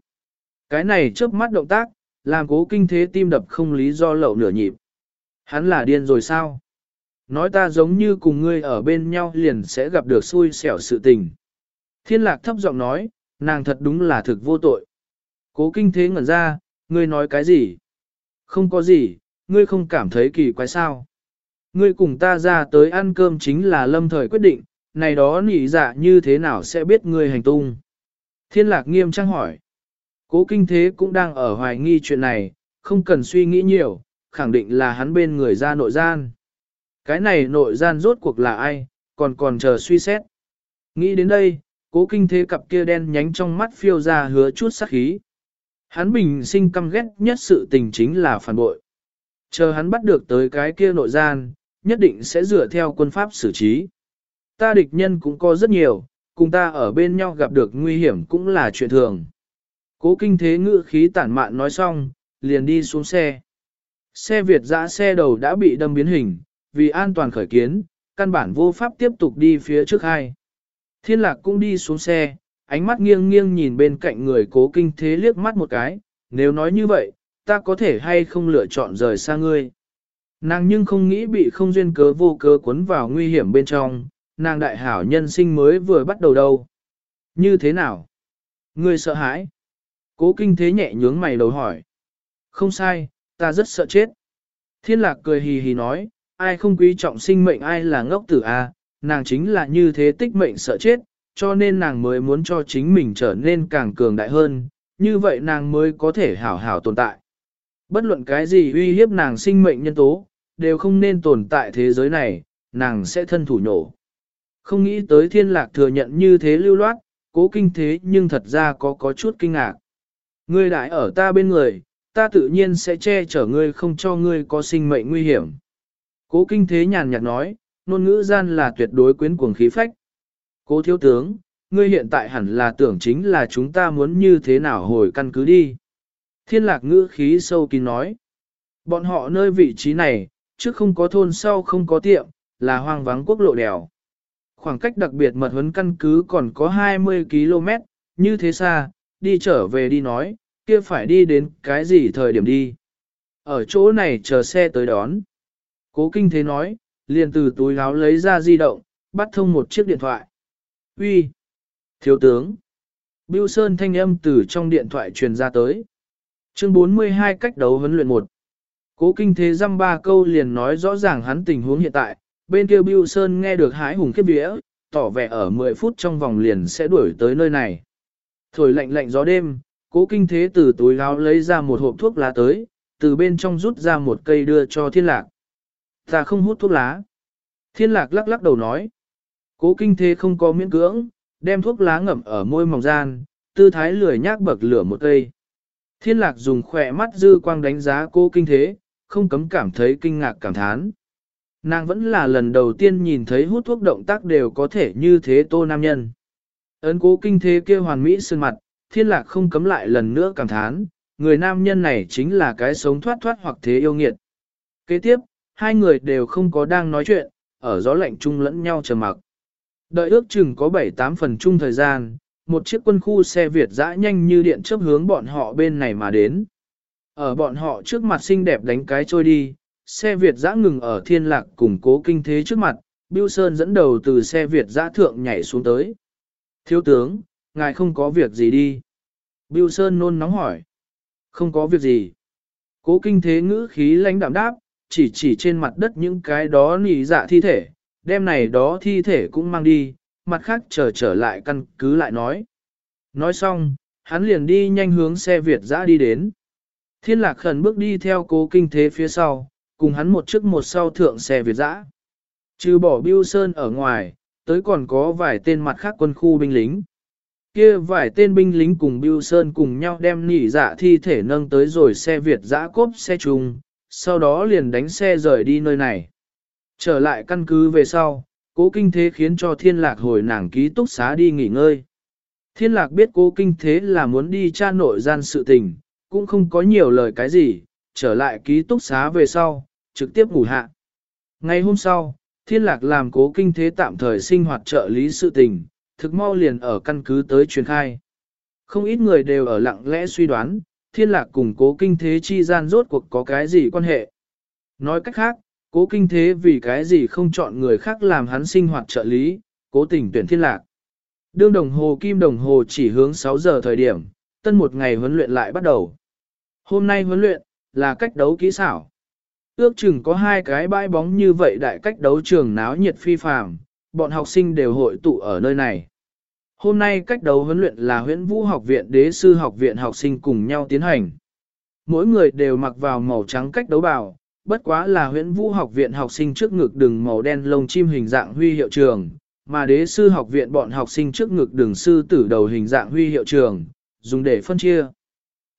Cái này chớp mắt động tác, làm cố kinh thế tim đập không lý do lậu nửa nhịp. Hắn là điên rồi sao? Nói ta giống như cùng ngươi ở bên nhau liền sẽ gặp được xui xẻo sự tình. Thiên lạc thấp giọng nói, nàng thật đúng là thực vô tội. Cố kinh thế ngẩn ra, ngươi nói cái gì? Không có gì, ngươi không cảm thấy kỳ quái sao? Ngươi cùng ta ra tới ăn cơm chính là lâm thời quyết định, này đó nỉ dạ như thế nào sẽ biết ngươi hành tung? Thiên lạc nghiêm trang hỏi. Cố kinh thế cũng đang ở hoài nghi chuyện này, không cần suy nghĩ nhiều, khẳng định là hắn bên người ra nội gian. Cái này nội gian rốt cuộc là ai, còn còn chờ suy xét. Nghĩ đến đây, cố kinh thế cặp kia đen nhánh trong mắt phiêu ra hứa chút sắc khí. Hắn bình sinh căm ghét nhất sự tình chính là phản bội. Chờ hắn bắt được tới cái kia nội gian, nhất định sẽ dựa theo quân pháp xử trí. Ta địch nhân cũng có rất nhiều, cùng ta ở bên nhau gặp được nguy hiểm cũng là chuyện thường. Cố kinh thế ngữ khí tản mạn nói xong, liền đi xuống xe. Xe Việt dã xe đầu đã bị đâm biến hình, vì an toàn khởi kiến, căn bản vô pháp tiếp tục đi phía trước hai. Thiên lạc cũng đi xuống xe, ánh mắt nghiêng nghiêng nhìn bên cạnh người cố kinh thế liếc mắt một cái, nếu nói như vậy, ta có thể hay không lựa chọn rời xa ngươi. Nàng nhưng không nghĩ bị không duyên cớ vô cớ cuốn vào nguy hiểm bên trong, nàng đại hảo nhân sinh mới vừa bắt đầu đâu. Như thế nào? Ngươi sợ hãi? Cố kinh thế nhẹ nhướng mày đầu hỏi. Không sai, ta rất sợ chết. Thiên lạc cười hì hì nói, ai không quý trọng sinh mệnh ai là ngốc tử a à? nàng chính là như thế tích mệnh sợ chết, cho nên nàng mới muốn cho chính mình trở nên càng cường đại hơn, như vậy nàng mới có thể hảo hảo tồn tại. Bất luận cái gì uy hiếp nàng sinh mệnh nhân tố, đều không nên tồn tại thế giới này, nàng sẽ thân thủ nhổ. Không nghĩ tới thiên lạc thừa nhận như thế lưu loát, cố kinh thế nhưng thật ra có có chút kinh ngạc. Ngươi đại ở ta bên người, ta tự nhiên sẽ che chở ngươi không cho ngươi có sinh mệnh nguy hiểm. Cố kinh thế nhàn nhạt nói, ngôn ngữ gian là tuyệt đối quyến cuồng khí phách. Cố thiếu tướng, ngươi hiện tại hẳn là tưởng chính là chúng ta muốn như thế nào hồi căn cứ đi. Thiên lạc ngữ khí sâu kín nói. Bọn họ nơi vị trí này, trước không có thôn sau không có tiệm, là hoang vắng quốc lộ đèo. Khoảng cách đặc biệt mật huấn căn cứ còn có 20 km, như thế xa, đi trở về đi nói, Kia phải đi đến cái gì thời điểm đi? Ở chỗ này chờ xe tới đón. Cố kinh thế nói, liền từ túi áo lấy ra di động, bắt thông một chiếc điện thoại. Uy, Thiếu tướng! Bưu Sơn thanh âm từ trong điện thoại truyền ra tới. Chương 42 cách đấu huấn luyện 1. Cố kinh thế dăm ba câu liền nói rõ ràng hắn tình huống hiện tại, bên kia Bưu Sơn nghe được hái hùng khiếp vía, tỏ vẻ ở 10 phút trong vòng liền sẽ đuổi tới nơi này. Thổi lạnh lạnh gió đêm, cố kinh thế từ túi áo lấy ra một hộp thuốc lá tới, từ bên trong rút ra một cây đưa cho thiên lạc. Ta không hút thuốc lá. Thiên lạc lắc lắc đầu nói. Cố kinh thế không có miễn cưỡng, đem thuốc lá ngậm ở môi mỏng gian, tư thái lười nhác bậc lửa một cây. Thiên lạc dùng khỏe mắt dư quang đánh giá cố kinh thế, không cấm cảm thấy kinh ngạc cảm thán. Nàng vẫn là lần đầu tiên nhìn thấy hút thuốc động tác đều có thể như thế tô nam nhân. Ấn cố kinh thế kia hoàn mỹ sơn mặt, thiên lạc không cấm lại lần nữa cảm thán, người nam nhân này chính là cái sống thoát thoát hoặc thế yêu nghiệt. Kế tiếp, hai người đều không có đang nói chuyện, ở gió lạnh chung lẫn nhau chờ mặc. Đợi ước chừng có 7-8 phần chung thời gian, một chiếc quân khu xe Việt dã nhanh như điện chớp hướng bọn họ bên này mà đến. Ở bọn họ trước mặt xinh đẹp đánh cái trôi đi, xe Việt dã ngừng ở thiên lạc cùng cố kinh thế trước mặt, Biêu Sơn dẫn đầu từ xe Việt dã thượng nhảy xuống tới. Thiếu tướng, ngài không có việc gì đi. Biêu Sơn nôn nóng hỏi. Không có việc gì. Cố kinh thế ngữ khí lãnh đạm đáp, chỉ chỉ trên mặt đất những cái đó nỉ dạ thi thể, đem này đó thi thể cũng mang đi, mặt khác trở trở lại căn cứ lại nói. Nói xong, hắn liền đi nhanh hướng xe Việt dã đi đến. Thiên lạc khẩn bước đi theo cố kinh thế phía sau, cùng hắn một trước một sau thượng xe Việt dã. Trừ bỏ Biêu Sơn ở ngoài, tới còn có vài tên mặt khác quân khu binh lính. Kia vài tên binh lính cùng Bưu Sơn cùng nhau đem nỉ dạ thi thể nâng tới rồi xe Việt dã cốp xe chung, sau đó liền đánh xe rời đi nơi này. Trở lại căn cứ về sau, cố kinh thế khiến cho thiên lạc hồi nàng ký túc xá đi nghỉ ngơi. Thiên lạc biết cố kinh thế là muốn đi tra nội gian sự tình, cũng không có nhiều lời cái gì, trở lại ký túc xá về sau, trực tiếp ngủ hạ. Ngày hôm sau, thiên lạc làm cố kinh thế tạm thời sinh hoạt trợ lý sự tình, thực mau liền ở căn cứ tới truyền khai. Không ít người đều ở lặng lẽ suy đoán, thiên lạc cùng cố kinh thế chi gian rốt cuộc có cái gì quan hệ. Nói cách khác, cố kinh thế vì cái gì không chọn người khác làm hắn sinh hoạt trợ lý, cố tình tuyển thiên lạc. Đương đồng hồ kim đồng hồ chỉ hướng 6 giờ thời điểm, tân một ngày huấn luyện lại bắt đầu. Hôm nay huấn luyện, là cách đấu kỹ xảo. Ước chừng có hai cái bãi bóng như vậy đại cách đấu trường náo nhiệt phi phàm, bọn học sinh đều hội tụ ở nơi này. Hôm nay cách đấu huấn luyện là huyễn vũ học viện đế sư học viện học sinh cùng nhau tiến hành. Mỗi người đều mặc vào màu trắng cách đấu bào, bất quá là huyễn vũ học viện học sinh trước ngực đường màu đen lông chim hình dạng huy hiệu trường, mà đế sư học viện bọn học sinh trước ngực đường sư tử đầu hình dạng huy hiệu trường, dùng để phân chia.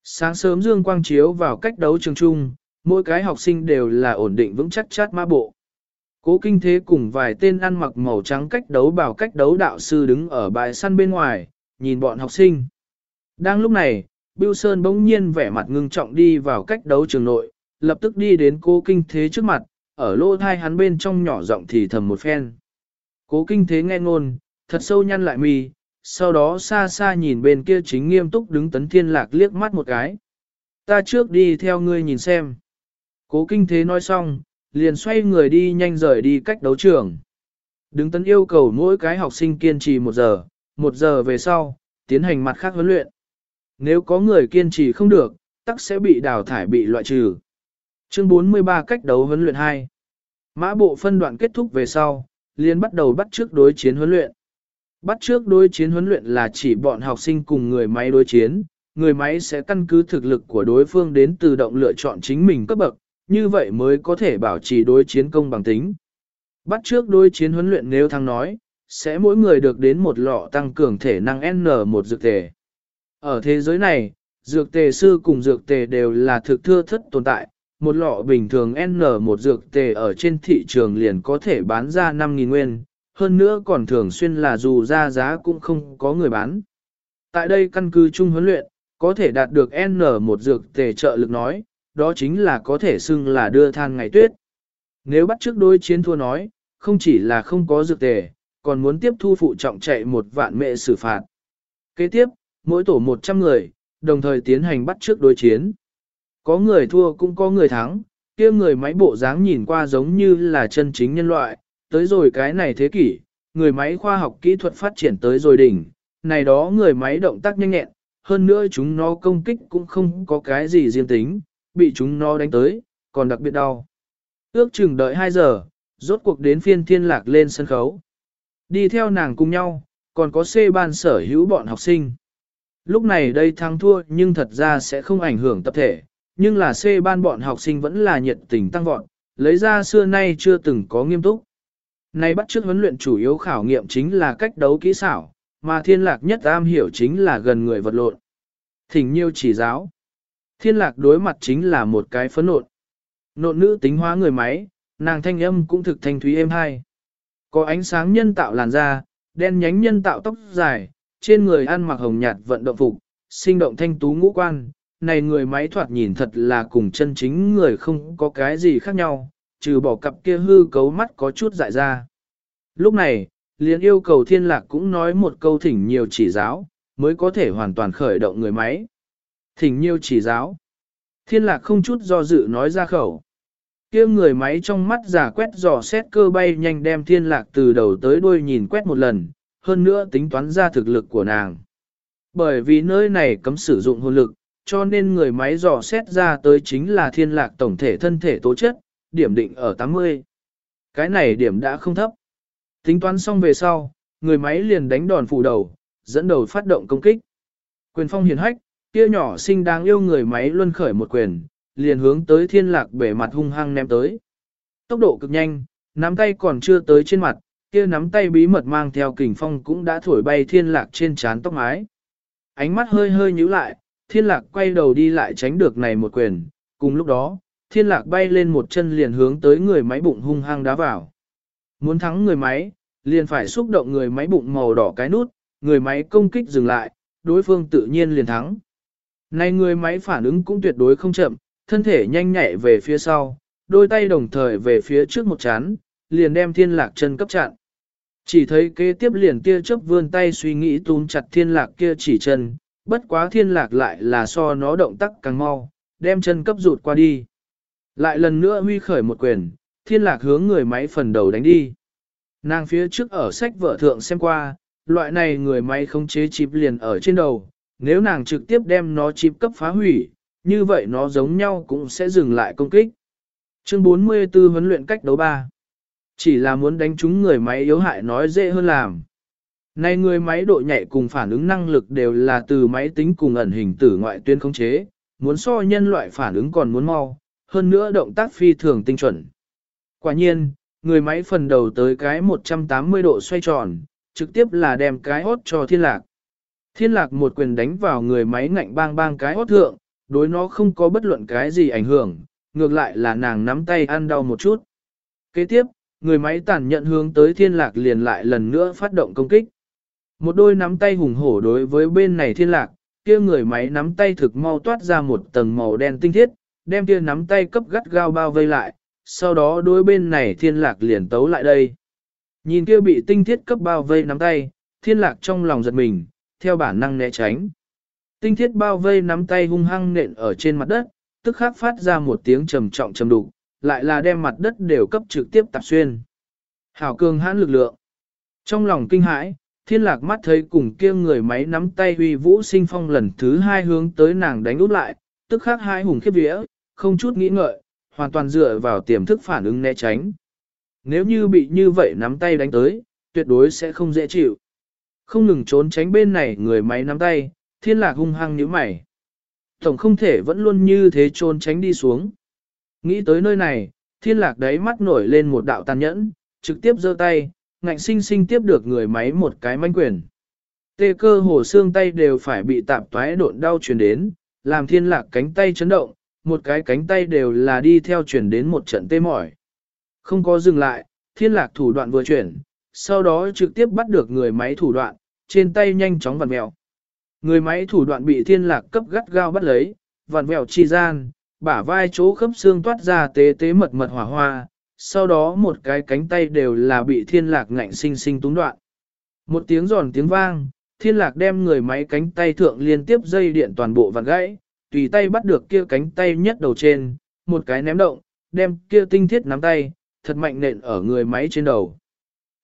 Sáng sớm dương quang chiếu vào cách đấu trường chung, mỗi cái học sinh đều là ổn định vững chắc chát ma bộ. Cố kinh thế cùng vài tên ăn mặc màu trắng cách đấu bảo cách đấu đạo sư đứng ở bài săn bên ngoài, nhìn bọn học sinh. Đang lúc này, Bưu Sơn bỗng nhiên vẻ mặt ngưng trọng đi vào cách đấu trường nội, lập tức đi đến cố kinh thế trước mặt, ở lô thai hắn bên trong nhỏ giọng thì thầm một phen. Cố kinh thế nghe ngôn, thật sâu nhăn lại mì, sau đó xa xa nhìn bên kia chính nghiêm túc đứng tấn thiên lạc liếc mắt một cái. Ta trước đi theo ngươi nhìn xem. Cố kinh thế nói xong, liền xoay người đi nhanh rời đi cách đấu trường. Đứng tấn yêu cầu mỗi cái học sinh kiên trì một giờ, một giờ về sau, tiến hành mặt khác huấn luyện. Nếu có người kiên trì không được, tắc sẽ bị đào thải bị loại trừ. Chương 43 cách đấu huấn luyện 2 Mã bộ phân đoạn kết thúc về sau, liền bắt đầu bắt trước đối chiến huấn luyện. Bắt trước đối chiến huấn luyện là chỉ bọn học sinh cùng người máy đối chiến, người máy sẽ căn cứ thực lực của đối phương đến tự động lựa chọn chính mình cấp bậc, như vậy mới có thể bảo trì đối chiến công bằng tính. Bắt trước đối chiến huấn luyện nếu thắng nói, sẽ mỗi người được đến một lọ tăng cường thể năng N1 dược tề. Ở thế giới này, dược tề sư cùng dược tề đều là thực thưa thất tồn tại, một lọ bình thường N1 dược tề ở trên thị trường liền có thể bán ra 5.000 nguyên, hơn nữa còn thường xuyên là dù ra giá cũng không có người bán. Tại đây căn cứ chung huấn luyện, có thể đạt được N1 dược tề trợ lực nói, đó chính là có thể xưng là đưa than ngày tuyết. Nếu bắt trước đối chiến thua nói, không chỉ là không có dược tề, còn muốn tiếp thu phụ trọng chạy một vạn mệ xử phạt. Kế tiếp, mỗi tổ 100 người, đồng thời tiến hành bắt trước đối chiến. Có người thua cũng có người thắng, kia người máy bộ dáng nhìn qua giống như là chân chính nhân loại, tới rồi cái này thế kỷ, người máy khoa học kỹ thuật phát triển tới rồi đỉnh, này đó người máy động tác nhanh nhẹn, hơn nữa chúng nó công kích cũng không có cái gì riêng tính, bị chúng nó đánh tới, còn đặc biệt đau. Ước chừng đợi 2 giờ, rốt cuộc đến phiên thiên lạc lên sân khấu. Đi theo nàng cùng nhau, còn có C ban sở hữu bọn học sinh. Lúc này đây thắng thua nhưng thật ra sẽ không ảnh hưởng tập thể, nhưng là C ban bọn học sinh vẫn là nhiệt tình tăng vọt, lấy ra xưa nay chưa từng có nghiêm túc. Nay bắt trước huấn luyện chủ yếu khảo nghiệm chính là cách đấu kỹ xảo, mà thiên lạc nhất am hiểu chính là gần người vật lộn. Thỉnh nhiêu chỉ giáo. Thiên lạc đối mặt chính là một cái phấn nộn. Nộn nữ tính hóa người máy, nàng thanh âm cũng thực thanh thúy êm hai. Có ánh sáng nhân tạo làn da, đen nhánh nhân tạo tóc dài, trên người ăn mặc hồng nhạt vận động phục, sinh động thanh tú ngũ quan. Này người máy thoạt nhìn thật là cùng chân chính người không có cái gì khác nhau, trừ bỏ cặp kia hư cấu mắt có chút dại ra. Lúc này, liền yêu cầu thiên lạc cũng nói một câu thỉnh nhiều chỉ giáo, mới có thể hoàn toàn khởi động người máy. Thỉnh nhiêu chỉ giáo. Thiên lạc không chút do dự nói ra khẩu. kia người máy trong mắt giả quét dò xét cơ bay nhanh đem thiên lạc từ đầu tới đuôi nhìn quét một lần, hơn nữa tính toán ra thực lực của nàng. Bởi vì nơi này cấm sử dụng hồn lực, cho nên người máy dò xét ra tới chính là thiên lạc tổng thể thân thể tố chất, điểm định ở 80. Cái này điểm đã không thấp. Tính toán xong về sau, người máy liền đánh đòn phủ đầu, dẫn đầu phát động công kích. Quyền phong hiền hách, kia nhỏ xinh đáng yêu người máy luân khởi một quyền, liền hướng tới thiên lạc bể mặt hung hăng ném tới. Tốc độ cực nhanh, nắm tay còn chưa tới trên mặt, kia nắm tay bí mật mang theo kình phong cũng đã thổi bay thiên lạc trên trán tóc mái. Ánh mắt hơi hơi nhíu lại, thiên lạc quay đầu đi lại tránh được này một quyền, cùng lúc đó, thiên lạc bay lên một chân liền hướng tới người máy bụng hung hăng đá vào. Muốn thắng người máy, liền phải xúc động người máy bụng màu đỏ cái nút, người máy công kích dừng lại, đối phương tự nhiên liền thắng. Này người máy phản ứng cũng tuyệt đối không chậm, thân thể nhanh nhạy về phía sau, đôi tay đồng thời về phía trước một chán, liền đem thiên lạc chân cấp chặn. Chỉ thấy kế tiếp liền kia chớp vươn tay suy nghĩ túm chặt thiên lạc kia chỉ chân, bất quá thiên lạc lại là so nó động tác càng mau, đem chân cấp rụt qua đi. Lại lần nữa huy khởi một quyền, thiên lạc hướng người máy phần đầu đánh đi. Nàng phía trước ở sách vợ thượng xem qua, loại này người máy không chế chip liền ở trên đầu, nếu nàng trực tiếp đem nó chip cấp phá hủy, như vậy nó giống nhau cũng sẽ dừng lại công kích. Chương 44 huấn luyện cách đấu 3 Chỉ là muốn đánh trúng người máy yếu hại nói dễ hơn làm. Này người máy độ nhạy cùng phản ứng năng lực đều là từ máy tính cùng ẩn hình tử ngoại tuyên khống chế, muốn so nhân loại phản ứng còn muốn mau, hơn nữa động tác phi thường tinh chuẩn. Quả nhiên, người máy phần đầu tới cái 180 độ xoay tròn, trực tiếp là đem cái hốt cho thiên lạc. Thiên lạc một quyền đánh vào người máy ngạnh bang bang cái hót thượng, đối nó không có bất luận cái gì ảnh hưởng, ngược lại là nàng nắm tay ăn đau một chút. Kế tiếp, người máy tàn nhận hướng tới thiên lạc liền lại lần nữa phát động công kích. Một đôi nắm tay hùng hổ đối với bên này thiên lạc, kia người máy nắm tay thực mau toát ra một tầng màu đen tinh thiết, đem kia nắm tay cấp gắt gao bao vây lại, sau đó đối bên này thiên lạc liền tấu lại đây. Nhìn kia bị tinh thiết cấp bao vây nắm tay, thiên lạc trong lòng giật mình, theo bản năng né tránh. Tinh thiết bao vây nắm tay hung hăng nện ở trên mặt đất, tức khắc phát ra một tiếng trầm trọng trầm đục, lại là đem mặt đất đều cấp trực tiếp tạp xuyên. Hảo cường hãn lực lượng. Trong lòng kinh hãi, thiên lạc mắt thấy cùng kia người máy nắm tay huy vũ sinh phong lần thứ hai hướng tới nàng đánh út lại, tức khắc hai hùng khiếp vía, không chút nghĩ ngợi, hoàn toàn dựa vào tiềm thức phản ứng né tránh. Nếu như bị như vậy nắm tay đánh tới, tuyệt đối sẽ không dễ chịu. Không ngừng trốn tránh bên này người máy nắm tay, thiên lạc hung hăng như mày. Tổng không thể vẫn luôn như thế trốn tránh đi xuống. Nghĩ tới nơi này, thiên lạc đấy mắt nổi lên một đạo tàn nhẫn, trực tiếp giơ tay, ngạnh sinh sinh tiếp được người máy một cái manh quyền. Tê cơ hồ xương tay đều phải bị tạp toái độn đau truyền đến, làm thiên lạc cánh tay chấn động, một cái cánh tay đều là đi theo chuyển đến một trận tê mỏi. Không có dừng lại, thiên lạc thủ đoạn vừa chuyển, sau đó trực tiếp bắt được người máy thủ đoạn, trên tay nhanh chóng vặn mèo. Người máy thủ đoạn bị thiên lạc cấp gắt gao bắt lấy, vặn mèo chi gian, bả vai chỗ khớp xương toát ra tế tế mật mật hỏa hoa, sau đó một cái cánh tay đều là bị thiên lạc ngạnh sinh sinh túng đoạn. Một tiếng giòn tiếng vang, thiên lạc đem người máy cánh tay thượng liên tiếp dây điện toàn bộ vặn gãy, tùy tay bắt được kia cánh tay nhất đầu trên, một cái ném động, đem kia tinh thiết nắm tay, thật mạnh nện ở người máy trên đầu.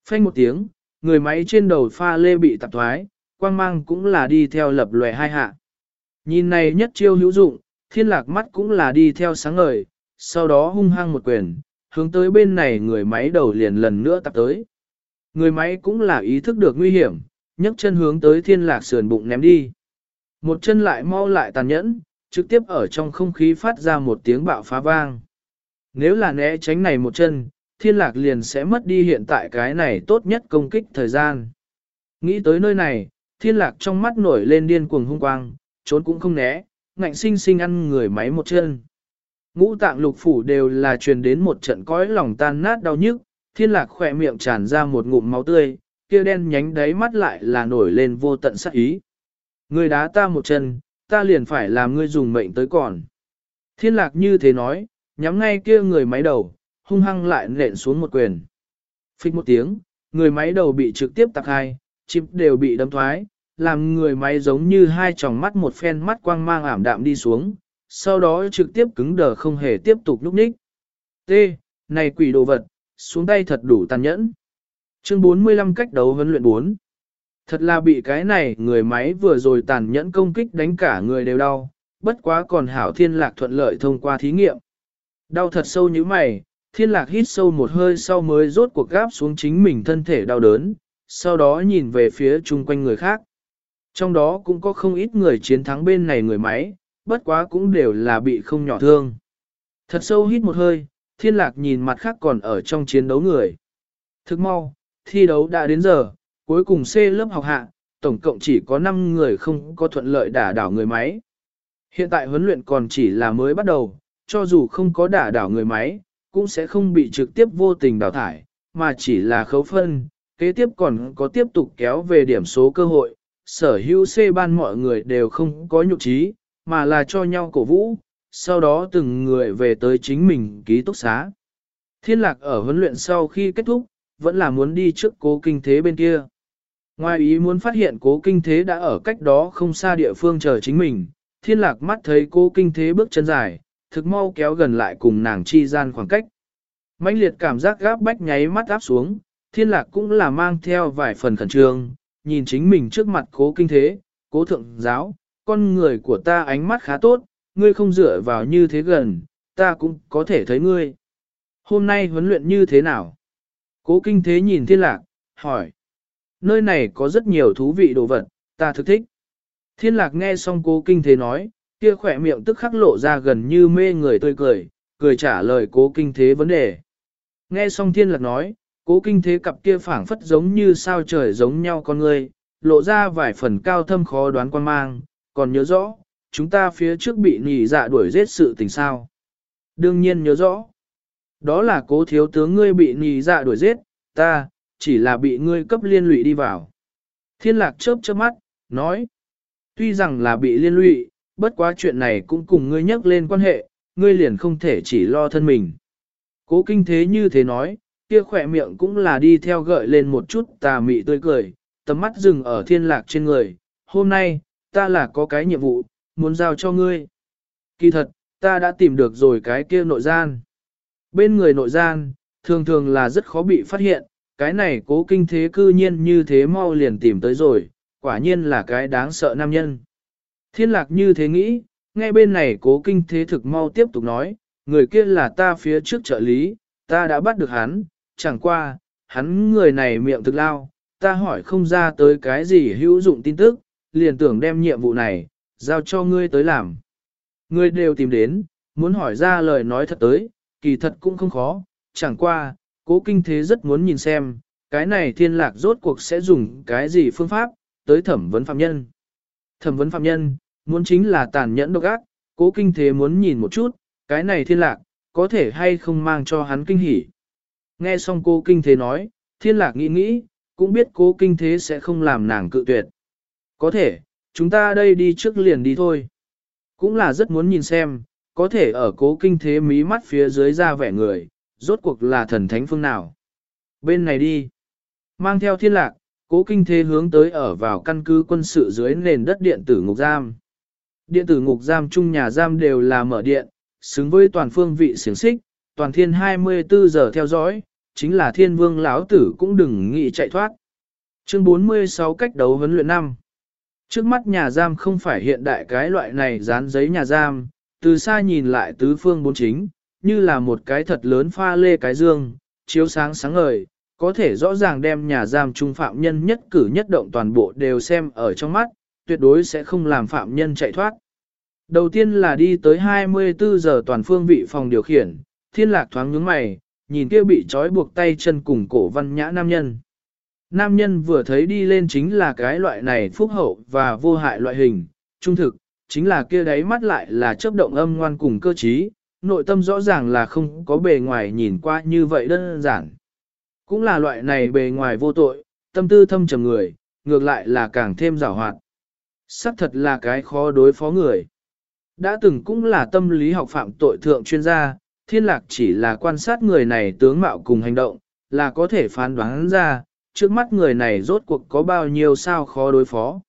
Phanh một tiếng, người máy trên đầu pha lê bị tạp thoái, quang mang cũng là đi theo lập lòe hai hạ. Nhìn này nhất chiêu hữu dụng, thiên lạc mắt cũng là đi theo sáng ngời, sau đó hung hăng một quyền, hướng tới bên này người máy đầu liền lần nữa tập tới. Người máy cũng là ý thức được nguy hiểm, nhấc chân hướng tới thiên lạc sườn bụng ném đi. Một chân lại mau lại tàn nhẫn, trực tiếp ở trong không khí phát ra một tiếng bạo phá vang. Nếu là né tránh này một chân, thiên lạc liền sẽ mất đi hiện tại cái này tốt nhất công kích thời gian. Nghĩ tới nơi này, thiên lạc trong mắt nổi lên điên cuồng hung quang, trốn cũng không né, ngạnh sinh sinh ăn người máy một chân. Ngũ tạng lục phủ đều là truyền đến một trận cõi lòng tan nát đau nhức, thiên lạc khỏe miệng tràn ra một ngụm máu tươi, kia đen nhánh đáy mắt lại là nổi lên vô tận sát ý. Người đá ta một chân, ta liền phải làm ngươi dùng mệnh tới còn. Thiên lạc như thế nói, nhắm ngay kia người máy đầu, hung hăng lại nện xuống một quyền. Phích một tiếng, người máy đầu bị trực tiếp tạc hai, chip đều bị đâm thoái, làm người máy giống như hai tròng mắt một phen mắt quang mang ảm đạm đi xuống, sau đó trực tiếp cứng đờ không hề tiếp tục lúc ních. T. Này quỷ đồ vật, xuống tay thật đủ tàn nhẫn. Chương 45 cách đấu huấn luyện 4. Thật là bị cái này người máy vừa rồi tàn nhẫn công kích đánh cả người đều đau, bất quá còn hảo thiên lạc thuận lợi thông qua thí nghiệm. Đau thật sâu như mày, thiên lạc hít sâu một hơi sau mới rốt cuộc gáp xuống chính mình thân thể đau đớn, sau đó nhìn về phía chung quanh người khác. Trong đó cũng có không ít người chiến thắng bên này người máy, bất quá cũng đều là bị không nhỏ thương. Thật sâu hít một hơi, thiên lạc nhìn mặt khác còn ở trong chiến đấu người. Thức mau, thi đấu đã đến giờ, cuối cùng C lớp học hạ, tổng cộng chỉ có 5 người không có thuận lợi đả đảo người máy. Hiện tại huấn luyện còn chỉ là mới bắt đầu, cho dù không có đả đảo người máy, cũng sẽ không bị trực tiếp vô tình đào thải, mà chỉ là khấu phân, kế tiếp còn có tiếp tục kéo về điểm số cơ hội. Sở hữu C ban mọi người đều không có nhục trí, mà là cho nhau cổ vũ, sau đó từng người về tới chính mình ký túc xá. Thiên lạc ở huấn luyện sau khi kết thúc, vẫn là muốn đi trước cố kinh thế bên kia. Ngoài ý muốn phát hiện cố kinh thế đã ở cách đó không xa địa phương chờ chính mình, thiên lạc mắt thấy cố kinh thế bước chân dài, thực mau kéo gần lại cùng nàng chi gian khoảng cách. mãnh liệt cảm giác gáp bách nháy mắt áp xuống, thiên lạc cũng là mang theo vài phần khẩn trương, nhìn chính mình trước mặt cố kinh thế, cố thượng giáo, con người của ta ánh mắt khá tốt, ngươi không dựa vào như thế gần, ta cũng có thể thấy ngươi. Hôm nay huấn luyện như thế nào? Cố kinh thế nhìn thiên lạc, hỏi. Nơi này có rất nhiều thú vị đồ vật, ta thực thích. Thiên lạc nghe xong cố kinh thế nói, kia khỏe miệng tức khắc lộ ra gần như mê người tươi cười, cười trả lời cố kinh thế vấn đề. Nghe xong thiên lạc nói, cố kinh thế cặp kia phảng phất giống như sao trời giống nhau con người, lộ ra vài phần cao thâm khó đoán quan mang, còn nhớ rõ, chúng ta phía trước bị nỉ dạ đuổi giết sự tình sao. Đương nhiên nhớ rõ. Đó là cố thiếu tướng ngươi bị nỉ dạ đuổi giết, ta, chỉ là bị ngươi cấp liên lụy đi vào. Thiên lạc chớp chớp mắt, nói. Tuy rằng là bị liên lụy, bất quá chuyện này cũng cùng ngươi nhắc lên quan hệ, ngươi liền không thể chỉ lo thân mình. Cố kinh thế như thế nói, kia khỏe miệng cũng là đi theo gợi lên một chút tà mị tươi cười, tầm mắt dừng ở thiên lạc trên người. Hôm nay, ta là có cái nhiệm vụ, muốn giao cho ngươi. Kỳ thật, ta đã tìm được rồi cái kia nội gian. Bên người nội gian, thường thường là rất khó bị phát hiện, cái này cố kinh thế cư nhiên như thế mau liền tìm tới rồi, quả nhiên là cái đáng sợ nam nhân. Thiên lạc như thế nghĩ, ngay bên này cố kinh thế thực mau tiếp tục nói, người kia là ta phía trước trợ lý, ta đã bắt được hắn, chẳng qua, hắn người này miệng thực lao, ta hỏi không ra tới cái gì hữu dụng tin tức, liền tưởng đem nhiệm vụ này, giao cho ngươi tới làm. Ngươi đều tìm đến, muốn hỏi ra lời nói thật tới, kỳ thật cũng không khó, chẳng qua, cố kinh thế rất muốn nhìn xem, cái này thiên lạc rốt cuộc sẽ dùng cái gì phương pháp, tới thẩm vấn phạm nhân. Thẩm vấn phạm nhân, muốn chính là tàn nhẫn độc ác, cố kinh thế muốn nhìn một chút, cái này thiên lạc, có thể hay không mang cho hắn kinh hỉ. Nghe xong cô kinh thế nói, thiên lạc nghĩ nghĩ, cũng biết cố kinh thế sẽ không làm nàng cự tuyệt. Có thể, chúng ta đây đi trước liền đi thôi. Cũng là rất muốn nhìn xem, có thể ở cố kinh thế mí mắt phía dưới ra vẻ người, rốt cuộc là thần thánh phương nào. Bên này đi. Mang theo thiên lạc, cố kinh thế hướng tới ở vào căn cứ quân sự dưới nền đất điện tử ngục giam. Điện tử ngục giam chung nhà giam đều là mở điện, xứng với toàn phương vị xiềng xích, toàn thiên 24 giờ theo dõi, chính là thiên vương lão tử cũng đừng nghĩ chạy thoát. Chương 46 cách đấu huấn luyện năm. Trước mắt nhà giam không phải hiện đại cái loại này dán giấy nhà giam, từ xa nhìn lại tứ phương bốn chính, như là một cái thật lớn pha lê cái dương, chiếu sáng sáng ngời, có thể rõ ràng đem nhà giam trung phạm nhân nhất cử nhất động toàn bộ đều xem ở trong mắt, tuyệt đối sẽ không làm phạm nhân chạy thoát. Đầu tiên là đi tới 24 giờ toàn phương vị phòng điều khiển, thiên lạc thoáng nhướng mày, nhìn kia bị trói buộc tay chân cùng cổ văn nhã nam nhân. Nam nhân vừa thấy đi lên chính là cái loại này phúc hậu và vô hại loại hình, trung thực, chính là kia đáy mắt lại là chấp động âm ngoan cùng cơ trí, nội tâm rõ ràng là không có bề ngoài nhìn qua như vậy đơn giản. Cũng là loại này bề ngoài vô tội, tâm tư thâm trầm người, ngược lại là càng thêm rào hoạt. Sắc thật là cái khó đối phó người. Đã từng cũng là tâm lý học phạm tội thượng chuyên gia, thiên lạc chỉ là quan sát người này tướng mạo cùng hành động, là có thể phán đoán ra, trước mắt người này rốt cuộc có bao nhiêu sao khó đối phó.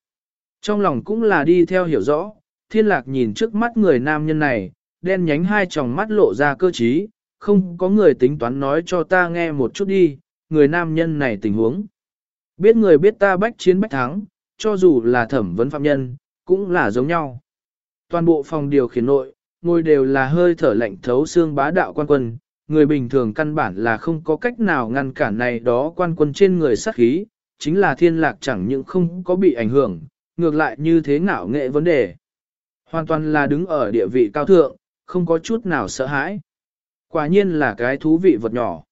Trong lòng cũng là đi theo hiểu rõ, thiên lạc nhìn trước mắt người nam nhân này, đen nhánh hai tròng mắt lộ ra cơ trí, không có người tính toán nói cho ta nghe một chút đi, người nam nhân này tình huống. Biết người biết ta bách chiến bách thắng, cho dù là thẩm vấn phạm nhân, cũng là giống nhau. Toàn bộ phòng điều khiển nội, ngồi đều là hơi thở lạnh thấu xương bá đạo quan quân, người bình thường căn bản là không có cách nào ngăn cản này đó quan quân trên người sát khí, chính là thiên lạc chẳng những không có bị ảnh hưởng, ngược lại như thế ngạo nghệ vấn đề. Hoàn toàn là đứng ở địa vị cao thượng, không có chút nào sợ hãi. Quả nhiên là cái thú vị vật nhỏ.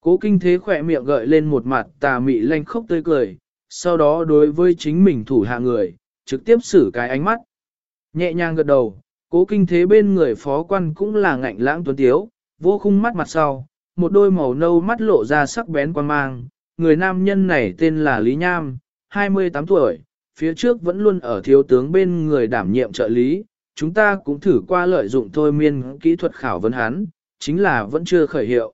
Cố kinh thế khỏe miệng gợi lên một mặt tà mị lanh khốc tươi cười, sau đó đối với chính mình thủ hạ người, trực tiếp xử cái ánh mắt. Nhẹ nhàng gật đầu, cố kinh thế bên người phó quan cũng là ngạnh lãng tuấn tiếu, vô khung mắt mặt sau, một đôi màu nâu mắt lộ ra sắc bén quan mang. Người nam nhân này tên là Lý Nham, 28 tuổi, phía trước vẫn luôn ở thiếu tướng bên người đảm nhiệm trợ lý. Chúng ta cũng thử qua lợi dụng thôi miên kỹ thuật khảo vấn hắn, chính là vẫn chưa khởi hiệu.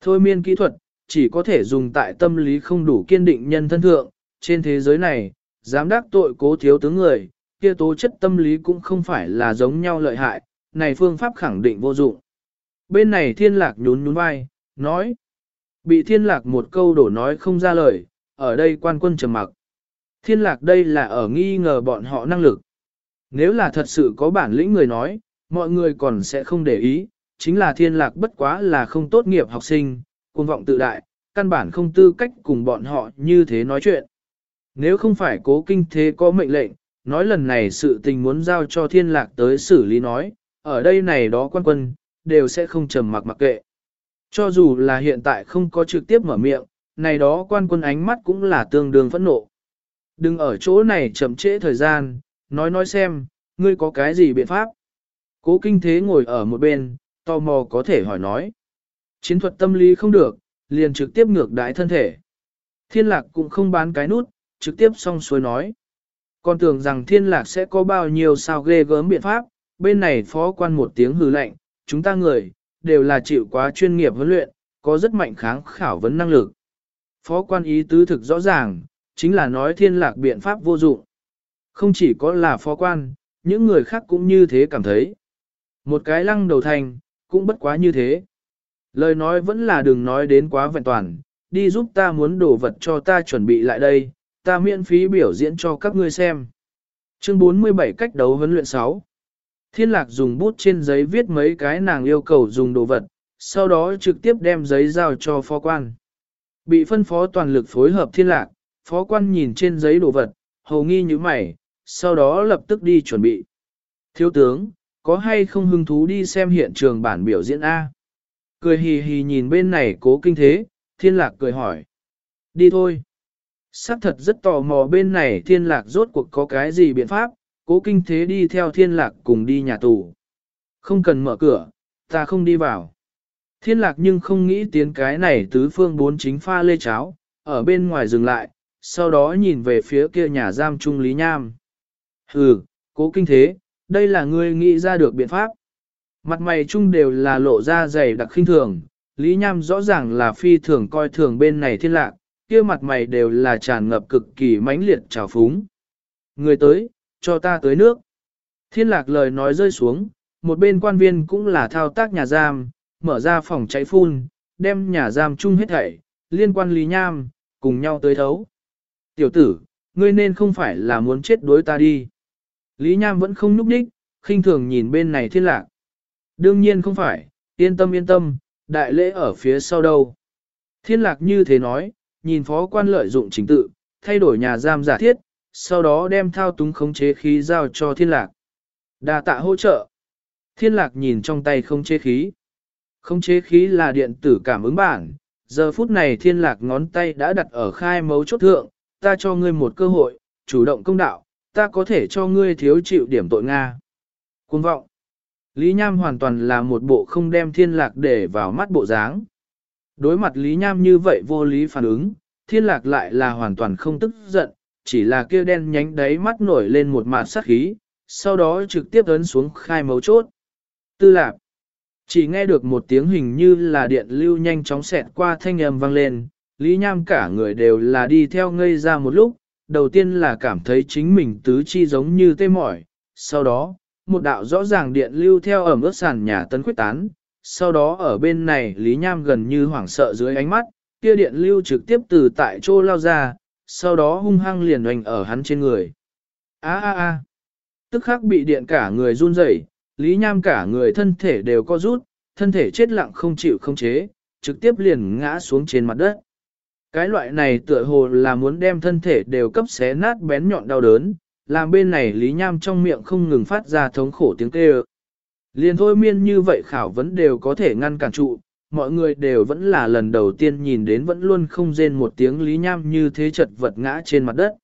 Thôi miên kỹ thuật, chỉ có thể dùng tại tâm lý không đủ kiên định nhân thân thượng, trên thế giới này, dám đắc tội cố thiếu tướng người, kia tố chất tâm lý cũng không phải là giống nhau lợi hại, này phương pháp khẳng định vô dụng. Bên này thiên lạc nhún nhún vai, nói. Bị thiên lạc một câu đổ nói không ra lời, ở đây quan quân trầm mặc. Thiên lạc đây là ở nghi ngờ bọn họ năng lực. Nếu là thật sự có bản lĩnh người nói, mọi người còn sẽ không để ý, chính là thiên lạc bất quá là không tốt nghiệp học sinh, cuồng vọng tự đại, căn bản không tư cách cùng bọn họ như thế nói chuyện. Nếu không phải cố kinh thế có mệnh lệnh, nói lần này sự tình muốn giao cho thiên lạc tới xử lý nói, ở đây này đó quan quân, đều sẽ không trầm mặc mặc kệ. Cho dù là hiện tại không có trực tiếp mở miệng, này đó quan quân ánh mắt cũng là tương đương phẫn nộ. Đừng ở chỗ này chậm trễ thời gian, nói nói xem, ngươi có cái gì biện pháp. Cố kinh thế ngồi ở một bên, tò mò có thể hỏi nói. Chiến thuật tâm lý không được, liền trực tiếp ngược đái thân thể. Thiên lạc cũng không bán cái nút, trực tiếp xong xuôi nói. Còn tưởng rằng thiên lạc sẽ có bao nhiêu sao ghê gớm biện pháp, bên này phó quan một tiếng hừ lạnh, chúng ta người, đều là chịu quá chuyên nghiệp huấn luyện, có rất mạnh kháng khảo vấn năng lực. Phó quan ý tứ thực rõ ràng, chính là nói thiên lạc biện pháp vô dụng. Không chỉ có là phó quan, những người khác cũng như thế cảm thấy. Một cái lăng đầu thành, cũng bất quá như thế. Lời nói vẫn là đừng nói đến quá vẹn toàn, đi giúp ta muốn đổ vật cho ta chuẩn bị lại đây, ta miễn phí biểu diễn cho các ngươi xem. Chương 47 cách đấu huấn luyện 6 Thiên lạc dùng bút trên giấy viết mấy cái nàng yêu cầu dùng đồ vật, sau đó trực tiếp đem giấy giao cho phó quan. Bị phân phó toàn lực phối hợp thiên lạc, phó quan nhìn trên giấy đồ vật, hầu nghi như mày, sau đó lập tức đi chuẩn bị. Thiếu tướng, có hay không hứng thú đi xem hiện trường bản biểu diễn A? Cười hì hì nhìn bên này cố kinh thế, thiên lạc cười hỏi. Đi thôi. Sắc thật rất tò mò bên này thiên lạc rốt cuộc có cái gì biện pháp, cố kinh thế đi theo thiên lạc cùng đi nhà tù. Không cần mở cửa, ta không đi vào. Thiên lạc nhưng không nghĩ tiến cái này tứ phương bốn chính pha lê cháo, ở bên ngoài dừng lại, sau đó nhìn về phía kia nhà giam trung Lý Nham. Hừ, cố kinh thế, đây là ngươi nghĩ ra được biện pháp. Mặt mày chung đều là lộ ra dày đặc khinh thường, Lý Nham rõ ràng là phi thường coi thường bên này thiên lạc, kia mặt mày đều là tràn ngập cực kỳ mãnh liệt trào phúng. Người tới, cho ta tới nước. Thiên lạc lời nói rơi xuống, một bên quan viên cũng là thao tác nhà giam, mở ra phòng cháy phun, đem nhà giam chung hết thảy, liên quan Lý Nham, cùng nhau tới thấu. Tiểu tử, ngươi nên không phải là muốn chết đối ta đi. Lý Nham vẫn không núp đích, khinh thường nhìn bên này thiên lạc. Đương nhiên không phải, yên tâm yên tâm, đại lễ ở phía sau đâu. Thiên lạc như thế nói, nhìn phó quan lợi dụng chính tự, thay đổi nhà giam giả thiết, sau đó đem thao túng khống chế khí giao cho thiên lạc. Đà tạ hỗ trợ. Thiên lạc nhìn trong tay không chế khí. Không chế khí là điện tử cảm ứng bản. Giờ phút này thiên lạc ngón tay đã đặt ở khai mấu chốt thượng, ta cho ngươi một cơ hội, chủ động công đạo, ta có thể cho ngươi thiếu chịu điểm tội Nga. Cuồng vọng. Lý Nham hoàn toàn là một bộ không đem thiên lạc để vào mắt bộ dáng. Đối mặt Lý Nham như vậy vô lý phản ứng, thiên lạc lại là hoàn toàn không tức giận, chỉ là kia đen nhánh đáy mắt nổi lên một mạt sát khí, sau đó trực tiếp ấn xuống khai mấu chốt. Tư lạc. Chỉ nghe được một tiếng hình như là điện lưu nhanh chóng xẹt qua thanh âm vang lên, Lý Nham cả người đều là đi theo ngây ra một lúc, đầu tiên là cảm thấy chính mình tứ chi giống như tê mỏi, sau đó, một đạo rõ ràng điện lưu theo ẩm ướt sàn nhà tấn quyết tán, sau đó ở bên này Lý Nham gần như hoảng sợ dưới ánh mắt, kia điện lưu trực tiếp từ tại chỗ lao ra, sau đó hung hăng liền hoành ở hắn trên người. A a a, tức khắc bị điện cả người run rẩy, Lý Nham cả người thân thể đều co rút, thân thể chết lặng không chịu không chế, trực tiếp liền ngã xuống trên mặt đất. Cái loại này tựa hồ là muốn đem thân thể đều cấp xé nát bén nhọn đau đớn, làm bên này Lý Nham trong miệng không ngừng phát ra thống khổ tiếng kêu. Liền thôi miên như vậy khảo vấn đều có thể ngăn cản trụ, mọi người đều vẫn là lần đầu tiên nhìn đến vẫn luôn không rên một tiếng Lý Nham như thế chật vật ngã trên mặt đất.